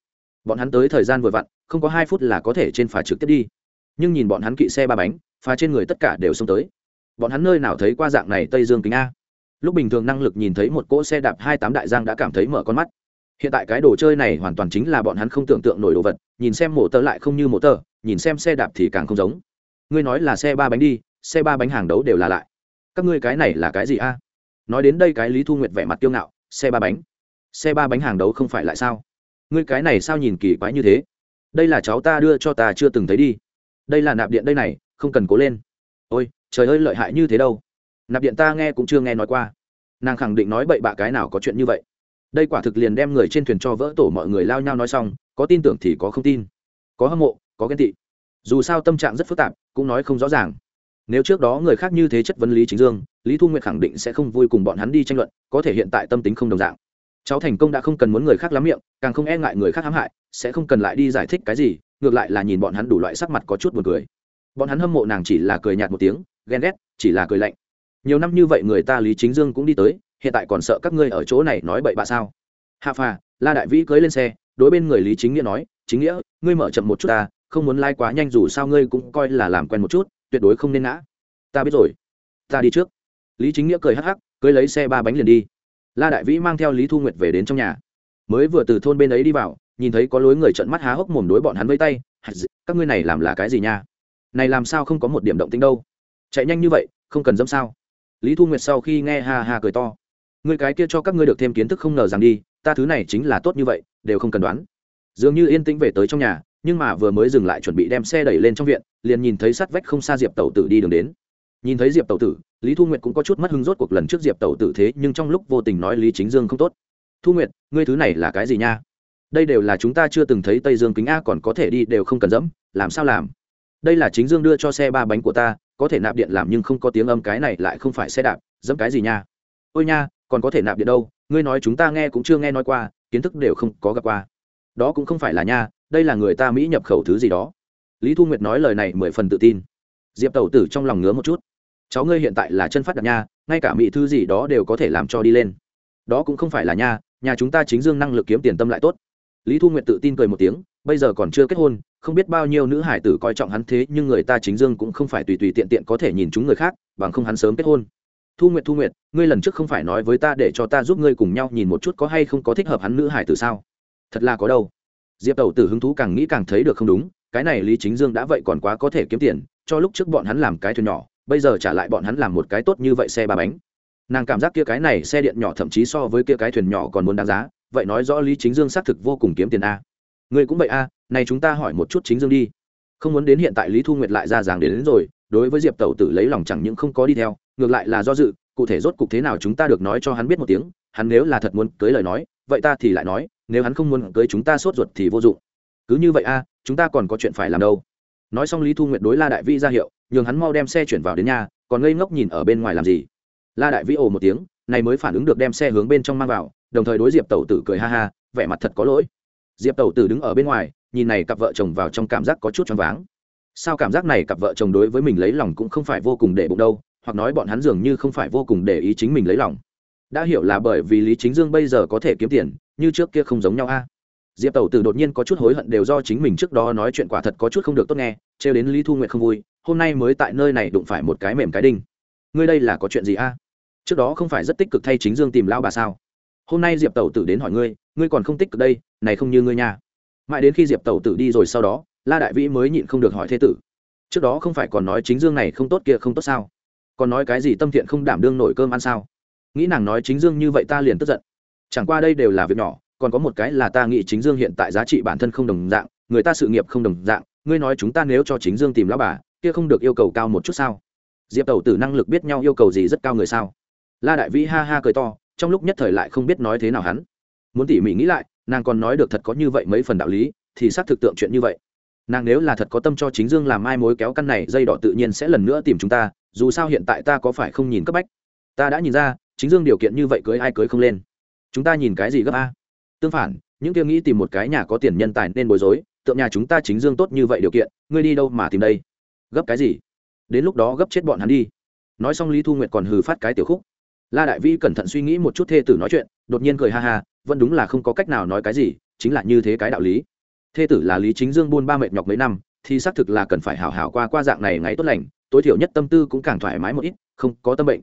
Bọn hắn tới thời gian vừa vặn không có hai phút là có thể trên phà trực tiếp đi. Nhưng nhìn bọn hắn kỵ xe ba bánh, phà trên người tất cả đều xông tới. Bọn hắn nơi nào thấy qua dạng này tây dương kính a? Lúc bình thường năng lực nhìn thấy một cỗ xe đạp hai tám đại giang đã cảm thấy mở con mắt. Hiện tại cái đồ chơi này hoàn toàn chính là bọn hắn không tưởng tượng nổi đồ vật, nhìn xem mổ tơ lại không như mổ tơ nhìn xem xe đạp thì càng không giống. Ngươi nói là xe ba bánh đi, xe ba bánh hàng đấu đều là lại. Các ngươi cái này là cái gì a? Nói đến đây cái lý thu nguyệt vẻ mặt kiêu ngạo, xe ba bánh. Xe ba bánh hàng đấu không phải lại sao? Ngươi cái này sao nhìn kỳ quái như thế? Đây là cháu ta đưa cho ta chưa từng thấy đi. Đây là nạp điện đây này, không cần cố lên. Ôi, trời ơi, lợi hại như thế đâu. Nạp điện ta nghe cũng chưa nghe nói qua. Nàng khẳng định nói bậy bạ cái nào có chuyện như vậy. Đây quả thực liền đem người trên thuyền cho vỡ tổ mọi người lao nhau nói xong, có tin tưởng thì có không tin. Có hâm mộ, có ghen tị. Dù sao tâm trạng rất phức tạp, cũng nói không rõ ràng. Nếu trước đó người khác như thế chất vấn lý chính dương, lý thu nguyệt khẳng định sẽ không vui cùng bọn hắn đi tranh luận, có thể hiện tại tâm tính không đồng dạng cháu thành công đã không cần muốn người khác lắm miệng, càng không e ngại người khác hãm hại, sẽ không cần lại đi giải thích cái gì, ngược lại là nhìn bọn hắn đủ loại sắc mặt có chút buồn cười. Bọn hắn hâm mộ nàng chỉ là cười nhạt một tiếng, ghen ghét, chỉ là cười lạnh. Nhiều năm như vậy người ta lý chính dương cũng đi tới, hiện tại còn sợ các ngươi ở chỗ này nói bậy bạ sao? Hạ phà, la đại vĩ cưới lên xe, đối bên người lý chính nghĩa nói, chính nghĩa, ngươi mở chậm một chút ta, không muốn lai、like、quá nhanh dù sao ngươi cũng coi là làm quen một chút, tuyệt đối không nên ngã. Ta biết rồi. Ta đi trước. Lý chính nghĩa cười hắc hắc, cưới lấy xe ba bánh liền đi la đại vĩ mang theo lý thu nguyệt về đến trong nhà. Mới vừa từ thôn bên ấy đi vào, nhìn thấy có lối người trợn mắt há hốc mồm đối bọn hắn vây tay các ngươi này làm là cái gì nha? Này làm sao không có một điểm động tĩnh đâu? Chạy nhanh như vậy, không cần dâm sao? Lý thu nguyệt sau khi nghe ha ha cười to người cái kia cho các ngươi được thêm kiến thức không ngờ rằng đi, ta thứ này chính là tốt như vậy, đều không cần đoán. Dường như yên tĩnh về tới trong nhà, nhưng mà vừa mới dừng lại chuẩn bị đem xe đẩy lên trong viện, liền nhìn thấy sát vách không xa diệp tẩu tử đi đường đến nhìn thấy diệp tẩu tử, lý thu nguyệt cũng có chút mất hứng rốt cuộc lần trước diệp tẩu tử thế, nhưng trong lúc vô tình nói lý chính dương không tốt. Thu nguyệt, ngươi thứ này là cái gì nha? Đây đều là chúng ta chưa từng thấy tây dương kính a còn có thể đi đều không cần dẫm, làm sao làm? Đây là chính dương đưa cho xe ba bánh của ta, có thể nạp điện làm nhưng không có tiếng âm cái này lại không phải xe đạp, dẫm cái gì nha? Ôi nha, còn có thể nạp điện đâu, ngươi nói chúng ta nghe cũng chưa nghe nói qua, kiến thức đều không có gặp qua. Đó cũng không phải là nha, đây là người ta mỹ nhập khẩu thứ gì đó. Lý thu nguyệt nói lời này mười phần tự tin diệp tẩu tử trong lòng ngứa một chút. Cháu ngươi hiện tại là chân phát đạt nha, ngay cả mỹ thư gì đó đều có thể làm cho đi lên. Đó cũng không phải là nha, nhà chúng ta chính dương năng lực kiếm tiền tâm lại tốt. Lý thu nguyệt tự tin cười một tiếng, bây giờ còn chưa kết hôn, không biết bao nhiêu nữ hải tử coi trọng hắn thế, nhưng người ta chính dương cũng không phải tùy tùy tiện tiện có thể nhìn chúng người khác, bằng không hắn sớm kết hôn. Thu nguyệt thu nguyệt, ngươi lần trước không phải nói với ta để cho ta giúp ngươi cùng nhau nhìn một chút có hay không có thích hợp hắn nữ hải tử sao? Thật là có đâu. Diệp tẩu tử hứng thú càng nghĩ càng thấy được không đúng cái này lý chính dương đã vậy còn quá có thể kiếm tiền cho lúc trước bọn hắn làm cái thuyền nhỏ bây giờ trả lại bọn hắn làm một cái tốt như vậy xe ba bánh. Nàng cảm giác kia cái này xe điện nhỏ thậm chí so với kia cái thuyền nhỏ còn muốn đáng giá vậy nói rõ lý chính dương xác thực vô cùng kiếm tiền a. Người cũng vậy a này chúng ta hỏi một chút chính dương đi. Không muốn đến hiện tại lý thu nguyệt lại ra dáng đến, đến rồi đối với diệp tẩu tử lấy lòng chẳng những không có đi theo ngược lại là do dự cụ thể rốt cục thế nào chúng ta được nói cho hắn biết một tiếng hắn nếu là thật muốn cưới lời nói vậy ta thì lại nói nếu hắn không muốn cưới chúng ta sốt ruột thì vô dụng cứ như vậy a, chúng ta còn có chuyện phải làm đâu. Nói xong lý thu nguyệt đối la đại vĩ ra hiệu, nhường hắn mau đem xe chuyển vào đến nhà, còn ngây ngốc nhìn ở bên ngoài làm gì. La đại vĩ ồ một tiếng, này mới phản ứng được đem xe hướng bên trong mang vào, đồng thời đối diệp tẩu tử cười ha ha, vẻ mặt thật có lỗi. Diệp tẩu tử đứng ở bên ngoài, nhìn này cặp vợ chồng vào trong cảm giác có chút choáng váng. Sao cảm giác này cặp vợ chồng đối với mình lấy lòng cũng không phải vô cùng để bụng đâu, hoặc nói bọn hắn dường như không phải vô cùng để ý chính mình lấy lòng. Đã hiểu là bởi vì lý chính dương bây giờ có thể kiếm tiền, như trước kia không giống nhau a diệp tẩu tử đột nhiên có chút hối hận đều do chính mình trước đó nói chuyện quả thật có chút không được tốt nghe, trêu đến lý thu nguyện không vui, hôm nay mới tại nơi này đụng phải một cái mềm cái đinh. Ngươi đây là có chuyện gì a? Trước đó không phải rất tích cực thay chính dương tìm lão bà sao? Hôm nay diệp tẩu tử đến hỏi ngươi ngươi còn không tích cực đây, này không như ngươi nha. Mãi đến khi diệp tẩu tử đi rồi sau đó, la đại vĩ mới nhịn không được hỏi thế tử. Trước đó không phải còn nói chính dương này không tốt kia không tốt sao? Còn nói cái gì tâm thiện không đảm đương nổi cơm ăn sao? Nghĩ nàng nói chính dương như vậy ta liền tức giận. Chẳng qua đây đều là việc nhỏ còn có một cái là ta nghĩ chính dương hiện tại giá trị bản thân không đồng dạng, người ta sự nghiệp không đồng dạng, ngươi nói chúng ta nếu cho chính dương tìm lão bà, kia không được yêu cầu cao một chút sao? Diệp tẩu tử năng lực biết nhau yêu cầu gì rất cao người sao? La đại vĩ ha ha cười to, trong lúc nhất thời lại không biết nói thế nào hắn. Muốn tỉ mỉ nghĩ lại, nàng còn nói được thật có như vậy mấy phần đạo lý, thì xác thực tượng chuyện như vậy. Nàng nếu là thật có tâm cho chính dương làm mai mối kéo căn này, dây đỏ tự nhiên sẽ lần nữa tìm chúng ta, dù sao hiện tại ta có phải không nhìn cấp bách? Ta đã nhìn ra, chính dương điều kiện như vậy cưới ai cưới không lên. Chúng ta nhìn cái gì gấp a? Tương phản, những kia nghĩ tìm một cái nhà có tiền nhân tài nên bối rối, tượng nhà chúng ta chính dương tốt như vậy điều kiện, ngươi đi đâu mà tìm đây? Gấp cái gì? Đến lúc đó gấp chết bọn hắn đi. Nói xong lý thu nguyệt còn hừ phát cái tiểu khúc. La đại Vi cẩn thận suy nghĩ một chút thê tử nói chuyện, đột nhiên cười ha ha, vẫn đúng là không có cách nào nói cái gì, chính là như thế cái đạo lý. Thê tử là lý chính dương buôn ba mệt nhọc mấy năm, thì xác thực là cần phải hảo hảo qua qua dạng này ngày tốt lành, tối thiểu nhất tâm tư cũng càng thoải mái một ít, không có tâm bệnh.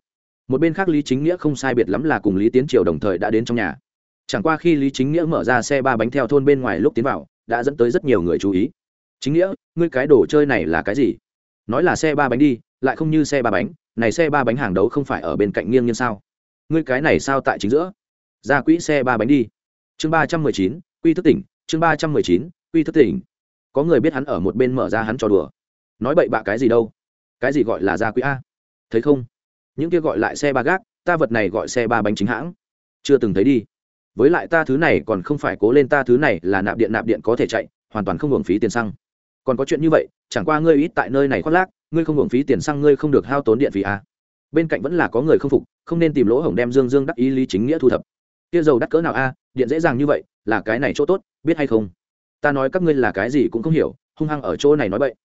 Một bên khác lý chính nghĩa không sai biệt lắm là cùng lý tiến triều đồng thời đã đến trong nhà chẳng qua khi lý chính nghĩa mở ra xe ba bánh theo thôn bên ngoài lúc tiến vào, đã dẫn tới rất nhiều người chú ý. Chính nghĩa, ngươi cái đồ chơi này là cái gì? Nói là xe ba bánh đi, lại không như xe ba bánh, này xe ba bánh hàng đấu không phải ở bên cạnh nghiêng nhiên sao? Ngươi cái này sao tại chính giữa? Ra quỹ xe ba bánh đi. Chương ba trăm mười chín, quy thức tỉnh, chương ba trăm mười chín, quy thức tỉnh. Có người biết hắn ở một bên mở ra hắn trò đùa. Nói bậy bạ cái gì đâu? Cái gì gọi là ra quỹ a? Thấy không? Những kia gọi lại xe ba gác, ta vật này gọi xe ba bánh chính hãng. Chưa từng thấy đi với lại ta thứ này còn không phải cố lên ta thứ này là nạp điện nạp điện có thể chạy, hoàn toàn không hưởng phí tiền xăng. Còn có chuyện như vậy, chẳng qua ngươi ít tại nơi này khoác lác, ngươi không hưởng phí tiền xăng ngươi không được hao tốn điện phí à. bên cạnh vẫn là có người không phục, không nên tìm lỗ hổng đem dương dương đắc ý lý chính nghĩa thu thập. Kia dầu đắt cỡ nào a điện dễ dàng như vậy, là cái này chỗ tốt, biết hay không? Ta nói các ngươi là cái gì cũng không hiểu, hung hăng ở chỗ này nói vậy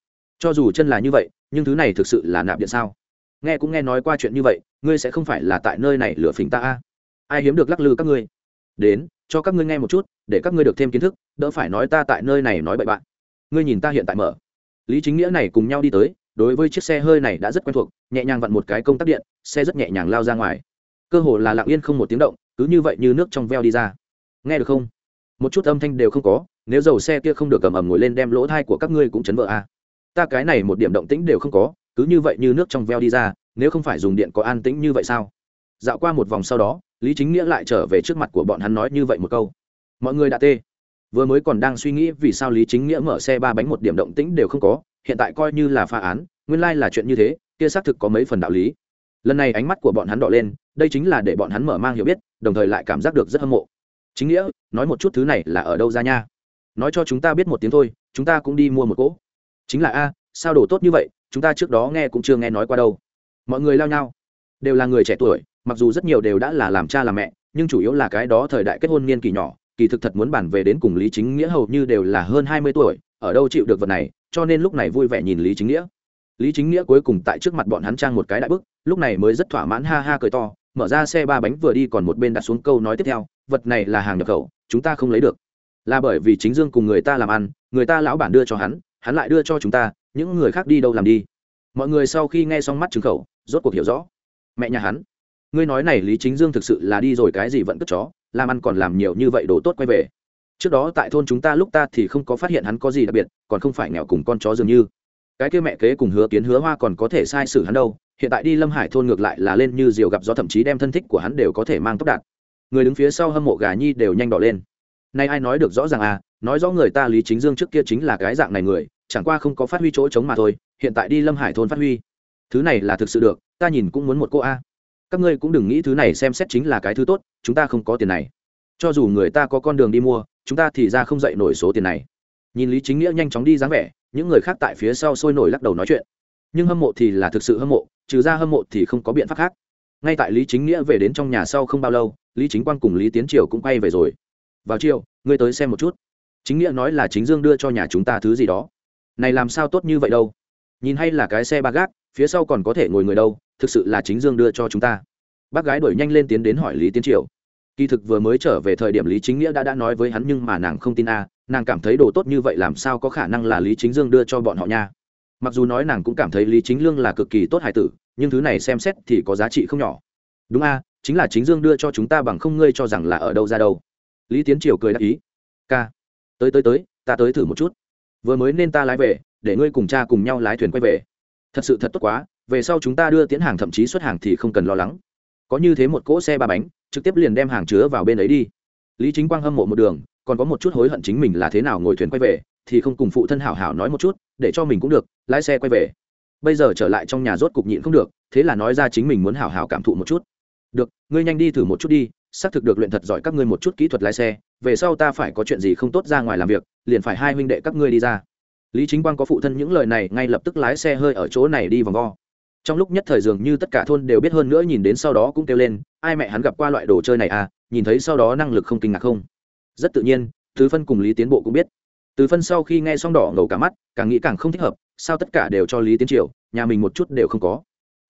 cho dù chân là như vậy, nhưng thứ này thực sự là nạp điện sao? Nghe cũng nghe nói qua chuyện như vậy, ngươi sẽ không phải là tại nơi này lửa phình ta a ai hiếm được lắc lư các ngươi? Đến, cho các ngươi nghe một chút, để các ngươi được thêm kiến thức, đỡ phải nói ta tại nơi này nói bậy bạn. Ngươi nhìn ta hiện tại mở. Lý chính nghĩa này cùng nhau đi tới, đối với chiếc xe hơi này đã rất quen thuộc, nhẹ nhàng vặn một cái công tắc điện, xe rất nhẹ nhàng lao ra ngoài. Cơ hồ là lặng yên không một tiếng động, cứ như vậy như nước trong veo đi ra. Nghe được không? Một chút âm thanh đều không có, nếu dầu xe kia không được cầm ẩm ngồi lên đem lỗ thai của các ngươi cũng chấn vỡ a à. ta cái này một điểm động tĩnh đều không có, cứ như vậy như nước trong veo đi ra, nếu không phải dùng điện có an tĩnh như vậy sao? Dạo qua một vòng sau đó lý chính nghĩa lại trở về trước mặt của bọn hắn nói như vậy một câu. Mọi người đã tê. Vừa mới còn đang suy nghĩ vì sao lý chính nghĩa mở xe ba bánh một điểm động tĩnh đều không có, hiện tại coi như là pha án, nguyên lai、like、là chuyện như thế, kia xác thực có mấy phần đạo lý. Lần này ánh mắt của bọn hắn đỏ lên, đây chính là để bọn hắn mở mang hiểu biết, đồng thời lại cảm giác được rất hâm mộ. Chính nghĩa, nói một chút thứ này là ở đâu ra nha? Nói cho chúng ta biết một tiếng thôi, chúng ta cũng đi mua một cỗ. Chính là, a, sao đồ tốt như vậy, chúng ta trước đó nghe cũng chưa nghe nói qua đâu. Mọi người lao nhau. Đều là người trẻ tuổi mặc dù rất nhiều đều đã là làm cha làm mẹ, nhưng chủ yếu là cái đó thời đại kết hôn niên kỳ nhỏ, kỳ thực thật muốn bản về đến cùng lý chính nghĩa hầu như đều là hơn hai mươi tuổi, ở đâu chịu được vật này, cho nên lúc này vui vẻ nhìn lý chính nghĩa. Lý chính nghĩa cuối cùng tại trước mặt bọn hắn trang một cái đại bức, lúc này mới rất thỏa mãn ha ha cười to, mở ra xe ba bánh vừa đi còn một bên đặt xuống câu nói tiếp theo, vật này là hàng nhập khẩu, chúng ta không lấy được. Là bởi vì chính dương cùng người ta làm ăn, người ta lão bản đưa cho hắn hắn lại đưa cho chúng ta, những người khác đi đâu làm đi. Mọi người sau khi nghe xong mắt chứng khẩu, rốt cuộc hiểu rõ. Mẹ nhà hắn ngươi nói này lý chính dương thực sự là đi rồi cái gì vẫn cất chó, làm ăn còn làm nhiều như vậy đồ tốt quay về. Trước đó tại thôn chúng ta lúc ta thì không có phát hiện hắn có gì đặc biệt, còn không phải nghèo cùng con chó dường như. Cái kia mẹ kế cùng hứa kiến hứa hoa còn có thể sai sử hắn đâu, hiện tại đi lâm hải thôn ngược lại là lên như diều gặp gió thậm chí đem thân thích của hắn đều có thể mang tốc đạt người đứng phía sau hâm mộ gà nhi đều nhanh đỏ lên. Nay ai nói được rõ ràng à nói rõ người ta lý chính dương trước kia chính là cái dạng này người, chẳng qua không có phát huy chỗ chống mà thôi, hiện tại đi lâm hải thôn phát huy. Thứ này là thực sự được, ta nhìn cũng muốn một cô a các ngươi cũng đừng nghĩ thứ này xem xét chính là cái thứ tốt, chúng ta không có tiền này. Cho dù người ta có con đường đi mua, chúng ta thì ra không dậy nổi số tiền này. Nhìn lý chính nghĩa nhanh chóng đi dáng vẻ, những người khác tại phía sau sôi nổi lắc đầu nói chuyện. Nhưng hâm mộ thì là thực sự hâm mộ, trừ ra hâm mộ thì không có biện pháp khác. Ngay tại lý chính nghĩa về đến trong nhà sau không bao lâu, lý chính quang cùng lý tiến triều cũng quay về rồi. Vào chiều, ngươi tới xem một chút. Chính nghĩa nói là chính dương đưa cho nhà chúng ta thứ gì đó. Này làm sao tốt như vậy đâu? Nhìn hay là cái xe ba gác, phía sau còn có thể ngồi người đâu thực sự là chính dương đưa cho chúng ta. Bác gái đuổi nhanh lên tiến đến hỏi lý tiến triều. Kỳ thực vừa mới trở về thời điểm lý chính nghĩa đã đã nói với hắn nhưng mà nàng không tin a, nàng cảm thấy đồ tốt như vậy làm sao có khả năng là lý chính dương đưa cho bọn họ nha. Mặc dù nói nàng cũng cảm thấy lý chính lương là cực kỳ tốt hài tử, nhưng thứ này xem xét thì có giá trị không nhỏ. Đúng a, chính là chính dương đưa cho chúng ta bằng không ngươi cho rằng là ở đâu ra đâu. Lý tiến triều cười đáp ý. Ca. Tới tới tới, ta tới thử một chút. Vừa mới nên ta lái về, để ngươi cùng cha cùng nhau lái thuyền quay về. Thật sự thật tốt quá về sau chúng ta đưa tiến hàng thậm chí xuất hàng thì không cần lo lắng. Có như thế một cỗ xe ba bánh, trực tiếp liền đem hàng chứa vào bên ấy đi. Lý chính quang hâm mộ một đường, còn có một chút hối hận chính mình là thế nào ngồi thuyền quay về, thì không cùng phụ thân hảo hảo nói một chút, để cho mình cũng được, lái xe quay về. Bây giờ trở lại trong nhà rốt cục nhịn không được, thế là nói ra chính mình muốn hảo hảo cảm thụ một chút. Được, ngươi nhanh đi thử một chút đi, xác thực được luyện thật giỏi các ngươi một chút kỹ thuật lái xe, về sau ta phải có chuyện gì không tốt ra ngoài làm việc, liền phải hai huynh đệ các ngươi đi ra. Lý chính quang có phụ thân những lời này, ngay lập tức lái xe hơi ở chỗ này đi vòng vo trong lúc nhất thời dường như tất cả thôn đều biết hơn nữa nhìn đến sau đó cũng kêu lên, ai mẹ hắn gặp qua loại đồ chơi này à? Nhìn thấy sau đó năng lực không kinh ngạc không? Rất tự nhiên, tứ phân cùng lý tiến bộ cũng biết. Từ phân sau khi nghe xong đỏ ngầu cả mắt, càng nghĩ càng không thích hợp, sao tất cả đều cho lý tiến triều, nhà mình một chút đều không có.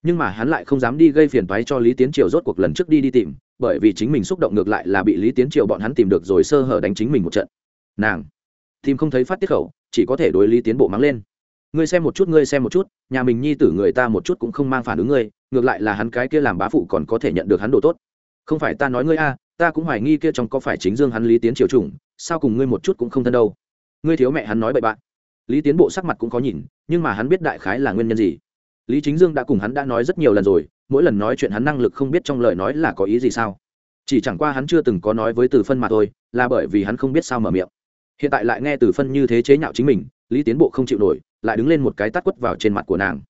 Nhưng mà hắn lại không dám đi gây phiền toái cho lý tiến triều rốt cuộc lần trước đi đi tìm, bởi vì chính mình xúc động ngược lại là bị lý tiến triều bọn hắn tìm được rồi sơ hở đánh chính mình một trận. Nàng, tìm không thấy phát tiết khẩu, chỉ có thể đối lý tiến bộ mắng lên ngươi xem một chút, ngươi xem một chút, nhà mình nhi tử người ta một chút cũng không mang phản ứng ngươi, ngược lại là hắn cái kia làm bá phụ còn có thể nhận được hắn đồ tốt. Không phải ta nói ngươi a, ta cũng hoài nghi kia trong có phải chính dương hắn lý tiến triều chủng, sao cùng ngươi một chút cũng không thân đâu. Ngươi thiếu mẹ hắn nói bậy bạn. Lý tiến bộ sắc mặt cũng có nhìn, nhưng mà hắn biết đại khái là nguyên nhân gì. Lý chính dương đã cùng hắn đã nói rất nhiều lần rồi, mỗi lần nói chuyện hắn năng lực không biết trong lời nói là có ý gì sao. Chỉ chẳng qua hắn chưa từng có nói với từ phân mà thôi, là bởi vì hắn không biết sao mở miệng. Hiện tại lại nghe từ phân như thế chế nhạo chính mình, lý tiến bộ không chịu nổi lại đứng lên một cái tát quất vào trên mặt của nàng.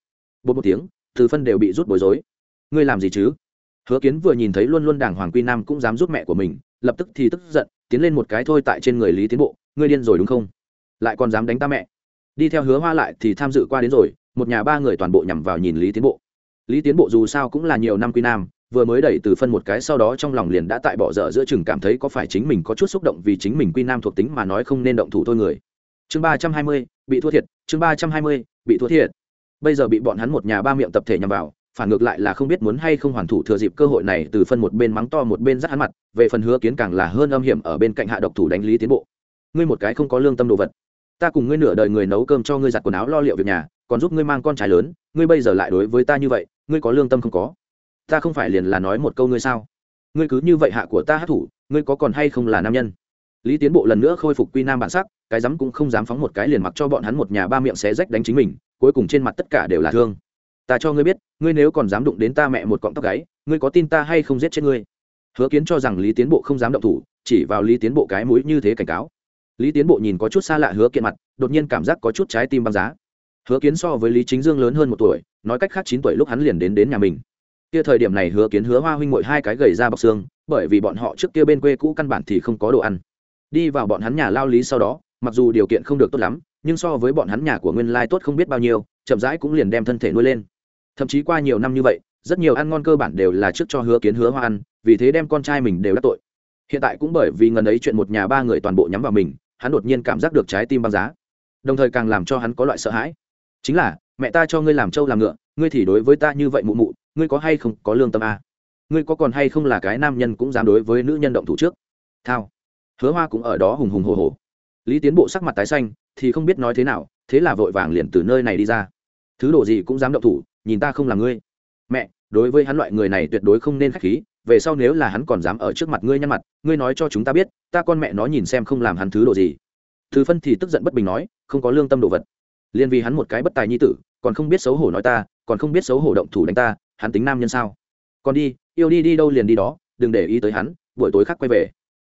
Bột một tiếng, từ phân đều bị rút bối rối. Ngươi làm gì chứ? Hứa kiến vừa nhìn thấy luôn luôn đảng hoàng quy nam cũng dám giúp mẹ của mình, lập tức thì tức giận, tiến lên một cái thôi tại trên người lý tiến bộ, ngươi điên rồi đúng không? Lại còn dám đánh ta mẹ. Đi theo hứa hoa lại thì tham dự qua đến rồi, một nhà ba người toàn bộ nhằm vào nhìn lý tiến bộ. Lý tiến bộ dù sao cũng là nhiều năm quy nam, vừa mới đẩy từ phân một cái sau đó trong lòng liền đã tại bỏ dở giữa chừng cảm thấy có phải chính mình có chút xúc động vì chính mình quy nam thuộc tính mà nói không nên động thủ thôi người chương ba trăm hai mươi, bị thua thiệt. Chương ba trăm hai mươi, bị thua thiệt. Bây giờ bị bọn hắn một nhà ba miệng tập thể nhằm vào, phản ngược lại là không biết muốn hay không hoàn thủ thừa dịp cơ hội này từ phân một bên mắng to một bên dắt hắn mặt, về phần hứa kiến càng là hơn âm hiểm ở bên cạnh hạ độc thủ đánh lý tiến bộ. Ngươi một cái không có lương tâm đồ vật. Ta cùng ngươi nửa đời người nấu cơm cho ngươi giặt quần áo lo liệu việc nhà, còn giúp ngươi mang con trai lớn, ngươi bây giờ lại đối với ta như vậy, ngươi có lương tâm không có? Ta không phải liền là nói một câu ngươi sao? Ngươi cứ như vậy hạ của ta hát thủ, ngươi có còn hay không là nam nhân? Lý tiến bộ lần nữa khôi phục quy nam bản sắc, cái dám cũng không dám phóng một cái liền mặc cho bọn hắn một nhà ba miệng xé rách đánh chính mình, cuối cùng trên mặt tất cả đều là thương. Ta cho ngươi biết, ngươi nếu còn dám đụng đến ta mẹ một cọng tóc gáy, ngươi có tin ta hay không giết chết ngươi? Hứa kiến cho rằng lý tiến bộ không dám động thủ, chỉ vào lý tiến bộ cái mũi như thế cảnh cáo. Lý tiến bộ nhìn có chút xa lạ hứa kiện mặt, đột nhiên cảm giác có chút trái tim băng giá. Hứa kiến so với lý chính dương lớn hơn một tuổi, nói cách khác chín tuổi lúc hắn liền đến đến nhà mình. Kia thời điểm này hứa kiến hứa hoa huynh mội hai cái gầy ra bọc xương, bởi vì bọn họ trước kia bên quê cũ căn bản thì không có đồ ăn đi vào bọn hắn nhà lao lý sau đó, mặc dù điều kiện không được tốt lắm, nhưng so với bọn hắn nhà của nguyên lai tốt không biết bao nhiêu, chậm rãi cũng liền đem thân thể nuôi lên. Thậm chí qua nhiều năm như vậy, rất nhiều ăn ngon cơ bản đều là trước cho hứa kiến hứa hoa ăn, vì thế đem con trai mình đều đắc tội. Hiện tại cũng bởi vì ngần ấy chuyện một nhà ba người toàn bộ nhắm vào mình, hắn đột nhiên cảm giác được trái tim băng giá. Đồng thời càng làm cho hắn có loại sợ hãi. Chính là, mẹ ta cho ngươi làm trâu làm ngựa, ngươi thì đối với ta như vậy mụ mụ, ngươi có hay không có lương tâm à? ngươi có còn hay không là cái nam nhân cũng dám đối với nữ nhân động thủ trước? Thao hứa hoa cũng ở đó hùng hùng hồ hồ. Lý tiến bộ sắc mặt tái xanh, thì không biết nói thế nào, thế là vội vàng liền từ nơi này đi ra. Thứ đồ gì cũng dám động thủ, nhìn ta không là ngươi. Mẹ, đối với hắn loại người này tuyệt đối không nên k h á c h khí, về sau nếu là hắn còn dám ở trước mặt ngươi nhăn mặt, ngươi nói cho chúng ta biết, ta con mẹ nó nhìn xem không làm hắn thứ đồ gì. Thứ phân thì tức giận bất bình nói, không có lương tâm đồ vật. Liên vì hắn một cái bất tài nhi tử, còn không biết xấu hổ nói ta, còn không biết xấu hổ động thủ đánh ta, hắn tính nam nhân sao? Còn đi, yêu đi đi đâu liền đi đó, đừng để ý tới hắn, buổi tối khác quay về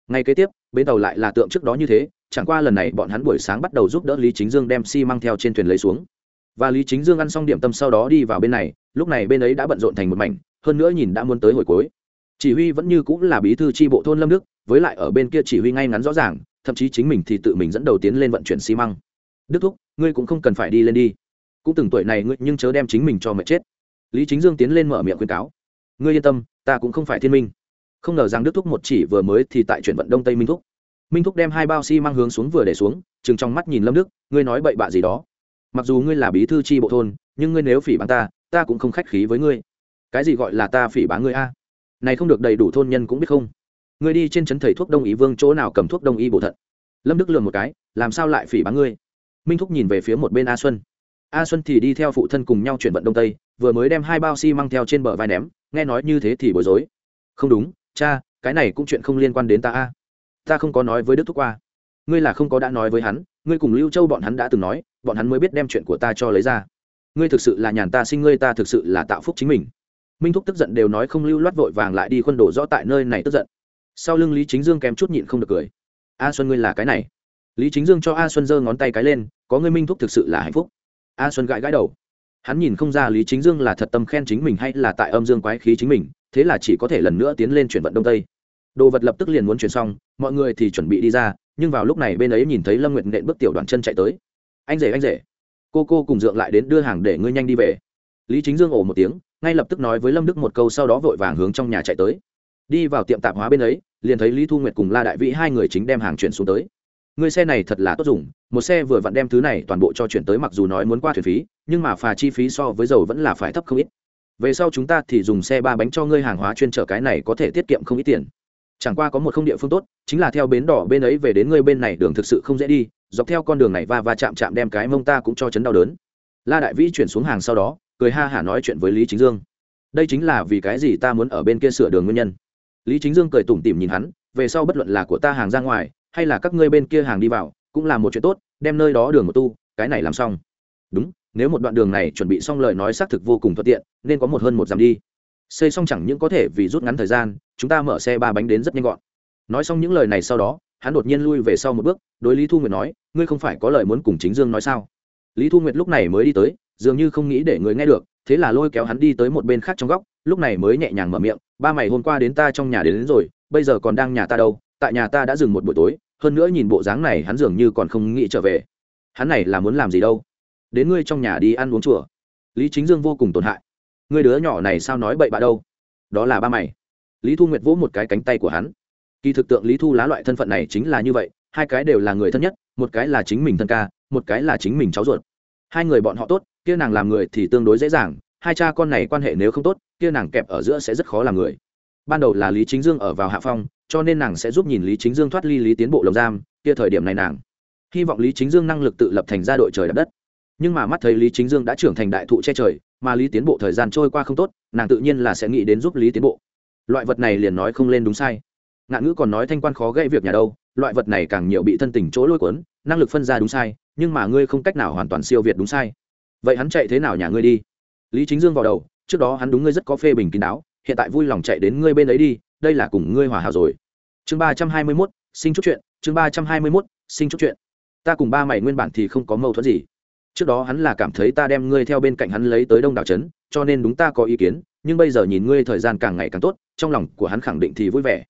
ngay kế tiếp, bến tàu lại là tượng trước đó như thế, chẳng qua lần này bọn hắn buổi sáng bắt đầu giúp đỡ lý chính dương đem xi、si、măng theo trên thuyền lấy xuống. Và lý chính dương ăn xong điểm tâm sau đó đi vào bên này, lúc này bên ấy đã bận rộn thành một mảnh, hơn nữa nhìn đã muốn tới hồi cuối. Chỉ huy vẫn như cũng là bí thư tri bộ thôn lâm đức, với lại ở bên kia chỉ huy ngay ngắn rõ ràng, thậm chí chính mình thì tự mình dẫn đầu tiến lên vận chuyển xi măng. Đức thúc, ngươi cũng không cần phải đi lên đi. Cũng từng tuổi này ngươi nhưng chớ đem chính mình cho mệt chết. Lý chính dương tiến lên mở miệng khuyên cáo. Ngươi yên tâm, ta cũng không phải thiên minh không ngờ rằng đức thúc một chỉ vừa mới thì tại chuyển vận đông tây minh thúc. Minh thúc đem hai bao xi、si、mang hướng xuống vừa để xuống chừng trong mắt nhìn lâm đức, ngươi nói bậy bạ gì đó? Mặc dù ngươi là bí thư tri bộ thôn, nhưng ngươi nếu phỉ bán ta ta cũng không khách khí với ngươi. Cái gì gọi là ta phỉ bán ngươi a? Này không được đầy đủ thôn nhân cũng biết không? Ngươi đi trên trấn thầy thuốc đông y vương chỗ nào cầm thuốc đông y bổ thận? Lâm đức lừa một cái, làm sao lại phỉ bán ngươi? Minh thúc nhìn về phía một bên a xuân. A xuân thì đi theo phụ thân cùng nhau chuyển vận đông tây, vừa mới đem hai bao xi、si、măng theo trên bờ vai ném, nghe nói như thế thì bối rối. Không đúng cha, cái này cũng chuyện không liên quan đến ta a. Ta không có nói với đức thúc qua. Ngươi là không có đã nói với hắn, ngươi cùng lưu châu bọn hắn đã từng nói, bọn hắn mới biết đem chuyện của ta cho lấy ra. Ngươi thực sự là nhàn ta sinh ngươi, ta thực sự là tạo phúc chính mình. Minh thúc tức giận đều nói không lưu loát vội vàng lại đi khuân đổ rõ tại nơi này tức giận. Sau lưng lý chính dương kém chút nhịn không được cười. A xuân ngươi là cái này. Lý chính dương cho a xuân giơ ngón tay cái lên, có ngươi minh thúc thực sự là hạnh phúc. A xuân gãi gãi đầu. Hắn nhìn không ra lý chính dương là thật tâm khen chính mình hay là tại âm dương quái khí chính mình thế là chỉ có thể lần nữa tiến lên chuyển vận đông tây. Đồ vật lập tức liền muốn chuyển xong, mọi người thì chuẩn bị đi ra, nhưng vào lúc này bên ấy nhìn thấy lâm nguyệt nện bước tiểu đoàn chân chạy tới. Anh rể anh rể. Cô cô cùng dượng lại đến đưa hàng để ngươi nhanh đi về. Lý chính dương ồ một tiếng, ngay lập tức nói với lâm đức một câu sau đó vội vàng hướng trong nhà chạy tới. Đi vào tiệm tạp hóa bên ấy, liền thấy lý thu nguyệt cùng la đại vĩ hai người chính đem hàng chuyển xuống tới. Người xe này thật là tốt dùng, một xe vừa vặn đem thứ này toàn bộ cho chuyển tới mặc dù nói muốn qua thuyền phí, nhưng mà phà chi phí so với dầu vẫn là phải thấp không ít về sau chúng ta thì dùng xe ba bánh cho ngươi hàng hóa chuyên trở cái này có thể tiết kiệm không ít tiền. Chẳng qua có một không địa phương tốt, chính là theo bến đỏ bên ấy về đến ngươi bên này đường thực sự không dễ đi, dọc theo con đường này va va chạm chạm đem cái mông ta cũng cho chấn đau đớn. La đại vĩ chuyển xuống hàng sau đó, cười ha hả nói chuyện với lý chính dương. Đây chính là vì cái gì ta muốn ở bên kia sửa đường nguyên nhân? Lý chính dương cười tủm tỉm nhìn hắn, về sau bất luận là của ta hàng ra ngoài, hay là các ngươi bên kia hàng đi vào, cũng là một chuyện tốt, đem nơi đó đường một tu, cái này làm xong. Đúng nếu một đoạn đường này chuẩn bị xong lời nói xác thực vô cùng thuận tiện nên có một hơn một dặm đi. Xây xong chẳng những có thể vì rút ngắn thời gian chúng ta mở xe ba bánh đến rất nhanh gọn. Nói xong những lời này sau đó hắn đột nhiên lui về sau một bước đối lý thu nguyệt nói ngươi không phải có lời muốn cùng chính dương nói sao? Lý thu nguyệt lúc này mới đi tới dường như không nghĩ để người nghe được thế là lôi kéo hắn đi tới một bên khác trong góc lúc này mới nhẹ nhàng mở miệng ba mày hôm qua đến ta trong nhà đến, đến rồi bây giờ còn đang nhà ta đâu tại nhà ta đã dừng một buổi tối hơn nữa nhìn bộ dáng này hắn dường như còn không nghĩ trở về. Hắn này là muốn làm gì đâu? Đến ngươi trong nhà đi ăn uống chùa. Lý chính dương vô cùng tổn hại. Người đứa nhỏ này sao nói bậy bạ đâu? Đó là ba mày. Lý thu nguyệt vỗ một cái cánh tay của hắn. Kỳ thực tượng lý thu lá loại thân phận này chính là như vậy, hai cái đều là người thân nhất, một cái là chính mình thân ca, một cái là chính mình cháu ruột. Hai người bọn họ tốt, kia nàng làm người thì tương đối dễ dàng, hai cha con này quan hệ nếu không tốt, kia nàng kẹp ở giữa sẽ rất khó làm người. Ban đầu là lý chính dương ở vào hạ phong, cho nên nàng sẽ giúp nhìn lý chính dương thoát ly lý tiến bộ lồng giam, kia thời điểm này nàng. Hy vọng lý chính dương năng lực tự lập thành ra đội trời đất nhưng mà mắt thấy lý chính dương đã trưởng thành đại thụ che trời, mà lý tiến bộ thời gian trôi qua không tốt, nàng tự nhiên là sẽ nghĩ đến giúp lý tiến bộ. Loại vật này liền nói không lên đúng sai. Ngạn ngữ còn nói thanh quan khó gây việc nhà đâu, loại vật này càng nhiều bị thân tình chỗ lôi cuốn, năng lực phân ra đúng sai, nhưng mà ngươi không cách nào hoàn toàn siêu việt đúng sai. Vậy hắn chạy thế nào nhà ngươi đi? Lý chính dương vào đầu, trước đó hắn đúng ngươi rất có phê bình kín đáo, hiện tại vui lòng chạy đến ngươi bên ấy đi, đây là cùng ngươi hòa hảo rồi. Chương ba trăm hai mươi mốt, sinh chút chuyện, chương ba trăm hai mươi mốt, sinh chút chuyện. Ta cùng ba mày nguyên bản thì không có mâu thuẫn gì trước đó hắn là cảm thấy ta đem ngươi theo bên cạnh hắn lấy tới đông đảo trấn, cho nên đúng ta có ý kiến, nhưng bây giờ nhìn ngươi thời gian càng ngày càng tốt, trong lòng của hắn khẳng định thì vui vẻ.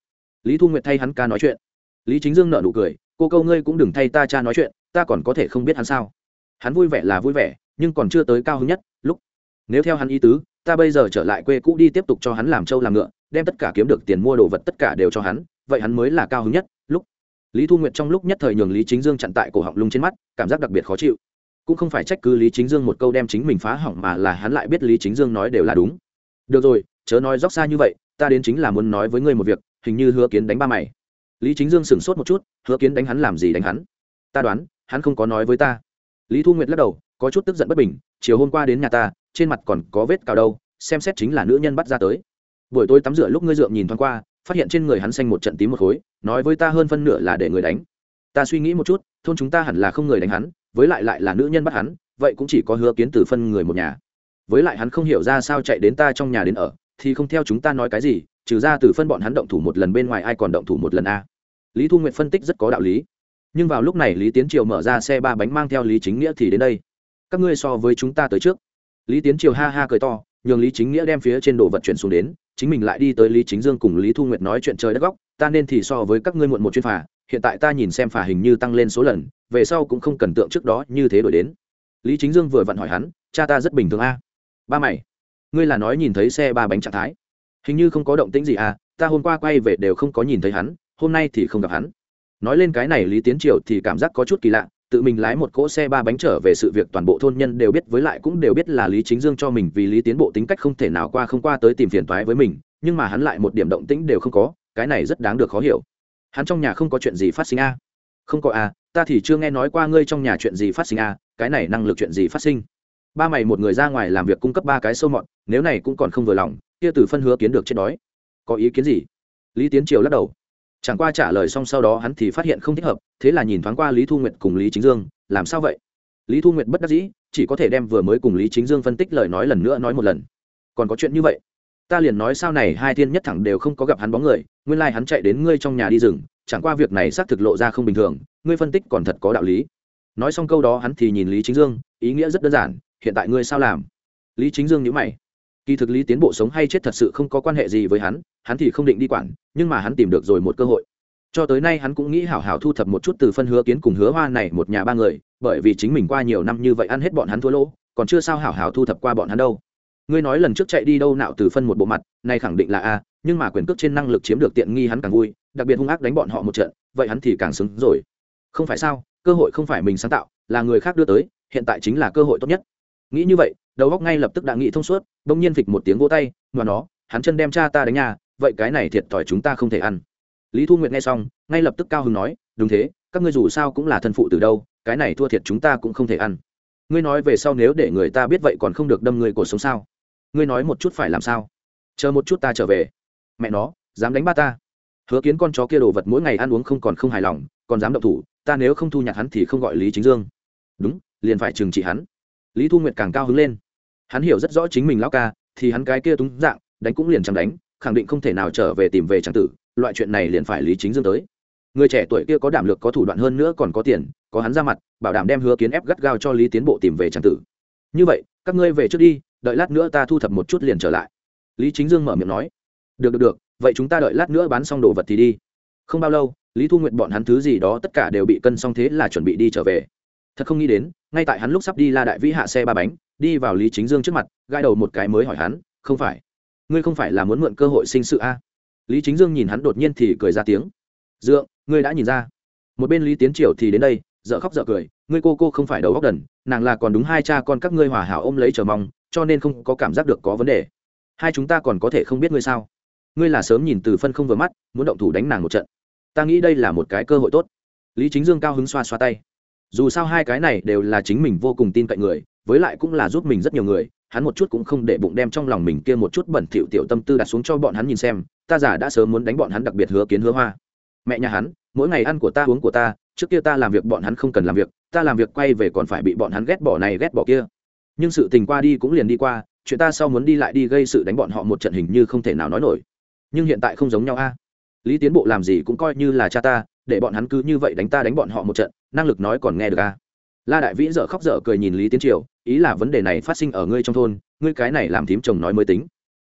Lý thu nguyệt thay hắn ca nói chuyện. Lý chính dương nợ nụ cười, cô câu ngươi cũng đừng thay ta cha nói chuyện, ta còn có thể không biết hắn sao? Hắn vui vẻ là vui vẻ, nhưng còn chưa tới cao hứng nhất, lúc nếu theo hắn ý tứ, ta bây giờ trở lại quê cũ đi tiếp tục cho hắn làm trâu làm ngựa, đem tất cả kiếm được tiền mua đồ vật tất cả đều cho hắn, vậy hắn mới là cao hứng nhất, lúc lý thu nguyệt trong lúc nhất thời nhường lý chính dương chặn tại cổ họng lung trên mắt, cảm giác đặc biệt khó chịu cũng không phải trách cứ lý chính dương một câu đem chính mình phá hỏng mà là hắn lại biết lý chính dương nói đều là đúng. Được rồi, chớ nói róc xa như vậy, ta đến chính là muốn nói với ngươi một việc, hình như hứa kiến đánh ba mày. Lý chính dương sửng sốt một chút, hứa kiến đánh hắn làm gì đánh hắn? Ta đoán, hắn không có nói với ta. Lý thu nguyệt lắc đầu, có chút tức giận bất bình, chiều hôm qua đến nhà ta, trên mặt còn có vết cào đâu, xem xét chính là nữ nhân bắt ra tới. Buổi tối tắm rửa lúc ngươi dượng nhìn thoáng qua, phát hiện trên người hắn xanh một trận tím một khối, nói với ta hơn phân nửa là để người đánh. Ta suy nghĩ một chút, thôn chúng ta hẳn là không người đánh hắn với lại lại là nữ nhân bắt hắn, vậy cũng chỉ có hứa kiến từ phân người một nhà. Với lại hắn không hiểu ra sao chạy đến ta trong nhà đến ở, thì không theo chúng ta nói cái gì, trừ ra từ phân bọn hắn động thủ một lần bên ngoài ai còn động thủ một lần a. Lý thu nguyện phân tích rất có đạo lý. Nhưng vào lúc này lý tiến triều mở ra xe ba bánh mang theo lý chính nghĩa thì đến đây. Các ngươi so với chúng ta tới trước. Lý tiến triều ha ha cười to, nhường lý chính nghĩa đem phía trên đồ vật chuyển xuống đến, chính mình lại đi tới lý chính dương cùng lý thu nguyệt nói chuyện trời đất góc, ta nên thì so với các ngươi muộn một chuyên phà hiện tại ta nhìn xem phà hình như tăng lên số lần, về sau cũng không cần tượng trước đó như thế đổi đến. Lý chính dương vừa vặn hỏi hắn, cha ta rất bình thường a. Ba mày, ngươi là nói nhìn thấy xe ba bánh trạng thái. Hình như không có động tĩnh gì à ta hôm qua quay về đều không có nhìn thấy hắn, hôm nay thì không gặp hắn. Nói lên cái này lý tiến triều thì cảm giác có chút kỳ lạ, tự mình lái một cỗ xe ba bánh trở về sự việc toàn bộ thôn nhân đều biết với lại cũng đều biết là lý chính dương cho mình vì lý tiến bộ tính cách không thể nào qua không qua tới tìm phiền toái với mình, nhưng mà hắn lại một điểm động tĩnh đều không có, cái này rất đáng được khó hiểu hắn trong nhà không có chuyện gì phát sinh a. À? không có a à, ta thì chưa nghe nói qua ngươi trong nhà chuyện gì phát sinh a à, cái này năng lực chuyện gì phát sinh? Ba mày một người ra ngoài làm việc cung cấp ba cái sâu mọn nếu này cũng còn không vừa lòng kia từ phân hứa kiến được chết đói. Có ý kiến gì? Lý tiến triều lắc đầu. Chẳng qua trả lời xong sau đó hắn thì phát hiện không thích hợp thế là nhìn thoáng qua lý thu nguyệt cùng lý chính dương làm sao vậy? Lý thu nguyệt bất đắc dĩ chỉ có thể đem vừa mới cùng lý chính dương phân tích lời nói lần nữa nói một lần. Còn có chuyện như vậy? Ta liền nói sao này hai thiên nhất thẳng đều không có gặp hắn bóng người, nguyên lai、like、hắn chạy đến ngươi trong nhà đi rừng, chẳng qua việc này xác thực lộ ra không bình thường, ngươi phân tích còn thật có đạo lý. Nói xong câu đó hắn thì nhìn lý chính dương, ý nghĩa rất đơn giản, hiện tại ngươi sao làm? Lý chính dương nhữ mày. Kỳ thực lý tiến bộ sống hay chết thật sự không có quan hệ gì với hắn hắn thì không định đi quản, nhưng mà hắn tìm được rồi một cơ hội. Cho tới nay hắn cũng nghĩ hảo hảo thu thập một chút từ phân hứa kiến cùng hứa hoa này một nhà ba người, bởi vì chính mình qua nhiều năm như vậy ăn hết bọn hắn thua lỗ, còn chưa sao hảo hảo thu thập qua bọn hắn đâu ngươi nói lần trước chạy đi đâu nạo từ phân một bộ mặt này khẳng định là a, nhưng mà quyền cước trên năng lực chiếm được tiện nghi hắn càng vui, đặc biệt hung ác đánh bọn họ một trận, vậy hắn thì càng xứng rồi. Không phải sao, cơ hội không phải mình sáng tạo, là người khác đưa tới, hiện tại chính là cơ hội tốt nhất. Nghĩ như vậy, đầu góc ngay lập tức đã nghĩ thông suốt, bỗng nhiên phịch một tiếng vỗ tay, mà nó, hắn chân đem cha ta đánh nhà, vậy cái này thiệt thòi chúng ta không thể ăn. Lý thu nguyệt nghe xong, ngay lập tức cao hứng nói, đúng thế, các ngươi dù sao cũng là thân phụ từ đâu, cái này thua thiệt chúng ta cũng không thể ăn. Ngươi nói về sau nếu để người ta biết vậy còn không được đâm người cuộc sống sao? Ngươi nói một chút phải làm sao? Chờ một chút ta trở về. Mẹ nó, dám đánh ba ta. Hứa kiến con chó kia đồ vật mỗi ngày ăn uống không còn không hài lòng, còn dám động thủ, ta nếu không thu nhặt hắn thì không gọi lý chính dương. Đúng, liền phải trừng trị hắn. Lý thu nguyệt càng cao hứng lên. Hắn hiểu rất rõ chính mình lão ca, thì hắn cái kia túng dạng, đánh cũng liền chẳng đánh, khẳng định không thể nào trở về tìm về trang tử, loại chuyện này liền phải lý chính dương tới. Người trẻ tuổi kia có đảm lực có thủ đoạn hơn nữa còn có tiền, có hắn ra mặt, bảo đảm đem hứa kiến ép gắt gao cho lý tiến bộ tìm về trang tử. Như vậy, các ngươi về trước đi đợi lát nữa ta thu thập một chút liền trở lại. Lý chính dương mở miệng nói. Được được được, vậy chúng ta đợi lát nữa bán xong đồ vật thì đi. Không bao lâu, lý thu nguyện bọn hắn thứ gì đó tất cả đều bị cân xong thế là chuẩn bị đi trở về. Thật không nghĩ đến, ngay tại hắn lúc sắp đi la đại vĩ hạ xe ba bánh, đi vào lý chính dương trước mặt gai đầu một cái mới hỏi hắn, không phải, ngươi không phải là muốn mượn cơ hội sinh sự a? Lý chính dương nhìn hắn đột nhiên thì cười ra tiếng, dượng, ngươi đã nhìn ra. Một bên lý tiến triều thì đến đây dợ khóc dợ cười, ngươi cô cô không phải đầu góc đần, nàng là còn đúng hai cha con các ngươi hòa hảo ôm lấy chờ mong cho nên không có cảm giác được có vấn đề. Hai chúng ta còn có thể không biết ngươi sao? Ngươi là sớm nhìn từ phân không vừa mắt, muốn động thủ đánh nàng một trận. Ta nghĩ đây là một cái cơ hội tốt. Lý chính dương cao hứng xoa xoa tay. Dù sao hai cái này đều là chính mình vô cùng tin cậy người, với lại cũng là giúp mình rất nhiều người, hắn một chút cũng không để bụng đem trong lòng mình kia một chút bẩn thỉu tiểu tâm tư đặt xuống cho bọn hắn nhìn xem, ta giả đã sớm muốn đánh bọn hắn đặc biệt hứa kiến hứa hoa. Mẹ nhà hắn, mỗi ngày ăn của ta uống của ta, trước kia ta làm việc bọn hắn không cần làm việc, ta làm việc quay về còn phải bị bọn hắn ghét bỏ này ghét bỏ kia nhưng sự tình qua đi cũng liền đi qua, chuyện ta sau muốn đi lại đi gây sự đánh bọn họ một trận hình như không thể nào nói nổi. Nhưng hiện tại không giống nhau a. Lý tiến bộ làm gì cũng coi như là cha ta, để bọn hắn cứ như vậy đánh ta đánh bọn họ một trận, năng lực nói còn nghe được a. La đại vĩ dợ khóc dở cười nhìn lý tiến triều, ý là vấn đề này phát sinh ở ngươi trong thôn, ngươi cái này làm thím chồng nói mới tính.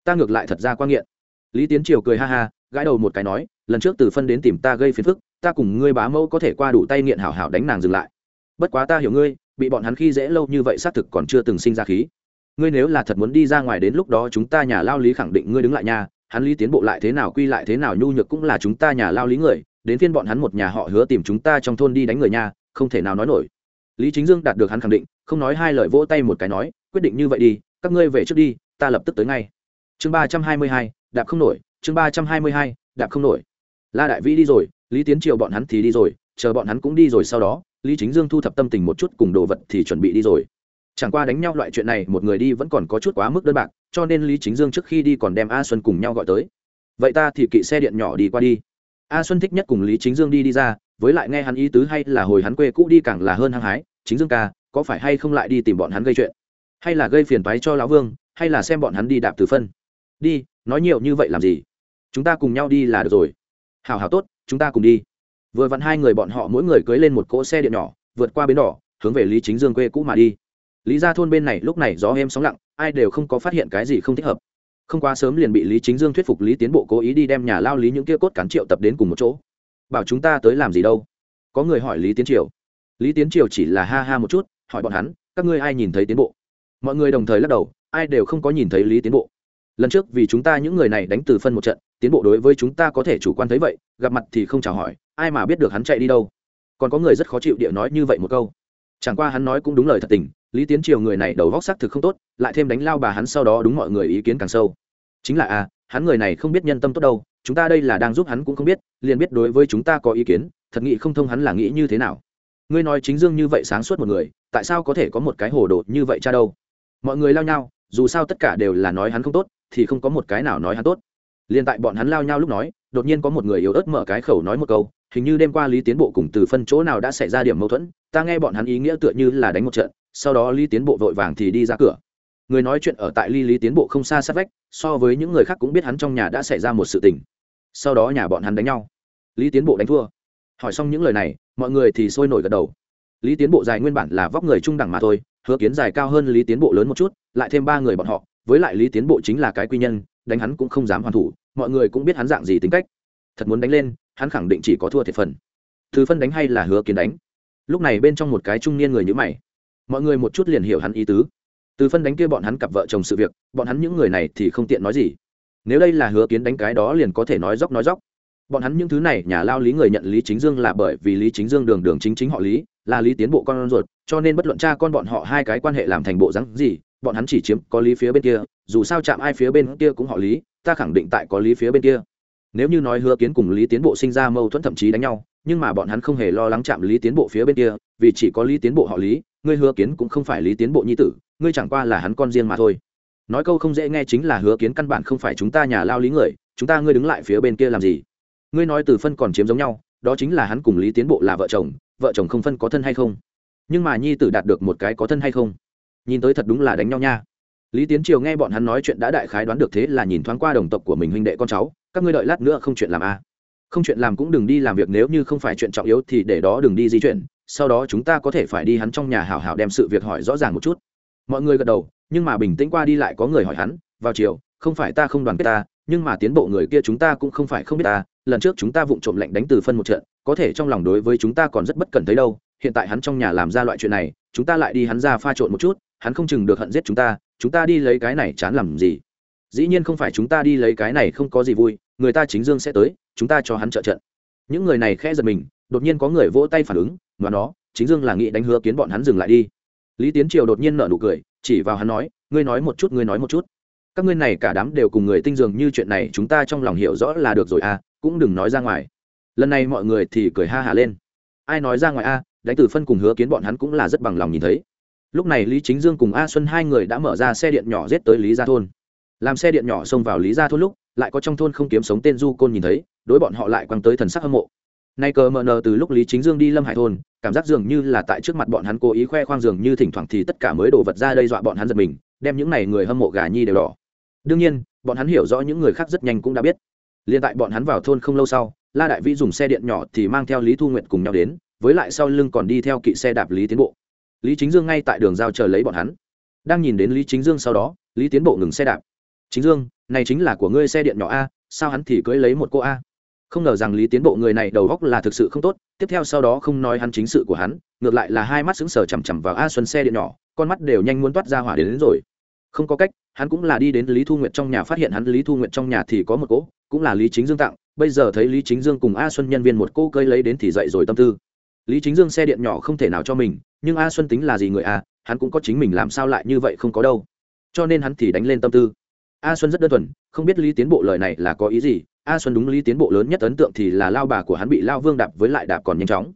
Ta ngược lại thật ra quan nghiện. Lý tiến triều cười ha ha, gãi đầu một cái nói, lần trước từ phân đến tìm ta gây phiền phức, ta cùng ngươi bá mẫu có thể qua đủ tay nghiện hảo hảo đánh nàng dừng lại. Bất quá ta hiểu ngươi bị bọn hắn khi dễ lâu như vậy xác thực còn chưa từng sinh ra khí. Ngươi nếu là thật muốn đi ra ngoài đến lúc đó chúng ta nhà lao lý khẳng định ngươi đứng lại nha, hắn lý tiến bộ lại thế nào quy lại thế nào nhu nhược cũng là chúng ta nhà lao lý người, đến phiên bọn hắn một nhà họ hứa tìm chúng ta trong thôn đi đánh người nha, không thể nào nói nổi. Lý chính dương đạt được hắn khẳng định, không nói hai lời vỗ tay một cái nói, quyết định như vậy đi, các ngươi về trước đi, ta lập tức tới ngay. Chương ba trăm hai mươi hai, đạp không nổi, chương ba trăm hai mươi hai, đạp không nổi. La đại vĩ đi rồi, lý tiến triều bọn hắn thì đi rồi, chờ bọn hắn cũng đi rồi sau đó lý chính dương thu thập tâm tình một chút cùng đồ vật thì chuẩn bị đi rồi. Chẳng qua đánh nhau loại chuyện này, một người đi vẫn còn có chút quá mức đơn bạc, cho nên lý chính dương trước khi đi còn đem a xuân cùng nhau gọi tới. Vậy ta thì kỵ xe điện nhỏ đi qua đi. A xuân thích nhất cùng lý chính dương đi đi ra, với lại nghe hắn ý tứ hay là hồi hắn quê cũ đi càng là hơn hăng hái, chính dương ca, có phải hay không lại đi tìm bọn hắn gây chuyện? Hay là gây phiền toái cho lão vương, hay là xem bọn hắn đi đạp từ phân? Đi, nói nhiều như vậy làm gì? Chúng ta cùng nhau đi là được rồi. Hào hào tốt, chúng ta cùng đi vừa vặn hai người bọn họ mỗi người cưới lên một cỗ xe điện nhỏ, vượt qua bến đỏ, hướng về lý chính dương quê cũ mà đi. Lý ra thôn bên này lúc này gió êm sóng lặng, ai đều không có phát hiện cái gì không thích hợp. Không quá sớm liền bị lý chính dương thuyết phục lý tiến bộ cố ý đi đem nhà lao lý những kia cốt cán triệu tập đến cùng một chỗ. Bảo chúng ta tới làm gì đâu? Có người hỏi lý tiến triều. Lý tiến triều chỉ là ha ha một chút, hỏi bọn hắn, các ngươi ai nhìn thấy tiến bộ? Mọi người đồng thời lắc đầu, ai đều không có nhìn thấy lý tiến bộ. Lần trước vì chúng ta những người này đánh từ phân một trận, tiến bộ đối với chúng ta có thể chủ quan thấy vậy, gặp mặt thì không chào hỏi ai mà biết được hắn chạy đi đâu? Còn có người rất khó chịu địa nói như vậy một câu. Chẳng qua hắn nói cũng đúng lời thật tình, lý tiến triều người này đầu vóc xác thực không tốt, lại thêm đánh lao bà hắn sau đó đúng mọi người ý kiến càng sâu. Chính là à hắn người này không biết nhân tâm tốt đâu, chúng ta đây là đang giúp hắn cũng không biết, liền biết đối với chúng ta có ý kiến, thật nghĩ không thông hắn là nghĩ như thế nào. Ngươi nói chính dương như vậy sáng suốt một người, tại sao có thể có một cái hồ đồ như vậy cha đâu? Mọi người lao nhau, dù sao tất cả đều là nói hắn không tốt, thì không có một cái nào nói hắn tốt liền tại bọn hắn lao nhau lúc nói, đột nhiên có một người yếu ớt mở cái khẩu nói một câu, hình như đêm qua lý tiến bộ cùng từ phân chỗ nào đã xảy ra điểm mâu thuẫn, ta nghe bọn hắn ý nghĩa tựa như là đánh một trận, sau đó lý tiến bộ vội vàng thì đi ra cửa. Người nói chuyện ở tại ly lý tiến bộ không xa sát vách, so với những người khác cũng biết hắn trong nhà đã xảy ra một sự tình. Sau đó nhà bọn hắn đánh nhau. Lý tiến bộ đánh thua. Hỏi xong những lời này, mọi người thì sôi nổi gật đầu. Lý tiến bộ dài nguyên bản là vóc người trung đẳng mà thôi, hứa kiến dài cao hơn lý tiến bộ lớn một chút, lại thêm ba người bọn họ, với lại lý tiến bộ chính là cái quy nhân đánh hắn cũng không dám hoàn thủ, mọi người cũng biết hắn dạng gì tính cách. Thật muốn đánh lên, hắn khẳng định chỉ có thua thiệt phần. Thứ phân đánh hay là hứa kiến đánh? Lúc này bên trong một cái trung niên người nhữ mày. Mọi người một chút liền hiểu hắn ý tứ. Từ phân đánh kia bọn hắn cặp vợ chồng sự việc, bọn hắn những người này thì không tiện nói gì. Nếu đây là hứa kiến đánh cái đó liền có thể nói dốc nói dốc bọn hắn những thứ này, nhà lao lý người nhận lý chính dương là bởi vì lý chính dương đường đường chính chính họ lý, là lý tiến bộ con ruột, cho nên bất luận cha con bọn họ hai cái quan hệ làm thành bộ rắn gì, bọn hắn chỉ chiếm có lý phía bên kia, dù sao chạm ai phía bên kia cũng họ lý, ta khẳng định tại có lý phía bên kia. Nếu như nói hứa kiến cùng lý tiến bộ sinh ra mâu thuẫn thậm chí đánh nhau, nhưng mà bọn hắn không hề lo lắng chạm lý tiến bộ phía bên kia, vì chỉ có lý tiến bộ họ lý, ngươi hứa kiến cũng không phải lý tiến bộ nhi tử, ngươi chẳng qua là hắn con riêng mà thôi. Nói câu không dễ nghe chính là hứa kiến căn bản không phải chúng ta nhà lao lý người, chúng ta ngươi đứng lại phía bên kia làm gì? Ngươi nói từ phân còn chiếm giống nhau, đó chính là hắn cùng lý tiến bộ là vợ chồng vợ chồng không phân có thân hay không? Nhưng mà nhi tử đạt được một cái có thân hay không? Nhìn tới thật đúng là đánh nhau nha. Lý tiến triều nghe bọn hắn nói chuyện đã đại khái đoán được thế là nhìn thoáng qua đồng tộc của mình huynh đệ con cháu, các ngươi đợi lát nữa không chuyện làm a à. không chuyện làm cũng đừng đi làm việc, nếu như không phải chuyện trọng yếu thì để đó đừng đi di chuyển, sau đó chúng ta có thể phải đi hắn trong nhà hảo hảo đem sự việc hỏi rõ ràng một chút. Mọi người gật đầu, nhưng mà bình tĩnh qua đi lại có người hỏi hắn, vào chiều, không phải ta không đoàn kết ta, nhưng mà tiến bộ người kia chúng ta cũng không phải không biết ta lần trước chúng ta vụng trộm lệnh đánh từ phân một trận, có thể trong lòng đối với chúng ta còn rất bất cần thấy đâu, hiện tại hắn trong nhà làm ra loại chuyện này, chúng ta lại đi hắn ra pha trộn một chút, hắn không chừng được hận giết chúng ta chúng ta đi lấy cái này chán làm gì? Dĩ nhiên không phải chúng ta đi lấy cái này không có gì vui, người ta chính dương sẽ tới, chúng ta cho hắn trợ trận. Những người này khẽ giật mình, đột nhiên có người vỗ tay phản ứng và nó chính dương là nghĩ đánh hứa kiến bọn hắn dừng lại đi. Lý tiến triều đột nhiên nở nụ cười, chỉ vào hắn nói, ngươi nói một chút, ngươi nói một chút. Các ngươi này cả đám đều cùng người tinh dường như chuyện này, chúng ta trong lòng hiểu rõ là được rồi à cũng đừng nói ra ngoài. Lần này mọi người thì cười ha hả lên. Ai nói ra ngoài a, đánh từ phân cùng hứa kiến bọn hắn cũng là rất bằng lòng nhìn thấy. Lúc này lý chính dương cùng a xuân hai người đã mở ra xe điện nhỏ rết tới lý gia thôn. Làm xe điện nhỏ xông vào lý gia thôn lúc, lại có trong thôn không kiếm sống tên du côn nhìn thấy, đối bọn họ lại quăng tới thần sắc hâm mộ. Nay cờ mờ nờ từ lúc lý chính dương đi lâm hải thôn, cảm giác dường như là tại trước mặt bọn hắn cố ý khoe khoang dường như thỉnh thoảng thì tất cả mới đồ vật ra đây dọa bọn hắn giật mình, đem những này người hâm mộ gà nhi đều đỏ. Đương nhiên, bọn hắn hiểu rõ những người khác rất nhanh cũng đã biết liền tại bọn hắn vào thôn không lâu sau la đại vĩ dùng xe điện nhỏ thì mang theo lý thu nguyện cùng nhau đến với lại sau lưng còn đi theo kỵ xe đạp lý tiến bộ. Lý chính dương ngay tại đường giao chờ lấy bọn hắn. Đang nhìn đến lý chính dương sau đó lý tiến bộ ngừng xe đạp. Chính dương này chính là của ngươi xe điện nhỏ a sao hắn thì cưới lấy một cô a? Không ngờ rằng lý tiến bộ người này đầu góc là thực sự không tốt tiếp theo sau đó không nói hắn chính sự của hắn ngược lại là hai mắt sững sờ chằm chằm vào a xuân xe điện nhỏ con mắt đều nhanh muốn toát ra hỏa đến, đến rồi. Không có cách hắn cũng là đi đến lý thu nguyệt trong nhà phát hiện hắn lý thu nguyệt trong nhà thì có một cỗ cũng là lý chính dương tặng, bây giờ thấy lý chính dương cùng a xuân nhân viên một cô cơi lấy đến thì dậy rồi tâm tư. Lý chính dương xe điện nhỏ không thể nào cho mình, nhưng a xuân tính là gì người a, hắn cũng có chính mình làm sao lại như vậy không có đâu. Cho nên hắn thì đánh lên tâm tư. A xuân rất đơn thuần, không biết lý tiến bộ lời này là có ý gì, a xuân đúng lý tiến bộ lớn nhất ấn tượng thì là lao bà của hắn bị lao vương đạp với lại đạp còn nhanh chóng.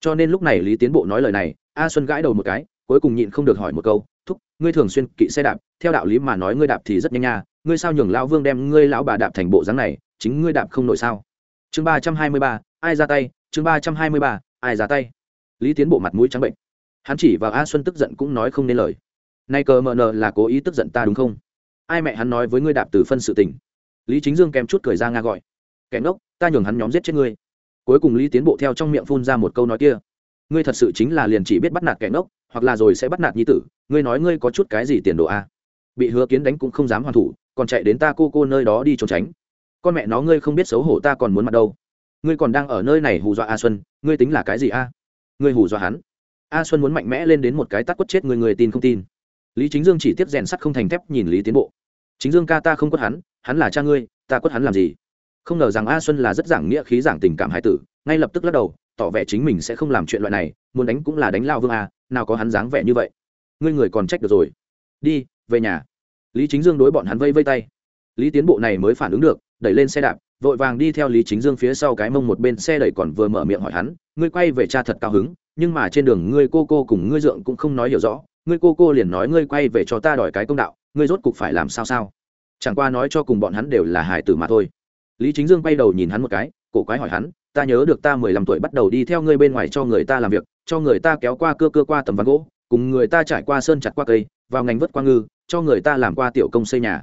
Cho nên lúc này lý tiến bộ nói lời này, a xuân gãi đầu một cái, cuối cùng nhịn không được hỏi một câu, thúc, ngươi thường xuyên kỵ xe đạp, theo đạo lý mà nói ngươi đạp thì rất nhanh nha ngươi sao nhường lão vương đem ngươi lão bà đạp thành bộ dáng này, chính ngươi đạp không nổi sao? Chương ba trăm hai mươi ba, ai ra tay? Chương ba trăm hai mươi ba, ai ra tay? Lý tiến bộ mặt mũi trắng bệnh. Hắn chỉ vào a xuân tức giận cũng nói không nên lời. Nay cờ mờ nờ là cố ý tức giận ta đúng không? Ai mẹ hắn nói với ngươi đạp từ phân sự tình? Lý chính dương kèm chút cười ra nga gọi. Kẻ ngốc, ta nhường hắn nhóm giết chết ngươi. Cuối cùng lý tiến bộ theo trong miệng phun ra một câu nói kia. Ngươi thật sự chính là liền chỉ biết bắt nạt kẻ ngốc, hoặc là rồi sẽ bắt nạt nhi tử. Ngươi nói ngươi có chút cái gì tiền đồ a? Bị hứa kiến đánh cũng không dám hoàn thủ còn chạy đến ta cô cô nơi đó đi trốn tránh. Con mẹ nó, ngươi không biết xấu hổ ta còn muốn mặt đâu. Ngươi còn đang ở nơi này hù dọa a xuân, ngươi tính là cái gì a? Ngươi hù dọa hắn. A xuân muốn mạnh mẽ lên đến một cái tắt quất chết người người tin không tin. Lý chính dương chỉ tiếp rèn sắt không thành thép nhìn lý tiến bộ. Chính dương ca ta không quất hắn hắn là cha ngươi, ta quất hắn làm gì? Không ngờ rằng a xuân là rất giảng nghĩa khí giảng tình cảm hải tử, ngay lập tức lắc đầu, tỏ vẻ chính mình sẽ không làm chuyện loại này, muốn đánh cũng là đánh lao vương a, nào có hắn dáng vẻ như vậy. Ngươi người còn trách được rồi. Đi, về nhà lý chính dương đối bọn hắn vây vây tay. Lý tiến bộ này mới phản ứng được, đẩy lên xe đạp, vội vàng đi theo lý chính dương phía sau cái mông một bên, xe đẩy còn vừa mở miệng hỏi hắn, ngươi quay về cha thật cao hứng, nhưng mà trên đường ngươi cô cô cùng ngươi dượng cũng không nói hiểu rõ, ngươi cô cô liền nói ngươi quay về cho ta đòi cái công đạo, ngươi rốt cục phải làm sao sao? Chẳng qua nói cho cùng bọn hắn đều là hải tử mà thôi. Lý chính dương quay đầu nhìn hắn một cái, cổ quái hỏi hắn, ta nhớ được ta mười lăm tuổi bắt đầu đi theo ngươi bên ngoài cho người ta làm việc, cho người ta kéo qua cưa cưa qua tầm ván gỗ, cùng người ta trải qua sơn chặt qua cây, vào ngành vớt qua ngư cho người ta làm qua tiểu công xây nhà.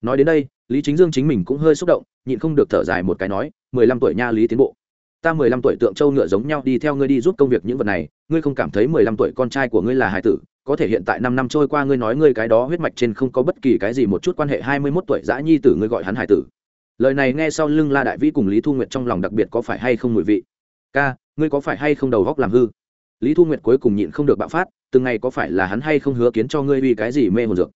Nói đến đây, lý chính dương chính mình cũng hơi xúc động, nhịn không được thở dài một cái nói, mười lăm tuổi nha lý tiến bộ. Ta mười lăm tuổi tượng trâu ngựa giống nhau đi theo ngươi đi giúp công việc những vật này, ngươi không cảm thấy mười lăm tuổi con trai của ngươi là hải tử, có thể hiện tại năm năm trôi qua ngươi nói ngươi cái đó huyết mạch trên không có bất kỳ cái gì một chút quan hệ hai mươi mốt tuổi dã nhi tử ngươi gọi hắn hải tử. Lời này nghe sau lưng la đại vĩ cùng lý thu nguyệt trong lòng đặc biệt có phải hay không mùi vị? Ca, ngươi có phải hay không đầu góc làm hư? Lý thu nguyệt cuối cùng nhịn không được bạo phát, từng ngày có phải là hắn hay không hứa kiến cho ngươi uy cái gì mê hồn dược?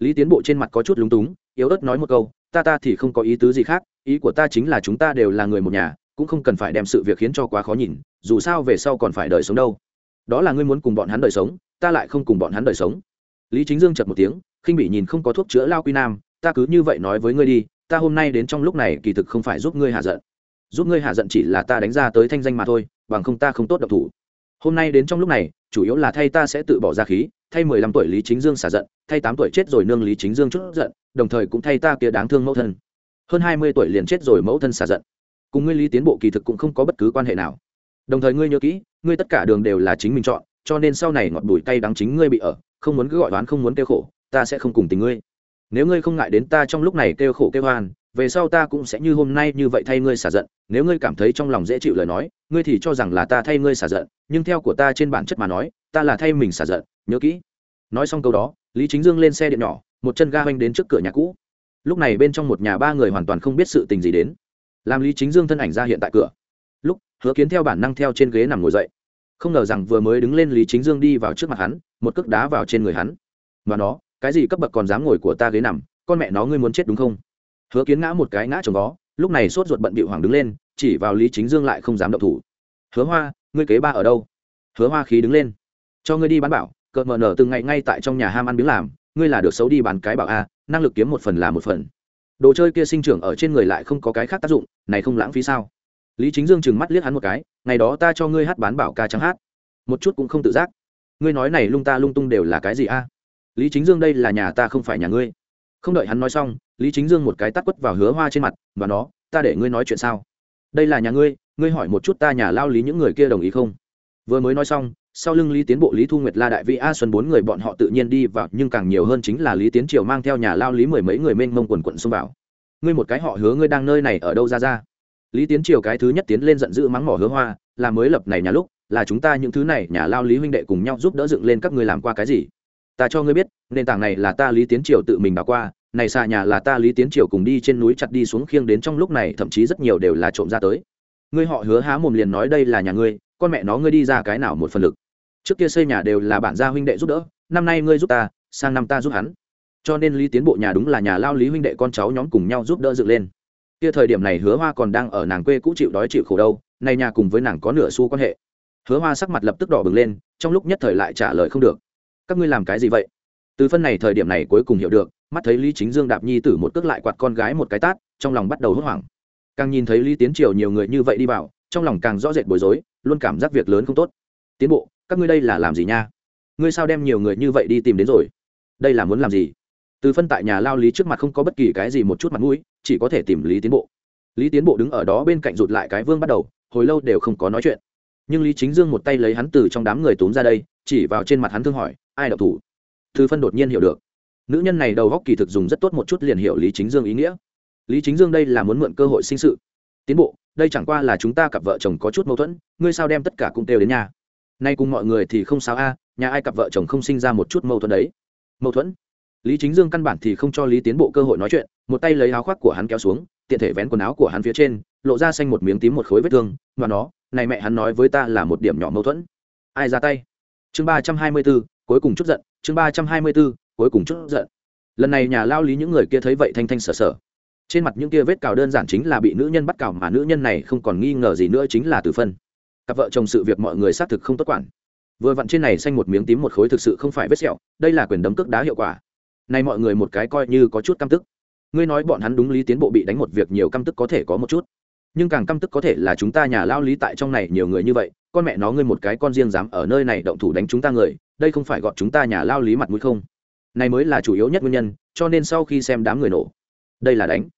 Lý tiến bộ trên mặt có chút lúng túng, yếu ớt nói một câu, ta ta thì không có ý tứ gì khác, ý của ta chính là chúng ta đều là người một nhà, cũng không cần phải đem sự việc khiến cho quá khó nhìn, dù sao về sau còn phải đời sống đâu. Đó là ngươi muốn cùng bọn hắn đời sống, ta lại không cùng bọn hắn đời sống. Lý chính dương chật một tiếng, khinh bị nhìn không có thuốc chữa lao quy nam, ta cứ như vậy nói với ngươi đi, ta hôm nay đến trong lúc này kỳ thực không phải giúp ngươi hạ giận. Giúp ngươi hạ giận chỉ là ta đánh ra tới thanh danh mà thôi, bằng không ta không tốt độc thủ hôm nay đến trong lúc này, chủ yếu là thay ta sẽ tự bỏ ra khí, thay mười lăm tuổi lý chính dương xả giận, thay tám tuổi chết rồi nương lý chính dương chút giận, đồng thời cũng thay ta kia đáng thương mẫu thân. Hơn hai mươi tuổi liền chết rồi mẫu thân xả giận. Cùng ngươi lý tiến bộ kỳ thực cũng không có bất cứ quan hệ nào. Đồng thời ngươi nhớ kỹ, ngươi tất cả đường đều là chính mình chọn, cho nên sau này ngọt bùi cay đắng chính ngươi bị ở, không muốn cứ gọi oán không muốn kêu khổ, ta sẽ không cùng tình ngươi. Nếu ngươi không ngại đến ta trong lúc này kêu khổ kêu hoan về sau ta cũng sẽ như hôm nay như vậy thay ngươi xả giận, nếu ngươi cảm thấy trong lòng dễ chịu lời nói, ngươi thì cho rằng là ta thay ngươi xả giận, nhưng theo của ta trên bản chất mà nói, ta là thay mình xả giận, nhớ kỹ. Nói xong câu đó, lý chính dương lên xe điện nhỏ, một chân ga hoanh đến trước cửa nhà cũ. Lúc này bên trong một nhà ba người hoàn toàn không biết sự tình gì đến. Làm lý chính dương thân ảnh ra hiện tại cửa. Lúc, hứa kiến theo bản năng theo trên ghế nằm ngồi dậy. Không ngờ rằng vừa mới đứng lên lý chính dương đi vào trước mặt hắn, một cước đá vào trên người hắn. Và nó, cái gì cấp bậc còn dám ngồi của ta ghế nằm? Con mẹ nó ngươi muốn chết đúng không? Hứa kiến ngã một cái ngã chồng vó lúc này sốt ruột bận bịu hoàng đứng lên, chỉ vào lý chính dương lại không dám động thủ. Hứa hoa, ngươi kế ba ở đâu? Hứa hoa khí đứng lên. Cho ngươi đi bán bảo, cợt mờ nở từng ngày ngay tại trong nhà ham ăn biếng làm, ngươi là được xấu đi bán cái bảo a, năng lực kiếm một phần là một phần. Đồ chơi kia sinh trưởng ở trên người lại không có cái khác tác dụng, này không lãng phí sao? Lý chính dương chừng mắt liếc hắn một cái, ngày đó ta cho ngươi hát bán bảo ca trắng hát, một chút cũng không tự giác. Ngươi nói này lung ta lung tung đều là cái gì a? Lý chính dương, đây là nhà ta không phải nhà ngươi không đợi hắn nói xong, lý chính dương một cái tắt quất vào hứa hoa trên mặt, và nó, ta để ngươi nói chuyện sao? Đây là nhà ngươi ngươi hỏi một chút ta nhà lao lý những người kia đồng ý không? Vừa mới nói xong, sau lưng lý tiến bộ, lý thu nguyệt, la đại vị a xuân bốn người bọn họ tự nhiên đi vào, nhưng càng nhiều hơn chính là lý tiến triều mang theo nhà lao lý mười mấy người mênh mông quần quận xông vào. Ngươi một cái họ hứa, ngươi đang nơi này ở đâu ra ra? Lý tiến triều cái thứ nhất tiến lên giận dữ mắng mỏ hứa hoa, là mới lập này nhà lúc, là chúng ta những thứ này, nhà lao lý huynh đệ cùng nhau giúp đỡ dựng lên các ngươi làm qua cái gì? Ta cho ngươi biết, nền tảng này là ta lý tiến triều tự mình bà qua, này xà nhà là ta lý tiến triều cùng đi trên núi chặt đi xuống khiêng đến trong lúc này, thậm chí rất nhiều đều là trộm ra tới. Ngươi họ hứa há mồm liền nói đây là nhà ngươi, con mẹ nó ngươi đi ra cái nào một phần lực. Trước kia xây nhà đều là bản gia huynh đệ giúp đỡ, năm nay ngươi giúp ta, sang năm ta giúp hắn. Cho nên lý tiến bộ nhà đúng là nhà lao lý huynh đệ con cháu nhóm cùng nhau giúp đỡ dựng lên. Kia thời điểm này hứa hoa còn đang ở nàng quê cũ chịu đói chịu khổ đâu nay nhà cùng với nàng có nửa xu quan hệ. Hứa hoa sắc mặt lập tức đỏ bừng lên, trong lúc nhất thời lại trả lời không được các ngươi làm cái gì vậy? Từ phân này thời điểm này cuối cùng hiểu được, mắt thấy lý chính dương đạp nhi tử một cước lại quạt con gái một cái tát, trong lòng bắt đầu hốt hoảng. Càng nhìn thấy lý tiến triều nhiều người như vậy đi vào, trong lòng càng rõ rệt bối rối, luôn cảm giác việc lớn không tốt. Tiến bộ, các ngươi đây là làm gì nha? Ngươi sao đem nhiều người như vậy đi tìm đến rồi? Đây là muốn làm gì? Từ phân tại nhà lao lý trước mặt không có bất kỳ cái gì một chút mặt mũi, chỉ có thể tìm lý tiến bộ. Lý tiến bộ đứng ở đó bên cạnh rụt lại cái vương bắt đầu, hồi lâu đều không có nói chuyện. Nhưng lý chính dương một tay lấy hắn từ trong đám người túm ra đây, chỉ vào trên mặt hắn thương hỏi ai đậu thủ? Thư phân đột nhiên hiểu được. Nữ nhân này đầu góc kỳ thực dùng rất tốt một chút liền hiểu lý chính dương ý nghĩa. Lý chính dương đây là muốn mượn cơ hội sinh sự. Tiến bộ, đây chẳng qua là chúng ta cặp vợ chồng có chút mâu thuẫn, ngươi sao đem tất cả cũng têu đến nhà? Nay cùng mọi người thì không sao a, nhà ai cặp vợ chồng không sinh ra một chút mâu thuẫn đấy? Mâu thuẫn? Lý chính dương căn bản thì không cho lý tiến bộ cơ hội nói chuyện, một tay lấy áo khoác của hắn kéo xuống, tiện thể vén quần áo của hắn phía trên, lộ ra xanh một miếng tím một khối vết thương và nó, này mẹ hắn nói với ta là một điểm nhỏ mâu thuẫn. Ai ra tay? Chương ba trăm hai mươi bốn cuối cùng chút giận, chương ba trăm hai mươi bốn, cuối cùng chút giận. Lần này nhà lao lý những người kia thấy vậy thanh thanh sở sở trên mặt những kia vết cào đơn giản chính là bị nữ nhân bắt cào mà nữ nhân này không còn nghi ngờ gì nữa chính là tử phân. Cặp vợ chồng sự việc mọi người xác thực không tốt quản. Vừa vặn trên này xanh một miếng tím một khối thực sự không phải vết sẹo, đây là quyền đấm cước đá hiệu quả. Nay mọi người một cái coi như có chút căm tức. Ngươi nói bọn hắn đúng lý tiến bộ bị đánh một việc nhiều căm tức có thể có một chút. Nhưng càng căm tức có thể là chúng ta nhà lao lý tại trong này nhiều người như vậy, con mẹ nó ngươi một cái con riêng dám ở nơi này động thủ đánh chúng ta người đây không phải gọi chúng ta nhà lao lý mặt mũi không? Này mới là chủ yếu nhất nguyên nhân, cho nên sau khi xem đám người nổ. Đây là đánh.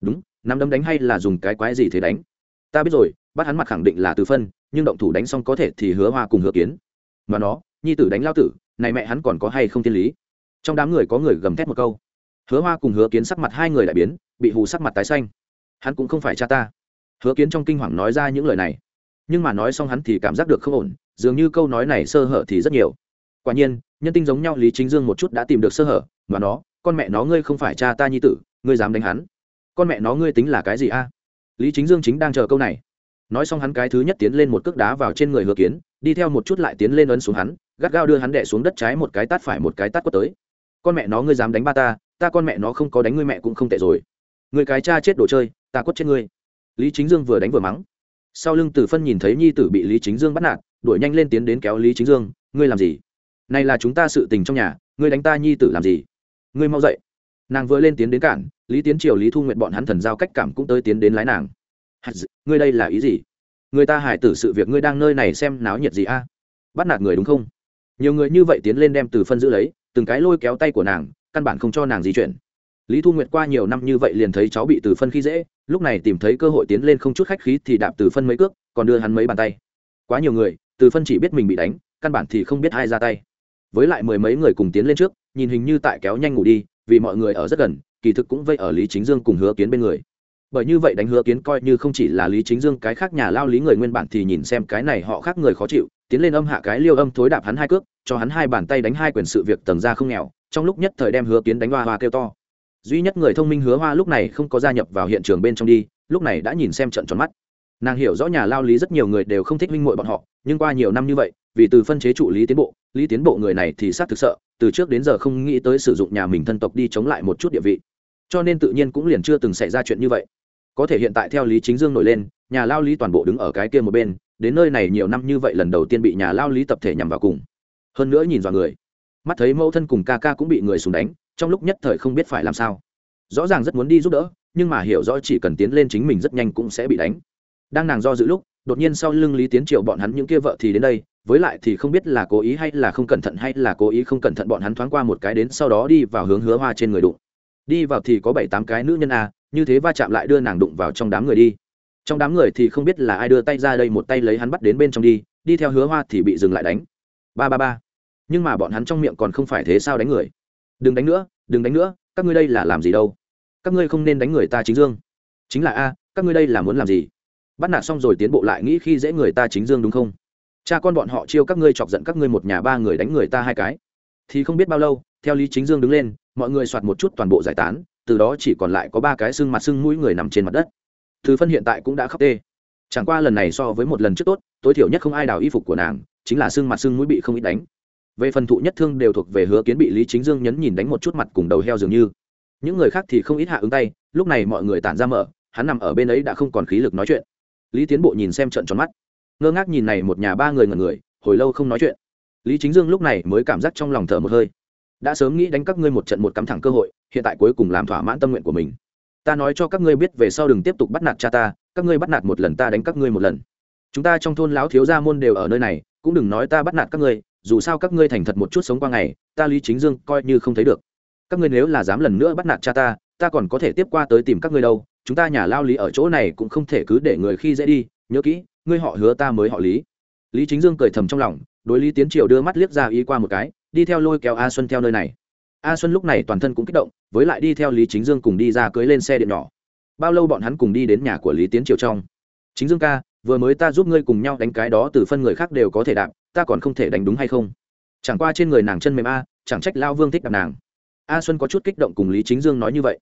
Đúng, nắm đấm đánh hay là dùng cái quái gì thế đánh? Ta biết rồi, bắt hắn mặt khẳng định là từ phân, nhưng động thủ đánh xong có thể thì hứa hoa cùng hứa kiến. Mà nó, nhi tử đánh lao tử, này mẹ hắn còn có hay không thiên lý? Trong đám người có người gầm thét một câu. Hứa hoa cùng hứa kiến sắc mặt hai người đại biến, bị hù sắc mặt tái xanh. Hắn cũng không phải cha ta. Hứa kiến trong kinh hoàng nói ra những lời này. Nhưng mà nói xong hắn thì cảm giác được không ổn, dường như câu nói này sơ hở thì rất nhiều quả nhiên, nhân tinh giống nhau lý chính dương một chút đã tìm được sơ hở, mà nó, con mẹ nó ngươi không phải cha ta nhi tử, ngươi dám đánh hắn. Con mẹ nó ngươi tính là cái gì a? Lý chính dương chính đang chờ câu này. Nói xong hắn cái thứ nhất tiến lên một cước đá vào trên người hứa kiến, đi theo một chút lại tiến lên ấn xuống hắn, gắt gao đưa hắn đẻ xuống đất trái một cái tát phải một cái tát quất tới. Con mẹ nó ngươi dám đánh ba ta ta con mẹ nó không có đánh ngươi mẹ cũng không tệ rồi. Người cái cha chết đồ chơi, ta quất chết ngươi. Lý chính dương vừa đánh vừa mắng. Sau lưng tử phân nhìn thấy nhi tử bị lý chính dương bắt nạt, đuổi nhanh lên tiến đến kéo lý chính dương, ngươi làm gì? Này là chúng ta sự tình trong nhà, ngươi đánh ta nhi tử làm gì? Ngươi mau dậy. Nàng vừa lên tiến đến cản, lý tiến triều, lý thu nguyện bọn hắn thần giao cách cảm cũng tới tiến đến lái nàng. Ngươi đây là ý gì? Người ta hải tử sự việc ngươi đang nơi này xem náo nhiệt gì a? Bắt nạt người đúng không? Nhiều người như vậy tiến lên đem từ phân giữ lấy, từng cái lôi kéo tay của nàng, căn bản không cho nàng di chuyển. Lý thu nguyệt qua nhiều năm như vậy liền thấy cháu bị từ phân khi dễ, lúc này tìm thấy cơ hội tiến lên không chút khách khí thì đạp từ phân mấy cước, còn đưa hắn mấy bàn tay. Quá nhiều người, từ phân chỉ biết mình bị đánh, căn bản thì không biết ai ra tay với lại mười mấy người cùng tiến lên trước, nhìn hình như tại kéo nhanh ngủ đi, vì mọi người ở rất gần, kỳ thực cũng vây ở lý chính dương cùng hứa kiến bên người. Bởi như vậy đánh hứa kiến coi như không chỉ là lý chính dương, cái khác nhà lao lý người nguyên bản thì nhìn xem cái này họ khác người khó chịu, tiến lên âm hạ cái liêu âm thối đạp hắn hai cước, cho hắn hai bàn tay đánh hai quyền sự việc tầng ra không nghèo, trong lúc nhất thời đem hứa kiến đánh hoa hoa kêu to. Duy nhất người thông minh hứa hoa lúc này không có gia nhập vào hiện trường bên trong đi, lúc này đã nhìn xem trận tròn mắt. Nàng hiểu rõ nhà lao lý rất nhiều người đều không thích minh mội bọn họ, nhưng qua nhiều năm như vậy, vì từ phân chế trụ lý tiến bộ lý tiến bộ người này thì xác thực sợ, từ trước đến giờ không nghĩ tới sử dụng nhà mình thân tộc đi chống lại một chút địa vị. Cho nên tự nhiên cũng liền chưa từng xảy ra chuyện như vậy. Có thể hiện tại theo lý chính dương nổi lên, nhà lao lý toàn bộ đứng ở cái kia một bên, đến nơi này nhiều năm như vậy lần đầu tiên bị nhà lao lý tập thể nhằm vào cùng. Hơn nữa nhìn vào người. Mắt thấy mẫu thân cùng ca ca cũng bị người súng đánh, trong lúc nhất thời không biết phải làm sao. Rõ ràng rất muốn đi giúp đỡ, nhưng mà hiểu rõ chỉ cần tiến lên chính mình rất nhanh cũng sẽ bị đánh. Đang nàng do dự lúc, đột nhiên sau lưng lý tiến triệu bọn hắn những kia vợ thì đến đây với lại thì không biết là cố ý hay là không cẩn thận hay là cố ý không cẩn thận bọn hắn thoáng qua một cái đến sau đó đi vào hướng hứa hoa trên người đụng. Đi vào thì có bảy tám cái nữ nhân a, như thế va chạm lại đưa nàng đụng vào trong đám người đi. Trong đám người thì không biết là ai đưa tay ra đây một tay lấy hắn bắt đến bên trong đi đi theo hứa hoa thì bị dừng lại đánh. Ba ba ba. Nhưng mà bọn hắn trong miệng còn không phải thế sao đánh người. Đừng đánh nữa, đừng đánh nữa, các ngươi đây là làm gì đâu? Các ngươi không nên đánh người ta chính dương. Chính là a, các ngươi đây là muốn làm gì? Bắt nạt xong rồi tiến bộ lại nghĩ khi dễ người ta chính dương đúng không? Cha con bọn họ chiêu các ngươi chọc giận các ngươi một nhà ba người đánh người ta hai cái. Thì không biết bao lâu, theo lý chính dương đứng lên, mọi người soạt một chút toàn bộ giải tán, từ đó chỉ còn lại có ba cái xương mặt xương mũi người nằm trên mặt đất. Thứ phân hiện tại cũng đã khóc tê. Chẳng qua lần này so với một lần trước tốt, tối thiểu nhất không ai đào y phục của nàng, chính là xương mặt xương mũi bị không ít đánh. Về phần thụ nhất thương đều thuộc về hứa kiến bị lý chính dương nhấn nhìn đánh một chút mặt cùng đầu heo dường như. Những người khác thì không ít hạ ứng tay, lúc này mọi người tản ra mở, hắn nằm ở bên ấy đã không còn khí lực nói chuyện. Lý tiến bộ nhìn xem trận tròn mắt ngơ ngác nhìn này một nhà ba người ngẩn người, hồi lâu không nói chuyện. Lý chính dương lúc này mới cảm giác trong lòng thở một hơi. Đã sớm nghĩ đánh các ngươi một trận một cắm thẳng cơ hội, hiện tại cuối cùng làm thỏa mãn tâm nguyện của mình. Ta nói cho các ngươi biết về sau đừng tiếp tục bắt nạt cha ta, các ngươi bắt nạt một lần ta đánh các ngươi một lần. Chúng ta trong thôn lão thiếu gia môn đều ở nơi này, cũng đừng nói ta bắt nạt các ngươi, dù sao các ngươi thành thật một chút sống qua ngày, ta lý chính dương coi như không thấy được. Các ngươi nếu là dám lần nữa bắt nạt cha ta ta còn có thể tiếp qua tới tìm các ngươi đâu, chúng ta nhà lao lý ở chỗ này cũng không thể cứ để người khi dễ đi, nhớ kỹ ngươi họ hứa ta mới họ lý. Lý chính dương cười thầm trong lòng, đối lý tiến triều đưa mắt liếc ra ý qua một cái, đi theo lôi kéo a xuân theo nơi này. A xuân lúc này toàn thân cũng kích động, với lại đi theo lý chính dương cùng đi ra cưới lên xe điện nhỏ. Bao lâu bọn hắn cùng đi đến nhà của lý tiến triều trong? Chính dương ca, vừa mới ta giúp ngươi cùng nhau đánh cái đó từ phân người khác đều có thể đạp, ta còn không thể đánh đúng hay không? Chẳng qua trên người nàng chân mềm a, chẳng trách lao vương thích đạp nàng. A xuân có chút kích động cùng lý chính dương nói như vậy.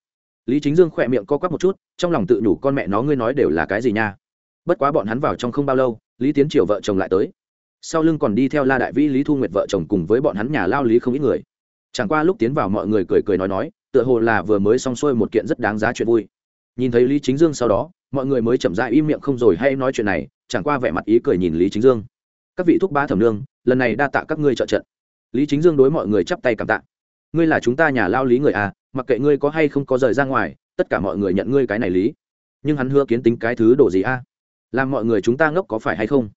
Lý chính dương khỏe miệng co quắp một chút, trong lòng tự nhủ con mẹ nó ngươi nói đều là cái gì nha? Bất quá bọn hắn vào trong không bao lâu, lý tiến triều vợ chồng lại tới. Sau lưng còn đi theo la đại vĩ, lý thu nguyệt vợ chồng cùng với bọn hắn nhà lao lý không ít người. Chẳng qua lúc tiến vào mọi người cười cười nói nói, tựa hồ là vừa mới xong xuôi một kiện rất đáng giá chuyện vui. Nhìn thấy lý chính dương sau đó, mọi người mới chậm dại im miệng không rồi hay nói chuyện này, chẳng qua vẻ mặt ý cười nhìn lý chính dương. Các vị thúc bá thẩm nương, lần này đa tạ các ngươi trợ trận. Lý chính dương đối mọi người chắp tay cảm tạ. Ngươi là chúng ta nhà lao lý người à mặc kệ ngươi có hay không có rời ra ngoài, tất cả mọi người nhận ngươi cái này lý. Nhưng hắn hứa kiến tính cái thứ đồ gì a? à? Làm mọi người chúng ta ngốc có phải hay không?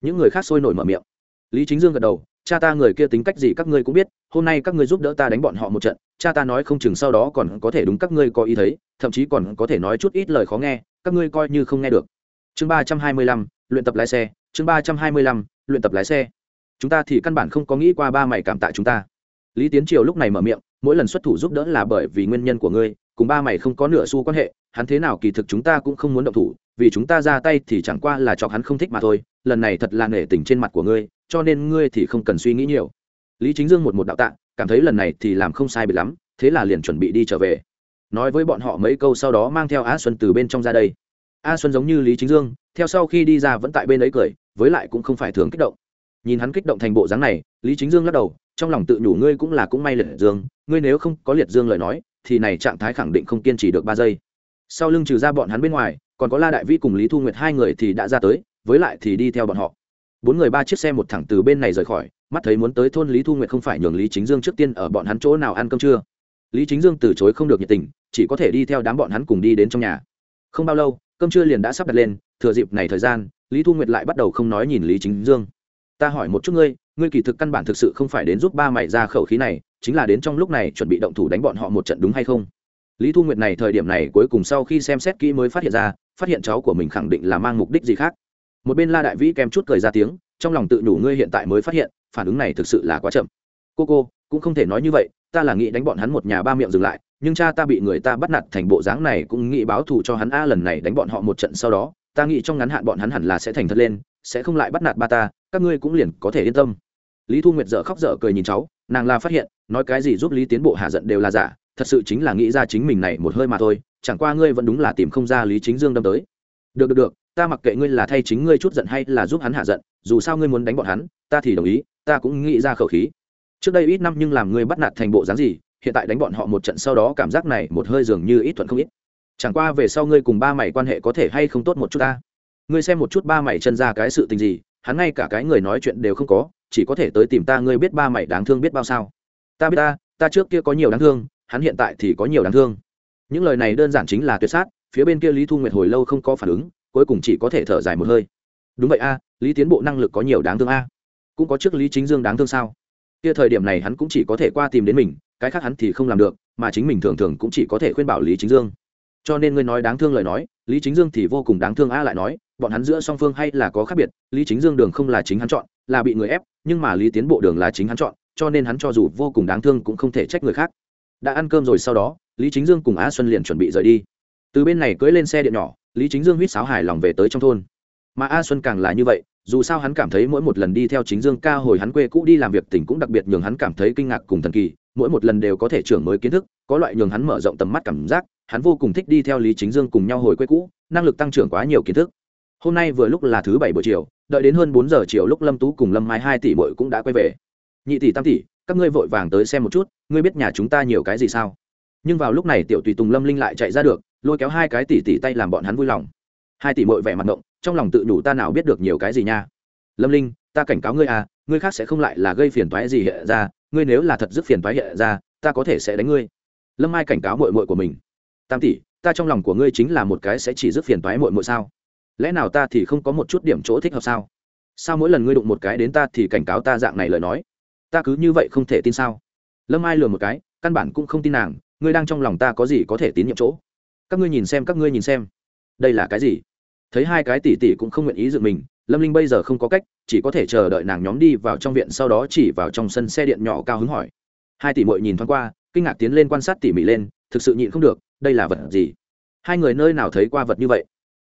Những người khác sôi nổi mở miệng. Lý chính dương gật đầu, cha ta người kia tính cách gì các ngươi cũng biết, hôm nay các ngươi giúp đỡ ta đánh bọn họ một trận, cha ta nói không chừng sau đó còn có thể đúng các ngươi có ý thấy, thậm chí còn có thể nói chút ít lời khó nghe, các ngươi coi như không nghe được. Chương ba trăm hai mươi lăm, luyện tập lái xe, chương ba trăm hai mươi lăm, luyện tập lái xe. Chúng ta thì căn bản không có nghĩ qua ba mày cảm tạ chúng ta. Lý tiến triều lúc này mở miệng, mỗi lần xuất thủ giúp đỡ là bởi vì nguyên nhân của ngươi, cùng ba mày không có nửa xu quan hệ hắn thế nào kỳ thực chúng ta cũng không muốn động thủ, vì chúng ta ra tay thì chẳng qua là chọc hắn không thích mà thôi, lần này thật là nể tình trên mặt của ngươi, cho nên ngươi thì không cần suy nghĩ nhiều. Lý chính dương một một đạo tạ, cảm thấy lần này thì làm không sai biệt lắm, thế là liền chuẩn bị đi trở về. Nói với bọn họ mấy câu sau đó mang theo a xuân từ bên trong ra đây. A xuân giống như lý chính dương, theo sau khi đi ra vẫn tại bên ấy cười, với lại cũng không phải thường kích động. Nhìn hắn kích động thành bộ dáng này, lý chính dương lắc đầu, trong lòng tự nhủ ngươi cũng là cũng may liệt dương, ngươi nếu không có liệt dương lời nói, thì này trạng thái khẳng định không kiên trì được ba giây sau lưng trừ ra bọn hắn bên ngoài, còn có la đại vi cùng lý thu nguyệt hai người thì đã ra tới, với lại thì đi theo bọn họ. Bốn người ba chiếc xe một thẳng từ bên này rời khỏi, mắt thấy muốn tới thôn lý thu nguyệt không phải nhường lý chính dương trước tiên ở bọn hắn chỗ nào ăn cơm trưa lý chính dương từ chối không được nhiệt tình, chỉ có thể đi theo đám bọn hắn cùng đi đến trong nhà. Không bao lâu, cơm trưa liền đã sắp đặt lên, thừa dịp này thời gian, lý thu nguyệt lại bắt đầu không nói nhìn lý chính dương. Ta hỏi một chút ngươi ngươi kỳ thực căn bản thực sự không phải đến giúp ba mày ra khẩu khí này, chính là đến trong lúc này chuẩn bị động thủ đánh bọn họ một trận đúng hay không? Lý thu nguyệt này thời điểm này cuối cùng sau khi xem xét kỹ mới phát hiện ra, phát hiện cháu của mình khẳng định là mang mục đích gì khác. Một bên la đại vĩ kèm chút cười ra tiếng, trong lòng tự nhủ ngươi hiện tại mới phát hiện, phản ứng này thực sự là quá chậm. Cô cô, cũng không thể nói như vậy, ta là nghĩ đánh bọn hắn một nhà ba miệng dừng lại, nhưng cha ta bị người ta bắt nạt thành bộ dáng này cũng nghĩ báo thù cho hắn a lần này đánh bọn họ một trận sau đó, ta nghĩ trong ngắn hạn bọn hắn hẳn là sẽ thành thật lên, sẽ không lại bắt nạt ba ta, các ngươi cũng liền có thể yên tâm. Lý thu nguyệt dở khóc dở cười nhìn cháu, nàng là phát hiện, nói cái gì giúp lý tiến bộ hạ giận đều là giả thật sự chính là nghĩ ra chính mình này một hơi mà thôi, chẳng qua ngươi vẫn đúng là tìm không ra lý chính dương đâm tới. Được được được, ta mặc kệ ngươi là thay chính ngươi chút giận hay là giúp hắn hạ giận, dù sao ngươi muốn đánh bọn hắn, ta thì đồng ý, ta cũng nghĩ ra khẩu khí. Trước đây ít năm nhưng làm ngươi bắt nạt thành bộ dáng gì, hiện tại đánh bọn họ một trận sau đó cảm giác này một hơi dường như ít thuận không ít. Chẳng qua về sau ngươi cùng ba mày quan hệ có thể hay không tốt một chút ta? Ngươi xem một chút ba mày chân ra cái sự tình gì, hắn ngay cả cái người nói chuyện đều không có, chỉ có thể tới tìm ta ngươi biết ba mày đáng thương biết bao sao. Ta biết ta ta trước kia có nhiều đáng thương hắn hiện tại thì có nhiều đáng thương. Những lời này đơn giản chính là tuyệt sát, phía bên kia lý thu nguyệt hồi lâu không có phản ứng, cuối cùng chỉ có thể thở dài một hơi. Đúng vậy a, lý tiến bộ năng lực có nhiều đáng thương a. Cũng có trước lý chính dương đáng thương sao? Kia thời điểm này hắn cũng chỉ có thể qua tìm đến mình, cái khác hắn thì không làm được, mà chính mình thường thường cũng chỉ có thể khuyên bảo lý chính dương. Cho nên ngươi nói đáng thương lời nói, lý chính dương thì vô cùng đáng thương a lại nói, bọn hắn giữa song phương hay là có khác biệt, lý chính dương đường không là chính hắn chọn, là bị người ép, nhưng mà lý tiến bộ đường là chính hắn chọn, cho nên hắn cho dù vô cùng đáng thương cũng không thể trách người khác đã ăn cơm rồi sau đó, lý chính dương cùng á xuân liền chuẩn bị rời đi. Từ bên này cưỡi lên xe điện nhỏ, lý chính dương huýt sáo hài lòng về tới trong thôn. Mà a xuân càng là như vậy, dù sao hắn cảm thấy mỗi một lần đi theo chính dương ca hồi hắn quê cũ đi làm việc tỉnh cũng đặc biệt nhường hắn cảm thấy kinh ngạc cùng thần kỳ, mỗi một lần đều có thể trưởng mới kiến thức, có loại nhường hắn mở rộng tầm mắt cảm giác, hắn vô cùng thích đi theo lý chính dương cùng nhau hồi quê cũ, năng lực tăng trưởng quá nhiều kiến thức. Hôm nay vừa lúc là thứ bảy buổi chiều, đợi đến hơn bốn giờ chiều lúc lâm tú cùng lâm mai hai tỷ bội cũng đã quay về. Nhị tỷ tam tỷ các ngươi vội vàng tới xem một chút, ngươi biết nhà chúng ta nhiều cái gì sao? Nhưng vào lúc này tiểu tùy tùng lâm linh lại chạy ra được, lôi kéo hai cái tỷ tỷ tay làm bọn hắn vui lòng. Hai tỷ mội vẻ mặt động trong lòng tự nhủ ta nào biết được nhiều cái gì nha. Lâm linh, ta cảnh cáo ngươi à ngươi khác sẽ không lại là gây phiền toái gì hiện ra, ngươi nếu là thật dứt phiền toái hiện ra, ta có thể sẽ đánh ngươi. Lâm mai cảnh cáo mội mội của mình. Tam tỷ, ta trong lòng của ngươi chính là một cái sẽ chỉ dứt phiền toái mội mội sao? Lẽ nào ta thì không có một chút điểm chỗ thích hợp sao? Sao mỗi lần ngươi đụng một cái đến ta thì cảnh cáo ta dạng này lời nói? Ta cứ như vậy không thể tin sao? Lâm ai lừa một cái, căn bản cũng không tin nàng, ngươi đang trong lòng ta có gì có thể tín nhiệm chỗ? Các ngươi nhìn xem, các ngươi nhìn xem. Đây là cái gì? Thấy hai cái tỷ tỷ cũng không nguyện ý dựng mình, lâm linh bây giờ không có cách, chỉ có thể chờ đợi nàng nhóm đi vào trong viện sau đó chỉ vào trong sân xe điện nhỏ cao hứng hỏi. Hai tỷ mội nhìn thoáng qua, kinh ngạc tiến lên quan sát tỉ mỉ lên, thực sự nhịn không được, đây là vật gì? Hai người nơi nào thấy qua vật như vậy?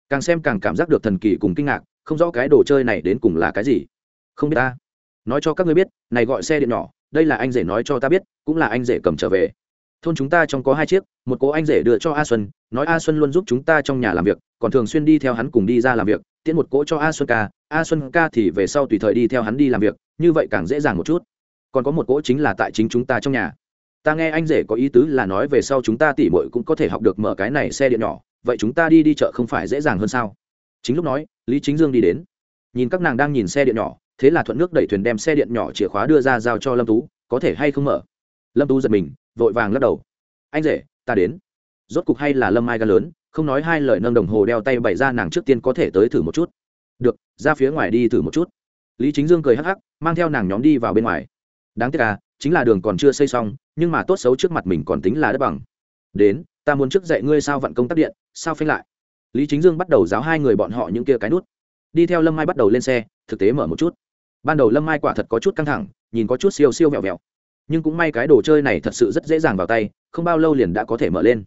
Càng xem càng cảm giác được thần kỳ cùng kinh ngạc, không rõ cái đồ chơi này đến cùng là cái gì. Không biết ta nói cho các ngươi biết, này gọi xe điện nhỏ, đây là anh rể nói cho ta biết, cũng là anh rể cầm trở về. Thôn chúng ta trong có hai chiếc, một cố anh rể đưa cho a xuân, nói a xuân luôn giúp chúng ta trong nhà làm việc, còn thường xuyên đi theo hắn cùng đi ra làm việc, tiễn một cỗ cho a xuân ca, a xuân ca thì về sau tùy thời đi theo hắn đi làm việc, như vậy càng dễ dàng một chút. Còn có một cỗ chính là tại chính chúng ta trong nhà. Ta nghe anh rể có ý tứ là nói về sau chúng ta tỉ mội cũng có thể học được mở cái này xe điện nhỏ, vậy chúng ta đi đi chợ không phải dễ dàng hơn sao? Chính lúc nói, lý chính dương đi đến. Nhìn các nàng đang nhìn xe điện nhỏ thế là thuận nước đẩy thuyền đem xe điện nhỏ chìa khóa đưa ra giao cho lâm tú, có thể hay không mở? Lâm tú giật mình, vội vàng lắc đầu. Anh rể, ta đến. Rốt cục hay là lâm mai ga lớn, không nói hai lời nâng đồng hồ đeo tay bày ra nàng trước tiên có thể tới thử một chút. Được, ra phía ngoài đi thử một chút. Lý chính dương cười hắc hắc, mang theo nàng nhóm đi vào bên ngoài. Đáng tiếc à chính là đường còn chưa xây xong, nhưng mà tốt xấu trước mặt mình còn tính là đất bằng. Đến, ta muốn trước dạy ngươi sao vận công tắc điện, sao phanh lại. Lý chính dương bắt đầu giáo hai người bọn họ những kia cái nút. Đi theo lâm mai bắt đầu lên xe, thực tế mở một chút ban đầu lâm mai quả thật có chút căng thẳng, nhìn có chút siêu siêu vẹo vẹo. Nhưng cũng may cái đồ chơi này thật sự rất dễ dàng vào tay, không bao lâu liền đã có thể mở lên.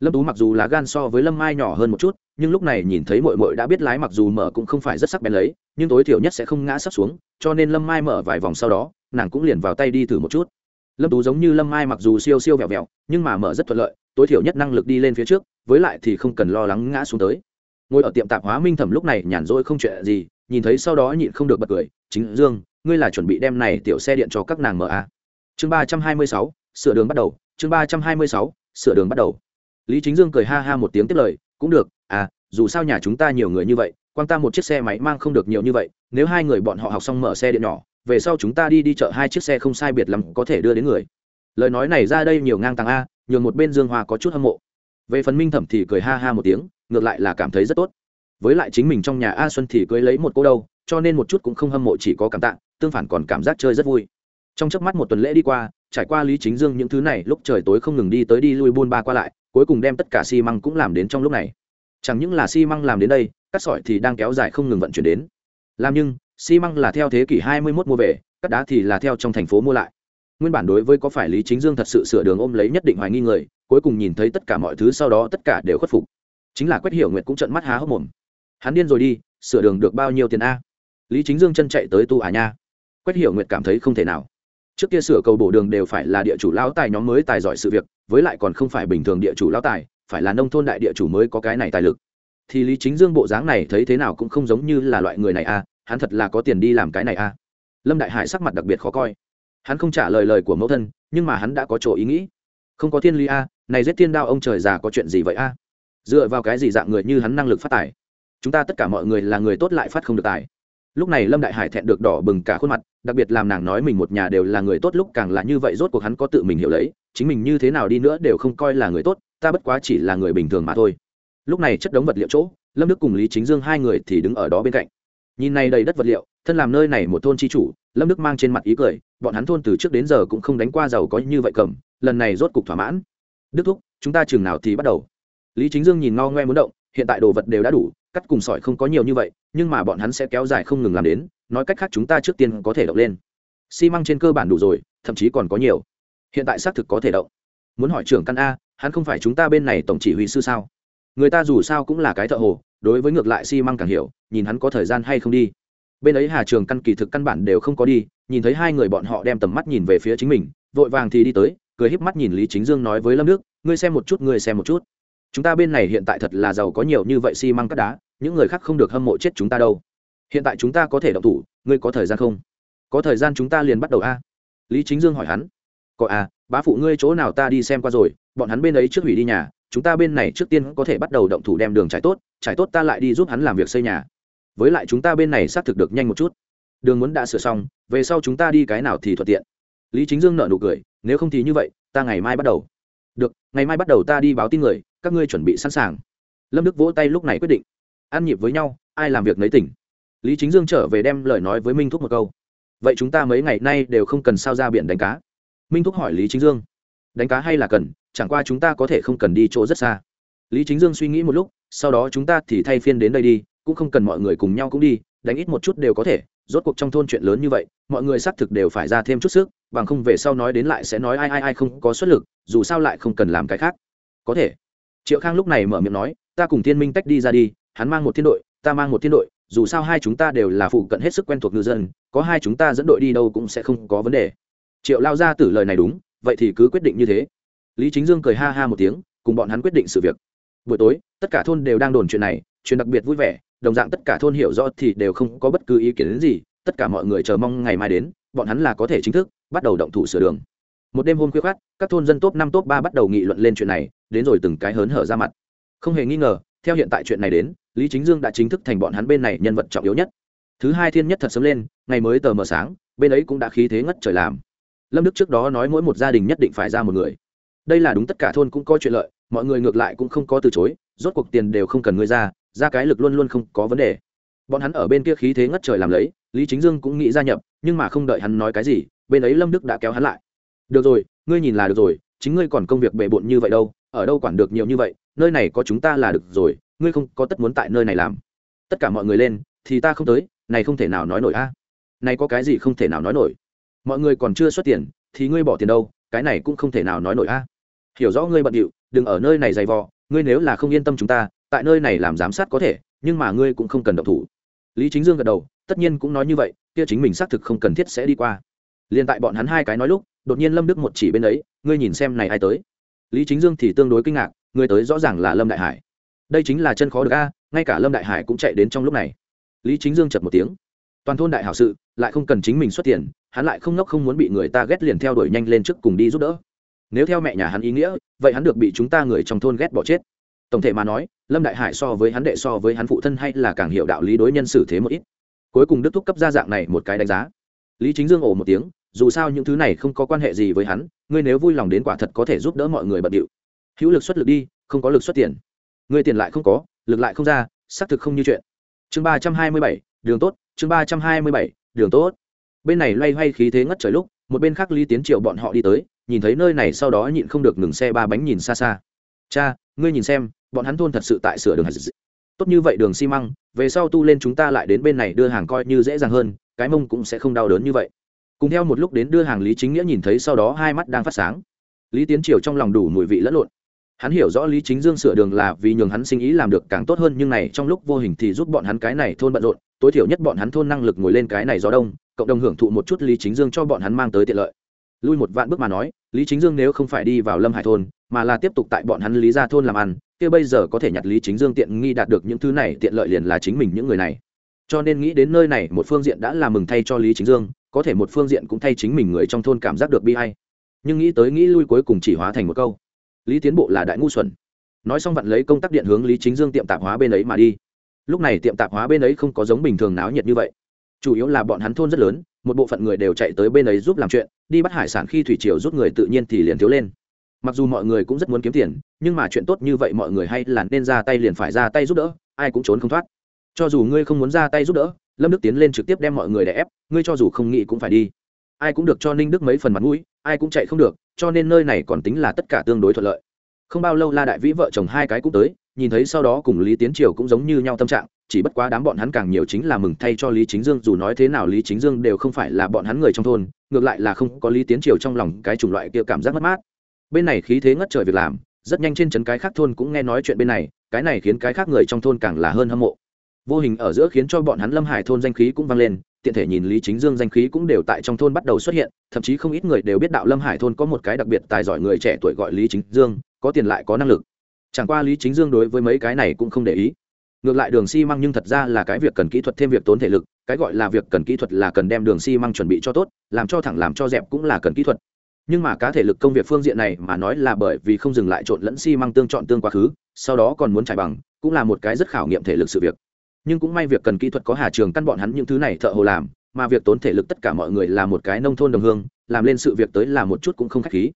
Lâm tú mặc dù lá gan so với lâm mai nhỏ hơn một chút, nhưng lúc này nhìn thấy mội mội đã biết lái mặc dù mở cũng không phải rất sắc bén lấy, nhưng tối thiểu nhất sẽ không ngã sắp xuống, cho nên lâm mai mở vài vòng sau đó, nàng cũng liền vào tay đi thử một chút. Lâm tú giống như lâm mai mặc dù siêu siêu vẹo vẹo, nhưng mà mở rất thuận lợi, tối thiểu nhất năng lực đi lên phía trước, với lại thì không cần lo lắng ngã xuống tới ngồi ở tiệm tạp hóa minh thẩm lúc này nhàn rỗi không chuyện gì, nhìn thấy sau đó nhịn không được bật cười, chính dương, ngươi là chuẩn bị đem này tiểu xe điện cho các nàng mở à. chương ba trăm hai mươi sáu, sửa đường bắt đầu, chương ba trăm hai mươi sáu, sửa đường bắt đầu. Lý chính dương cười ha ha một tiếng tiếp lời, cũng được à dù sao nhà chúng ta nhiều người như vậy, quan ta một chiếc xe máy mang không được nhiều như vậy, nếu hai người bọn họ học xong mở xe điện nhỏ, về sau chúng ta đi đi chợ hai chiếc xe không sai biệt lắm có thể đưa đến người. Lời nói này ra đây nhiều ngang tàng a, nhường một bên dương hoa có chút hâm mộ. Về phần minh thẩm thì cười ha ha một tiếng ngược lại là cảm thấy rất tốt. Với lại chính mình trong nhà a xuân thì cưới lấy một cô đâu, cho nên một chút cũng không hâm mộ, chỉ có cảm tạ, tương phản còn cảm giác chơi rất vui. Trong chớp mắt một tuần lễ đi qua, trải qua lý chính dương những thứ này, lúc trời tối không ngừng đi tới đi lui buôn ba qua lại, cuối cùng đem tất cả xi măng cũng làm đến trong lúc này. Chẳng những là xi măng làm đến đây cắt sỏi thì đang kéo dài không ngừng vận chuyển đến. Làm nhưng, xi măng là theo thế kỷ 21 mua về cắt đá thì là theo trong thành phố mua lại. Nguyên bản đối với có phải lý chính dương thật sự sửa đường ôm lấy nhất định hoài nghi người, cuối cùng nhìn thấy tất cả mọi thứ sau đó tất cả đều khuất phục chính là quét hiểu nguyệt cũng trận mắt há hốc mồm. Hắn điên rồi đi, sửa đường được bao nhiêu tiền a? Lý chính dương chân chạy tới tu à nha. Quét hiểu nguyệt cảm thấy không thể nào. Trước kia sửa cầu bổ đường đều phải là địa chủ lão tài nhóm mới tài giỏi sự việc, với lại còn không phải bình thường địa chủ lão tài, phải là nông thôn đại địa chủ mới có cái này tài lực. Thì lý chính dương bộ dáng này thấy thế nào cũng không giống như là loại người này a, hắn thật là có tiền đi làm cái này a. Lâm đại hải sắc mặt đặc biệt khó coi. Hắn không trả lời lời của mẫu thân, nhưng mà hắn đã có chỗ ý nghĩ. Không có thiên lý a, này giết thiên đao ông trời già có chuyện gì vậy a? Dựa vào cái gì dạng người như hắn năng lực phát tài? Chúng ta tất cả mọi người là người tốt lại phát không được tài. Lúc này lâm đại hải thẹn được đỏ bừng cả khuôn mặt, đặc biệt làm nàng nói mình một nhà đều là người tốt lúc càng là như vậy rốt cuộc hắn có tự mình hiểu lấy, chính mình như thế nào đi nữa đều không coi là người tốt, ta bất quá chỉ là người bình thường mà thôi. Lúc này chất đống vật liệu chỗ, lâm đức cùng lý chính dương hai người thì đứng ở đó bên cạnh. Nhìn này đầy đất vật liệu, thân làm nơi này một thôn chi chủ, lâm đức mang trên mặt ý cười, bọn hắn thôn từ trước đến giờ cũng không đánh qua giàu có như vậy cầm, lần này rốt cục thỏa mãn. Đức thúc, chúng ta chừng nào thì bắt đầu? Lý chính dương nhìn ngao ngoe muốn động hiện tại đồ vật đều đã đủ cắt cùng sỏi không có nhiều như vậy nhưng mà bọn hắn sẽ kéo dài không ngừng làm đến nói cách khác chúng ta trước tiên có thể động lên. Xi măng trên cơ bản đủ rồi thậm chí còn có nhiều. Hiện tại xác thực có thể động. Muốn hỏi trưởng căn a hắn không phải chúng ta bên này tổng chỉ huy sư sao? Người ta dù sao cũng là cái thợ hồ đối với ngược lại xi măng càng hiểu nhìn hắn có thời gian hay không đi. Bên ấy hà trường căn kỳ thực căn bản đều không có đi nhìn thấy hai người bọn họ đem tầm mắt nhìn về phía chính mình vội vàng thì đi tới cười híp mắt nhìn lý chính dương nói với lâm Nước, ngươi xem một chút ngươi xem một chút chúng ta bên này hiện tại thật là giàu có nhiều như vậy xi măng cắt đá, những người khác không được hâm mộ chết chúng ta đâu. Hiện tại chúng ta có thể động thủ, ngươi có thời gian không? Có thời gian chúng ta liền bắt đầu a. Lý chính dương hỏi hắn. Có à bá phụ ngươi chỗ nào ta đi xem qua rồi, bọn hắn bên ấy trước hủy đi nhà, chúng ta bên này trước tiên có thể bắt đầu động thủ đem đường trải tốt trải tốt ta lại đi giúp hắn làm việc xây nhà. Với lại chúng ta bên này xác thực được nhanh một chút. Đường muốn đã sửa xong, về sau chúng ta đi cái nào thì thuận tiện. Lý chính dương nợ nụ cười, nếu không thì như vậy, ta ngày mai bắt đầu. Được, ngày mai bắt đầu ta đi báo tin người các ngươi chuẩn bị sẵn sàng. Lâm đức vỗ tay lúc này quyết định. Ăn nhịp với nhau, ai làm việc nấy tỉnh. Lý chính dương trở về đem lời nói với minh thúc một câu. Vậy chúng ta mấy ngày nay đều không cần sao ra biển đánh cá. Minh thúc hỏi lý chính dương. Đánh cá hay là cần, chẳng qua chúng ta có thể không cần đi chỗ rất xa. Lý chính dương suy nghĩ một lúc, sau đó chúng ta thì thay phiên đến đây đi, cũng không cần mọi người cùng nhau cũng đi, đánh ít một chút đều có thể. Rốt cuộc trong thôn chuyện lớn như vậy, mọi người xác thực đều phải ra thêm chút sức, bằng không về sau nói đến lại sẽ nói ai ai ai không có xuất lực, dù sao lại không cần làm cái khác. Có thể triệu khang lúc này mở miệng nói, ta cùng thiên minh tách đi ra đi, hắn mang một thiên đội, ta mang một thiên đội, dù sao hai chúng ta đều là phụ cận hết sức quen thuộc ngư dân, có hai chúng ta dẫn đội đi đâu cũng sẽ không có vấn đề. Triệu lao ra tử lời này đúng, vậy thì cứ quyết định như thế. Lý chính dương cười ha ha một tiếng, cùng bọn hắn quyết định sự việc. Buổi tối, tất cả thôn đều đang đồn chuyện này, chuyện đặc biệt vui vẻ, đồng dạng tất cả thôn hiểu rõ thì đều không có bất cứ ý kiến gì, tất cả mọi người chờ mong ngày mai đến, bọn hắn là có thể chính thức bắt đầu động thủ sửa đường. Một đêm hôm khuya khát các thôn dân top năm, top ba bắt đầu nghị luận lên chuyện này đến rồi từng cái hớn hở ra mặt. Không hề nghi ngờ, theo hiện tại chuyện này đến, lý chính dương đã chính thức thành bọn hắn bên này nhân vật trọng yếu nhất. Thứ hai thiên nhất thật sớm lên, ngày mới tờ mờ sáng, bên ấy cũng đã khí thế ngất trời làm. Lâm đức trước đó nói mỗi một gia đình nhất định phải ra một người. Đây là đúng tất cả thôn cũng có chuyện lợi, mọi người ngược lại cũng không có từ chối, rốt cuộc tiền đều không cần ngươi ra ra cái lực luôn luôn không có vấn đề. Bọn hắn ở bên kia khí thế ngất trời làm lấy, lý chính dương cũng nghĩ gia nhập, nhưng mà không đợi hắn nói cái gì, bên ấy lâm đức đã kéo hắn lại. Được rồi, ngươi nhìn là được rồi, chính ngươi còn công việc bề bộn như vậy đâu ở đâu quản được nhiều như vậy, nơi này có chúng ta là được rồi, ngươi không có tất muốn tại nơi này làm. Tất cả mọi người lên, thì ta không tới, này không thể nào nói nổi a. Này có cái gì không thể nào nói nổi? Mọi người còn chưa xuất tiền, thì ngươi bỏ tiền đâu, cái này cũng không thể nào nói nổi a. Hiểu rõ ngươi bận điệu, đừng ở nơi này dày vò, ngươi nếu là không yên tâm chúng ta, tại nơi này làm giám sát có thể, nhưng mà ngươi cũng không cần động thủ. Lý chính dương gật đầu, tất nhiên cũng nói như vậy, kia chính mình xác thực không cần thiết sẽ đi qua. Liền tại bọn hắn hai cái nói lúc, đột nhiên lâm đức một chỉ bên ấy, ngươi nhìn xem này ai tới lý chính dương thì tương đối kinh ngạc, người tới rõ ràng là lâm đại hải. Đây chính là chân khó được a, ngay cả lâm đại hải cũng chạy đến trong lúc này. Lý chính dương chật một tiếng. Toàn thôn đại hảo sự, lại không cần chính mình xuất tiền, hắn lại không nốc không muốn bị người ta ghét liền theo đuổi nhanh lên trước cùng đi giúp đỡ. Nếu theo mẹ nhà hắn ý nghĩa, vậy hắn được bị chúng ta người trong thôn ghét bỏ chết. Tổng thể mà nói, lâm đại hải so với hắn đệ so với hắn phụ thân hay là càng hiểu đạo lý đối nhân xử thế một ít. Cuối cùng đức thúc cấp ra dạng này một cái đánh giá. Lý chính dương ồ một tiếng dù sao những thứ này không có quan hệ gì với hắn, ngươi nếu vui lòng đến quả thật có thể giúp đỡ mọi người bận điệu. Hữu lực xuất lực đi, không có lực xuất tiền. Ngươi tiền lại không có, lực lại không ra, xác thực không như chuyện. Chương ba trăm hai mươi bảy, đường tốt, chương ba trăm hai mươi bảy, đường tốt. Bên này loay hoay khí thế ngất trời lúc, một bên khác lý tiến triệu bọn họ đi tới, nhìn thấy nơi này sau đó nhịn không được ngừng xe ba bánh nhìn xa xa. Cha, ngươi nhìn xem, bọn hắn thôn thật sự tại sửa đường tốt như vậy đường xi măng, về sau tu lên chúng ta lại đến bên này đưa hàng coi như dễ dàng hơn, cái mông cũng sẽ không đau đớn như vậy cùng theo một lúc đến đưa hàng lý chính nghĩa nhìn thấy sau đó hai mắt đang phát sáng. Lý tiến triều trong lòng đủ mùi vị lẫn lộn. Hắn hiểu rõ lý chính dương sửa đường là vì nhường hắn sinh ý làm được càng tốt hơn, nhưng này trong lúc vô hình thì giúp bọn hắn cái này thôn bận rộn, tối thiểu nhất bọn hắn thôn năng lực ngồi lên cái này gió đông, cộng đồng hưởng thụ một chút lý chính dương cho bọn hắn mang tới tiện lợi. Lui một vạn bước mà nói, lý chính dương nếu không phải đi vào lâm hải thôn, mà là tiếp tục tại bọn hắn lý gia thôn làm ăn, kia bây giờ có thể nhặt lý chính dương tiện nghi đạt được những thứ này tiện lợi liền là chính mình những người này. Cho nên nghĩ đến nơi này, một phương diện đã là mừng thay cho lý chính dương có thể một phương diện cũng thay chính mình người trong thôn cảm giác được bi hay nhưng nghĩ tới nghĩ lui cuối cùng chỉ hóa thành một câu. Lý tiến bộ là đại ngu xuẩn. Nói xong vặn lấy công tác điện hướng lý chính dương tiệm tạp hóa bên ấy mà đi. Lúc này tiệm tạp hóa bên ấy không có giống bình thường náo nhiệt như vậy. Chủ yếu là bọn hắn thôn rất lớn, một bộ phận người đều chạy tới bên ấy giúp làm chuyện, đi bắt hải sản khi thủy triều rút người tự nhiên thì liền thiếu lên. Mặc dù mọi người cũng rất muốn kiếm tiền, nhưng mà chuyện tốt như vậy mọi người hay là nên ra tay liền phải ra tay giúp đỡ, ai cũng trốn không thoát. Cho dù ngươi không muốn ra tay giúp đỡ lâm đức tiến lên trực tiếp đem mọi người đè ép, ngươi cho dù không nghĩ cũng phải đi. Ai cũng được cho ninh đức mấy phần mặt mũi, ai cũng chạy không được, cho nên nơi này còn tính là tất cả tương đối thuận lợi. Không bao lâu la đại vĩ vợ chồng hai cái cũng tới, nhìn thấy sau đó cùng lý tiến triều cũng giống như nhau tâm trạng, chỉ bất quá đám bọn hắn càng nhiều chính là mừng thay cho lý chính dương, dù nói thế nào lý chính dương đều không phải là bọn hắn người trong thôn, ngược lại là không có lý tiến triều trong lòng cái chủng loại kia cảm giác mất mát. Bên này khí thế ngất trời việc làm, rất nhanh trên trấn cái khác thôn cũng nghe nói chuyện bên này, cái này khiến cái khác người trong thôn càng là hơn hâm mộ vô hình ở giữa khiến cho bọn hắn lâm hải thôn danh khí cũng vang lên, tiện thể nhìn lý chính dương danh khí cũng đều tại trong thôn bắt đầu xuất hiện, thậm chí không ít người đều biết đạo lâm hải thôn có một cái đặc biệt tài giỏi người trẻ tuổi gọi lý chính dương, có tiền lại có năng lực. Chẳng qua lý chính dương đối với mấy cái này cũng không để ý. Ngược lại đường xi măng nhưng thật ra là cái việc cần kỹ thuật thêm việc tốn thể lực, cái gọi là việc cần kỹ thuật là cần đem đường xi măng chuẩn bị cho tốt, làm cho thẳng làm cho dẹp cũng là cần kỹ thuật. Nhưng mà cá thể lực công việc phương diện này mà nói là bởi vì không dừng lại trộn lẫn xi măng tương chọn tương quá khứ, sau đó còn muốn trải bằng, cũng là một cái rất khảo nghiệm thể lực sự việc nhưng cũng may việc cần kỹ thuật có hà trường căn bọn hắn những thứ này thợ hồ làm, mà việc tốn thể lực tất cả mọi người là một cái nông thôn đồng hương, làm lên sự việc tới là một chút cũng không khách khí.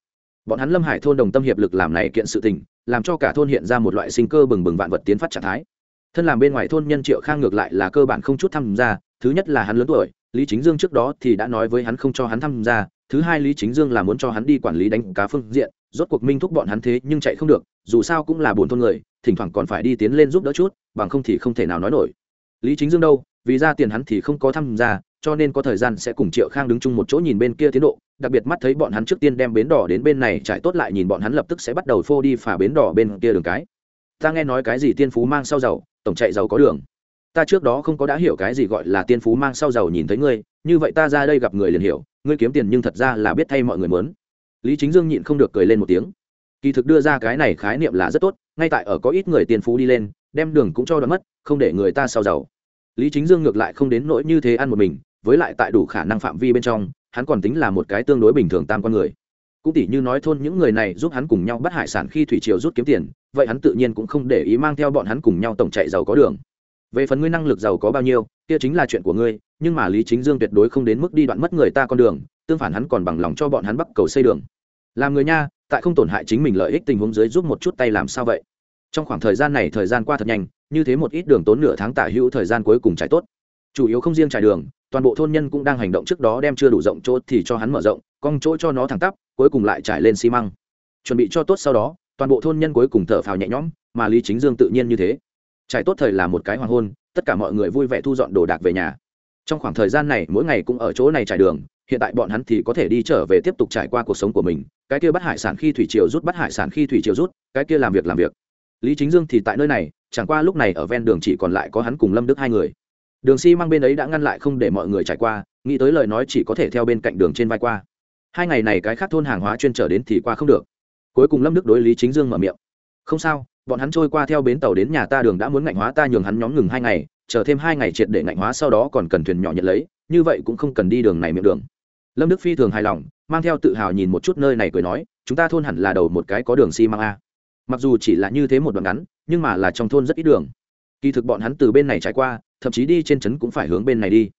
Bọn hắn lâm hải thôn đồng tâm hiệp lực làm này kiện sự tình, làm cho cả thôn hiện ra một loại sinh cơ bừng bừng vạn vật tiến phát trạng thái. Thân làm bên ngoài thôn nhân triệu khang ngược lại là cơ bản không chút tham gia, thứ nhất là hắn lớn tuổi, lý chính dương trước đó thì đã nói với hắn không cho hắn tham gia, thứ hai lý chính dương là muốn cho hắn đi quản lý đánh cá phương diện, rốt cuộc minh thúc bọn hắn thế nhưng chạy không được, dù sao cũng là buồn thôn người, thỉnh thoảng còn phải đi tiến lên giúp đỡ chút, bằng không thì không thể nào nói nổi lý chính dương đâu? Vì ra tiền hắn thì không có tham gia, cho nên có thời gian sẽ cùng triệu khang đứng chung một chỗ nhìn bên kia tiến độ. Đặc biệt mắt thấy bọn hắn trước tiên đem bến đỏ đến bên này trải tốt lại nhìn bọn hắn lập tức sẽ bắt đầu phô đi phả bến đỏ bên kia đường cái. Ta nghe nói cái gì tiên phú mang sau giàu, tổng chạy giàu có đường. Ta trước đó không có đã hiểu cái gì gọi là tiên phú mang sau giàu nhìn thấy ngươi, như vậy ta ra đây gặp người liền hiểu, ngươi kiếm tiền nhưng thật ra là biết thay mọi người mớn lý chính dương nhịn không được cười lên một tiếng. Kỳ thực đưa ra cái này khái niệm là rất tốt, ngay tại ở có ít người tiền phú đi lên, đem đường cũng cho đoán mất, không để người ta sau giàu lý chính dương ngược lại không đến nỗi như thế ăn một mình, với lại tại đủ khả năng phạm vi bên trong, hắn còn tính là một cái tương đối bình thường tam con người. Cũng tỷ như nói thôn những người này giúp hắn cùng nhau bắt hải sản khi thủy triều rút kiếm tiền, vậy hắn tự nhiên cũng không để ý mang theo bọn hắn cùng nhau tổng chạy giàu có đường. Về phần ngươi năng lực giàu có bao nhiêu, kia chính là chuyện của ngươi, nhưng mà lý chính dương tuyệt đối không đến mức đi đoạn mất người ta con đường, tương phản hắn còn bằng lòng cho bọn hắn bắt cầu xây đường. Làm người nha, tại không tổn hại chính mình lợi ích tình huống dưới giúp một chút tay làm sao vậy? Trong khoảng thời gian này thời gian qua thật nhanh như thế một ít đường tốn nửa tháng tả hữu thời gian cuối cùng trải tốt. Chủ yếu không riêng trải đường, toàn bộ thôn nhân cũng đang hành động trước đó đem chưa đủ rộng chỗ thì cho hắn mở rộng, cong chỗ cho nó thẳng tắp, cuối cùng lại trải lên xi măng. Chuẩn bị cho tốt sau đó, toàn bộ thôn nhân cuối cùng thở phào nhẹ nhõm, mà lý chính dương tự nhiên như thế. Trải tốt thời là một cái hoàng hôn, tất cả mọi người vui vẻ thu dọn đồ đạc về nhà. Trong khoảng thời gian này, mỗi ngày cũng ở chỗ này trải đường, hiện tại bọn hắn thì có thể đi trở về tiếp tục trải qua cuộc sống của mình. Cái kia bắt hải sản khi thủy triều rút, bắt hải sản khi thủy triều rút, cái kia làm việc làm việc. Lý chính dương thì tại nơi này chẳng qua lúc này ở ven đường chỉ còn lại có hắn cùng lâm đức hai người. Đường xi、si、măng bên ấy đã ngăn lại không để mọi người trải qua, nghĩ tới lời nói chỉ có thể theo bên cạnh đường trên vai qua. Hai ngày này cái khác thôn hàng hóa chuyên trở đến thì qua không được. Cuối cùng lâm đức đối lý chính dương mở miệng. Không sao, bọn hắn trôi qua theo bến tàu đến nhà ta đường đã muốn ngạnh hóa ta nhường hắn nhóm ngừng hai ngày, chờ thêm hai ngày triệt để ngạnh hóa sau đó còn cần thuyền nhỏ nhận lấy, như vậy cũng không cần đi đường này miệng đường. Lâm đức phi thường hài lòng, mang theo tự hào nhìn một chút nơi này cười nói, chúng ta thôn hẳn là đầu một cái có đường xi、si、măng a. Mặc dù chỉ là như thế một đoạn ngắn nhưng mà là trong thôn rất ít đường. Kỳ thực bọn hắn từ bên này trải qua, thậm chí đi trên trấn cũng phải hướng bên này đi.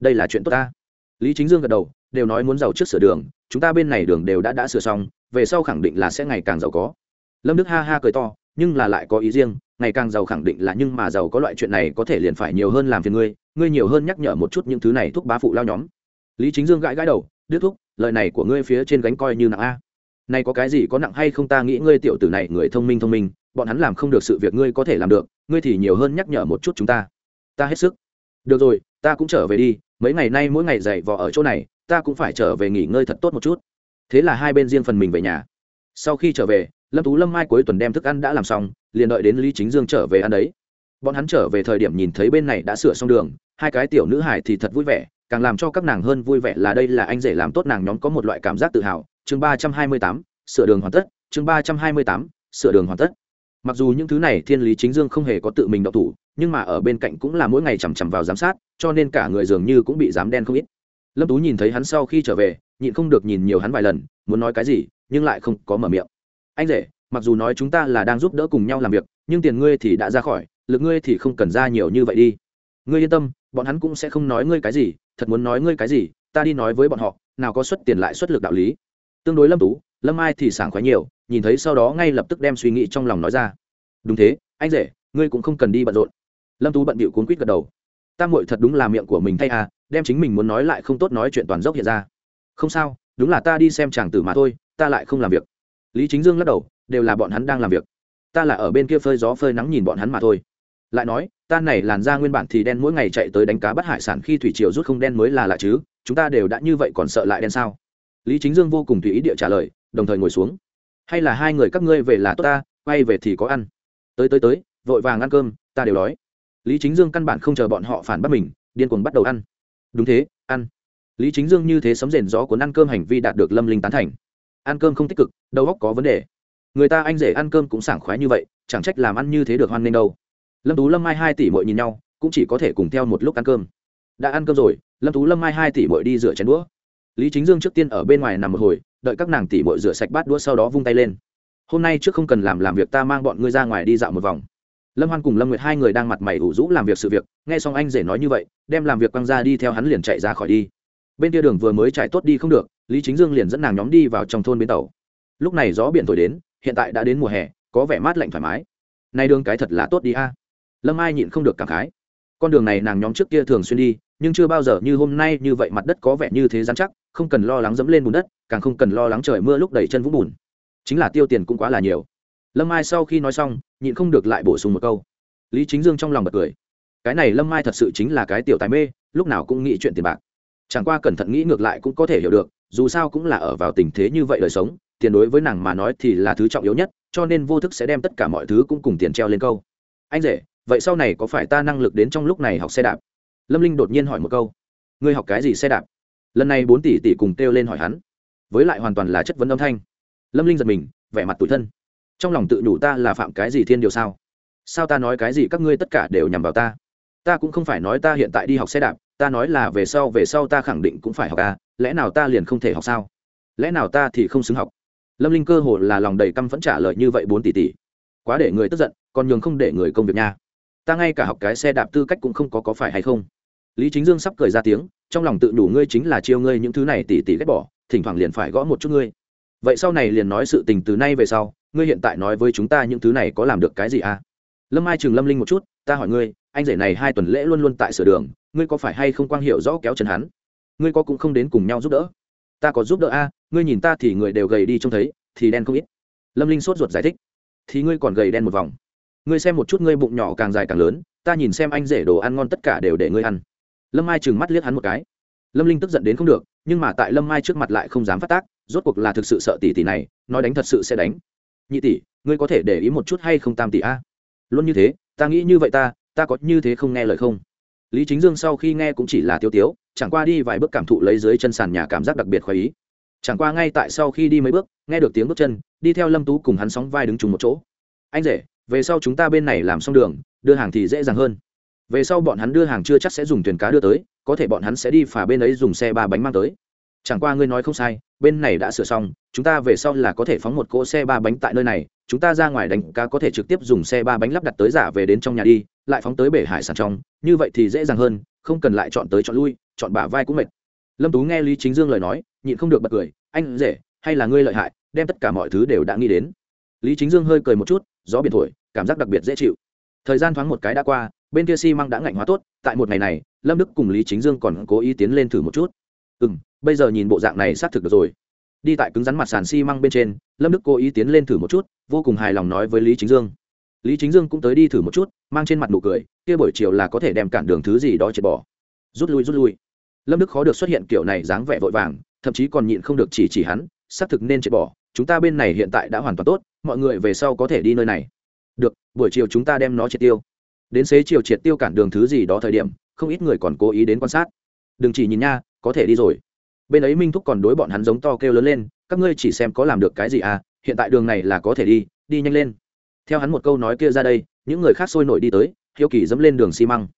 Đây là chuyện tốt ta. Lý chính dương gật đầu, đều nói muốn giàu trước sửa đường, chúng ta bên này đường đều đã đã sửa xong, về sau khẳng định là sẽ ngày càng giàu có. Lâm đức ha ha cười to, nhưng là lại có ý riêng, ngày càng giàu khẳng định là nhưng mà giàu có loại chuyện này có thể liền phải nhiều hơn làm phiền ngươi ngươi nhiều hơn nhắc nhở một chút những thứ này thúc bá phụ lao nhóm. Lý chính dương gãi gãi đầu đứt thúc, lời này của ngươi phía trên gánh coi như nặng a. Này có cái gì có nặng hay không ta nghĩ ngươi tiểu tử này người thông minh thông minh bọn hắn làm không được sự việc ngươi có thể làm được, ngươi thì nhiều hơn nhắc nhở một chút chúng ta. Ta hết sức. Được rồi, ta cũng trở về đi, mấy ngày nay mỗi ngày dậy vò ở chỗ này, ta cũng phải trở về nghỉ ngơi thật tốt một chút. Thế là hai bên riêng phần mình về nhà. Sau khi trở về, lâm tú lâm mai cuối tuần đem thức ăn đã làm xong, liền đợi đến lý chính dương trở về ăn đấy. Bọn hắn trở về thời điểm nhìn thấy bên này đã sửa xong đường, hai cái tiểu nữ hải thì thật vui vẻ, càng làm cho các nàng hơn vui vẻ là đây là anh rể làm tốt nàng nhóm có một loại cảm giác tự hào. Chương ba trăm hai mươi tám, sửa đường hoàn tất, chương ba trăm hai mươi tám, sửa đường hoàn tất mặc dù những thứ này thiên lý chính dương không hề có tự mình độc thủ, nhưng mà ở bên cạnh cũng là mỗi ngày chằm chằm vào giám sát, cho nên cả người dường như cũng bị dám đen không ít. Lâm tú nhìn thấy hắn sau khi trở về, nhịn không được nhìn nhiều hắn vài lần, muốn nói cái gì, nhưng lại không có mở miệng. Anh rể, mặc dù nói chúng ta là đang giúp đỡ cùng nhau làm việc, nhưng tiền ngươi thì đã ra khỏi, lực ngươi thì không cần ra nhiều như vậy đi. Ngươi yên tâm, bọn hắn cũng sẽ không nói ngươi cái gì, thật muốn nói ngươi cái gì, ta đi nói với bọn họ, nào có xuất tiền lại xuất lực đạo lý. Tương đối lâm tú lâm ai thì sảng khoái nhiều, nhìn thấy sau đó ngay lập tức đem suy nghĩ trong lòng nói ra. Đúng thế, anh rể, ngươi cũng không cần đi bận rộn. Lâm tú bận bịu cuốn quýt gật đầu. Ta muội thật đúng là miệng của mình thay à đem chính mình muốn nói lại không tốt nói chuyện toàn dốc hiện ra. Không sao, đúng là ta đi xem chàng tử mà thôi, ta lại không làm việc. Lý chính dương lắc đầu, đều là bọn hắn đang làm việc. Ta là ở bên kia phơi gió phơi nắng nhìn bọn hắn mà thôi. Lại nói, ta này làn da nguyên bản thì đen mỗi ngày chạy tới đánh cá bắt hải sản khi thủy triều rút không đen mới là lạ chứ, chúng ta đều đã như vậy còn sợ lại đen sao? Lý chính dương vô cùng tùy ý địa trả lời đồng thời ngồi xuống. Hay là hai người các ngươi về là tốt ta, quay về thì có ăn. Tới tới tới, vội vàng ăn cơm, ta đều đói. Lý chính dương căn bản không chờ bọn họ phản bắt mình, điên cuồng bắt đầu ăn. Đúng thế, ăn. Lý chính dương như thế sấm rền gió cuốn ăn cơm hành vi đạt được lâm linh tán thành. Ăn cơm không tích cực, đầu óc có vấn đề. Người ta anh rể ăn cơm cũng sảng khoái như vậy, chẳng trách làm ăn như thế được hoan nghênh đâu. Lâm tú, lâm mai hai tỷ mội nhìn nhau, cũng chỉ có thể cùng theo một lúc ăn cơm. Đã ăn cơm rồi, lâm tú, lâm mai hai tỷ mội đi rửa chén đũa lý chính dương trước tiên ở bên ngoài nằm một hồi, đợi các nàng tỷ mội rửa sạch bát đũa sau đó vung tay lên. Hôm nay trước không cần làm làm việc ta mang bọn ngươi ra ngoài đi dạo một vòng. Lâm hoan cùng lâm nguyệt hai người đang mặt mày ủ rũ làm việc sự việc, nghe xong anh rể nói như vậy, đem làm việc quăng ra đi theo hắn liền chạy ra khỏi đi. Bên kia đường vừa mới chạy tốt đi không được, lý chính dương liền dẫn nàng nhóm đi vào trong thôn bến tàu. Lúc này gió biển thổi đến, hiện tại đã đến mùa hè, có vẻ mát lạnh thoải mái. Nay đường cái thật là tốt đi a. Lâm ai nhịn không được cảm khái. Con đường này nàng nhóm trước kia thường xuyên đi, nhưng chưa bao giờ như hôm nay như vậy mặt đất có vẻ như thế dán chắc không cần lo lắng dẫm lên bùn đất, càng không cần lo lắng trời mưa lúc đẩy chân vũng bùn. Chính là tiêu tiền cũng quá là nhiều. Lâm mai sau khi nói xong, nhịn không được lại bổ sung một câu. Lý chính dương trong lòng bật cười. Cái này lâm mai thật sự chính là cái tiểu tài mê, lúc nào cũng nghĩ chuyện tiền bạc. Chẳng qua cẩn thận nghĩ ngược lại cũng có thể hiểu được, dù sao cũng là ở vào tình thế như vậy đời sống, tiền đối với nàng mà nói thì là thứ trọng yếu nhất, cho nên vô thức sẽ đem tất cả mọi thứ cũng cùng tiền treo lên câu. Anh rể, vậy sau này có phải ta năng lực đến trong lúc này học xe đạp? Lâm linh đột nhiên hỏi một câu. Ngươi học cái gì xe đạp? Lần này bốn tỷ tỷ cùng kêu lên hỏi hắn. Với lại hoàn toàn là chất vấn âm thanh. Lâm linh giật mình, vẻ mặt tủi thân. Trong lòng tự đủ ta là phạm cái gì thiên điều sao? Sao ta nói cái gì các ngươi tất cả đều nhằm vào ta? Ta cũng không phải nói ta hiện tại đi học xe đạp, ta nói là về sau về sau ta khẳng định cũng phải học à lẽ nào ta liền không thể học sao? Lẽ nào ta thì không xứng học? Lâm linh cơ hồ là lòng đầy căm phẫn trả lời như vậy bốn tỷ tỷ. Quá để người tức giận, còn nhường không để người công việc nha. Ta ngay cả học cái xe đạp tư cách cũng không có có phải hay không? Lý chính dương sắp cười ra tiếng trong lòng tự đủ ngươi chính là chiêu ngươi những thứ này tỉ tỉ ghét bỏ thỉnh thoảng liền phải gõ một chút ngươi. Vậy sau này liền nói sự tình từ nay về sau ngươi hiện tại nói với chúng ta những thứ này có làm được cái gì à? Lâm ai chừng lâm linh một chút ta hỏi ngươi anh rể này hai tuần lễ luôn luôn tại sửa đường ngươi có phải hay không quang hiểu rõ kéo chân hắn? Ngươi có cũng không đến cùng nhau giúp đỡ. Ta có giúp đỡ a à, ngươi nhìn ta thì người đều gầy đi trông thấy thì đen không ít. Lâm linh sốt ruột giải thích. Thì ngươi còn gầy đen một vòng. Ngươi xem một chút ngươi bụng nhỏ càng dài càng lớn ta nhìn xem anh rể đồ ăn ngon tất cả đều để ngươi ăn lâm mai chừng mắt liếc hắn một cái. Lâm linh tức giận đến không được, nhưng mà tại lâm mai trước mặt lại không dám phát tác, rốt cuộc là thực sự sợ tỷ tỷ này, nói đánh thật sự sẽ đánh. Nhị tỷ, ngươi có thể để ý một chút hay không tam tỷ a? Luôn như thế, ta nghĩ như vậy ta ta có như thế không nghe lời không? Lý chính dương sau khi nghe cũng chỉ là tiêu tiếu, chẳng qua đi vài bước cảm thụ lấy dưới chân sàn nhà cảm giác đặc biệt khoái ý. Chẳng qua ngay tại sau khi đi mấy bước, nghe được tiếng bước chân, đi theo lâm tú cùng hắn sóng vai đứng chung một chỗ. Anh rể, về sau chúng ta bên này làm xong đường, đưa hàng thì dễ dàng hơn về sau bọn hắn đưa hàng chưa chắc sẽ dùng thuyền cá đưa tới, có thể bọn hắn sẽ đi phà bên ấy dùng xe ba bánh mang tới. Chẳng qua ngươi nói không sai, bên này đã sửa xong, chúng ta về sau là có thể phóng một cỗ xe ba bánh tại nơi này, chúng ta ra ngoài đánh cá có thể trực tiếp dùng xe ba bánh lắp đặt tới giả về đến trong nhà đi, lại phóng tới bể hải sản trong, như vậy thì dễ dàng hơn, không cần lại chọn tới chọn lui, chọn bả vai cũng mệt. Lâm tú nghe lý chính dương lời nói, nhịn không được bật cười, anh rể, hay là ngươi lợi hại, đem tất cả mọi thứ đều đã nghĩ đến. Lý chính dương hơi cười một chút, gió biển thổi, cảm giác đặc biệt dễ chịu. Thời gian thoáng một cái đã qua bên kia xi măng đã ngạnh hóa tốt, tại một ngày này, lâm đức cùng lý chính dương còn cố ý tiến lên thử một chút. Ừ m bây giờ nhìn bộ dạng này xác thực được rồi. Đi tại cứng rắn mặt sàn xi măng bên trên, lâm đức cố ý tiến lên thử một chút, vô cùng hài lòng nói với lý chính dương. Lý chính dương cũng tới đi thử một chút, mang trên mặt nụ cười, kia buổi chiều là có thể đem cản đường thứ gì đó triệt bỏ. Rút lui rút lui. Lâm đức khó được xuất hiện kiểu này dáng vẻ vội vàng, thậm chí còn nhịn không được chỉ chỉ hắn, xác thực nên triệt bỏ, chúng ta bên này hiện tại đã hoàn toàn tốt, mọi người về sau có thể đi nơi này. Được, buổi chiều chúng ta đem nó triệt tiêu đến xế chiều triệt tiêu cản đường thứ gì đó thời điểm, không ít người còn cố ý đến quan sát. Đừng chỉ nhìn nha, có thể đi rồi. Bên ấy minh thúc còn đối bọn hắn giống to kêu lớn lên, các ngươi chỉ xem có làm được cái gì à hiện tại đường này là có thể đi đi nhanh lên. Theo hắn một câu nói kia ra đây, những người khác sôi nổi đi tới, hiếu kỳ dẫm lên đường xi măng.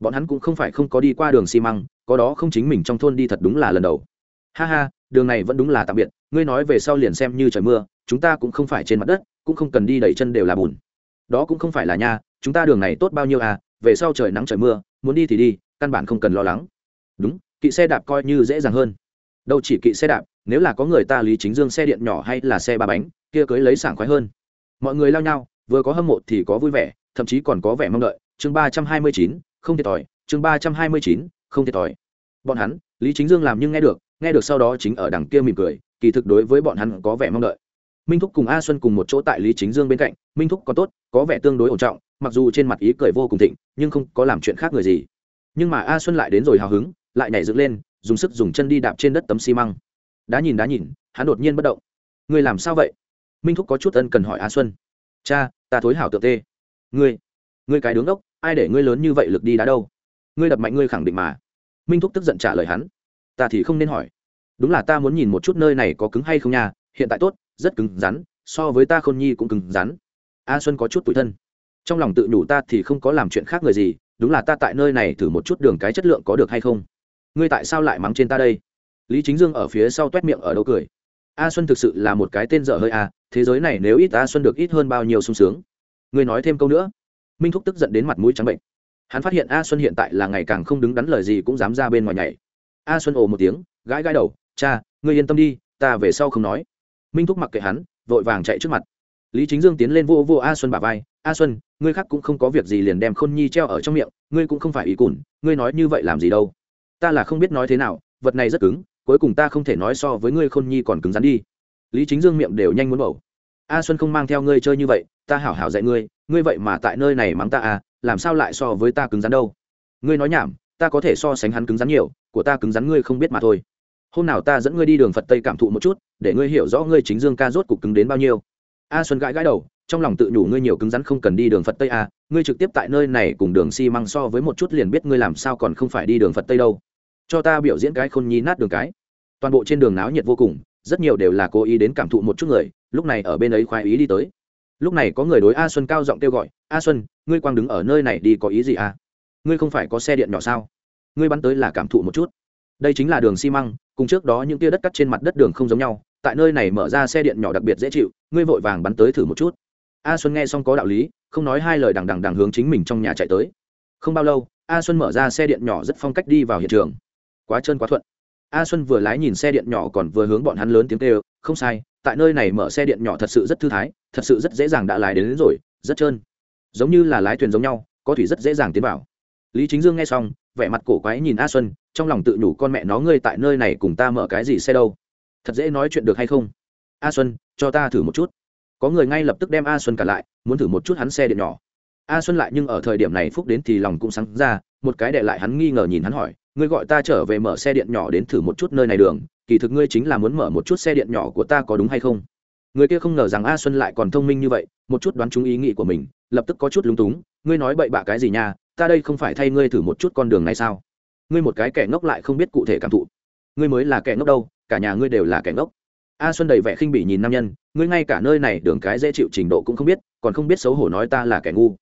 Bọn hắn cũng không phải không có đi qua đường xi măng, có đó không chính mình trong thôn đi thật đúng là lần đầu. Ha ha, đường này vẫn đúng là tạm biệt, ngươi nói về sau liền xem như trời mưa, chúng ta cũng không phải trên mặt đất, cũng không cần đi đẩy chân đều là bùn. Đó cũng không phải là nha chúng ta đường này tốt bao nhiêu à về sau trời nắng trời mưa, muốn đi thì đi, căn bản không cần lo lắng. Đúng, kỵ xe đạp coi như dễ dàng hơn. Đâu chỉ kỵ xe đạp, nếu là có người ta lý chính dương xe điện nhỏ hay là xe ba bánh, kia cưới lấy sảng khoái hơn. Mọi người lao nhau, vừa có hâm mộ thì có vui vẻ, thậm chí còn có vẻ mong đợi. Chương ba trăm hai mươi chín, không thiệt thòi, chương ba trăm hai mươi chín, không thiệt thòi. Bọn hắn, lý chính dương làm nhưng nghe được nghe được sau đó chính ở đằng kia mỉm cười, kỳ thực đối với bọn hắn có vẻ mong đợi. Minh thúc cùng a xuân cùng một chỗ tại lý chính dương bên cạnh minh thúc có tốt, có vẻ tương đối ổn trọng, mặc dù trên mặt ý cười vô cùng thịnh, nhưng không có làm chuyện khác người gì. Nhưng mà a xuân lại đến rồi hào hứng, lại nhảy dựng lên, dùng sức dùng chân đi đạp trên đất tấm xi măng. Đá nhìn đá nhìn, hắn đột nhiên bất động. Ngươi làm sao vậy? Minh thúc có chút ân cần hỏi a xuân. Cha, ta thối hảo tự tê. Ngươi ngươi cái đứng ốc ai để ngươi lớn như vậy lực đi đá đâu? Ngươi đập mạnh ngươi khẳng định mà. Minh thúc tức giận trả lời hắn. Ta thì không nên hỏi. Đúng là ta muốn nhìn một chút nơi này có cứng hay không nha, hiện tại tốt, rất cứng rắn, so với ta khôn nhi cũng cứng rắn a xuân có chút tủi thân. Trong lòng tự nhủ ta thì không có làm chuyện khác người gì, đúng là ta tại nơi này thử một chút đường cái chất lượng có được hay không. Ngươi tại sao lại mắng trên ta đây? Lý chính dương ở phía sau t u é t miệng ở đâu cười. A xuân thực sự là một cái tên dở hơi a thế giới này nếu ít a xuân được ít hơn bao nhiêu sung sướng. Ngươi nói thêm câu nữa. Minh thúc tức giận đến mặt mũi trắng bệnh. Hắn phát hiện a xuân hiện tại là ngày càng không đứng đắn lời gì cũng dám ra bên ngoài nhảy. A xuân ồ một tiếng, gãi gãi đầu, cha, ngươi yên tâm đi, ta về sau không nói. Minh thúc mặc kệ hắn, vội vàng chạy trước mặt lý chính dương tiến lên vô vô a xuân bà vai, a xuân, ngươi khác cũng không có việc gì liền đem khôn nhi treo ở trong miệng, ngươi cũng không phải ý cùn, ngươi nói như vậy làm gì đâu? Ta là không biết nói thế nào, vật này rất cứng, cuối cùng ta không thể nói so với ngươi khôn nhi còn cứng rắn đi. Lý chính dương miệng đều nhanh muốn bầu. A xuân không mang theo ngươi chơi như vậy, ta hảo hảo dạy ngươi ngươi vậy mà tại nơi này mắng ta à làm sao lại so với ta cứng rắn đâu? Ngươi nói nhảm, ta có thể so sánh hắn cứng rắn nhiều, của ta cứng rắn ngươi không biết mà thôi. Hôm nào ta dẫn ngươi đi đường phật tây cảm thụ một chút, để ngươi hiểu rõ ngươi chính dương ca rốt cục cứng đến bao nhiêu a xuân gãi gãi đầu, trong lòng tự nhủ ngươi nhiều cứng rắn không cần đi đường phật tây a, ngươi trực tiếp tại nơi này cùng đường xi măng so với một chút liền biết ngươi làm sao còn không phải đi đường phật tây đâu. Cho ta biểu diễn cái khôn nhi nát đường cái. Toàn bộ trên đường náo nhiệt vô cùng, rất nhiều đều là cố ý đến cảm thụ một chút người, lúc này ở bên ấy khoái ý đi tới. Lúc này có người đối a xuân cao giọng kêu gọi, a xuân, ngươi quang đứng ở nơi này đi có ý gì à? Ngươi không phải có xe điện nhỏ sao? Ngươi bắn tới là cảm thụ một chút. Đây chính là đường xi măng, cùng trước đó những tia đất cắt trên mặt đất đường không giống nhau tại nơi này mở ra xe điện nhỏ đặc biệt dễ chịu ngươi vội vàng bắn tới thử một chút. A xuân nghe xong có đạo lý không nói hai lời đằng đằng đằng hướng chính mình trong nhà chạy tới. Không bao lâu a xuân mở ra xe điện nhỏ rất phong cách đi vào hiện trường. Quá trơn quá thuận. A xuân vừa lái nhìn xe điện nhỏ còn vừa hướng bọn hắn lớn tiếng kêu không sai tại nơi này mở xe điện nhỏ thật sự rất thư thái thật sự rất dễ dàng đã lái đến, đến rồi rất trơn. Giống như là lái thuyền giống nhau có thủy rất dễ dàng tiến vào. Lý chính dương nghe xong vẻ mặt cổ quái nhìn a xuân trong lòng tự nhủ con mẹ nó ngươi tại nơi này cùng ta mở cái gì xe đâu thật dễ nói chuyện được hay không? A xuân, cho ta thử một chút. Có người ngay lập tức đem a xuân cả lại, muốn thử một chút hắn xe điện nhỏ. A xuân lại nhưng ở thời điểm này phúc đến thì lòng cũng sáng ra, một cái để lại hắn nghi ngờ nhìn hắn hỏi, ngươi gọi ta trở về mở xe điện nhỏ đến thử một chút nơi này đường, kỳ thực ngươi chính là muốn mở một chút xe điện nhỏ của ta có đúng hay không? Người kia không ngờ rằng a xuân lại còn thông minh như vậy, một chút đoán trúng ý nghĩ của mình, lập tức có chút lúng túng, ngươi nói bậy bạ cái gì nha, ta đây không phải thay ngươi thử một chút con đường này sao? Ngươi một cái kẻ ngốc lại không biết cụ thể cảm thụ. Ngươi mới là kẻ ngốc đâu cả nhà ngươi đều là kẻ ngốc. A xuân đầy vẻ khinh bỉ nhìn nam nhân, ngươi ngay cả nơi này đường cái dễ chịu trình độ cũng không biết, còn không biết xấu hổ nói ta là kẻ ngu.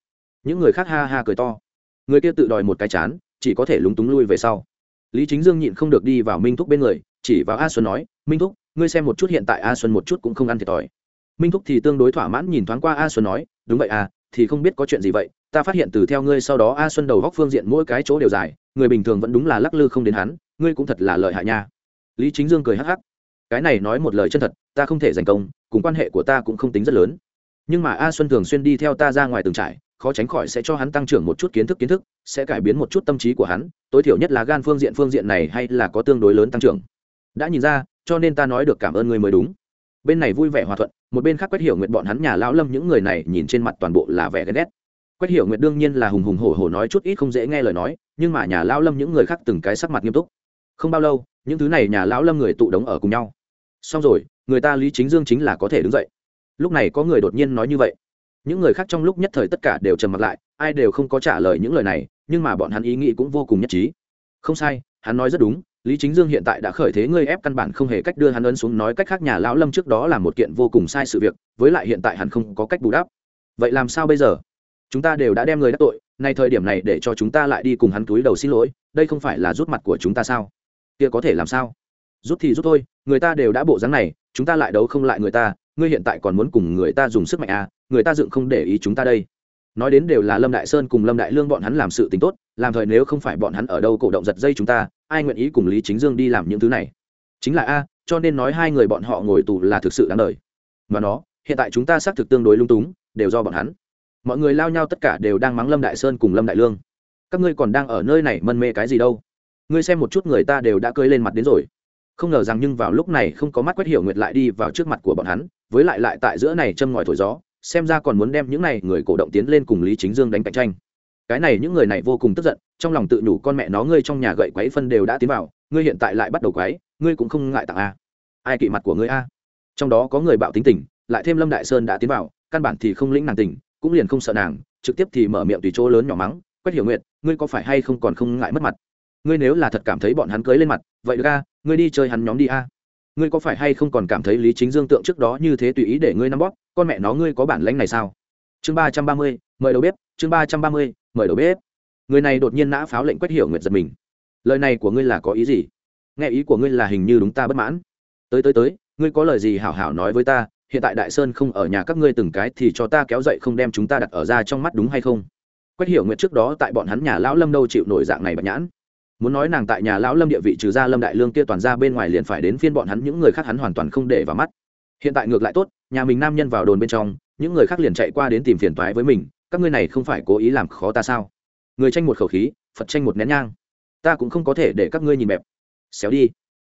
Những người khác ha ha cười to. Người kia tự đòi một cái chán, chỉ có thể lúng túng lui về sau. Lý chính dương nhịn không được đi vào minh thúc bên người, chỉ vào a xuân nói, minh thúc, ngươi xem một chút hiện tại a xuân một chút cũng không ăn thiệt thòi. Minh thúc thì tương đối thỏa mãn nhìn thoáng qua a xuân nói, đúng vậy à thì không biết có chuyện gì vậy, ta phát hiện từ theo ngươi sau đó a xuân đầu góc phương diện mỗi cái chỗ đều dài, người bình thường vẫn đúng là lắc lư không đến hắn, ngươi cũng thật là lợi hại nha lý chính dương cười hắc hắc. Cái này nói một lời chân thật, ta không thể giành công, cùng quan hệ của ta cũng không tính rất lớn. Nhưng mà a xuân thường xuyên đi theo ta ra ngoài từng trải, khó tránh khỏi sẽ cho hắn tăng trưởng một chút kiến thức kiến thức, sẽ cải biến một chút tâm trí của hắn, tối thiểu nhất là gan phương diện phương diện này hay là có tương đối lớn tăng trưởng. Đã nhìn ra, cho nên ta nói được cảm ơn ngươi mới đúng. Bên này vui vẻ hòa thuận, một bên khác quét hiểu nguyện bọn hắn nhà lão lâm những người này nhìn trên mặt toàn bộ là vẻ ghét. Quét hiểu nguyện đương nhiên là hùng hùng hổ hổ nói chút ít không dễ nghe lời nói, nhưng mà nhà lão lâm những người khác từng cái sắc mặt nghiêm túc không bao lâu, những thứ này nhà lão lâm người tụ đống ở cùng nhau. Xong rồi, người ta lý chính dương chính là có thể đứng dậy. Lúc này có người đột nhiên nói như vậy. Những người khác trong lúc nhất thời tất cả đều trầm mặt lại, ai đều không có trả lời những lời này, nhưng mà bọn hắn ý nghĩ cũng vô cùng nhất trí. Không sai, hắn nói rất đúng, lý chính dương hiện tại đã khởi thế ngươi ép căn bản không hề cách đưa hắn ấn xuống, nói cách khác nhà lão lâm trước đó là một kiện vô cùng sai sự việc, với lại hiện tại hắn không có cách bù đắp. Vậy làm sao bây giờ? Chúng ta đều đã đem người đắc tội, nay thời điểm này để cho chúng ta lại đi cùng hắn túi đầu xin lỗi, đây không phải là rút mặt của chúng ta sao? Kia có thể làm sao? Rút thì rút thôi, người ta đều đã bộ dáng này, chúng ta lại đấu không lại người ta, ngươi hiện tại còn muốn cùng người ta dùng sức mạnh à người ta dựng không để ý chúng ta đây. Nói đến đều là lâm đại sơn cùng lâm đại lương bọn hắn làm sự tính tốt, làm thời nếu không phải bọn hắn ở đâu cổ động giật dây chúng ta, ai nguyện ý cùng lý chính dương đi làm những thứ này? Chính là a, cho nên nói hai người bọn họ ngồi tù là thực sự đáng đời. Mà nó, hiện tại chúng ta xác thực tương đối lung túng, đều do bọn hắn. Mọi người lao nhau tất cả đều đang mắng lâm đại sơn cùng lâm đại lương. Các ngươi còn đang ở nơi này mân mê cái gì đâu? Ngươi xem một chút người ta đều đã cơi lên mặt đến rồi. Không ngờ rằng nhưng vào lúc này không có mắt quét hiểu nguyệt lại đi vào trước mặt của bọn hắn với lại lại tại giữa này châm ngòi thổi gió xem ra còn muốn đem những này người cổ động tiến lên cùng lý chính dương đánh cạnh tranh. Cái này những người này vô cùng tức giận trong lòng tự nhủ con mẹ nó ngươi trong nhà gậy quấy phân đều đã tiến vào ngươi hiện tại lại bắt đầu quấy ngươi cũng không ngại tặng a. Ai kỵ mặt của ngươi a? Trong đó có người bạo tính tình lại thêm lâm đại sơn đã tiến vào căn bản thì không lĩnh nàng tình cũng liền không sợ nàng trực tiếp thì mở miệng tùy chỗ lớn nhỏ mắng quét hiểu nguyệt, ngươi có phải hay không còn không ngại mất mặt? Ngươi nếu là thật cảm thấy bọn hắn cưới lên mặt, vậy được a, ngươi đi chơi hắn nhóm đi a. Ngươi có phải hay không còn cảm thấy lý chính dương tượng trước đó như thế tùy ý để ngươi nắm bóp, con mẹ nó ngươi có bản lãnh này sao? Chương ba trăm ba mươi, mời đầu bếp, chương ba trăm ba mươi, mời đầu bếp. Người này đột nhiên nã pháo lệnh quét hiểu nguyệt giật mình. Lời này của ngươi là có ý gì? Nghe ý của ngươi là hình như đúng ta bất mãn. Tới tới tới, ngươi có lời gì hảo hảo nói với ta, hiện tại đại sơn không ở nhà các ngươi từng cái thì cho ta kéo dậy không đem chúng ta đặt ở ra trong mắt đúng hay không? Quét hiểu nguyệt trước đó tại bọn hắn nhà lão lâm đâu chịu nổi dạng này bạch nhãn muốn nói nàng tại nhà lão lâm địa vị trừ ra lâm đại lương kia toàn ra bên ngoài liền phải đến phiên bọn hắn, những người khác hắn hoàn toàn không để vào mắt. Hiện tại ngược lại tốt, nhà mình nam nhân vào đồn bên trong, những người khác liền chạy qua đến tìm phiền toái với mình, các ngươi này không phải cố ý làm khó ta sao? Người tranh một khẩu khí, phật tranh một nén nhang. Ta cũng không có thể để các ngươi nhìn bẹp. Xéo đi.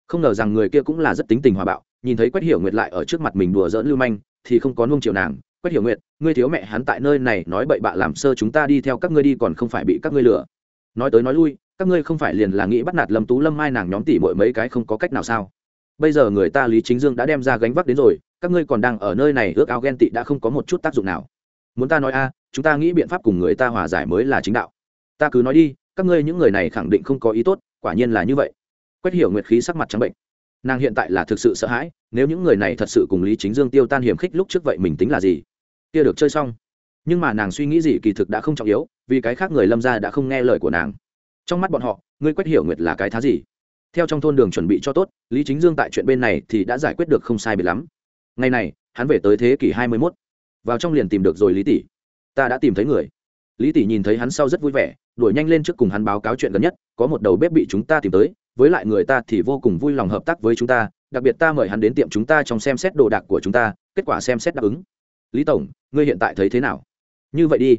Không ngờ rằng người kia cũng là rất tính tình hòa bạo, nhìn thấy quách hiểu nguyệt lại ở trước mặt mình đùa giỡn lưu manh, thì không có nung chiều nàng. Quách hiểu nguyệt, ngươi thiếu mẹ hắn tại nơi này, nói bậy bạ làm sơ chúng ta đi theo các ngươi đi còn không phải bị các ngươi lừa. Nói tới nói lui các ngươi không phải liền là nghĩ bắt nạt lâm tú lâm mai nàng nhóm tỷ mỗi mấy cái không có cách nào sao? Bây giờ người ta lý chính dương đã đem ra gánh vác đến rồi, các ngươi còn đang ở nơi này ước ao ghen tị đã không có một chút tác dụng nào. Muốn ta nói a, chúng ta nghĩ biện pháp cùng người ta hòa giải mới là chính đạo. Ta cứ nói đi, các ngươi những người này khẳng định không có ý tốt, quả nhiên là như vậy. Quét hiểu nguyệt khí sắc mặt trắng bệnh. Nàng hiện tại là thực sự sợ hãi, nếu những người này thật sự cùng lý chính dương tiêu tan hiểm khích lúc trước vậy mình tính là gì? Kia được chơi xong. Nhưng mà nàng suy nghĩ gì kỳ thực đã không trọng yếu, vì cái khác người lâm ra đã không nghe lời của nàng trong mắt bọn họ, ngươi quét hiểu nguyệt là cái thá gì? Theo trong thôn đường chuẩn bị cho tốt, lý chính dương tại chuyện bên này thì đã giải quyết được không sai bị lắm. Ngày này, hắn về tới thế kỷ hai mươi mốt. Vào trong liền tìm được rồi lý tỷ. Ta đã tìm thấy người. Lý tỷ nhìn thấy hắn sau rất vui vẻ, đuổi nhanh lên trước cùng hắn báo cáo chuyện gần nhất, có một đầu bếp bị chúng ta tìm tới, với lại người ta thì vô cùng vui lòng hợp tác với chúng ta, đặc biệt ta mời hắn đến tiệm chúng ta trong xem xét đồ đạc của chúng ta, kết quả xem xét đáp ứng. Lý tổng, ngươi hiện tại thấy thế nào? Như vậy đi.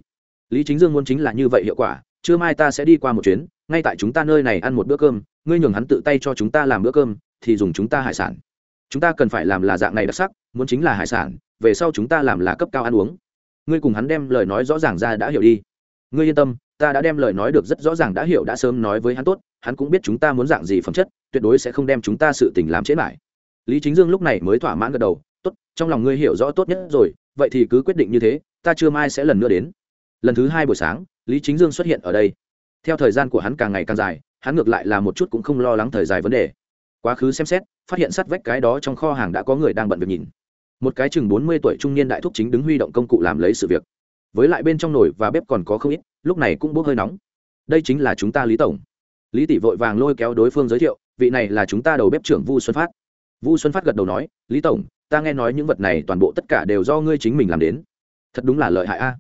Lý chính dương muốn chính là như vậy hiệu quả trưa mai ta sẽ đi qua một chuyến, ngay tại chúng ta nơi này ăn một bữa cơm, ngươi nhường hắn tự tay cho chúng ta làm bữa cơm, thì dùng chúng ta hải sản. Chúng ta cần phải làm là dạng này đặc sắc, muốn chính là hải sản, về sau chúng ta làm là cấp cao ăn uống. Ngươi cùng hắn đem lời nói rõ ràng ra đã hiểu đi. Ngươi yên tâm, ta đã đem lời nói được rất rõ ràng đã hiểu đã sớm nói với hắn tốt, hắn cũng biết chúng ta muốn dạng gì phẩm chất, tuyệt đối sẽ không đem chúng ta sự tình làm chết lại lý chính dương lúc này mới thỏa mãn gật đầu, tốt, trong lòng ngươi hiểu rõ tốt nhất rồi, vậy thì cứ quyết định như thế, ta chưa mai sẽ lần nữa đến lần thứ hai buổi sáng, lý chính dương xuất hiện ở đây. Theo thời gian của hắn càng ngày càng dài, hắn ngược lại là một chút cũng không lo lắng thời dài vấn đề. Quá khứ xem xét, phát hiện sát vách cái đó trong kho hàng đã có người đang bận việc nhìn. Một cái chừng bốn mươi tuổi trung niên đại thúc chính đứng huy động công cụ làm lấy sự việc. Với lại bên trong nồi và bếp còn có không ít, lúc này cũng bốc hơi nóng. Đây chính là chúng ta lý tổng. Lý tỷ vội vàng lôi kéo đối phương giới thiệu, vị này là chúng ta đầu bếp trưởng vu xuân phát. Vu xuân phát gật đầu nói, lý tổng, ta nghe nói những vật này toàn bộ tất cả đều do ngươi chính mình làm đến. Thật đúng là lợi hại a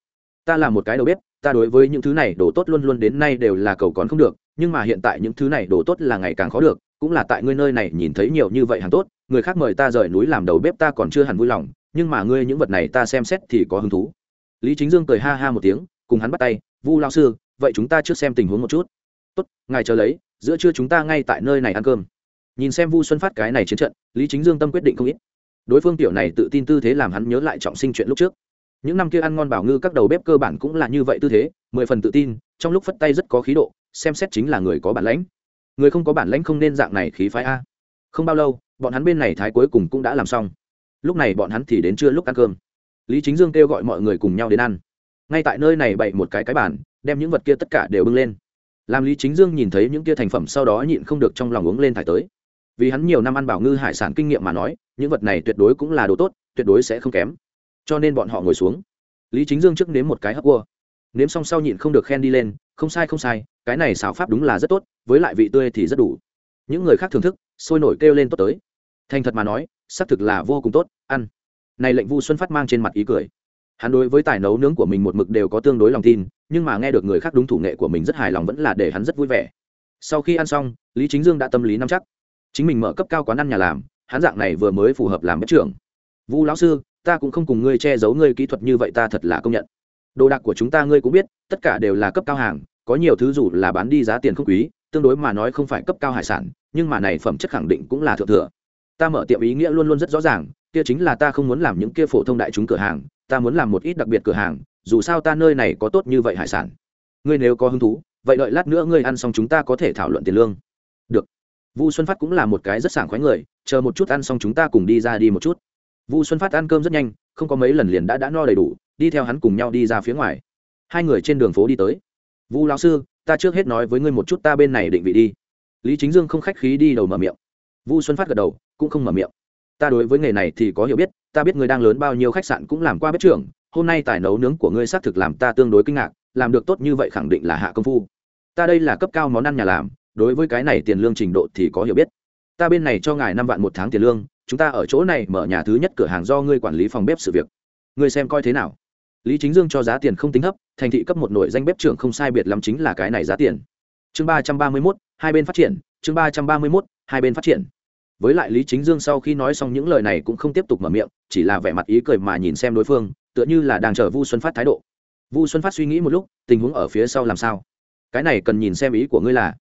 ta là một cái đầu bếp, ta đối với những thứ này đồ tốt luôn luôn đến nay đều là cầu còn không được, nhưng mà hiện tại những thứ này đồ tốt là ngày càng khó được, cũng là tại ngươi nơi này nhìn thấy nhiều như vậy hàng tốt, người khác mời ta rời núi làm đầu bếp ta còn chưa hẳn vui lòng, nhưng mà ngươi những vật này ta xem xét thì có hứng thú. Lý chính dương cười ha ha một tiếng, cùng hắn bắt tay, vu lao sư, vậy chúng ta trước xem tình huống một chút. Tốt, ngài chờ lấy, giữa trưa chúng ta ngay tại nơi này ăn cơm. Nhìn xem vu xuân phát cái này chiến trận, lý chính dương tâm quyết định không ít. Đối phương tiểu này tự tin tư thế làm hắn nhớ lại trọng sinh chuyện lúc trước những năm kia ăn ngon bảo ngư các đầu bếp cơ bản cũng là như vậy tư thế, mười phần tự tin, trong lúc phất tay rất có khí độ, xem xét chính là người có bản lãnh. Người không có bản lãnh không nên dạng này khí phái a. Không bao lâu, bọn hắn bên này thái cuối cùng cũng đã làm xong. Lúc này bọn hắn thì đến trưa lúc ăn cơm. Lý chính dương kêu gọi mọi người cùng nhau đến ăn. Ngay tại nơi này bày một cái cái bàn, đem những vật kia tất cả đều bưng lên. Làm lý chính dương nhìn thấy những kia thành phẩm sau đó nhịn không được trong lòng uống lên thải tới. Vì hắn nhiều năm ăn bảo ngư hải sản kinh nghiệm mà nói, những vật này tuyệt đối cũng là đồ tốt, tuyệt đối sẽ không kém cho nên bọn họ ngồi xuống. Lý chính dương trước nếm một cái hấp cua. Nếm xong sau nhịn không được khen đi lên, không sai không sai, cái này xào pháp đúng là rất tốt, với lại vị tươi thì rất đủ. Những người khác thưởng thức, sôi nổi kêu lên tốt tới. Thành thật mà nói, xác thực là vô cùng tốt, ăn. Này lệnh vu xuân phát mang trên mặt ý cười. Hắn đối với tài nấu nướng của mình một mực đều có tương đối lòng tin, nhưng mà nghe được người khác đúng thủ nghệ của mình rất hài lòng vẫn là để hắn rất vui vẻ. Sau khi ăn xong, lý chính dương đã tâm lý nắm chắc. Chính mình mở cấp cao quán ăn nhà làm, hắn dạng này vừa mới phù hợp làm bếp trưởng. Vu lão sư ta cũng không cùng ngươi che giấu ngươi kỹ thuật như vậy, ta thật là công nhận. Đồ đạc của chúng ta ngươi cũng biết, tất cả đều là cấp cao hàng, có nhiều thứ dù là bán đi giá tiền không quý, tương đối mà nói không phải cấp cao hải sản, nhưng mà này phẩm chất khẳng định cũng là thượng thừa. Ta mở tiệm ý nghĩa luôn luôn rất rõ ràng, kia chính là ta không muốn làm những kia phổ thông đại chúng cửa hàng, ta muốn làm một ít đặc biệt cửa hàng, dù sao ta nơi này có tốt như vậy hải sản. Ngươi nếu có hứng thú, vậy đợi lát nữa ngươi ăn xong chúng ta có thể thảo luận tiền lương. Được. Vu xuân phát cũng là một cái rất sảng khoái người, chờ một chút ăn xong chúng ta cùng đi ra đi một chút vu xuân phát ăn cơm rất nhanh, không có mấy lần liền đã đã no đầy đủ, đi theo hắn cùng nhau đi ra phía ngoài. Hai người trên đường phố đi tới. Vu lão sư, ta trước hết nói với ngươi một chút ta bên này định vị đi. Lý chính dương không khách khí đi đầu mở miệng. Vu xuân phát gật đầu, cũng không mở miệng. Ta đối với nghề này thì có hiểu biết, ta biết ngươi đang lớn bao nhiêu khách sạn cũng làm qua bếp trưởng, hôm nay tài nấu nướng của ngươi xác thực làm ta tương đối kinh ngạc, làm được tốt như vậy khẳng định là hạ công phu. Ta đây là cấp cao món ăn nhà làm, đối với cái này tiền lương trình độ thì có hiểu biết. Ta bên này cho ngài năm vạn một tháng tiền lương chúng ta ở chỗ này mở nhà thứ nhất cửa hàng do ngươi quản lý phòng bếp sự việc. Ngươi xem coi thế nào. Lý chính dương cho giá tiền không tính thấp, thành thị cấp một nội danh bếp trưởng không sai biệt lắm chính là cái này giá tiền. Chương ba trăm ba mươi mốt, hai bên phát triển, chương ba trăm ba mươi mốt, hai bên phát triển. Với lại lý chính dương sau khi nói xong những lời này cũng không tiếp tục mở miệng, chỉ là vẻ mặt ý cười mà nhìn xem đối phương, tựa như là đang chờ vu xuân phát thái độ. Vu xuân phát suy nghĩ một lúc, tình huống ở phía sau làm sao? Cái này cần nhìn xem ý của ngươi là.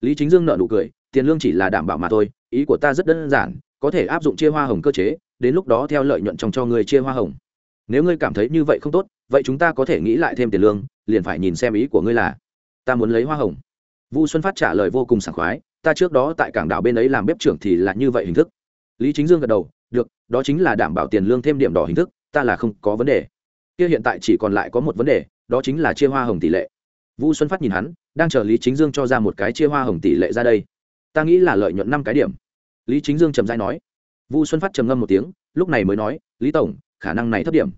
Lý chính dương nợ nụ cười, tiền lương chỉ là đảm bảo mà thôi, ý của ta rất đơn giản có thể áp dụng chia hoa hồng cơ chế, đến lúc đó theo lợi nhuận trong cho người chia hoa hồng. Nếu ngươi cảm thấy như vậy không tốt, vậy chúng ta có thể nghĩ lại thêm tiền lương, liền phải nhìn xem ý của ngươi là, ta muốn lấy hoa hồng. Vu xuân phát trả lời vô cùng sảng khoái, ta trước đó tại cảng đảo bên ấy làm bếp trưởng thì là như vậy hình thức. Lý chính dương gật đầu, được, đó chính là đảm bảo tiền lương thêm điểm đỏ hình thức, ta là không có vấn đề. Kia hiện tại chỉ còn lại có một vấn đề, đó chính là chia hoa hồng tỷ lệ. Vu xuân phát nhìn hắn, đang chờ lý chính dương cho ra một cái chia hoa hồng tỷ lệ ra đây. Ta nghĩ là lợi nhuận năm cái điểm lý chính dương trầm dai nói. Vu xuân phát trầm ngâm một tiếng, lúc này mới nói, lý tổng, khả năng này thấp điểm.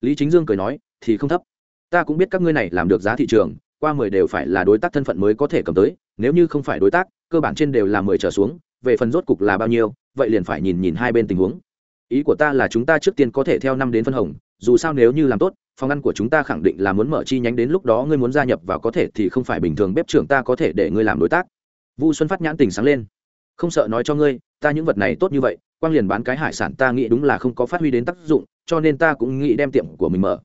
Lý chính dương cười nói, thì không thấp. Ta cũng biết các ngươi này làm được giá thị trường, qua mười đều phải là đối tác thân phận mới có thể cầm tới, nếu như không phải đối tác, cơ bản trên đều là mười trở xuống, về phần rốt cục là bao nhiêu, vậy liền phải nhìn nhìn hai bên tình huống. Ý của ta là chúng ta trước tiên có thể theo năm đến phân hồng, dù sao nếu như làm tốt, phòng ăn của chúng ta khẳng định là muốn mở chi nhánh đến lúc đó ngươi muốn gia nhập và có thể thì không phải bình thường bếp trưởng ta có thể để ngươi làm đối tác. Vu xuân phát nhãn tình sáng lên. Không sợ nói cho ngươi ta những vật này tốt như vậy, quang liền bán cái hải sản ta nghĩ đúng là không có phát huy đến tác dụng, cho nên ta cũng nghĩ đem tiệm của mình mở.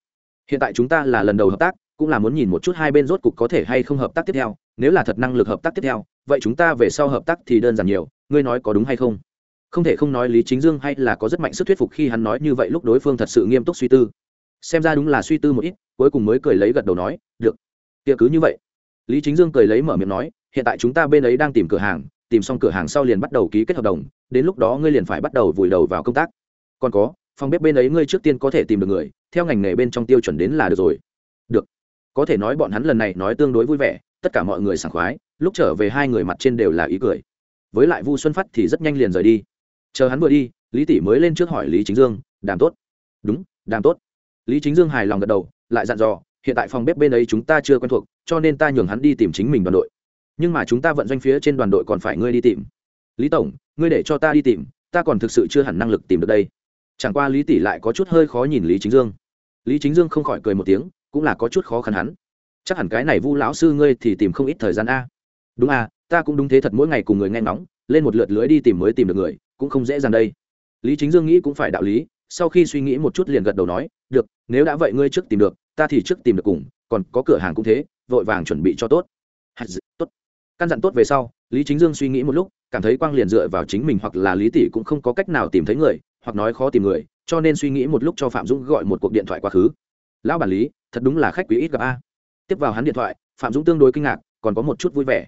Hiện tại chúng ta là lần đầu hợp tác, cũng là muốn nhìn một chút hai bên rốt cục có thể hay không hợp tác tiếp theo. Nếu là thật năng lực hợp tác tiếp theo, vậy chúng ta về sau hợp tác thì đơn giản nhiều, ngươi nói có đúng hay không? Không thể không nói lý chính dương hay là có rất mạnh sức thuyết phục khi hắn nói như vậy lúc đối phương thật sự nghiêm túc suy tư. Xem ra đúng là suy tư một ít, cuối cùng mới cười lấy gật đầu nói, được, kia cứ như vậy. Lý chính dương cười lấy mở miệng nói, hiện tại chúng ta bên ấy đang tìm cửa hàng tìm xong cửa hàng sau liền bắt đầu ký kết hợp đồng, đến lúc đó ngươi liền phải bắt đầu vùi đầu vào công tác. Còn có, phòng bếp bên ấy ngươi trước tiên có thể tìm được người, theo ngành nghề bên trong tiêu chuẩn đến là được rồi. Được. Có thể nói bọn hắn lần này nói tương đối vui vẻ, tất cả mọi người sảng khoái, lúc trở về hai người mặt trên đều là ý cười. Với lại vu xuân phát thì rất nhanh liền rời đi. Chờ hắn vừa đi, lý tỷ mới lên trước hỏi lý chính dương, đàm tốt. Đúng, đàm tốt. Lý chính dương hài lòng gật đầu, lại dặn dò, hiện tại phòng bếp bên ấy chúng ta chưa quen thuộc, cho nên ta nhường hắn đi tìm chính mình đoàn đội nhưng mà chúng ta vận doanh phía trên đoàn đội còn phải ngươi đi tìm. Lý tổng, ngươi để cho ta đi tìm, ta còn thực sự chưa hẳn năng lực tìm được đây. Chẳng qua lý tỷ lại có chút hơi khó nhìn lý chính dương. Lý chính dương không khỏi cười một tiếng, cũng là có chút khó khăn hắn. Chắc hẳn cái này vu lão sư ngươi thì tìm không ít thời gian a. Đúng a ta cũng đúng thế thật mỗi ngày cùng người nghe ngóng, lên một lượt lưới đi tìm mới tìm được người, cũng không dễ dàng đây. Lý chính dương nghĩ cũng phải đạo lý, sau khi suy nghĩ một chút liền gật đầu nói, được, nếu đã vậy ngươi trước tìm được, ta thì trước tìm được cùng, còn có cửa hàng cũng thế, vội vàng chuẩn bị cho tốt. Tốt căn dặn tốt về sau, lý chính dương suy nghĩ một lúc, cảm thấy quang liền dựa vào chính mình hoặc là lý tỷ cũng không có cách nào tìm thấy người, hoặc nói khó tìm người, cho nên suy nghĩ một lúc cho phạm dũng gọi một cuộc điện thoại quá khứ. Lão bản lý, thật đúng là khách quý ít gặp a. Tiếp vào hắn điện thoại, phạm dũng tương đối kinh ngạc, còn có một chút vui vẻ.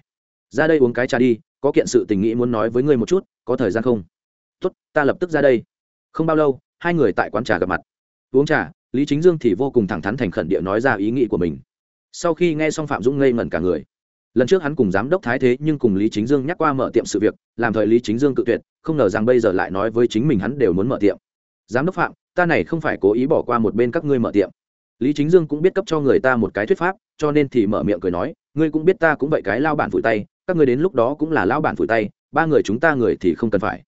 Ra đây uống cái trà đi, có kiện sự tình nghĩ muốn nói với ngươi một chút, có thời gian không? Tốt, ta lập tức ra đây. Không bao lâu, hai người tại quán trà gặp mặt. Uống trà, lý chính dương thì vô cùng thẳng thắn thành khẩn địa nói ra ý nghĩ của mình. Sau khi nghe xong phạm dũng ngây ngẩn cả người lần trước hắn cùng giám đốc thái thế nhưng cùng lý chính dương nhắc qua mở tiệm sự việc, làm thời lý chính dương cự tuyệt, không ngờ rằng bây giờ lại nói với chính mình hắn đều muốn mở tiệm. Giám đốc phạm, ta này không phải cố ý bỏ qua một bên các ngươi mở tiệm. Lý chính dương cũng biết cấp cho người ta một cái thuyết pháp, cho nên thì mở miệng cười nói, ngươi cũng biết ta cũng vậy cái lao bản phủi tay, các ngươi đến lúc đó cũng là lao bản phủi tay, ba người chúng ta người thì không cần phải.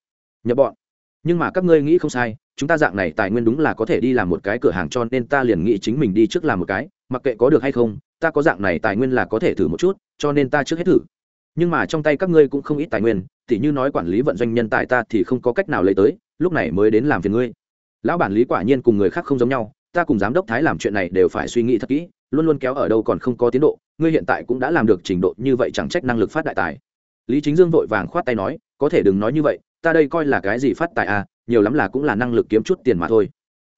Nhập bọn. Nhưng mà các ngươi nghĩ không sai, chúng ta dạng này tài nguyên đúng là có thể đi làm một cái cửa hàng cho nên ta liền nghĩ chính mình đi trước làm một cái, mặc kệ có được hay không ta có dạng này tài nguyên là có thể thử một chút, cho nên ta trước hết thử. Nhưng mà trong tay các ngươi cũng không ít tài nguyên, tỉ như nói quản lý vận doanh nhân tài ta thì không có cách nào lấy tới, lúc này mới đến làm phiền ngươi. Lão bản lý quả nhiên cùng người khác không giống nhau, ta cùng giám đốc thái làm chuyện này đều phải suy nghĩ thật kỹ, luôn luôn kéo ở đâu còn không có tiến độ, ngươi hiện tại cũng đã làm được trình độ như vậy chẳng trách năng lực phát đại tài. Lý chính dương vội vàng khoát tay nói, có thể đừng nói như vậy, ta đây coi là cái gì phát tài à nhiều lắm là cũng là năng lực kiếm chút tiền mà thôi.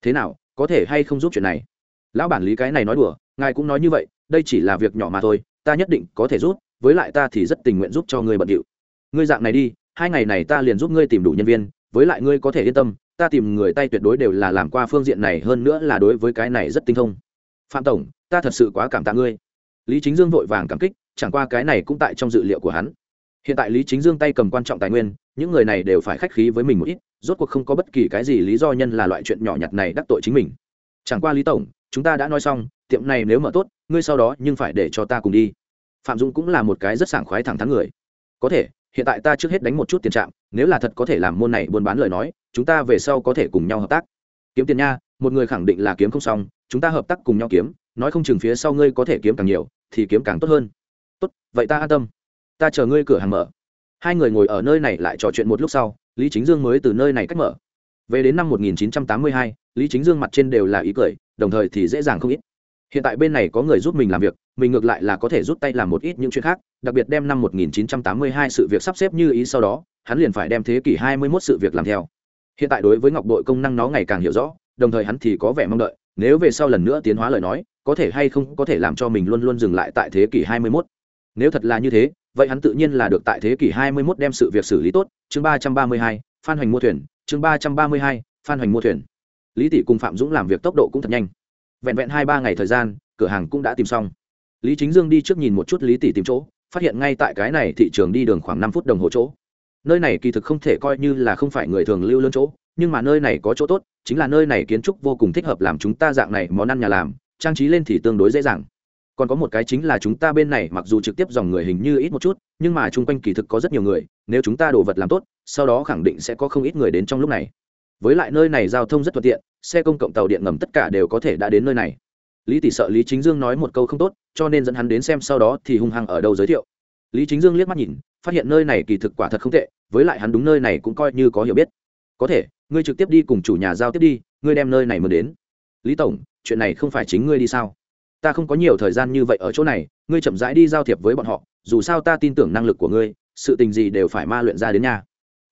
Thế nào, có thể hay không giúp chuyện này? Lão bản lý cái này nói đùa, ngài cũng nói như vậy đây chỉ là việc nhỏ mà thôi, ta nhất định có thể giúp, với lại ta thì rất tình nguyện giúp cho ngươi bận điệu. Ngươi dạng này đi, hai ngày này ta liền giúp ngươi tìm đủ nhân viên, với lại ngươi có thể yên tâm, ta tìm người tay tuyệt đối đều là làm qua phương diện này hơn nữa là đối với cái này rất tinh thông. Phạm tổng, ta thật sự quá cảm tạ ngươi. Lý chính dương vội vàng cảm kích, chẳng qua cái này cũng tại trong dự liệu của hắn. Hiện tại lý chính dương tay cầm quan trọng tài nguyên, những người này đều phải khách khí với mình một ít, rốt cuộc không có bất kỳ cái gì lý do nhân là loại chuyện nhỏ nhặt này đắc tội chính mình. Chẳng qua lý tổng, chúng ta đã nói xong tiệm này nếu mở tốt ngươi sau đó nhưng phải để cho ta cùng đi. Phạm dũng cũng là một cái rất sảng khoái thẳng thắn người. Có thể hiện tại ta trước hết đánh một chút tiền trạm nếu là thật có thể làm môn này buôn bán lời nói chúng ta về sau có thể cùng nhau hợp tác. Kiếm tiền nha một người khẳng định là kiếm không xong chúng ta hợp tác cùng nhau kiếm nói không chừng phía sau ngươi có thể kiếm càng nhiều thì kiếm càng tốt hơn. Tốt vậy ta an tâm. Ta chờ ngươi cửa hàng mở. Hai người ngồi ở nơi này lại trò chuyện một lúc sau lý chính dương mới từ nơi này cách mở. Về đến năm 1982, lý chính dương mặt trên đều là ý cười đồng thời thì dễ dàng không ít hiện tại bên này có người giúp mình làm việc mình ngược lại là có thể rút tay làm một ít những chuyện khác đặc biệt đem năm 1982 sự việc sắp xếp như ý sau đó hắn liền phải đem thế kỷ 21 sự việc làm theo. Hiện tại đối với ngọc đội công năng nó ngày càng hiểu rõ đồng thời hắn thì có vẻ mong đợi nếu về sau lần nữa tiến hóa lời nói có thể hay không có thể làm cho mình luôn luôn dừng lại tại thế kỷ 21. nếu thật là như thế vậy hắn tự nhiên là được tại thế kỷ 21 đem sự việc xử lý tốt. Chương 332, phan hoành mua thuyền. Chương 332, phan hoành mua thuyền. Lý tỷ cùng phạm dũng làm việc tốc độ cũng thật nhanh vẹn vẹn hai ba ngày thời gian, cửa hàng cũng đã tìm xong. Lý chính dương đi trước nhìn một chút lý tỷ tìm chỗ, phát hiện ngay tại cái này thị trường đi đường khoảng năm phút đồng hồ chỗ. Nơi này kỳ thực không thể coi như là không phải người thường lưu lớn chỗ, nhưng mà nơi này có chỗ tốt, chính là nơi này kiến trúc vô cùng thích hợp làm chúng ta dạng này món ăn nhà làm, trang trí lên thì tương đối dễ dàng. Còn có một cái chính là chúng ta bên này mặc dù trực tiếp dòng người hình như ít một chút, nhưng mà chung quanh kỳ thực có rất nhiều người, nếu chúng ta đồ vật làm tốt, sau đó khẳng định sẽ có không ít người đến trong lúc này. Với lại nơi này giao thông rất thuận tiện xe công cộng tàu điện ngầm tất cả đều có thể đã đến nơi này. Lý tỷ sợ lý chính dương nói một câu không tốt, cho nên dẫn hắn đến xem sau đó thì hung hăng ở đâu giới thiệu. Lý chính dương liếc mắt nhìn, phát hiện nơi này kỳ thực quả thật không tệ, với lại hắn đúng nơi này cũng coi như có hiểu biết. Có thể, ngươi trực tiếp đi cùng chủ nhà giao tiếp đi, ngươi đem nơi này mới đến. Lý tổng, chuyện này không phải chính ngươi đi sao? Ta không có nhiều thời gian như vậy ở chỗ này, ngươi chậm rãi đi giao thiệp với bọn họ, dù sao ta tin tưởng năng lực của ngươi, sự tình gì đều phải ma luyện ra đến nhà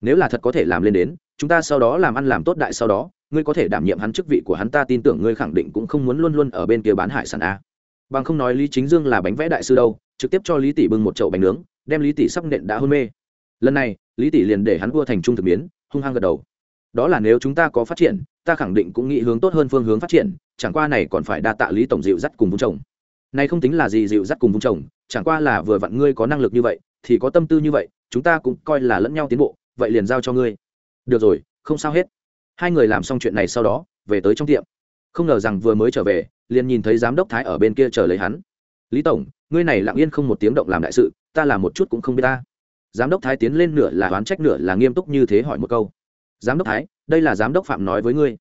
nếu là thật có thể làm lên đến, chúng ta sau đó làm ăn làm tốt đại sau đó ngươi có thể đảm nhiệm hắn chức vị của hắn, ta tin tưởng ngươi khẳng định cũng không muốn luôn luôn ở bên kia bán hải sản a. Bằng không nói lý chính dương là bánh vẽ đại sư đâu, trực tiếp cho lý tỷ bưng một chậu bánh nướng, đem lý tỷ sắp nện đã hôn mê. Lần này, lý tỷ liền để hắn vua thành trung thực biến, hung hăng gật đầu. Đó là nếu chúng ta có phát triển, ta khẳng định cũng nghĩ hướng tốt hơn phương hướng phát triển, chẳng qua này còn phải đa tạ lý tổng dịu dắt cùng vùng chồng này không tính là gì dịu dắt cùng vùng chồng chẳng qua là vừa vặn ngươi có năng lực như vậy, thì có tâm tư như vậy, chúng ta cũng coi là lẫn nhau tiến bộ, vậy liền giao cho ngươi. Được rồi, không sao hết hai người làm xong chuyện này sau đó, về tới trong tiệm. Không ngờ rằng vừa mới trở về, liền nhìn thấy giám đốc thái ở bên kia chờ lấy hắn. Lý tổng, ngươi này lặng yên không một tiếng động làm đại sự, ta làm một chút cũng không biết ta. Giám đốc thái tiến lên nửa là oán trách nửa là nghiêm túc như thế hỏi một câu. Giám đốc thái, đây là giám đốc phạm nói với ngươi.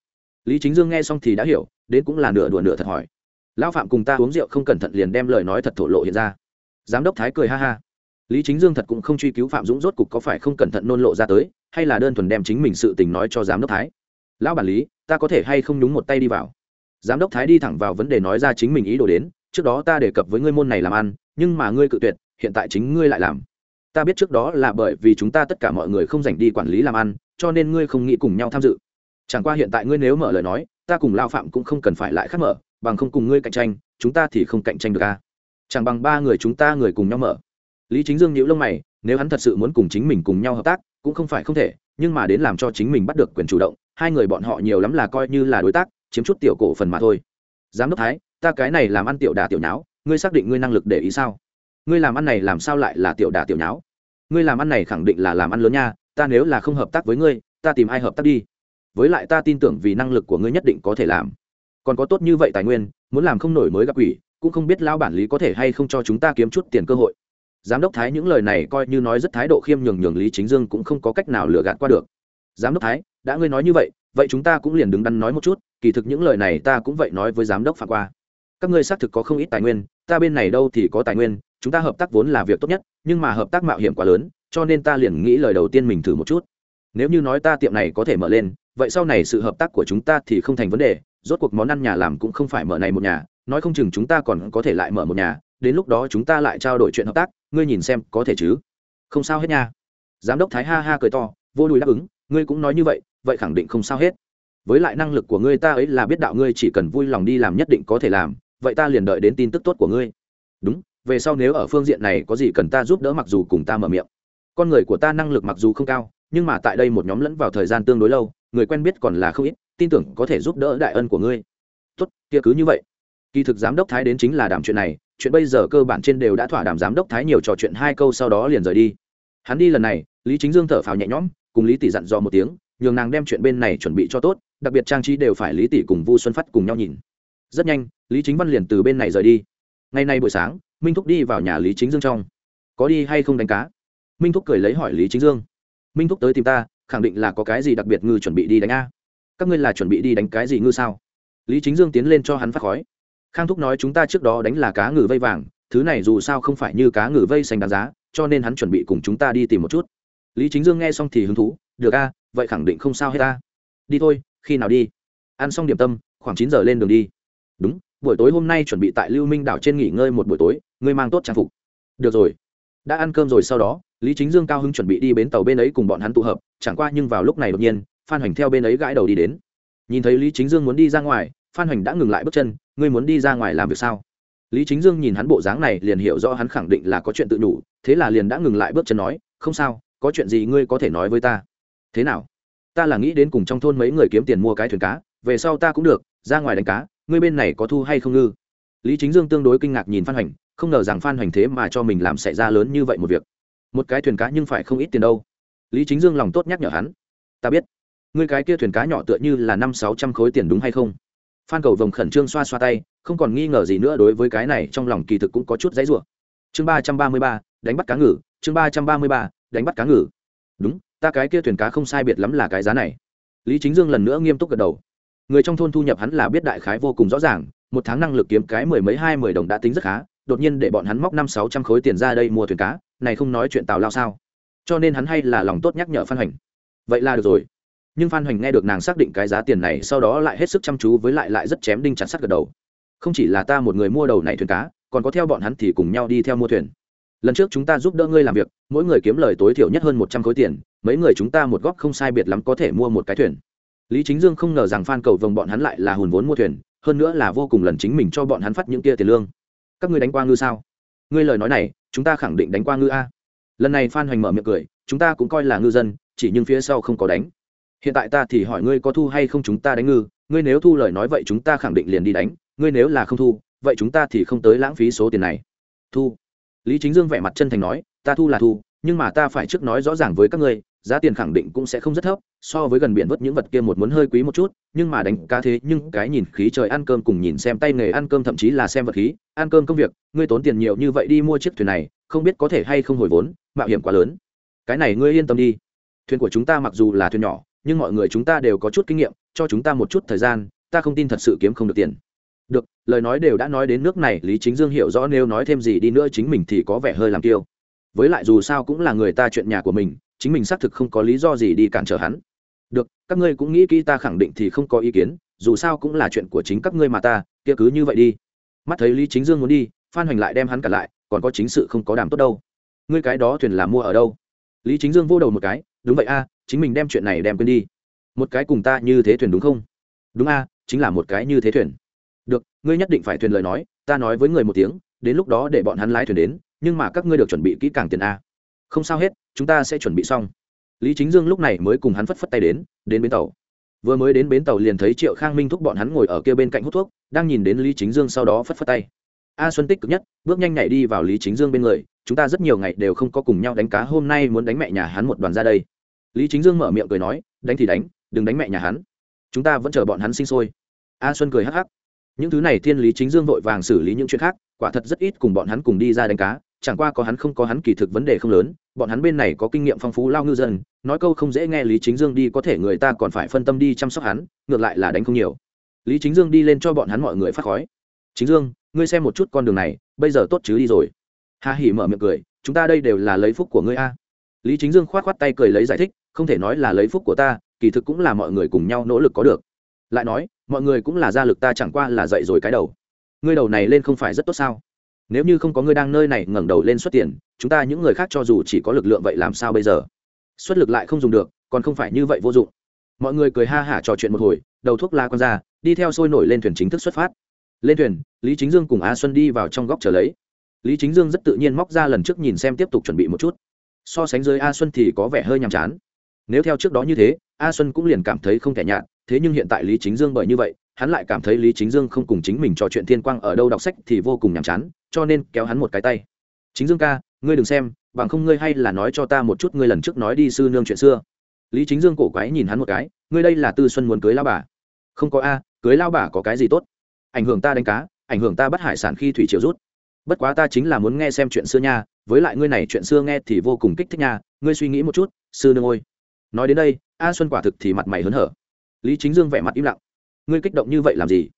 Lý chính dương nghe xong thì đã hiểu, đến cũng là nửa đùa nửa thật hỏi. Lão phạm cùng ta uống rượu không cẩn thận liền đem lời nói thật thổ lộ hiện ra. Giám đốc thái cười ha ha. Lý chính dương thật cũng không truy cứu phạm dũng rốt cục có phải không cẩn thận nôn lộ ra tới, hay là đơn thuần đem chính mình sự tình nói cho giám đốc thái? Lão bản lý, ta có thể hay không nhúng một tay đi vào? Giám đốc thái đi thẳng vào vấn đề nói ra chính mình ý đồ đến, trước đó ta đề cập với ngươi môn này làm ăn, nhưng mà ngươi cự tuyệt, hiện tại chính ngươi lại làm. Ta biết trước đó là bởi vì chúng ta tất cả mọi người không dành đi quản lý làm ăn, cho nên ngươi không nghĩ cùng nhau tham dự. Chẳng qua hiện tại ngươi nếu mở lời nói, ta cùng lao phạm cũng không cần phải lại khác mở, bằng không cùng ngươi cạnh tranh, chúng ta thì không cạnh tranh được a chẳng bằng ba người chúng ta người cùng nhau mở. Lý chính dương nhíu lông mày, nếu hắn thật sự muốn cùng chính mình cùng nhau hợp tác, cũng không phải không thể, nhưng mà đến làm cho chính mình bắt được quyền chủ động hai người bọn họ nhiều lắm là coi như là đối tác, chiếm chút tiểu cổ phần mà thôi. Giám đốc thái, ta cái này làm ăn tiểu đà tiểu nháo, ngươi xác định ngươi năng lực để ý sao? Ngươi làm ăn này làm sao lại là tiểu đà tiểu nháo? Ngươi làm ăn này khẳng định là làm ăn lớn nha, ta nếu là không hợp tác với ngươi, ta tìm ai hợp tác đi? Với lại ta tin tưởng vì năng lực của ngươi nhất định có thể làm. Còn có tốt như vậy tài nguyên, muốn làm không nổi mới gặp quỷ, cũng không biết lao bản lý có thể hay không cho chúng ta kiếm chút tiền cơ hội. Giám đốc thái những lời này coi như nói rất thái độ khiêm nhường nhường lý chính dương cũng không có cách nào lừa gạt qua được giám đốc thái, đã ngươi nói như vậy vậy chúng ta cũng liền đứng đắn nói một chút, kỳ thực những lời này ta cũng vậy nói với giám đốc phạm qua. Các ngươi xác thực có không ít tài nguyên, ta bên này đâu thì có tài nguyên, chúng ta hợp tác vốn là việc tốt nhất, nhưng mà hợp tác mạo hiểm quá lớn, cho nên ta liền nghĩ lời đầu tiên mình thử một chút. Nếu như nói ta tiệm này có thể mở lên, vậy sau này sự hợp tác của chúng ta thì không thành vấn đề, rốt cuộc món ăn nhà làm cũng không phải mở này một nhà, nói không chừng chúng ta còn có thể lại mở một nhà, đến lúc đó chúng ta lại trao đổi chuyện hợp tác, ngươi nhìn xem có thể chứ? Không sao hết nha. Giám đốc thái ha ha cười to, vô đùi đáp ứng ngươi cũng nói như vậy vậy khẳng định không sao hết. Với lại năng lực của ngươi ta ấy là biết đạo ngươi chỉ cần vui lòng đi làm nhất định có thể làm, vậy ta liền đợi đến tin tức tốt của ngươi. Đúng, về sau nếu ở phương diện này có gì cần ta giúp đỡ mặc dù cùng ta mở miệng. Con người của ta năng lực mặc dù không cao, nhưng mà tại đây một nhóm lẫn vào thời gian tương đối lâu, người quen biết còn là không ít, tin tưởng có thể giúp đỡ đại ân của ngươi. Tốt, kia cứ như vậy. Kỳ thực giám đốc thái đến chính là đàm chuyện này, chuyện bây giờ cơ bản trên đều đã thỏa đàm giám đốc thái nhiều trò chuyện hai câu sau đó liền rời đi. Hắn đi lần này, lý chính dương thở phào nhẹ nhõm cùng lý tỷ dặn dò một tiếng, nhường nàng đem chuyện bên này chuẩn bị cho tốt, đặc biệt trang trí đều phải lý tỷ cùng vu xuân phát cùng nhau nhìn. Rất nhanh, lý chính văn liền từ bên này rời đi. Ngày nay buổi sáng, minh thúc đi vào nhà lý chính dương trong. Có đi hay không đánh cá? Minh thúc cười lấy hỏi lý chính dương. Minh thúc tới tìm ta, khẳng định là có cái gì đặc biệt ngư chuẩn bị đi đánh a. Các ngươi là chuẩn bị đi đánh cái gì ngư sao? Lý chính dương tiến lên cho hắn phát khói. Khang thúc nói chúng ta trước đó đánh là cá ngừ vây vàng, thứ này dù sao không phải như cá ngừ vây xanh đáng giá, cho nên hắn chuẩn bị cùng chúng ta đi tìm một chút lý chính dương nghe xong thì hứng thú, được a, vậy khẳng định không sao hết ta. Đi thôi, khi nào đi? Ăn xong điểm tâm, khoảng chín giờ lên đường đi. Đúng, buổi tối hôm nay chuẩn bị tại lưu minh đảo trên nghỉ ngơi một buổi tối, ngươi mang tốt trang phục. Được rồi. Đã ăn cơm rồi sau đó, lý chính dương cao hưng chuẩn bị đi bến tàu bên ấy cùng bọn hắn tụ hợp, chẳng qua nhưng vào lúc này đột nhiên, phan hoành theo bên ấy gãi đầu đi đến. Nhìn thấy lý chính dương muốn đi ra ngoài, phan hoành đã ngừng lại bước chân, ngươi muốn đi ra ngoài làm việc sao? Lý chính dương nhìn hắn bộ dáng này liền hiểu rõ hắn khẳng định là có chuyện tự đủ thế là liền đã ngừng lại bước chân nói, không sao có chuyện gì ngươi có thể nói với ta? Thế nào? Ta là nghĩ đến cùng trong thôn mấy người kiếm tiền mua cái thuyền cá, về sau ta cũng được, ra ngoài đánh cá, ngươi bên này có thu hay không ngư? Lý chính dương tương đối kinh ngạc nhìn phan hoành, không ngờ rằng phan hoành thế mà cho mình làm xảy ra lớn như vậy một việc. Một cái thuyền cá nhưng phải không ít tiền đâu. Lý chính dương lòng tốt nhắc nhở hắn. Ta biết. Ngươi cái kia thuyền cá nhỏ tựa như là năm sáu trăm khối tiền đúng hay không? Phan cầu vồng khẩn trương xoa xoa tay, không còn nghi ngờ gì nữa đối với cái này trong lòng kỳ thực cũng có chút dãy rủa. Chương ba trăm ba mươi ba, đánh bắt cá ngừ, chương ba trăm ba mươi ba đánh bắt cá ngừ. Đúng, ta cái kia thuyền cá không sai biệt lắm là cái giá này. Lý chính dương lần nữa nghiêm túc gật đầu. Người trong thôn thu nhập hắn là biết đại khái vô cùng rõ ràng, một tháng năng lực kiếm cái mười mấy hai mười đồng đã tính rất khá, đột nhiên để bọn hắn móc năm sáu trăm khối tiền ra đây mua thuyền cá, này không nói chuyện tào lao sao. Cho nên hắn hay là lòng tốt nhắc nhở phan hoành. Vậy là được rồi. Nhưng phan hoành nghe được nàng xác định cái giá tiền này, sau đó lại hết sức chăm chú với lại lại rất chém đinh chặt sắt gật đầu. Không chỉ là ta một người mua đầu này thuyền cá, còn có theo bọn hắn thì cùng nhau đi theo mua thuyền lần trước chúng ta giúp đỡ ngươi làm việc, mỗi người kiếm lời tối thiểu nhất hơn một trăm khối tiền, mấy người chúng ta một góp không sai biệt lắm có thể mua một cái thuyền. Lý chính dương không ngờ rằng phan cầu vồng bọn hắn lại là hùn vốn mua thuyền, hơn nữa là vô cùng lần chính mình cho bọn hắn phát những kia tiền lương. Các ngươi đánh qua ngư sao? Ngươi lời nói này, chúng ta khẳng định đánh qua ngư a. Lần này phan hoành mở miệng cười, chúng ta cũng coi là ngư dân, chỉ nhưng phía sau không có đánh. Hiện tại ta thì hỏi ngươi có thu hay không chúng ta đánh ngư, ngươi nếu thu lời nói vậy chúng ta khẳng định liền đi đánh, ngươi nếu là không thu, vậy chúng ta thì không tới lãng phí số tiền này. Thu lý chính dương vẻ mặt chân thành nói, ta thu là thu, nhưng mà ta phải trước nói rõ ràng với các ngươi, giá tiền khẳng định cũng sẽ không rất thấp, so với gần biển vớt những vật kia một muốn hơi quý một chút, nhưng mà đánh cá thế, nhưng cái nhìn khí trời ăn cơm cùng nhìn xem tay nghề ăn cơm thậm chí là xem vật khí, ăn cơm công việc, ngươi tốn tiền nhiều như vậy đi mua chiếc thuyền này, không biết có thể hay không hồi vốn, mạo hiểm quá lớn. Cái này ngươi yên tâm đi. Thuyền của chúng ta mặc dù là thuyền nhỏ, nhưng mọi người chúng ta đều có chút kinh nghiệm, cho chúng ta một chút thời gian, ta không tin thật sự kiếm không được tiền được, lời nói đều đã nói đến nước này, lý chính dương hiểu rõ nếu nói thêm gì đi nữa chính mình thì có vẻ hơi làm tiêu với lại dù sao cũng là người ta chuyện nhà của mình, chính mình xác thực không có lý do gì đi cản trở hắn. Được, các ngươi cũng nghĩ kỹ ta khẳng định thì không có ý kiến, dù sao cũng là chuyện của chính các ngươi mà ta, kia cứ như vậy đi. Mắt thấy lý chính dương muốn đi, phan hoành lại đem hắn cả lại, còn có chính sự không có đảm tốt đâu. Ngươi cái đó thuyền là mua ở đâu? Lý chính dương vô đầu một cái, đúng vậy a, chính mình đem chuyện này đem quên đi. Một cái cùng ta như thế thuyền đúng không? Đúng a, chính là một cái như thế thuyền được, ngươi nhất định phải thuyền lời nói, ta nói với người một tiếng, đến lúc đó để bọn hắn lái thuyền đến, nhưng mà các ngươi được chuẩn bị kỹ càng tiền a. Không sao hết, chúng ta sẽ chuẩn bị xong. Lý chính dương lúc này mới cùng hắn phất phất tay đến đến bến tàu. Vừa mới đến bến tàu liền thấy triệu khang minh thúc bọn hắn ngồi ở kia bên cạnh hút thuốc, đang nhìn đến lý chính dương sau đó phất phất tay. A xuân tích cực nhất, bước nhanh nhảy đi vào lý chính dương bên người, chúng ta rất nhiều ngày đều không có cùng nhau đánh cá, hôm nay muốn đánh mẹ nhà hắn một đoàn ra đây. Lý chính dương mở miệng cười nói, đánh thì đánh, đừng đánh mẹ nhà hắn. Chúng ta vẫn chờ bọn hắn sinh sôi. A xuân cười hắc hắc những thứ này thiên lý chính dương vội vàng xử lý những chuyện khác, quả thật rất ít cùng bọn hắn cùng đi ra đánh cá, chẳng qua có hắn không có hắn kỳ thực vấn đề không lớn, bọn hắn bên này có kinh nghiệm phong phú lao ngư dân, nói câu không dễ nghe lý chính dương đi có thể người ta còn phải phân tâm đi chăm sóc hắn, ngược lại là đánh không nhiều. Lý chính dương đi lên cho bọn hắn mọi người phát khói. Chính dương, ngươi xem một chút con đường này, bây giờ tốt chứ đi rồi. Hà hỉ mở miệng cười, chúng ta đây đều là lấy phúc của ngươi a. Lý chính dương k h o á t k h o á t tay cười lấy giải thích, không thể nói là lấy phúc của ta, kỳ thực cũng là mọi người cùng nhau nỗ lực có được lại nói, mọi người cũng là gia lực ta chẳng qua là dậy rồi cái đầu. Ngươi đầu này lên không phải rất tốt sao? Nếu như không có ngươi đang nơi này ngẩng đầu lên xuất tiền, chúng ta những người khác cho dù chỉ có lực lượng vậy làm sao bây giờ? Xuất lực lại không dùng được, còn không phải như vậy vô dụng. Mọi người cười ha hả trò chuyện một hồi, đầu thuốc la con ra, đi theo sôi nổi lên thuyền chính thức xuất phát. Lên thuyền, lý chính dương cùng a xuân đi vào trong góc chờ lấy. Lý chính dương rất tự nhiên móc ra lần trước nhìn xem tiếp tục chuẩn bị một chút. So sánh với a xuân thì có vẻ hơi nhàm chán. Nếu theo trước đó như thế a xuân cũng liền cảm thấy không thể nhạt, thế nhưng hiện tại lý chính dương bởi như vậy, hắn lại cảm thấy lý chính dương không cùng chính mình trò chuyện thiên quang ở đâu đọc sách thì vô cùng nhàm chán, cho nên kéo hắn một cái tay. Chính dương ca, ngươi đừng xem, bằng không ngươi hay là nói cho ta một chút ngươi lần trước nói đi sư nương chuyện xưa. Lý chính dương cổ quái nhìn hắn một cái, ngươi đây là tư xuân muốn cưới lao bà? Không có a, cưới lao bà có cái gì tốt? Ảnh hưởng ta đánh cá, ảnh hưởng ta bắt hải sản khi thủy triều rút. Bất quá ta chính là muốn nghe xem chuyện xưa nha, với lại ngươi này chuyện xưa nghe thì vô cùng kích thích nha, ngươi suy nghĩ một chút, sư nương ôi nói đến đây a xuân quả thực thì mặt mày hớn hở. Lý chính dương vẻ mặt im lặng. Ngươi kích động như vậy làm gì?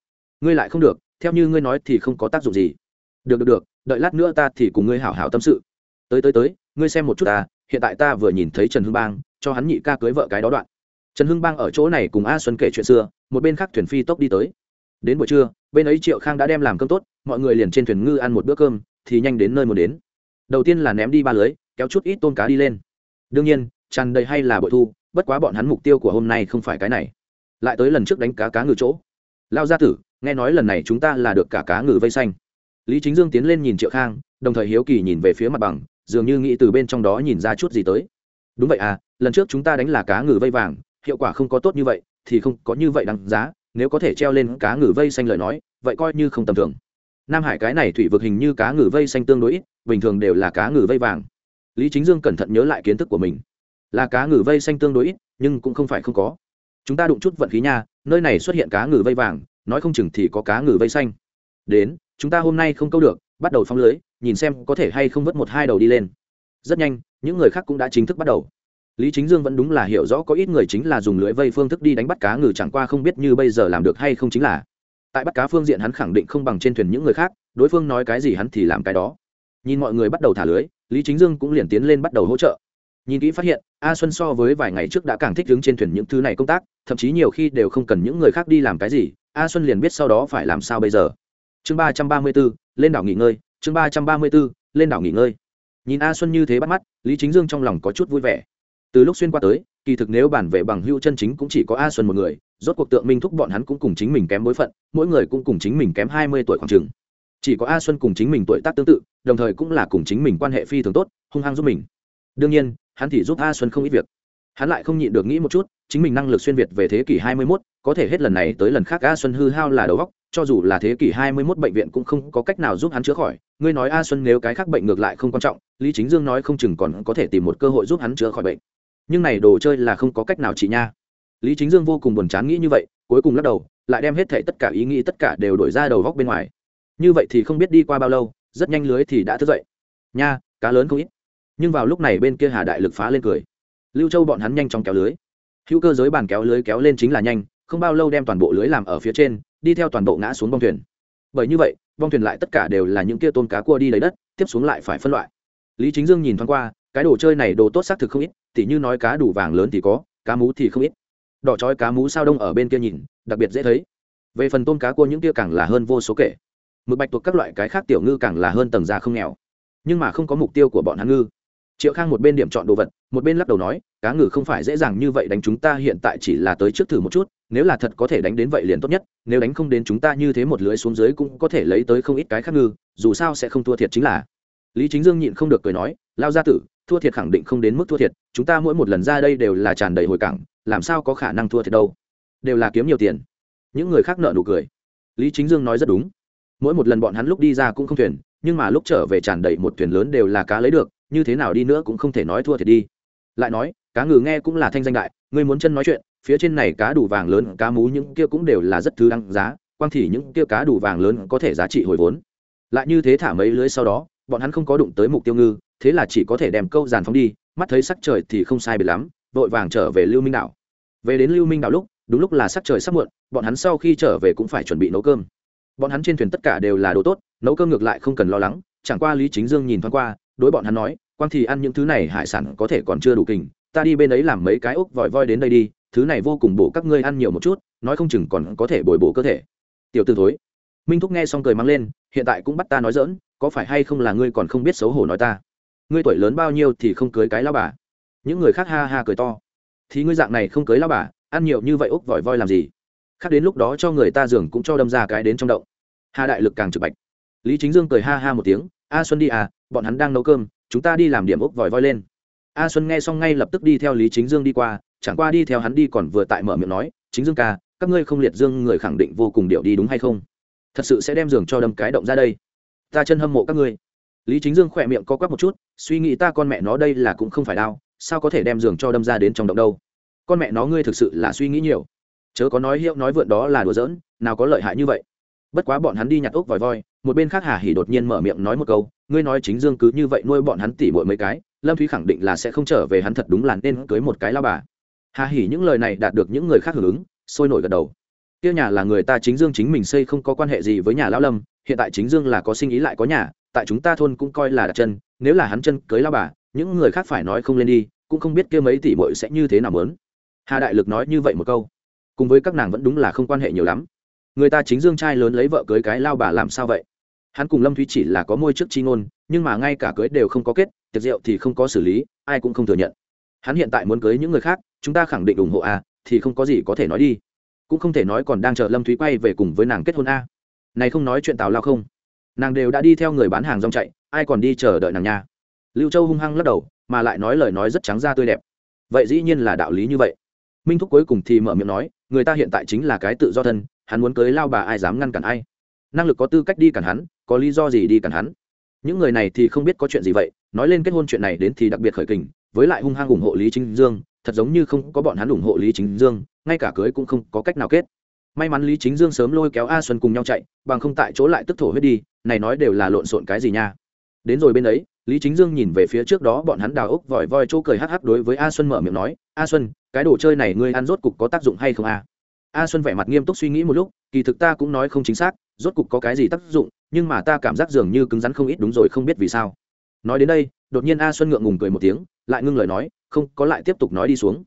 Ngươi lại không được, theo như ngươi nói thì không có tác dụng gì. Được được được, đợi lát nữa ta thì cùng ngươi hảo hảo tâm sự. Tới tới tới, ngươi xem một chút ta, hiện tại ta vừa nhìn thấy trần hưng bang, cho hắn nhị ca cưới vợ cái đó đoạn. Trần hưng bang ở chỗ này cùng a xuân kể chuyện xưa, một bên khác thuyền phi tốc đi tới. Đến buổi trưa, bên ấy triệu khang đã đem làm cơm tốt, mọi người liền trên thuyền ngư ăn một bữa cơm, thì nhanh đến nơi muốn đến. Đầu tiên là ném đi ba lưới, kéo chút ít tôm cá đi lên. Đương nhiên, tràn đầy hay là bội thu bất quá bọn hắn mục tiêu của hôm nay không phải cái này. Lại tới lần trước đánh cá cá ngừ chỗ. Lao gia tử, nghe nói lần này chúng ta là được cả cá ngừ vây xanh. Lý chính dương tiến lên nhìn triệu khang, đồng thời hiếu kỳ nhìn về phía mặt bằng, dường như nghĩ từ bên trong đó nhìn ra chút gì tới. Đúng vậy à lần trước chúng ta đánh là cá ngừ vây vàng, hiệu quả không có tốt như vậy, thì không có như vậy đáng giá, nếu có thể treo lên cá ngừ vây xanh lời nói, vậy coi như không tầm thường. Nam hải cái này thủy vực hình như cá ngừ vây xanh tương đối ít, bình thường đều là cá ngừ vây vàng. Lý chính dương cẩn thận nhớ lại kiến thức của mình là cá ngừ vây xanh tương đối ít, nhưng cũng không phải không có. Chúng ta đụng chút vận khí nha, nơi này xuất hiện cá ngừ vây vàng, nói không chừng thì có cá ngừ vây xanh. Đến, chúng ta hôm nay không câu được, bắt đầu phóng lưới, nhìn xem có thể hay không vớt một hai đầu đi lên. Rất nhanh, những người khác cũng đã chính thức bắt đầu. Lý chính dương vẫn đúng là hiểu rõ có ít người chính là dùng lưới vây phương thức đi đánh bắt cá ngừ, chẳng qua không biết như bây giờ làm được hay không chính là. Tại bắt cá phương diện hắn khẳng định không bằng trên thuyền những người khác, đối phương nói cái gì hắn thì làm cái đó. Nhìn mọi người bắt đầu thả lưới, lý chính dương cũng liền tiến lên bắt đầu hỗ trợ nhìn kỹ phát hiện, a xuân so với vài ngày trước đã càng thích đứng trên thuyền những thứ này công tác, thậm chí nhiều khi đều không cần những người khác đi làm cái gì, a xuân liền biết sau đó phải làm sao bây giờ. Chương ba trăm ba mươi b ố lên đảo nghỉ ngơi, chương ba trăm ba mươi b ố lên đảo nghỉ ngơi. Nhìn a xuân như thế bắt mắt, lý chính dương trong lòng có chút vui vẻ. Từ lúc xuyên qua tới, kỳ thực nếu bản về bằng hưu chân chính cũng chỉ có a xuân một người, rốt cuộc tượng minh thúc bọn hắn cũng cùng chính mình kém bối phận, mỗi người cũng cùng chính mình kém hai mươi tuổi khoảng t r ư ờ n g chỉ có a xuân cùng chính mình tuổi tác tương tự, đồng thời cũng là cùng chính mình quan hệ phi thường tốt, hung hăng giúp mình đương nhiên hắn thì giúp a xuân không ít việc. Hắn lại không nhịn được nghĩ một chút chính mình năng lực xuyên việt về thế kỷ hai mươi 21, có thể hết lần này tới lần khác a xuân hư hao là đầu góc cho dù là thế kỷ hai mươi 21 bệnh viện cũng không có cách nào giúp hắn chữa khỏi. Ngươi nói a xuân nếu cái khác bệnh ngược lại không quan trọng lý chính dương nói không chừng còn có thể tìm một cơ hội giúp hắn chữa khỏi bệnh. Nhưng này đồ chơi là không có cách nào chị nha. Lý chính dương vô cùng buồn chán nghĩ như vậy cuối cùng lắc đầu lại đem hết thệ tất cả ý nghĩ tất cả đều đổi ra đầu góc bên ngoài. Như vậy thì không biết đi qua bao lâu rất nhanh lưới thì đã thức dậy. Nha cá lớn không ít nhưng vào lúc này bên kia hà đại lực phá lên cười. Lưu châu bọn hắn nhanh chóng kéo lưới. Hữu cơ giới bàn kéo lưới kéo lên chính là nhanh, không bao lâu đem toàn bộ lưới làm ở phía trên, đi theo toàn bộ ngã xuống bong thuyền. Bởi như vậy, bong thuyền lại tất cả đều là những kia tôm cá cua đi lấy đất, tiếp xuống lại phải phân loại. Lý chính dương nhìn thoáng qua, cái đồ chơi này đồ tốt xác thực không ít, tỉ như nói cá đủ vàng lớn thì có, cá mú thì không ít. Đỏ trói cá mú sao đông ở bên kia nhìn, đặc biệt dễ thấy. Về phần tôm cá cua những kia càng là hơn vô số kể. Mực bạch tuộc các loại cái khác tiểu ngư càng là hơn tầng già không nghèo. Nhưng mà không có mục tiêu của bọn hắn ngư triệu khang một bên điểm chọn đồ vật, một bên lắc đầu nói, cá ngừ không phải dễ dàng như vậy đánh chúng ta hiện tại chỉ là tới trước thử một chút, nếu là thật có thể đánh đến vậy liền tốt nhất, nếu đánh không đến chúng ta như thế một lưới xuống dưới cũng có thể lấy tới không ít cái khác ngư dù sao sẽ không thua thiệt chính là. Lý chính dương nhịn không được cười nói, lao gia tử, thua thiệt khẳng định không đến mức thua thiệt, chúng ta mỗi một lần ra đây đều là tràn đầy hồi cảng, làm sao có khả năng thua thiệt đâu. Đều là kiếm nhiều tiền. Những người khác nợ nụ cười. Lý chính dương nói rất đúng. Mỗi một lần bọn hắn lúc đi ra cũng không thuyền, nhưng mà lúc trở về tràn đầy một thuyền lớn đều là cá lấy được như thế nào đi nữa cũng không thể nói thua thiệt đi. Lại nói, cá ngừ nghe cũng là thanh danh đại, ngươi muốn chân nói chuyện, phía trên này cá đủ vàng lớn, cá mú những kia cũng đều là rất thứ đăng giá, quang thì những kia cá đủ vàng lớn có thể giá trị hồi vốn. Lại như thế thả mấy lưới sau đó, bọn hắn không có đụng tới mục tiêu ngư, thế là chỉ có thể đem câu giàn phóng đi, mắt thấy sắc trời thì không sai biệt lắm, vội vàng trở về lưu minh đảo. Về đến lưu minh đảo lúc, đúng lúc là sắc trời sắp muộn, bọn hắn sau khi trở về cũng phải chuẩn bị nấu cơm. Bọn hắn trên thuyền tất cả đều là đồ tốt, nấu cơm ngược lại không cần lo lắng, chẳng qua lý chính dương nhìn thoáng qua đối bọn hắn nói, quang thì ăn những thứ này hải sản có thể còn chưa đủ kình, ta đi bên ấy làm mấy cái ốc vòi voi đến đây đi, thứ này vô cùng bổ các ngươi ăn nhiều một chút, nói không chừng còn có thể bồi bổ cơ thể. Tiểu tư thối, minh thúc nghe xong cười mang lên, hiện tại cũng bắt ta nói dỡn có phải hay không là ngươi còn không biết xấu hổ nói ta? Ngươi tuổi lớn bao nhiêu thì không cưới cái lao bà? Những người khác ha ha cười to, thì ngươi dạng này không cưới lao bà, ăn nhiều như vậy úc vòi voi làm gì? Khác đến lúc đó cho người ta giường cũng cho đâm ra cái đến trong động. Hà đại lực càng trực bạch. Lý chính dương cười ha ha một tiếng, a xuân đi à bọn hắn đang nấu cơm, chúng ta đi làm điểm ốc vòi voi lên. A xuân nghe xong ngay lập tức đi theo lý chính dương đi qua, chẳng qua đi theo hắn đi còn vừa tại mở miệng nói, chính dương ca, các ngươi không liệt dương, người khẳng định vô cùng điệu đi đúng hay không? Thật sự sẽ đem giường cho đâm cái động ra đây. Ta chân hâm mộ các ngươi. Lý chính dương khỏe miệng co quắp một chút, suy nghĩ ta con mẹ nó đây là cũng không phải đau, sao có thể đem giường cho đâm ra đến trong động đâu? Con mẹ nó ngươi thực sự là suy nghĩ nhiều. Chớ có nói hiệu nói vượn đó là đùa giỡn, nào có lợi hại như vậy. Bất quá bọn hắn đi nhặt ốc vòi voi một bên khác hà hỉ đột nhiên mở miệng nói một câu, ngươi nói chính dương cứ như vậy nuôi bọn hắn tỉ bội mấy cái, lâm thúy khẳng định là sẽ không trở về hắn thật đúng là nên cưới một cái lao bà. Hà hỉ những lời này đạt được những người khác hưởng ứng, sôi nổi gật đầu. Kia nhà là người ta chính dương chính mình xây không có quan hệ gì với nhà lão lâm, hiện tại chính dương là có sinh ý lại có nhà, tại chúng ta thôn cũng coi là đặt chân, nếu là hắn chân cưới lao bà, những người khác phải nói không lên đi, cũng không biết kia mấy tỷ bội sẽ như thế nào mớn hà đại lực nói như vậy một câu, cùng với các nàng vẫn đúng là không quan hệ nhiều lắm. Người ta chính dương trai lớn lấy vợ cưới cái lao bà làm sao vậy? Hắn cùng lâm thúy chỉ là có môi trước chi ngôn, nhưng mà ngay cả cưới đều không có kết, tiệc rượu thì không có xử lý, ai cũng không thừa nhận. Hắn hiện tại muốn cưới những người khác, chúng ta khẳng định ủng hộ a thì không có gì có thể nói đi. Cũng không thể nói còn đang chờ lâm thúy quay về cùng với nàng kết hôn a này không nói chuyện tào lao không. Nàng đều đã đi theo người bán hàng rong chạy, ai còn đi chờ đợi nàng nha. Lưu châu hung hăng lắc đầu, mà lại nói lời nói rất trắng ra tươi đẹp. Vậy dĩ nhiên là đạo lý như vậy. Minh thúc cuối cùng thì mở miệng nói, người ta hiện tại chính là cái tự do thân, hắn muốn cưới lao bà ai dám ngăn cản ai? Năng lực có tư cách đi cản hắn có lý do gì đi cản hắn. Những người này thì không biết có chuyện gì vậy, nói lên kết hôn chuyện này đến thì đặc biệt khởi kình, với lại hung hăng ủng hộ lý chính dương, thật giống như không có bọn hắn ủng hộ lý chính dương, ngay cả cưới cũng không có cách nào kết. May mắn lý chính dương sớm lôi kéo a xuân cùng nhau chạy, bằng không tại chỗ lại tức thổ huyết đi, này nói đều là lộn xộn cái gì nha. Đến rồi bên ấy, lý chính dương nhìn về phía trước đó bọn hắn đào ốc vòi voi chỗ cười hắc hắc đối với a xuân mở miệng nói, a xuân, cái đồ chơi này ngươi ăn rốt cục có tác dụng hay không a? A xuân vẻ mặt nghiêm túc suy nghĩ một lúc, kỳ thực ta cũng nói không chính xác rốt cục có cái gì tác dụng, nhưng mà ta cảm giác dường như cứng rắn không ít đúng rồi, không biết vì sao. Nói đến đây, đột nhiên a xuân ngượng ngùng cười một tiếng, lại ngưng lời nói, không, có lại tiếp tục nói đi xuống.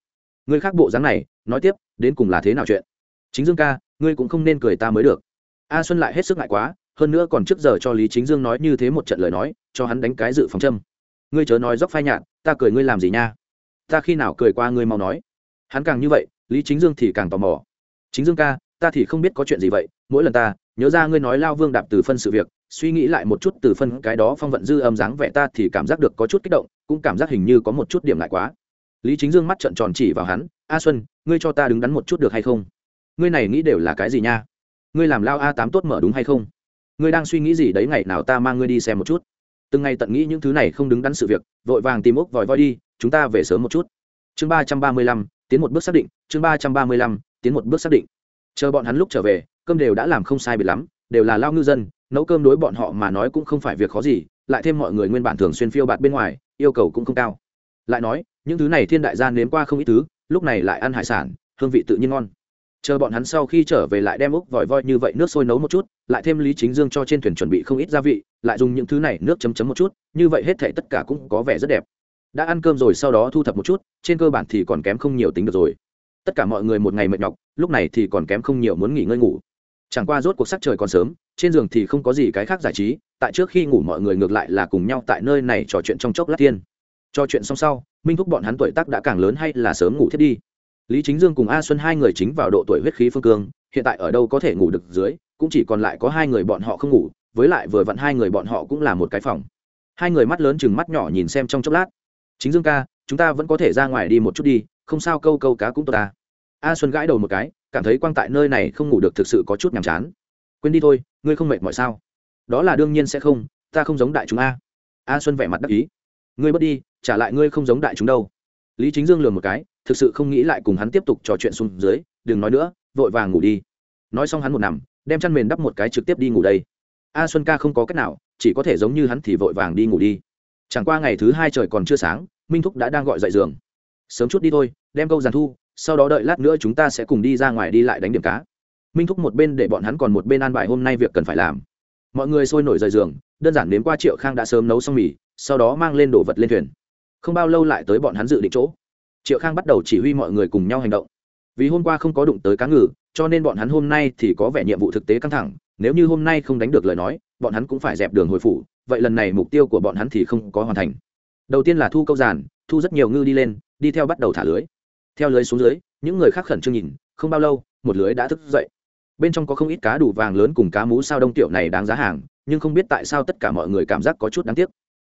Người khác bộ dáng này, nói tiếp, đến cùng là thế nào chuyện? Chính dương ca, ngươi cũng không nên cười ta mới được. A xuân lại hết sức ngại quá, hơn nữa còn trước giờ cho lý chính dương nói như thế một trận lời nói, cho hắn đánh cái dự phòng châm. Ngươi chớ nói dốc phai nhạt, ta cười ngươi làm gì nha? Ta khi nào cười qua ngươi mau nói? Hắn càng như vậy, lý chính dương thì càng tò mò. Chính dương ca, ta thì không biết có chuyện gì vậy, mỗi lần ta nhớ ra ngươi nói lao vương đạp từ phân sự việc, suy nghĩ lại một chút từ phân cái đó phong vận dư âm dáng vẻ ta thì cảm giác được có chút kích động, cũng cảm giác hình như có một chút điểm lại quá. Lý chính dương mắt trợn tròn chỉ vào hắn, a xuân, ngươi cho ta đứng đắn một chút được hay không? Ngươi này nghĩ đều là cái gì nha? Ngươi làm lao a tám tốt mở đúng hay không? Ngươi đang suy nghĩ gì đấy, ngày nào ta mang ngươi đi xem một chút? Từng ngày tận nghĩ những thứ này không đứng đắn sự việc, vội vàng tìm ốc vòi voi đi, chúng ta về sớm một chút. Chương ba trăm ba mươi lăm, tiến một bước xác định, chương ba trăm ba mươi lăm, tiến một bước xác định. Chờ bọn hắn lúc trở về cơm đều đã làm không sai bị lắm, đều là lao ngư dân, nấu cơm đối bọn họ mà nói cũng không phải việc khó gì, lại thêm mọi người nguyên bản thường xuyên phiêu bạt bên ngoài, yêu cầu cũng không cao. Lại nói, những thứ này thiên đại gia nếm qua không ít thứ, lúc này lại ăn hải sản, hương vị tự nhiên ngon. Chờ bọn hắn sau khi trở về lại đem úc vòi voi như vậy nước sôi nấu một chút, lại thêm lý chính dương cho trên thuyền chuẩn bị không ít gia vị, lại dùng những thứ này nước chấm chấm một chút, như vậy hết thể tất cả cũng có vẻ rất đẹp. Đã ăn cơm rồi sau đó thu thập một chút, trên cơ bản thì còn kém không nhiều tính được rồi. Tất cả mọi người một ngày mệt nhọc, lúc này thì còn kém không nhiều muốn nghỉ ngơi ngủ chẳng qua rốt cuộc sắc trời còn sớm, trên giường thì không có gì cái khác giải trí, tại trước khi ngủ mọi người ngược lại là cùng nhau tại nơi này trò chuyện trong chốc lát tiên. Trò chuyện xong sau, minh thúc bọn hắn tuổi tác đã càng lớn hay là sớm ngủ thiết đi. Lý chính dương cùng a xuân hai người chính vào độ tuổi huyết khí phương cương, hiện tại ở đâu có thể ngủ được dưới, cũng chỉ còn lại có hai người bọn họ không ngủ, với lại vừa vặn hai người bọn họ cũng là một cái phòng. Hai người mắt lớn chừng mắt nhỏ nhìn xem trong chốc lát. Chính dương ca, chúng ta vẫn có thể ra ngoài đi một chút đi, không sao câu câu cá cũng tốt ta. A xuân gãi đầu một cái cảm thấy quang tại nơi này không ngủ được thực sự có chút nhàm chán. Quên đi thôi, ngươi không mệt mọi sao? Đó là đương nhiên sẽ không, ta không giống đại chúng a. A xuân vẻ mặt đắc ý. Ngươi bớt đi, trả lại ngươi không giống đại chúng đâu. Lý chính dương lường một cái, thực sự không nghĩ lại cùng hắn tiếp tục trò chuyện xuống dưới, đừng nói nữa, vội vàng ngủ đi. Nói xong hắn một nằm, đem chăn mền đắp một cái trực tiếp đi ngủ đây. A xuân ca không có cách nào, chỉ có thể giống như hắn thì vội vàng đi ngủ đi. Chẳng qua ngày thứ hai trời còn chưa sáng, minh thúc đã đang gọi dậy giường. Sớm chút đi thôi, đem câu giàn thu sau đó đợi lát nữa chúng ta sẽ cùng đi ra ngoài đi lại đánh điểm cá. Minh thúc một bên để bọn hắn còn một bên an bài hôm nay việc cần phải làm. Mọi người sôi nổi rời giường, đơn giản đến qua triệu khang đã sớm nấu xong mì, sau đó mang lên đồ vật lên thuyền. Không bao lâu lại tới bọn hắn dự định chỗ. Triệu khang bắt đầu chỉ huy mọi người cùng nhau hành động. Vì hôm qua không có đụng tới cá ngừ, cho nên bọn hắn hôm nay thì có vẻ nhiệm vụ thực tế căng thẳng, nếu như hôm nay không đánh được lời nói, bọn hắn cũng phải dẹp đường hồi phủ, vậy lần này mục tiêu của bọn hắn thì không có hoàn thành. Đầu tiên là thu câu giàn, thu rất nhiều ngư đi lên, đi theo bắt đầu thả lưới theo lưới xuống dưới, những người khác khẩn trương nhìn, không bao lâu, một lưới đã thức dậy. Bên trong có không ít cá đủ vàng lớn cùng cá mú sao đông tiểu này đáng giá hàng, nhưng không biết tại sao tất cả mọi người cảm giác có chút đáng tiếc.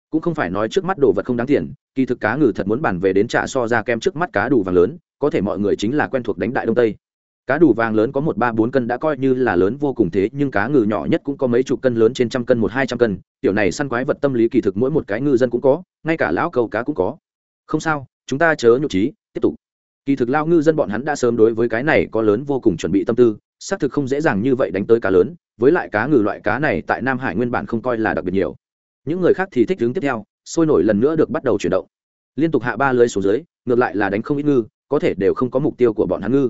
Cũng không phải nói trước mắt đồ vật không đáng tiền, kỳ thực cá ngừ thật muốn bàn về đến trả so ra kem trước mắt cá đủ vàng lớn, có thể mọi người chính là quen thuộc đánh đại đông tây. Cá đủ vàng lớn có một, ba, bốn cân đã coi như là lớn vô cùng thế, nhưng cá ngừ nhỏ nhất cũng có mấy chục cân lớn trên trăm cân, một, hai trăm cân. Tiểu này săn quái vật tâm lý kỳ thực mỗi một cái ngư dân cũng có, ngay cả lão cầu cá cũng có. Không sao, chúng ta chớ nhục trí tiếp tục kỳ thực lao ngư dân bọn hắn đã sớm đối với cái này có lớn vô cùng chuẩn bị tâm tư, xác thực không dễ dàng như vậy đánh tới cá lớn, với lại cá ngừ loại cá này tại nam hải nguyên bản không coi là đặc biệt nhiều. Những người khác thì thích đứng tiếp theo, sôi nổi lần nữa được bắt đầu chuyển động. Liên tục hạ ba lưới xuống dưới, ngược lại là đánh không ít ngư, có thể đều không có mục tiêu của bọn hắn ngư.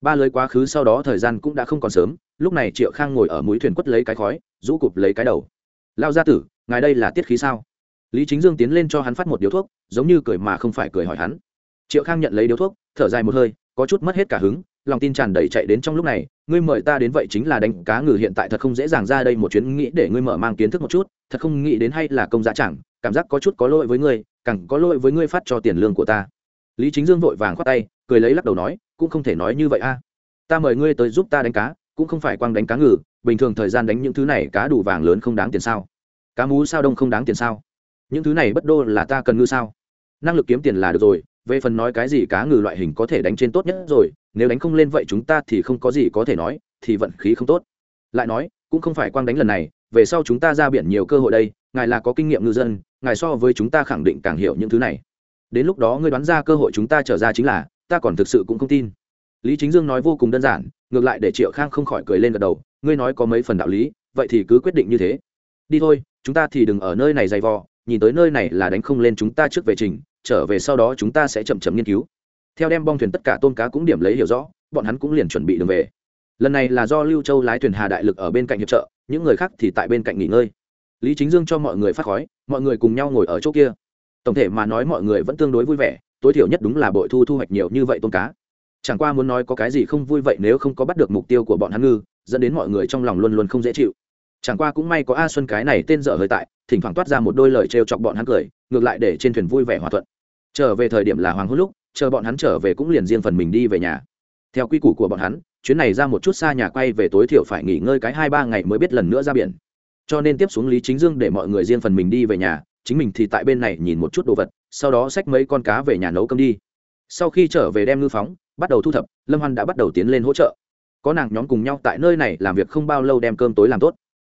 Ba lưới quá khứ sau đó thời gian cũng đã không còn sớm, lúc này triệu khang ngồi ở mũi thuyền quất lấy cái khói, rũ cụp lấy cái đầu. Lao gia tử, ngài đây là tiết khí sao? Lý chính dương tiến lên cho hắn phát một điếu thuốc, giống như cười mà không phải cười hỏi hắn. Triệu khang nhận lấy điếu thuốc thở dài một hơi, có chút mất hết cả hứng, lòng tin tràn đầy chạy đến trong lúc này, ngươi mời ta đến vậy chính là đánh cá ngừ hiện tại thật không dễ dàng ra đây một chuyến, nghĩ để ngươi mở mang kiến thức một chút, thật không nghĩ đến hay là công giá chẳng, cảm giác có chút có lỗi với ngươi, càng có lỗi với ngươi phát cho tiền lương của ta. Lý chính dương vội vàng khoát tay, cười lấy lắc đầu nói, cũng không thể nói như vậy a. Ta mời ngươi tới giúp ta đánh cá, cũng không phải quang đánh cá ngừ, bình thường thời gian đánh những thứ này cá đủ vàng lớn không đáng tiền sao? Cá mú sao đông không đáng tiền sao? Những thứ này bất đô là ta cần ngư sao? Năng lực kiếm tiền là được rồi về phần nói cái gì cá ngừ loại hình có thể đánh trên tốt nhất rồi, nếu đánh không lên vậy chúng ta thì không có gì có thể nói, thì vận khí không tốt. Lại nói, cũng không phải quang đánh lần này, về sau chúng ta ra biển nhiều cơ hội đây, ngài là có kinh nghiệm ngư dân, ngài so với chúng ta khẳng định càng hiểu những thứ này. Đến lúc đó ngươi đoán ra cơ hội chúng ta trở ra chính là, ta còn thực sự cũng không tin. Lý chính dương nói vô cùng đơn giản, ngược lại để triệu khang không khỏi cười lên gật đầu, ngươi nói có mấy phần đạo lý, vậy thì cứ quyết định như thế. Đi thôi, chúng ta thì đừng ở nơi này dày vò, nhìn tới nơi này là đánh không lên chúng ta trước về trình trở về sau đó chúng ta sẽ chậm chậm nghiên cứu. Theo đem bong thuyền tất cả tôm cá cũng điểm lấy hiểu rõ, bọn hắn cũng liền chuẩn bị đường về. Lần này là do lưu châu lái thuyền hà đại lực ở bên cạnh hiệp trợ, những người khác thì tại bên cạnh nghỉ ngơi. Lý chính dương cho mọi người phát khói, mọi người cùng nhau ngồi ở chỗ kia. Tổng thể mà nói mọi người vẫn tương đối vui vẻ, tối thiểu nhất đúng là bội thu thu hoạch nhiều như vậy tôm cá. Chẳng qua muốn nói có cái gì không vui vậy nếu không có bắt được mục tiêu của bọn hắn ngư, dẫn đến mọi người trong lòng luôn luôn không dễ chịu. Chẳng qua cũng may có a xuân cái này tên dở hơi tại, thỉnh thoảng toát ra một đôi lời trêu chọc bọn hắn cười, ngược lại để trên thuyền vui vẻ hòa thuận trở về thời điểm là hoàng hôn lúc, chờ bọn hắn trở về cũng liền riêng phần mình đi về nhà. Theo quy củ của bọn hắn, chuyến này ra một chút xa nhà quay về tối thiểu phải nghỉ ngơi cái hai ba ngày mới biết lần nữa ra biển. Cho nên tiếp xuống lý chính dương để mọi người riêng phần mình đi về nhà, chính mình thì tại bên này nhìn một chút đồ vật, sau đó xách mấy con cá về nhà nấu cơm đi. Sau khi trở về đem ngư phóng, bắt đầu thu thập, lâm hoan đã bắt đầu tiến lên hỗ trợ. Có nàng nhóm cùng nhau tại nơi này làm việc không bao lâu đem cơm tối làm tốt.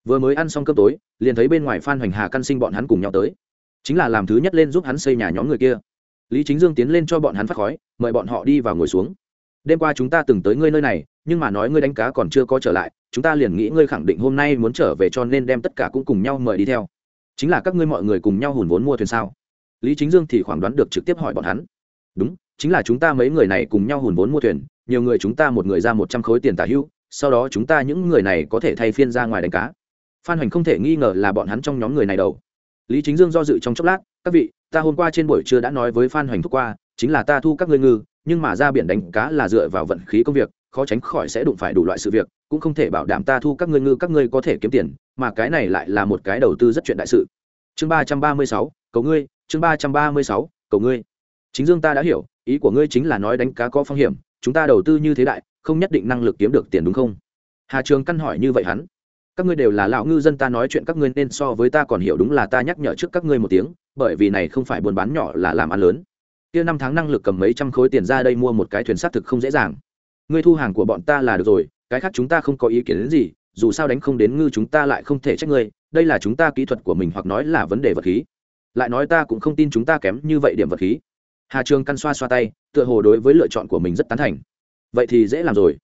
Vừa mới ăn xong cơm tối, liền thấy bên ngoài phan hoành hà căn sinh bọn hắn cùng nhau tới. Chính là làm thứ nhất lên giúp hắn xây nhà nhóm người kia lý chính dương tiến lên cho bọn hắn phát khói mời bọn họ đi vào ngồi xuống. Đêm qua chúng ta từng tới ngươi nơi này nhưng mà nói ngươi đánh cá còn chưa có trở lại chúng ta liền nghĩ ngươi khẳng định hôm nay muốn trở về cho nên đem tất cả cũng cùng nhau mời đi theo. Chính là các ngươi mọi người cùng nhau hùn vốn mua thuyền sao? Lý chính dương thì khoảng đoán được trực tiếp hỏi bọn hắn. Đúng chính là chúng ta mấy người này cùng nhau hùn vốn mua thuyền nhiều người chúng ta một người ra một trăm khối tiền tả hưu, sau đó chúng ta những người này có thể thay phiên ra ngoài đánh cá. Phan hoành không thể nghi ngờ là bọn hắn trong nhóm người này đầu. Lý chính dương do dự trong chốc lát các vị ta hôm qua trên buổi trưa đã nói với phan hoành thúc qua, chính là ta thu các ngươi ngư, nhưng mà ra biển đánh cá là dựa vào vận khí công việc, khó tránh khỏi sẽ đụng phải đủ loại sự việc, cũng không thể bảo đảm ta thu các ngươi ngư, các ngươi có thể kiếm tiền, mà cái này lại là một cái đầu tư rất chuyện đại sự. Chương ba trăm ba mươi sáu, cầu ngươi, chương ba trăm ba mươi sáu, cầu ngươi. Chính dương ta đã hiểu, ý của ngươi chính là nói đánh cá có phong hiểm, chúng ta đầu tư như thế đại, không nhất định năng lực kiếm được tiền đúng không? Hà trường căn hỏi như vậy hắn các ngươi đều là lão ngư dân ta nói chuyện các ngươi nên so với ta còn hiểu đúng là ta nhắc nhở trước các ngươi một tiếng, bởi vì này không phải buôn bán nhỏ là làm ăn lớn. Kia năm tháng năng lực cầm mấy trăm khối tiền ra đây mua một cái thuyền xác thực không dễ dàng. Ngươi thu hàng của bọn ta là được rồi, cái khác chúng ta không có ý kiến đến gì, dù sao đánh không đến ngư chúng ta lại không thể trách ngươi, đây là chúng ta kỹ thuật của mình hoặc nói là vấn đề vật khí. Lại nói ta cũng không tin chúng ta kém như vậy điểm vật khí. Hà trường căn xoa xoa tay, tựa hồ đối với lựa chọn của mình rất tán thành. Vậy thì dễ làm rồi.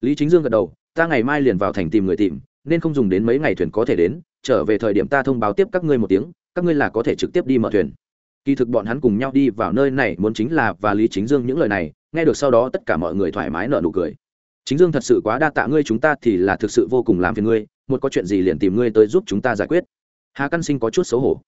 Lý chính dương gật đầu, ta ngày mai liền vào thành tìm người tìm nên không dùng đến mấy ngày thuyền có thể đến, trở về thời điểm ta thông báo tiếp các ngươi một tiếng, các ngươi là có thể trực tiếp đi mở thuyền. Kỳ thực bọn hắn cùng nhau đi vào nơi này muốn chính là, và lý chính dương những lời này, nghe được sau đó tất cả mọi người thoải mái nở nụ cười. Chính dương thật sự quá đa tạ ngươi chúng ta thì là thực sự vô cùng làm phiền ngươi, một có chuyện gì liền tìm ngươi tới giúp chúng ta giải quyết. Hà căn sinh có chút xấu hổ.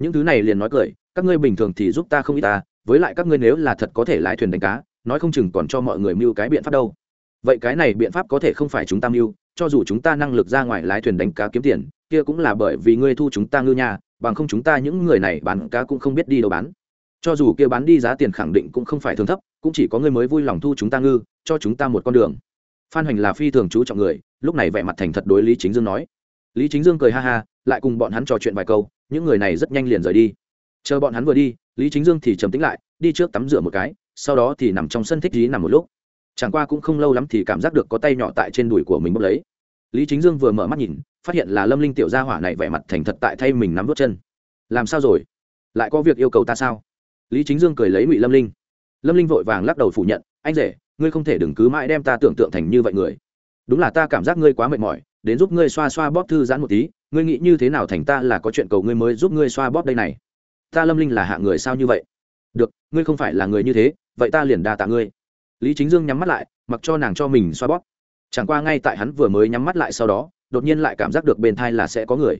Những thứ này liền nói cười, các ngươi bình thường thì giúp ta không ít ta, với lại các ngươi nếu là thật có thể lái thuyền đánh cá, nói không chừng còn cho mọi người mưu cái biện pháp đâu. Vậy cái này biện pháp có thể không phải chúng ta mưu cho dù chúng ta năng lực ra ngoài lái thuyền đánh cá kiếm tiền, kia cũng là bởi vì ngươi thu chúng ta ngư nhà, bằng không chúng ta những người này bán cá cũng không biết đi đâu bán. Cho dù kia bán đi giá tiền khẳng định cũng không phải thường thấp, cũng chỉ có ngươi mới vui lòng thu chúng ta ngư, cho chúng ta một con đường. Phan hoành là phi thường chú trọng người, lúc này vẻ mặt thành thật đối lý chính dương nói. Lý chính dương cười ha ha, lại cùng bọn hắn trò chuyện vài câu, những người này rất nhanh liền rời đi. Chờ bọn hắn vừa đi, lý chính dương thì trầm tĩnh lại, đi trước tắm rửa một cái, sau đó thì nằm trong sân thích dí nằm một lúc chẳng qua cũng không lâu lắm thì cảm giác được có tay nhỏ tại trên đùi của mình bốc lấy. Lý chính dương vừa mở mắt nhìn, phát hiện là lâm linh tiểu gia hỏa này vẻ mặt thành thật tại thay mình nắm vớt chân. Làm sao rồi? Lại có việc yêu cầu ta sao? Lý chính dương cười lấy ngụy lâm linh. Lâm linh vội vàng lắc đầu phủ nhận, anh rể, ngươi không thể đừng cứ mãi đem ta tưởng tượng thành như vậy người. Đúng là ta cảm giác ngươi quá mệt mỏi, đến giúp ngươi xoa xoa bóp thư giãn một tí, ngươi nghĩ như thế nào thành ta là có chuyện cầu ngươi mới giúp ngươi xoa bóp đây này? Ta lâm linh là hạ người sao như vậy? Được, ngươi không phải là người như thế, vậy ta liền đa tạ ngươi lý chính dương nhắm mắt lại, mặc cho nàng cho mình xoa bóp. Chẳng qua ngay tại hắn vừa mới nhắm mắt lại sau đó, đột nhiên lại cảm giác được bên thai là sẽ có người.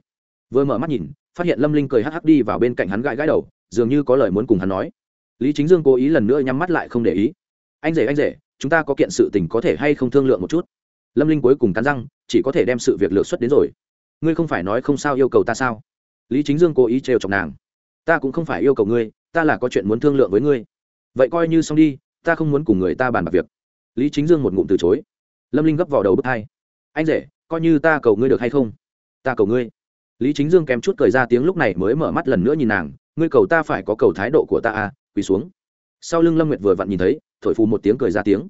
Vừa mở mắt nhìn, phát hiện lâm linh cười hắc hắc đi vào bên cạnh hắn gãi gãi đầu, dường như có lời muốn cùng hắn nói. Lý chính dương cố ý lần nữa nhắm mắt lại không để ý. Anh rể anh rể, chúng ta có kiện sự tình có thể hay không thương lượng một chút? Lâm linh cuối cùng cắn răng, chỉ có thể đem sự việc lược xuất đến rồi. Ngươi không phải nói không sao yêu cầu ta sao? Lý chính dương cố ý trêu chọc nàng. Ta cũng không phải yêu cầu ngươi, ta là có chuyện muốn thương lượng với ngươi. Vậy coi như xong đi ta không muốn cùng người ta bàn bạc việc. Lý chính dương một ngụm từ chối. Lâm linh gấp vào đầu bước hai. Anh rể, coi như ta cầu ngươi được hay không? Ta cầu ngươi. Lý chính dương kém chút cười ra tiếng lúc này mới mở mắt lần nữa nhìn nàng. Ngươi cầu ta phải có cầu thái độ của ta à? Quỳ xuống. Sau lưng lâm nguyệt vừa vặn nhìn thấy, thổi phù một tiếng cười ra tiếng.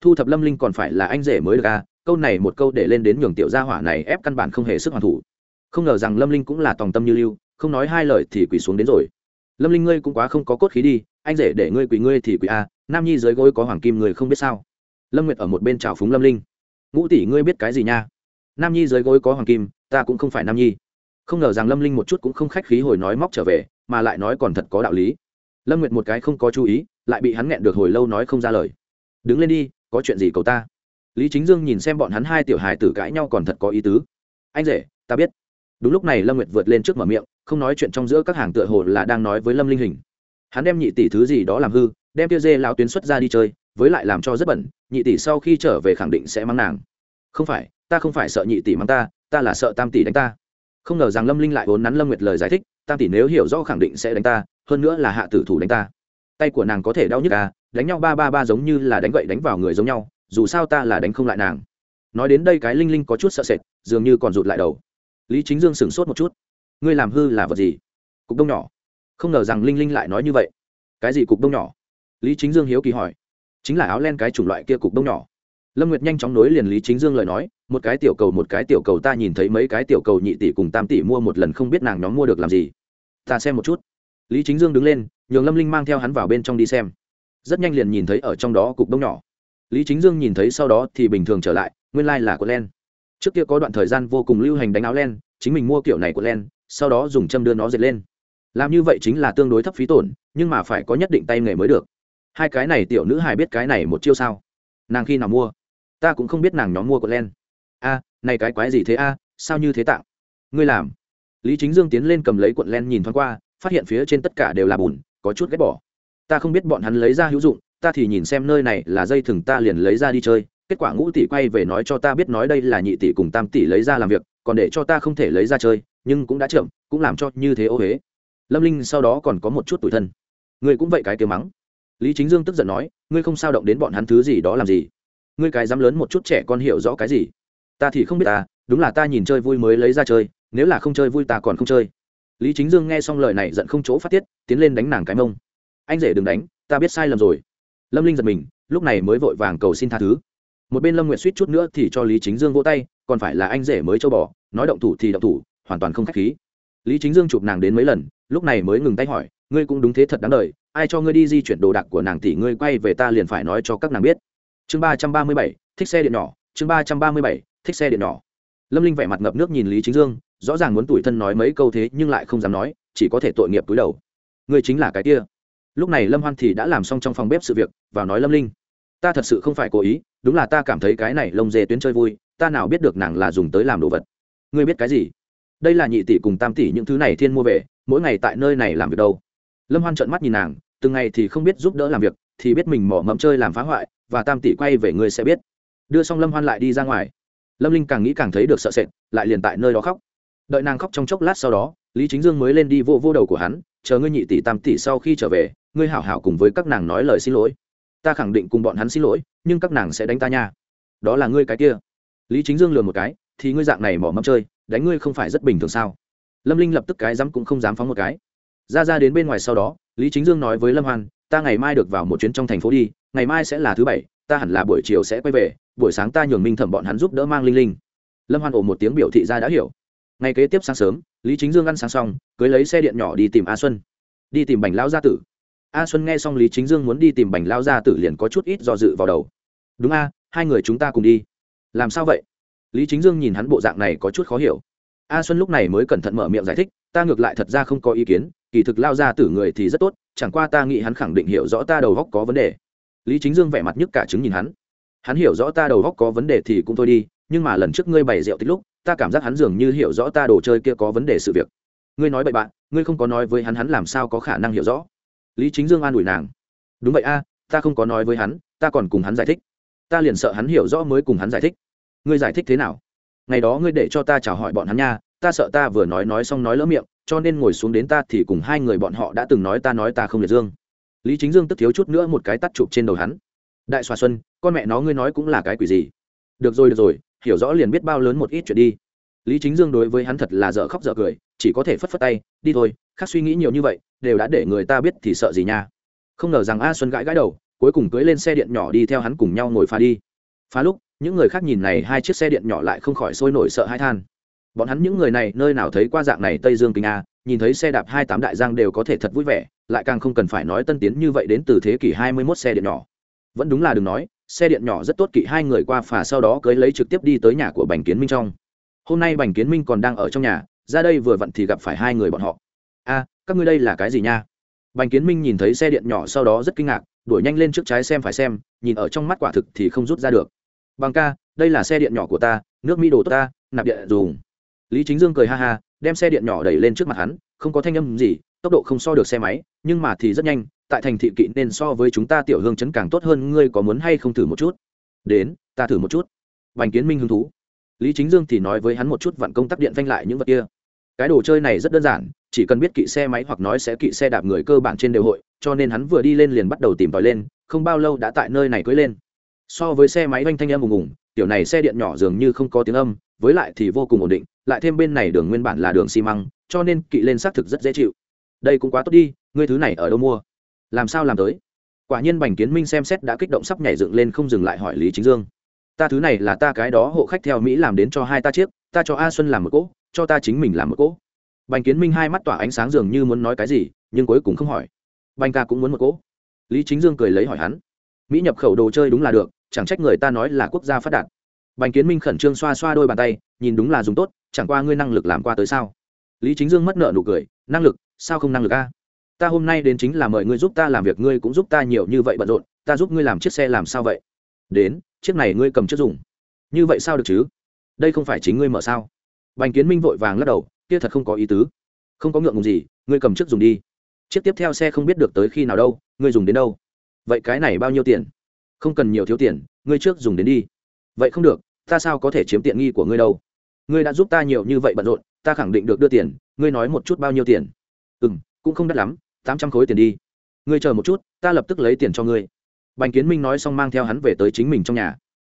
Thu thập lâm linh còn phải là anh rể mới được à? Câu này một câu để lên đến nhường tiểu gia hỏa này ép căn bản không hề sức hoàn thủ. Không ngờ rằng lâm linh cũng là tòng tâm như lưu, không nói hai lời thì quỳ xuống đến rồi lâm linh ngươi cũng quá không có cốt khí đi anh rể để ngươi quỳ ngươi thì quỳ a à, nam nhi dưới gối có hoàng kim người không biết sao. Lâm nguyệt ở một bên trào phúng lâm linh. Ngũ tỷ ngươi biết cái gì nha? Nam nhi dưới gối có hoàng kim ta cũng không phải nam nhi. Không ngờ rằng lâm linh một chút cũng không khách khí hồi nói móc trở về mà lại nói còn thật có đạo lý. Lâm nguyệt một cái không có chú ý lại bị hắn nghẹn được hồi lâu nói không ra lời. Đứng lên đi có chuyện gì cầu ta? Lý chính dương nhìn xem bọn hắn hai tiểu hài tử cãi nhau còn thật có ý tứ. Anh rể ta biết. Đúng lúc này lâm nguyệt vượt lên trước mở miệng không nói chuyện trong giữa các hàng tựa hồ là đang nói với lâm linh hình. Hắn đem nhị tỷ thứ gì đó làm hư, đem tiêu dê lao tuyến xuất ra đi chơi, với lại làm cho rất bẩn, nhị tỷ sau khi trở về khẳng định sẽ mắng nàng. Không phải, ta không phải sợ nhị tỷ mắng ta ta là sợ tam tỷ đánh ta. Không ngờ rằng lâm linh lại vốn nắn lâm nguyệt lời giải thích, tam tỷ nếu hiểu rõ khẳng định sẽ đánh ta, hơn nữa là hạ tử thủ đánh ta. Tay của nàng có thể đau nhức ta đánh nhau ba ba ba giống như là đánh gậy đánh vào người giống nhau, dù sao ta là đánh không lại nàng. Nói đến đây cái linh linh có chút sợ sệt, dường như còn rụt lại đầu. Lý chính dương sửng sốt một chút ngươi làm hư là vật gì? Cục đông nhỏ. Không ngờ rằng linh linh lại nói như vậy. Cái gì cục đông nhỏ? Lý chính dương hiếu kỳ hỏi. Chính là áo len cái chủng loại kia cục đông nhỏ. Lâm nguyệt nhanh chóng nối liền lý chính dương lời nói, một cái tiểu cầu một cái tiểu cầu ta nhìn thấy mấy cái tiểu cầu nhị tỷ cùng tam tỷ mua một lần không biết nàng nhóm mua được làm gì. Ta xem một chút. Lý chính dương đứng lên, nhường lâm linh mang theo hắn vào bên trong đi xem. Rất nhanh liền nhìn thấy ở trong đó cục đông nhỏ. Lý chính dương nhìn thấy sau đó thì bình thường trở lại, nguyên lai、like、là của len. Trước kia có đoạn thời gian vô cùng lưu hành đánh áo len, chính mình mua kiểu này của len sau đó dùng châm đưa nó dệt lên. Làm như vậy chính là tương đối thấp phí tổn, nhưng mà phải có nhất định tay nghề mới được. Hai cái này tiểu nữ hài biết cái này một chiêu sao? Nàng khi nào mua? Ta cũng không biết nàng nhóm mua của len. A, này cái quái gì thế a? Sao như thế tạng? Ngươi làm. Lý chính dương tiến lên cầm lấy cuộn len nhìn thoáng qua, phát hiện phía trên tất cả đều là bùn, có chút ghét bỏ. Ta không biết bọn hắn lấy ra hữu dụng, ta thì nhìn xem nơi này là dây thừng ta liền lấy ra đi chơi. Kết quả ngũ tỷ quay về nói cho ta biết nói đây là nhị tỷ cùng tam tỷ lấy ra làm việc, còn để cho ta không thể lấy ra chơi nhưng cũng đã chậm, cũng làm cho như thế ô huế lâm linh sau đó còn có một chút tủi thân. Ngươi cũng vậy cái tiếng mắng. Lý chính dương tức giận nói, ngươi không sao động đến bọn hắn thứ gì đó làm gì? Ngươi cái dám lớn một chút trẻ con hiểu rõ cái gì? Ta thì không biết ta đúng là ta nhìn chơi vui mới lấy ra chơi, nếu là không chơi vui ta còn không chơi. Lý chính dương nghe xong lời này giận không chỗ phát tiết, tiến lên đánh nàng cái mông. Anh rể đừng đánh, ta biết sai lầm rồi. Lâm linh giật mình, lúc này mới vội vàng cầu xin tha thứ. Một bên lâm nguyện suýt chút nữa thì cho lý chính dương vỗ tay, còn phải là anh rể mới châu bỏ nói động thủ thì động thủ hoàn toàn không khách khí. Lý chính dương chụp nàng đến mấy lần, lúc này mới ngừng tay hỏi, ngươi cũng đúng thế thật đáng đời, ai cho ngươi đi di chuyển đồ đạc của nàng tỷ ngươi quay về ta liền phải nói cho các nàng biết. Chương ba trăm ba mươi bảy, thích xe điện nhỏ, chương ba trăm ba mươi bảy, thích xe điện nhỏ. Lâm linh vẻ mặt ngập nước nhìn lý chính dương, rõ ràng muốn tủi thân nói mấy câu thế nhưng lại không dám nói, chỉ có thể tội nghiệp túi đầu. Ngươi chính là cái kia. Lúc này lâm hoan thì đã làm xong trong phòng bếp sự việc và nói lâm linh, ta thật sự không phải cố ý, đúng là ta cảm thấy cái này lông dê tuyến chơi vui, ta nào biết được nàng là dùng tới làm đồ vật. Ngươi biết cái gì? Đây là nhị tỷ cùng tam tỷ những thứ này thiên mua về, mỗi ngày tại nơi này làm việc đâu? Lâm hoan trợn mắt nhìn nàng, từng ngày thì không biết giúp đỡ làm việc, thì biết mình mỏ mẫm chơi làm phá hoại, và tam tỷ quay về ngươi sẽ biết. Đưa xong lâm hoan lại đi ra ngoài. Lâm linh càng nghĩ càng thấy được sợ sệt, lại liền tại nơi đó khóc. Đợi nàng khóc trong chốc lát sau đó, lý chính dương mới lên đi vô vô đầu của hắn, chờ ngươi nhị tỷ tam tỷ sau khi trở về, ngươi hảo hảo cùng với các nàng nói lời xin lỗi. Ta khẳng định cùng bọn hắn xin lỗi, nhưng các nàng sẽ đánh ta nha. Đó là ngươi cái kia. Lý chính dương lừa một cái thì ngươi dạng này mỏ mẫm chơi, đánh ngươi không phải rất bình thường sao? Lâm linh lập tức cái dám cũng không dám phóng một cái. Ra ra đến bên ngoài sau đó, lý chính dương nói với lâm hoan, ta ngày mai được vào một chuyến trong thành phố đi, ngày mai sẽ là thứ bảy, ta hẳn là buổi chiều sẽ quay về, buổi sáng ta nhường minh thẩm bọn hắn giúp đỡ mang linh linh. Lâm hoan ổ một tiếng biểu thị ra đã hiểu. Ngày kế tiếp sáng sớm, lý chính dương ăn sáng xong, cưới lấy xe điện nhỏ đi tìm a xuân. Đi tìm bành lão gia tử. A xuân nghe xong lý chính dương muốn đi tìm bành lão gia tử liền có chút ít do dự vào đầu. Đúng a, hai người chúng ta cùng đi. Làm sao vậy? Lý chính dương nhìn hắn bộ dạng này có chút khó hiểu. A xuân lúc này mới cẩn thận mở miệng giải thích, ta ngược lại thật ra không có ý kiến, kỳ thực lao ra tử người thì rất tốt, chẳng qua ta nghĩ hắn khẳng định hiểu rõ ta đầu góc có vấn đề. Lý chính dương vẻ mặt nhức cả chứng nhìn hắn. Hắn hiểu rõ ta đầu góc có vấn đề thì cũng thôi đi, nhưng mà lần trước ngươi bày rượu tích lúc, ta cảm giác hắn dường như hiểu rõ ta đồ chơi kia có vấn đề sự việc. Ngươi nói bậy bạn, ngươi không có nói với hắn hắn làm sao có khả năng hiểu rõ. Lý chính dương an ủi nàng. Đúng vậy a, ta không có nói với hắn, ta còn cùng hắn giải thích. Ta liền sợ hắn hiểu rõ mới cùng hắn giải thích ngươi giải thích thế nào? Ngày đó ngươi để cho ta chào hỏi bọn hắn nha, ta sợ ta vừa nói nói xong nói lỡ miệng, cho nên ngồi xuống đến ta thì cùng hai người bọn họ đã từng nói ta nói ta không liệt dương. Lý chính dương tức thiếu chút nữa một cái tắt chụp trên đầu hắn. Đại xoa xuân, con mẹ nó ngươi nói cũng là cái quỷ gì? Được rồi được rồi, hiểu rõ liền biết bao lớn một ít chuyện đi. Lý chính dương đối với hắn thật là dở khóc dở cười, chỉ có thể phất phất tay, đi thôi, khác suy nghĩ nhiều như vậy, đều đã để người ta biết thì sợ gì nha. Không ngờ rằng a xuân gãi gãi đầu, cuối cùng cưới lên xe điện nhỏ đi theo hắn cùng nhau ngồi pha đi. Phá lúc những người khác nhìn này hai chiếc xe điện nhỏ lại không khỏi sôi nổi sợ hãi than. Bọn hắn những người này nơi nào thấy qua dạng này tây dương kinh a, nhìn thấy xe đạp hai tám đại giang đều có thể thật vui vẻ, lại càng không cần phải nói tân tiến như vậy đến từ thế kỷ hai mươi 21 xe điện nhỏ. Vẫn đúng là đừng nói, xe điện nhỏ rất tốt kỵ hai người qua phà sau đó cưới lấy trực tiếp đi tới nhà của bành kiến minh trong. Hôm nay bành kiến minh còn đang ở trong nhà, ra đây vừa vặn thì gặp phải hai người bọn họ. A, các ngươi đây là cái gì nha? Bành kiến minh nhìn thấy xe điện nhỏ sau đó rất kinh ngạc, đuổi nhanh lên trước trái xem phải xem, nhìn ở trong mắt quả thực thì không rút ra được bằng ca, đây là xe điện nhỏ của ta, nước mỹ đồ tốt ta, nạp điện dùng. Lý chính dương cười ha ha, đem xe điện nhỏ đẩy lên trước mặt hắn, không có thanh âm gì, tốc độ không so được xe máy, nhưng mà thì rất nhanh, tại thành thị kỵ nên so với chúng ta tiểu hương chấn càng tốt hơn, ngươi có muốn hay không thử một chút? Đến, ta thử một chút. Bành kiến minh hứng thú. Lý chính dương thì nói với hắn một chút vặn công tắc điện phanh lại những vật kia. Cái đồ chơi này rất đơn giản, chỉ cần biết kỵ xe máy hoặc nói sẽ kỵ xe đạp người cơ bản trên đều hội, cho nên hắn vừa đi lên liền bắt đầu tìm tòi lên, không bao lâu đã tại nơi này cưới lên so với xe máy oanh thanh âm ùng ùng, tiểu này xe điện nhỏ dường như không có tiếng âm, với lại thì vô cùng ổn định, lại thêm bên này đường nguyên bản là đường xi măng, cho nên kỵ lên xác thực rất dễ chịu. Đây cũng quá tốt đi, ngươi thứ này ở đâu mua? Làm sao làm tới? Quả nhiên bành kiến minh xem xét đã kích động sắp nhảy dựng lên không dừng lại hỏi lý chính dương. Ta thứ này là ta cái đó hộ khách theo mỹ làm đến cho hai ta chiếc, ta cho a xuân làm một cỗ, cho ta chính mình làm một cỗ. Bành kiến minh hai mắt tỏa ánh sáng dường như muốn nói cái gì, nhưng cuối cùng không hỏi. Bành ca cũng muốn một cỗ. Lý chính dương cười lấy hỏi hắn. Mỹ nhập khẩu đồ chơi đúng là được chẳng trách người ta nói là quốc gia phát đạt. Bành kiến minh khẩn trương xoa xoa đôi bàn tay, nhìn đúng là dùng tốt, chẳng qua ngươi năng lực làm qua tới sao? Lý chính dương mất nợ nụ cười, năng lực, sao không năng lực a? Ta hôm nay đến chính là mời ngươi giúp ta làm việc, ngươi cũng giúp ta nhiều như vậy bận rộn, ta giúp ngươi làm chiếc xe làm sao vậy? Đến, chiếc này ngươi cầm chiếc dùng. Như vậy sao được chứ? Đây không phải chính ngươi mở sao? Bành kiến minh vội vàng lắc đầu, kia thật không có ý tứ. Không có ngượng ngùng gì, ngươi cầm chiếc dùng đi. Chiếc tiếp theo xe không biết được tới khi nào đâu, ngươi dùng đến đâu? Vậy cái này bao nhiêu tiền? Không cần nhiều thiếu tiền, ngươi trước dùng đến đi. Vậy không được, ta sao có thể chiếm tiện nghi của ngươi đâu? Ngươi đã giúp ta nhiều như vậy bận rộn, ta khẳng định được đưa tiền, ngươi nói một chút bao nhiêu tiền? Ừ m cũng không đắt lắm, tám trăm khối tiền đi. Ngươi chờ một chút, ta lập tức lấy tiền cho ngươi. Bành kiến minh nói xong mang theo hắn về tới chính mình trong nhà.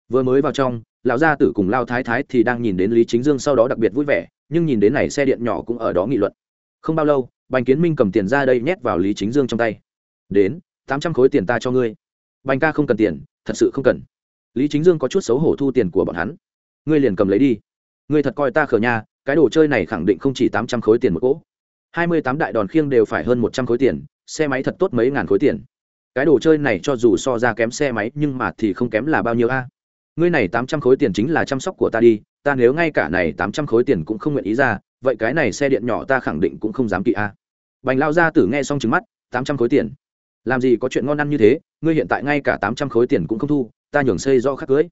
Vừa mới vào trong, lão gia tử cùng lao thái thái thì đang nhìn đến lý chính dương sau đó đặc biệt vui vẻ, nhưng nhìn đến này xe điện nhỏ cũng ở đó nghị luận. Không bao lâu, bành kiến minh cầm tiền ra đây nhét vào lý chính dương trong tay. Đến, tám trăm khối tiền ta cho ngươi bành ca không cần tiền, thật sự không cần. Lý chính dương có chút xấu hổ thu tiền của bọn hắn. Ngươi liền cầm lấy đi. Ngươi thật coi ta khờ nha, cái đồ chơi này khẳng định không chỉ tám trăm khối tiền một cỗ. Hai mươi tám đại đòn khiêng đều phải hơn một trăm khối tiền, xe máy thật tốt mấy ngàn khối tiền. Cái đồ chơi này cho dù so ra kém xe máy, nhưng mà thì không kém là bao nhiêu a? Ngươi này tám trăm khối tiền chính là chăm sóc của ta đi, ta nếu ngay cả này tám trăm khối tiền cũng không nguyện ý ra, vậy cái này xe điện nhỏ ta khẳng định cũng không dám kỵ a. Bành lao ra tử nghe xong trứng mắt, tám trăm khối tiền. Làm gì có chuyện ngon ăn như thế? Ngươi hiện tại ngay cả tám trăm khối tiền cũng không thu, ta nhường xây do khắc cưới.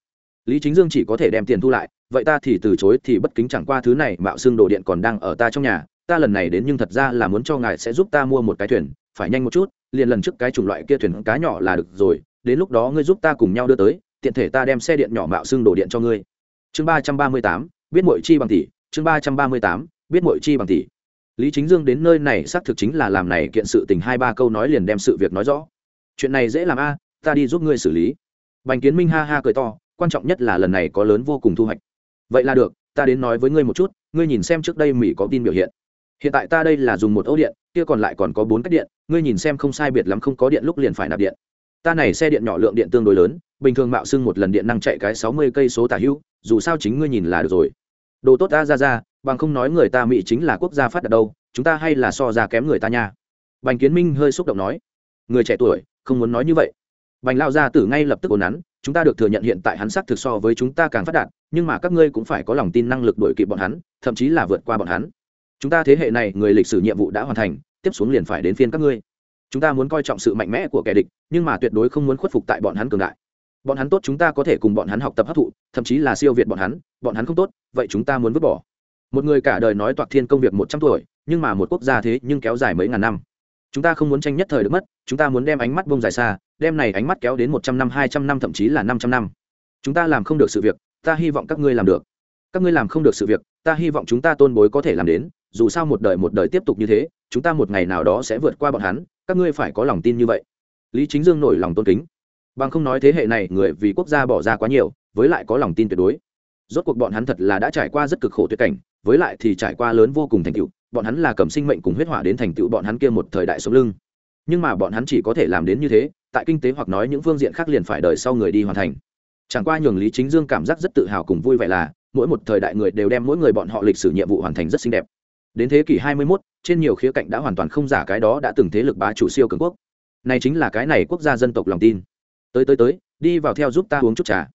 Lý chính dương chỉ có thể đem tiền thu lại, vậy ta thì từ chối thì bất kính chẳng qua thứ này, mạo xương đồ điện còn đang ở ta trong nhà, ta lần này đến nhưng thật ra là muốn cho ngài sẽ giúp ta mua một cái thuyền, phải nhanh một chút, liền lần trước cái chủng loại kia thuyền cá nhỏ là được rồi, đến lúc đó ngươi giúp ta cùng nhau đưa tới, tiện thể ta đem xe điện nhỏ mạo xương đồ điện cho ngươi. Chương ba trăm ba mươi tám, biết mội chi bằng tỷ, chương ba trăm ba mươi tám, biết mội chi bằng tỷ. Lý chính dương đến nơi này xác thực chính là làm này kiện sự tình hai ba câu nói liền đem sự việc nói rõ chuyện này dễ làm a, ta đi giúp ngươi xử lý. Bành kiến minh ha ha cười to, quan trọng nhất là lần này có lớn vô cùng thu hoạch. Vậy là được, ta đến nói với ngươi một chút, ngươi nhìn xem trước đây mỹ có tin biểu hiện. Hiện tại ta đây là dùng một ấu điện, kia còn lại còn có bốn cách điện, ngươi nhìn xem không sai biệt lắm không có điện lúc liền phải nạp điện. Ta này xe điện nhỏ lượng điện tương đối lớn, bình thường mạo xưng một lần điện năng chạy cái sáu mươi cây số tả hữu, dù sao chính ngươi nhìn là được rồi. Đồ tốt ta ra ra, bằng không nói người ta mỹ chính là quốc gia phát đạt đâu, chúng ta hay là so ra kém người ta nha. Bành kiến minh hơi xúc động nói. Người trẻ tuổi không muốn nói như vậy. Bành lao gia tử ngay lập tức ồn nắn, chúng ta được thừa nhận hiện tại hắn sắc thực so với chúng ta càng phát đạt, nhưng mà các ngươi cũng phải có lòng tin năng lực đổi kịp bọn hắn, thậm chí là vượt qua bọn hắn. Chúng ta thế hệ này, người lịch sử nhiệm vụ đã hoàn thành, tiếp xuống liền phải đến phiên các ngươi. Chúng ta muốn coi trọng sự mạnh mẽ của kẻ địch, nhưng mà tuyệt đối không muốn khuất phục tại bọn hắn cường đại. Bọn hắn tốt chúng ta có thể cùng bọn hắn học tập hấp thụ, thậm chí là siêu việt bọn hắn bọn hắn không tốt, vậy chúng ta muốn vứt bỏ. Một người cả đời nói toạc thiên công việc một trăm tuổi, nhưng mà một quốc gia thế nhưng kéo dài mấy ngàn năm chúng ta không muốn tranh nhất thời được mất, chúng ta muốn đem ánh mắt bông dài xa, đem này ánh mắt kéo đến một trăm năm, hai trăm năm, thậm chí là năm trăm năm. Chúng ta làm không được sự việc, ta hy vọng các ngươi làm được. Các ngươi làm không được sự việc, ta hy vọng chúng ta tôn bối có thể làm đến, dù sao một đời một đời tiếp tục như thế, chúng ta một ngày nào đó sẽ vượt qua bọn hắn, các ngươi phải có lòng tin như vậy. Lý chính dương nổi lòng tôn kính. Bằng không nói thế hệ này, người vì quốc gia bỏ ra quá nhiều, với lại có lòng tin tuyệt đối. Rốt cuộc bọn hắn thật là đã trải qua rất cực khổ tuyệt cảnh, với lại thì trải qua lớn vô cùng thành tựu bọn hắn là cầm sinh mệnh cùng huyết hỏa đến thành tựu bọn hắn kia một thời đại sống lưng. Nhưng mà bọn hắn chỉ có thể làm đến như thế tại kinh tế hoặc nói những phương diện khác liền phải đợi sau người đi hoàn thành. Chẳng qua nhường lý chính dương cảm giác rất tự hào cùng vui vẻ là mỗi một thời đại người đều đem mỗi người bọn họ lịch sử nhiệm vụ hoàn thành rất xinh đẹp. Đến thế kỷ 21, trên nhiều khía cạnh đã hoàn toàn không giả cái đó đã từng thế lực bá chủ siêu cường quốc. Này chính là cái này quốc gia dân tộc lòng tin. Tới tới tới đi vào theo giúp ta uống chút trà.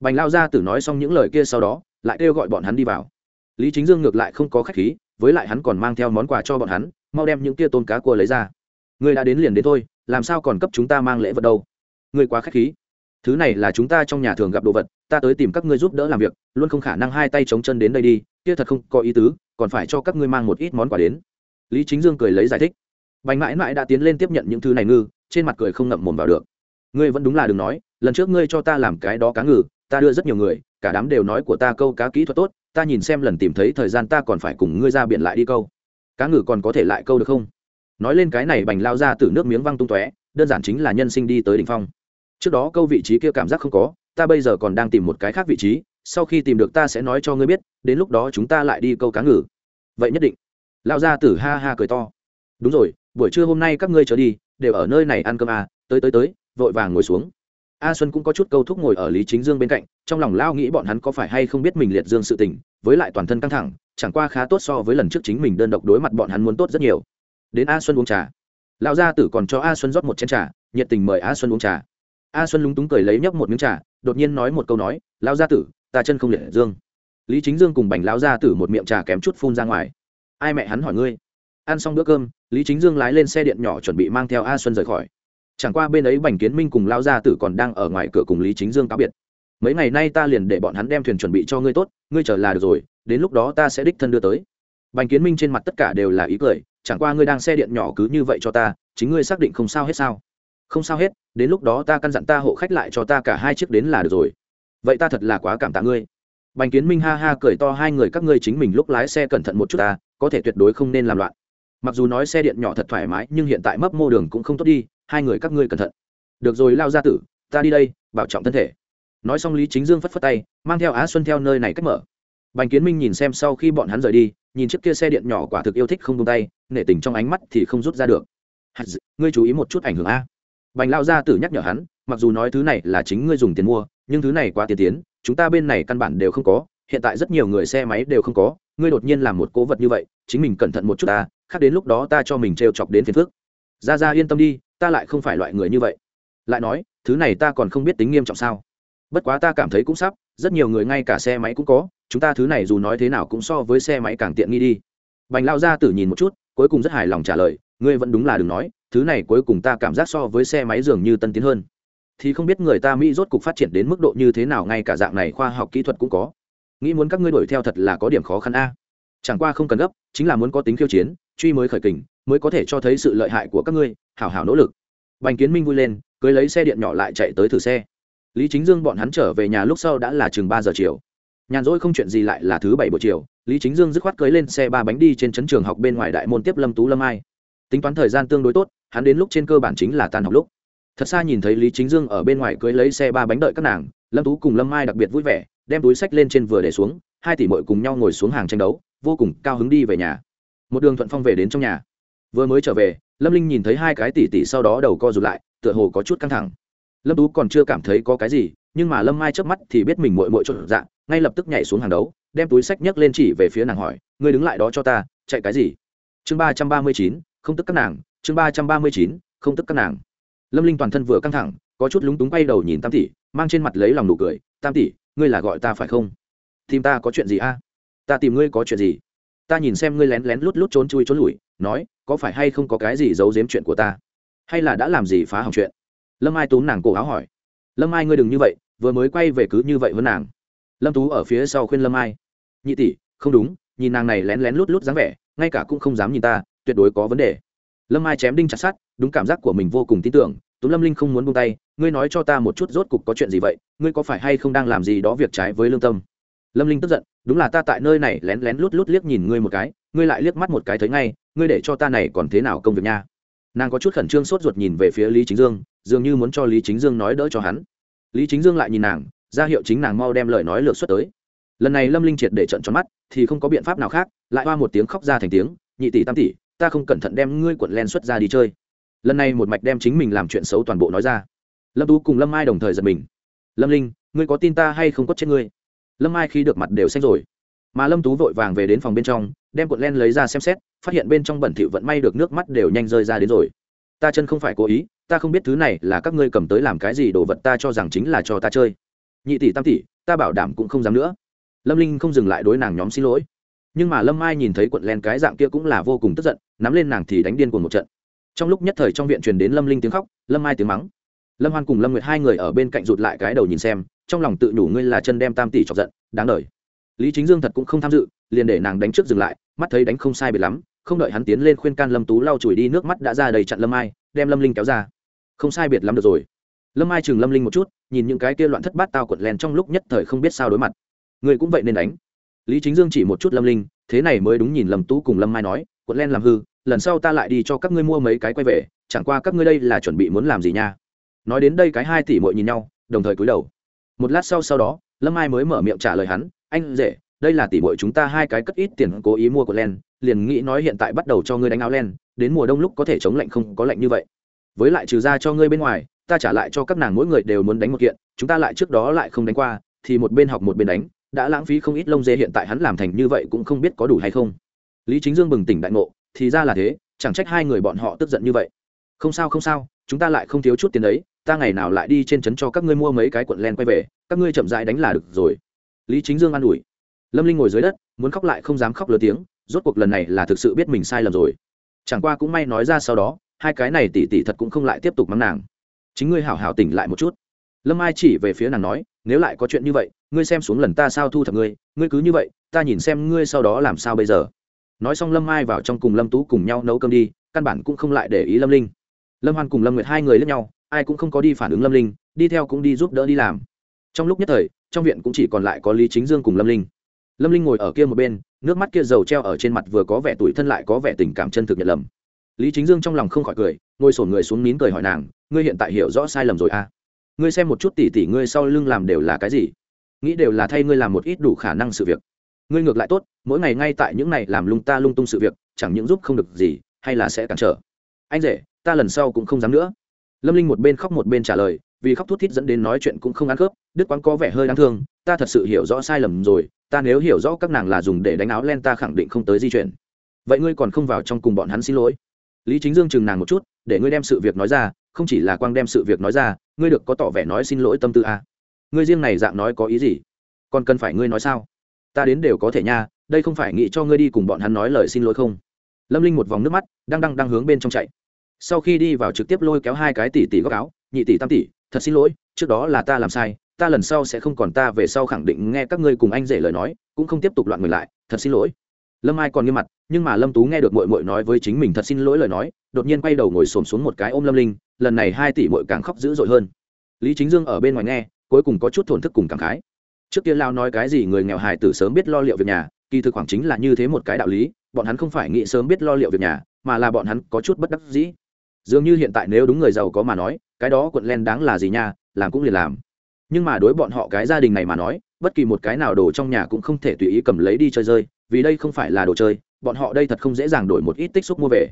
Bành lao ra tử nói xong những lời kia sau đó lại kêu gọi bọn hắn đi vào. Lý chính dương ngược lại không có khách khí với lại hắn còn mang theo món quà cho bọn hắn, mau đem những kia tôm cá cua lấy ra. Người đã đến liền đến thôi, làm sao còn cấp chúng ta mang lễ vật đâu? Người quá khách khí. Thứ này là chúng ta trong nhà thường gặp đồ vật, ta tới tìm các ngươi giúp đỡ làm việc, luôn không khả năng hai tay chống chân đến đây đi, kia thật không có ý tứ, còn phải cho các ngươi mang một ít món quà đến. Lý chính dương cười lấy giải thích. Bành mãi mãi đã tiến lên tiếp nhận những thứ này ngư, trên mặt cười không ngậm mồm vào được. Ngươi vẫn đúng là đừng nói, lần trước ngươi cho ta làm cái đó cá ngừ, ta đưa rất nhiều người, cả đám đều nói của ta câu cá kỹ thuật tốt ta nhìn xem lần tìm thấy thời gian ta còn phải cùng ngươi ra biển lại đi câu. Cá ngừ còn có thể lại câu được không? Nói lên cái này bành lao ra từ nước miếng văng tung tóe đơn giản chính là nhân sinh đi tới đỉnh phong. Trước đó câu vị trí kia cảm giác không có ta bây giờ còn đang tìm một cái khác vị trí sau khi tìm được ta sẽ nói cho ngươi biết đến lúc đó chúng ta lại đi câu cá ngừ. Vậy nhất định. Lao ra tử ha ha cười to. Đúng rồi buổi trưa hôm nay các ngươi trở đi đều ở nơi này ăn cơm à, tới tới tới vội vàng ngồi xuống a xuân cũng có chút câu thúc ngồi ở lý chính dương bên cạnh, trong lòng lao nghĩ bọn hắn có phải hay không biết mình liệt dương sự tình, với lại toàn thân căng thẳng, chẳng qua khá tốt so với lần trước chính mình đơn độc đối mặt bọn hắn muốn tốt rất nhiều. Đến a xuân uống trà. Lão gia tử còn cho a xuân rót một chén trà, nhiệt tình mời a xuân uống trà. A xuân lúng túng cười lấy nhấp một miếng trà, đột nhiên nói một câu nói, lão gia tử, ta chân không liệt dương. Lý chính dương cùng bành lão gia tử một miệng trà kém chút phun ra ngoài. Ai mẹ hắn hỏi ngươi? Ăn xong bữa cơm, lý chính dương lái lên xe điện nhỏ chuẩn bị mang theo a xuân rời khỏi chẳng qua bên ấy bành kiến minh cùng lao gia tử còn đang ở ngoài cửa cùng lý chính dương cáo biệt. Mấy ngày nay ta liền để bọn hắn đem thuyền chuẩn bị cho ngươi tốt, ngươi trở là được rồi, đến lúc đó ta sẽ đích thân đưa tới. Bành kiến minh trên mặt tất cả đều là ý cười, chẳng qua ngươi đang xe điện nhỏ cứ như vậy cho ta, chính ngươi xác định không sao hết sao? Không sao hết, đến lúc đó ta căn dặn ta hộ khách lại cho ta cả hai chiếc đến là được rồi. Vậy ta thật là quá cảm tạ ngươi. Bành kiến minh ha ha cười to hai người các ngươi chính mình lúc lái xe cẩn thận một chút ta, có thể tuyệt đối không nên làm loạn. Mặc dù nói xe điện nhỏ thật thoải mái, nhưng hiện tại mấp mô đường cũng không tốt đi hai người các ngươi cẩn thận. Được rồi, lao ra tử, ta đi đây, bảo trọng thân thể. Nói xong lý chính dương phất phất tay, mang theo á xuân theo nơi này cách mở. Bành kiến minh nhìn xem sau khi bọn hắn rời đi, nhìn chiếc kia xe điện nhỏ quả thực yêu thích không tung tay, nể tình trong ánh mắt thì không rút ra được. D... ngươi chú ý một chút ảnh hưởng a. Bành lao gia tử nhắc nhở hắn, mặc dù nói thứ này là chính ngươi dùng tiền mua, nhưng thứ này quá tiền tiến, chúng ta bên này căn bản đều không có, hiện tại rất nhiều người xe máy đều không có, ngươi đột nhiên làm một cố vật như vậy, chính mình cẩn thận một chút ta, khác đến lúc đó ta cho mình trêu chọc đến phiền phước ra ra yên tâm đi ta lại không phải loại người như vậy. Lại nói, thứ này ta còn không biết tính nghiêm trọng sao. Bất quá ta cảm thấy cũng sắp, rất nhiều người ngay cả xe máy cũng có, chúng ta thứ này dù nói thế nào cũng so với xe máy càng tiện nghi đi. Bành lao ra tử nhìn một chút, cuối cùng rất hài lòng trả lời, ngươi vẫn đúng là đừng nói, thứ này cuối cùng ta cảm giác so với xe máy dường như tân tiến hơn. Thì không biết người ta mỹ rốt cục phát triển đến mức độ như thế nào ngay cả dạng này khoa học kỹ thuật cũng có. Nghĩ muốn các ngươi đuổi theo thật là có điểm khó khăn a. Chẳng qua không cần gấp, chính là muốn có tính khiêu chiến, truy mới khởi kình, mới có thể cho thấy sự lợi hại của các ngươi hảo hảo nỗ lực. Bành kiến minh vui lên, cưới lấy xe điện nhỏ lại chạy tới thử xe. Lý chính dương bọn hắn trở về nhà lúc sau đã là chừng ba giờ chiều. Nhàn rỗi không chuyện gì lại là thứ bảy buổi chiều, lý chính dương dứt khoát cưới lên xe ba bánh đi trên trấn trường học bên ngoài đại môn tiếp lâm tú lâm ai. Tính toán thời gian tương đối tốt, hắn đến lúc trên cơ bản chính là tan học lúc. Thật xa nhìn thấy lý chính dương ở bên ngoài cưới lấy xe ba bánh đợi các nàng, lâm tú cùng lâm ai đặc biệt vui vẻ, đem túi sách lên trên vừa để xuống, hai tỷ mội cùng nhau ngồi xuống hàng tranh đấu, vô cùng cao hứng đi về nhà. Một đường thuận phong về đến trong nhà. Vừa mới trở về lâm linh nhìn thấy hai cái tỷ tỷ sau đó đầu co rụt lại, tựa hồ có chút căng thẳng. Lâm tú còn chưa cảm thấy có cái gì, nhưng mà lâm mai trước mắt thì biết mình mội mội trộn dạng, ngay lập tức nhảy xuống hàng đấu, đem túi sách nhấc lên chỉ về phía nàng hỏi, ngươi đứng lại đó cho ta, chạy cái gì? Chương ba trăm ba mươi chín, không tức các nàng, chương ba trăm ba mươi chín, không tức các nàng. Lâm linh toàn thân vừa căng thẳng, có chút lúng túng bay đầu nhìn tam tỷ, mang trên mặt lấy lòng nụ cười, tam tỷ, ngươi là gọi ta phải không? Tìm ta có chuyện gì a? Ta tìm ngươi có chuyện gì? Ta nhìn xem ngươi lén lén lút lút trốn chui trốn lủi, nói, có phải hay không có cái gì giấu giếm chuyện của ta? Hay là đã làm gì phá hỏng chuyện? Lâm ai túm nàng cổ áo hỏi. Lâm ai ngươi đừng như vậy, vừa mới quay về cứ như vậy với nàng. Lâm tú ở phía sau khuyên lâm ai nhị tỷ, không đúng, nhìn nàng này lén lén lút lút dáng vẻ, ngay cả cũng không dám nhìn ta, tuyệt đối có vấn đề. Lâm ai chém đinh chặt sát đúng cảm giác của mình vô cùng tin tưởng, tú lâm linh không muốn buông tay, ngươi nói cho ta một chút rốt cục có chuyện gì vậy, ngươi có phải hay không đang làm gì đó việc trái với lương tâm? Lâm linh tức giận, đúng là ta tại nơi này lén lén lút lút liếc nhìn ngươi một cái, ngươi lại liếc mắt một cái thấy ngay, ngươi để cho ta này còn thế nào công việc nha? Nàng có chút khẩn trương sốt ruột nhìn về phía lý chính dương, dường như muốn cho lý chính dương nói đỡ cho hắn. Lý chính dương lại nhìn nàng, ra hiệu chính nàng mau đem lời nói lược xuất tới. Lần này lâm linh triệt để trận tròn mắt, thì không có biện pháp nào khác, lại hoa một tiếng khóc ra thành tiếng, nhị tỷ tam tỷ, ta không cẩn thận đem ngươi cuộn len xuất ra đi chơi. Lần này một mạch đem chính mình làm chuyện xấu toàn bộ nói ra. Lâm tú cùng lâm Ai đồng thời giật mình. Lâm linh, ngươi có tin ta hay không có chết ngươi? Lâm Ai khi được mặt đều xanh rồi. Mà lâm tú vội vàng về đến phòng bên trong, đem cuộn len lấy ra xem xét, phát hiện bên trong bẩn thỉu vận may được nước mắt đều nhanh rơi ra đến rồi. Ta chân không phải cố ý, ta không biết thứ này là các ngươi cầm tới làm cái gì đồ vật ta cho rằng chính là cho ta chơi. Nhị tỷ tam tỷ, ta bảo đảm cũng không dám nữa. Lâm linh không dừng lại đối nàng nhóm xin lỗi. Nhưng mà lâm mai nhìn thấy cuộn len cái dạng kia cũng là vô cùng tức giận, nắm lên nàng thì đánh điên cuồng một trận. Trong lúc nhất thời trong viện truyền đến lâm linh tiếng khóc, lâm mai tiếng mắng. Lâm hoan cùng lâm nguyệt hai người ở bên cạnh rụt lại cái đầu nhìn xem trong lòng tự đủ ngươi là chân đem tam tỷ chọc giận đáng đời. Lý chính dương thật cũng không tham dự liền để nàng đánh trước dừng lại mắt thấy đánh không sai biệt lắm không đợi hắn tiến lên khuyên can lâm tú lau chùi đi nước mắt đã ra đầy chặn lâm Ai, đem lâm linh kéo ra. Không sai biệt lắm được rồi. Lâm Ai chừng lâm linh một chút nhìn những cái kia loạn thất bát tao quật len trong lúc nhất thời không biết sao đối mặt. Người cũng vậy nên đánh. Lý chính dương chỉ một chút lâm linh thế này mới đúng nhìn lâm tú cùng lâm mai nói quật len làm hư lần sau ta lại đi cho các ngươi mua mấy cái quay về chẳng qua các ngươi đây là chuẩn bị muốn làm gì nha. Nói đến đây cái hai tỷ mội nhìn nhau đồng thời cúi đầu một lát sau sau đó, lâm ai mới mở miệng trả lời hắn, anh rể, đây là tỷ mội chúng ta hai cái cất ít tiền cố ý mua của len, liền nghĩ nói hiện tại bắt đầu cho ngươi đánh áo len, đến mùa đông lúc có thể chống lạnh không có lạnh như vậy. Với lại trừ ra cho ngươi bên ngoài, ta trả lại cho các nàng mỗi người đều muốn đánh một kiện, chúng ta lại trước đó lại không đánh qua, thì một bên học một bên đánh, đã lãng phí không ít lông dê hiện tại hắn làm thành như vậy cũng không biết có đủ hay không. Lý chính dương bừng tỉnh đại ngộ, thì ra là thế, chẳng trách hai người bọn họ tức giận như vậy. Không sao không sao, chúng ta lại không thiếu chút tiền đấy ta ngày nào lại đi trên trấn cho các ngươi mua mấy cái cuộn len quay về, các ngươi chậm rãi đánh là được rồi. Lý chính dương an ủi. Lâm linh ngồi dưới đất, muốn khóc lại không dám khóc lớn tiếng, rốt cuộc lần này là thực sự biết mình sai lầm rồi. Chẳng qua cũng may nói ra sau đó, hai cái này tỉ tỉ thật cũng không lại tiếp tục mắng nàng. Chính ngươi hảo hảo tỉnh lại một chút. Lâm ai chỉ về phía nàng nói, nếu lại có chuyện như vậy, ngươi xem xuống lần ta sao thu thập ngươi ngươi cứ như vậy, ta nhìn xem ngươi sau đó làm sao bây giờ. Nói xong lâm ai vào trong cùng lâm tú cùng nhau nấu cơm đi, căn bản cũng không lại để ý lâm linh. Lâm hoan cùng lâm nguyệt hai người lẫn nhau ai cũng không có đi phản ứng lâm linh, đi theo cũng đi giúp đỡ đi làm. Trong lúc nhất thời, trong viện cũng chỉ còn lại có lý chính dương cùng lâm linh. Lâm linh ngồi ở kia một bên, nước mắt kia dầu treo ở trên mặt vừa có vẻ tủi thân lại có vẻ tình cảm chân thực nhận lầm. Lý chính dương trong lòng không khỏi cười, ngồi sổn người xuống nín cười hỏi nàng, ngươi hiện tại hiểu rõ sai lầm rồi à? Ngươi xem một chút tỉ tỉ ngươi sau lưng làm đều là cái gì? Nghĩ đều là thay ngươi làm một ít đủ khả năng sự việc. Ngươi ngược lại tốt, mỗi ngày ngay tại những này làm lung ta lung tung sự việc, chẳng những giúp không được gì, hay là sẽ cản trở. Anh rể, ta lần sau cũng không dám nữa lâm linh một bên khóc một bên trả lời, vì khóc thút thít dẫn đến nói chuyện cũng không ăn khớp, đức quán có vẻ hơi đáng thương, ta thật sự hiểu rõ sai lầm rồi, ta nếu hiểu rõ các nàng là dùng để đánh áo len ta khẳng định không tới di chuyển. Vậy ngươi còn không vào trong cùng bọn hắn xin lỗi. Lý chính dương chừng nàng một chút, để ngươi đem sự việc nói ra, không chỉ là quang đem sự việc nói ra, ngươi được có tỏ vẻ nói xin lỗi tâm tư à. ngươi riêng này dạng nói có ý gì? Còn cần phải ngươi nói sao? Ta đến đều có thể nha, đây không phải nghĩ cho ngươi đi cùng bọn hắn nói lời xin lỗi không? Lâm linh một vòng nước mắt, đang đang đang hướng bên trong chạy sau khi đi vào trực tiếp lôi kéo hai cái tỷ tỷ góc áo, nhị tỷ tam tỷ, thật xin lỗi, trước đó là ta làm sai, ta lần sau sẽ không còn ta về sau khẳng định nghe các ngươi cùng anh rể lời nói, cũng không tiếp tục loạn người lại, thật xin lỗi. Lâm ai còn nghiêm mặt, nhưng mà lâm tú nghe được mội mội nói với chính mình thật xin lỗi lời nói, đột nhiên quay đầu ngồi xổm xuống một cái ôm lâm linh, lần này hai tỷ mội càng khóc dữ dội hơn. Lý chính dương ở bên ngoài nghe, cuối cùng có chút thổn thức cùng cảm khái. Trước kia lao nói cái gì người nghèo hài tử sớm biết lo liệu việc nhà, kỳ thực khoảng chính là như thế một cái đạo lý, bọn hắn không phải nghĩ sớm biết lo liệu việc nhà, mà là bọn hắn có chút bất đắc dĩ dường như hiện tại nếu đúng người giàu có mà nói, cái đó quận len đáng là gì nha, làm cũng liền làm. Nhưng mà đối bọn họ cái gia đình này mà nói, bất kỳ một cái nào đồ trong nhà cũng không thể tùy ý cầm lấy đi chơi rơi, vì đây không phải là đồ chơi, bọn họ đây thật không dễ dàng đổi một ít tích xúc mua về.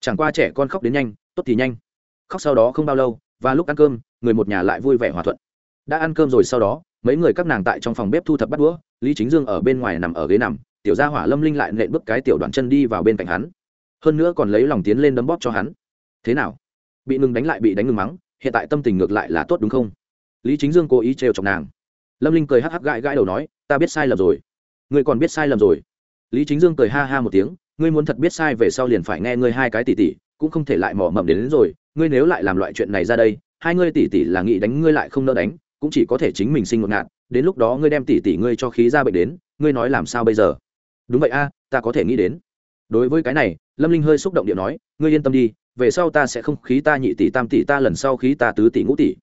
Chẳng qua trẻ con khóc đến nhanh, tốt thì nhanh. Khóc sau đó không bao lâu, và lúc ăn cơm, người một nhà lại vui vẻ hòa thuận. Đã ăn cơm rồi sau đó, mấy người các nàng tại trong phòng bếp thu thập bắt đũa, lý chính dương ở bên ngoài nằm ở ghế nằm, tiểu gia hỏa lâm linh lại nện bước cái tiểu đoạn chân đi vào bên cạnh hắn. Hơn nữa còn lấy lòng tiến lên đấm bóp cho hắn thế nào? Bị ngừng đánh lại bị đánh ngừng mắng hiện tại tâm tình ngược lại là tốt đúng không? Lý chính dương cố ý trêu chọc nàng. Lâm linh cười hắc hắc gãi gãi đầu nói ta biết sai lầm rồi. Ngươi còn biết sai lầm rồi. Lý chính dương cười ha ha một tiếng ngươi muốn thật biết sai về sau liền phải nghe ngươi hai cái tỉ tỉ cũng không thể lại mỏ mầm đến, đến rồi. Ngươi nếu lại làm loại chuyện này ra đây hai ngươi tỉ tỉ là nghĩ đánh ngươi lại không nỡ đánh cũng chỉ có thể chính mình sinh một ngạt. Đến lúc đó ngươi đem tỉ tỉ ngươi cho khí ra bệnh đến ngươi nói làm sao bây giờ? Đúng vậy a ta có thể nghĩ đến. Đối với cái này lâm linh hơi xúc động điện nói ngươi yên tâm đi về sau ta sẽ không khí ta nhị tỷ tam tỷ ta lần sau khí ta tứ tỷ ngũ tỷ.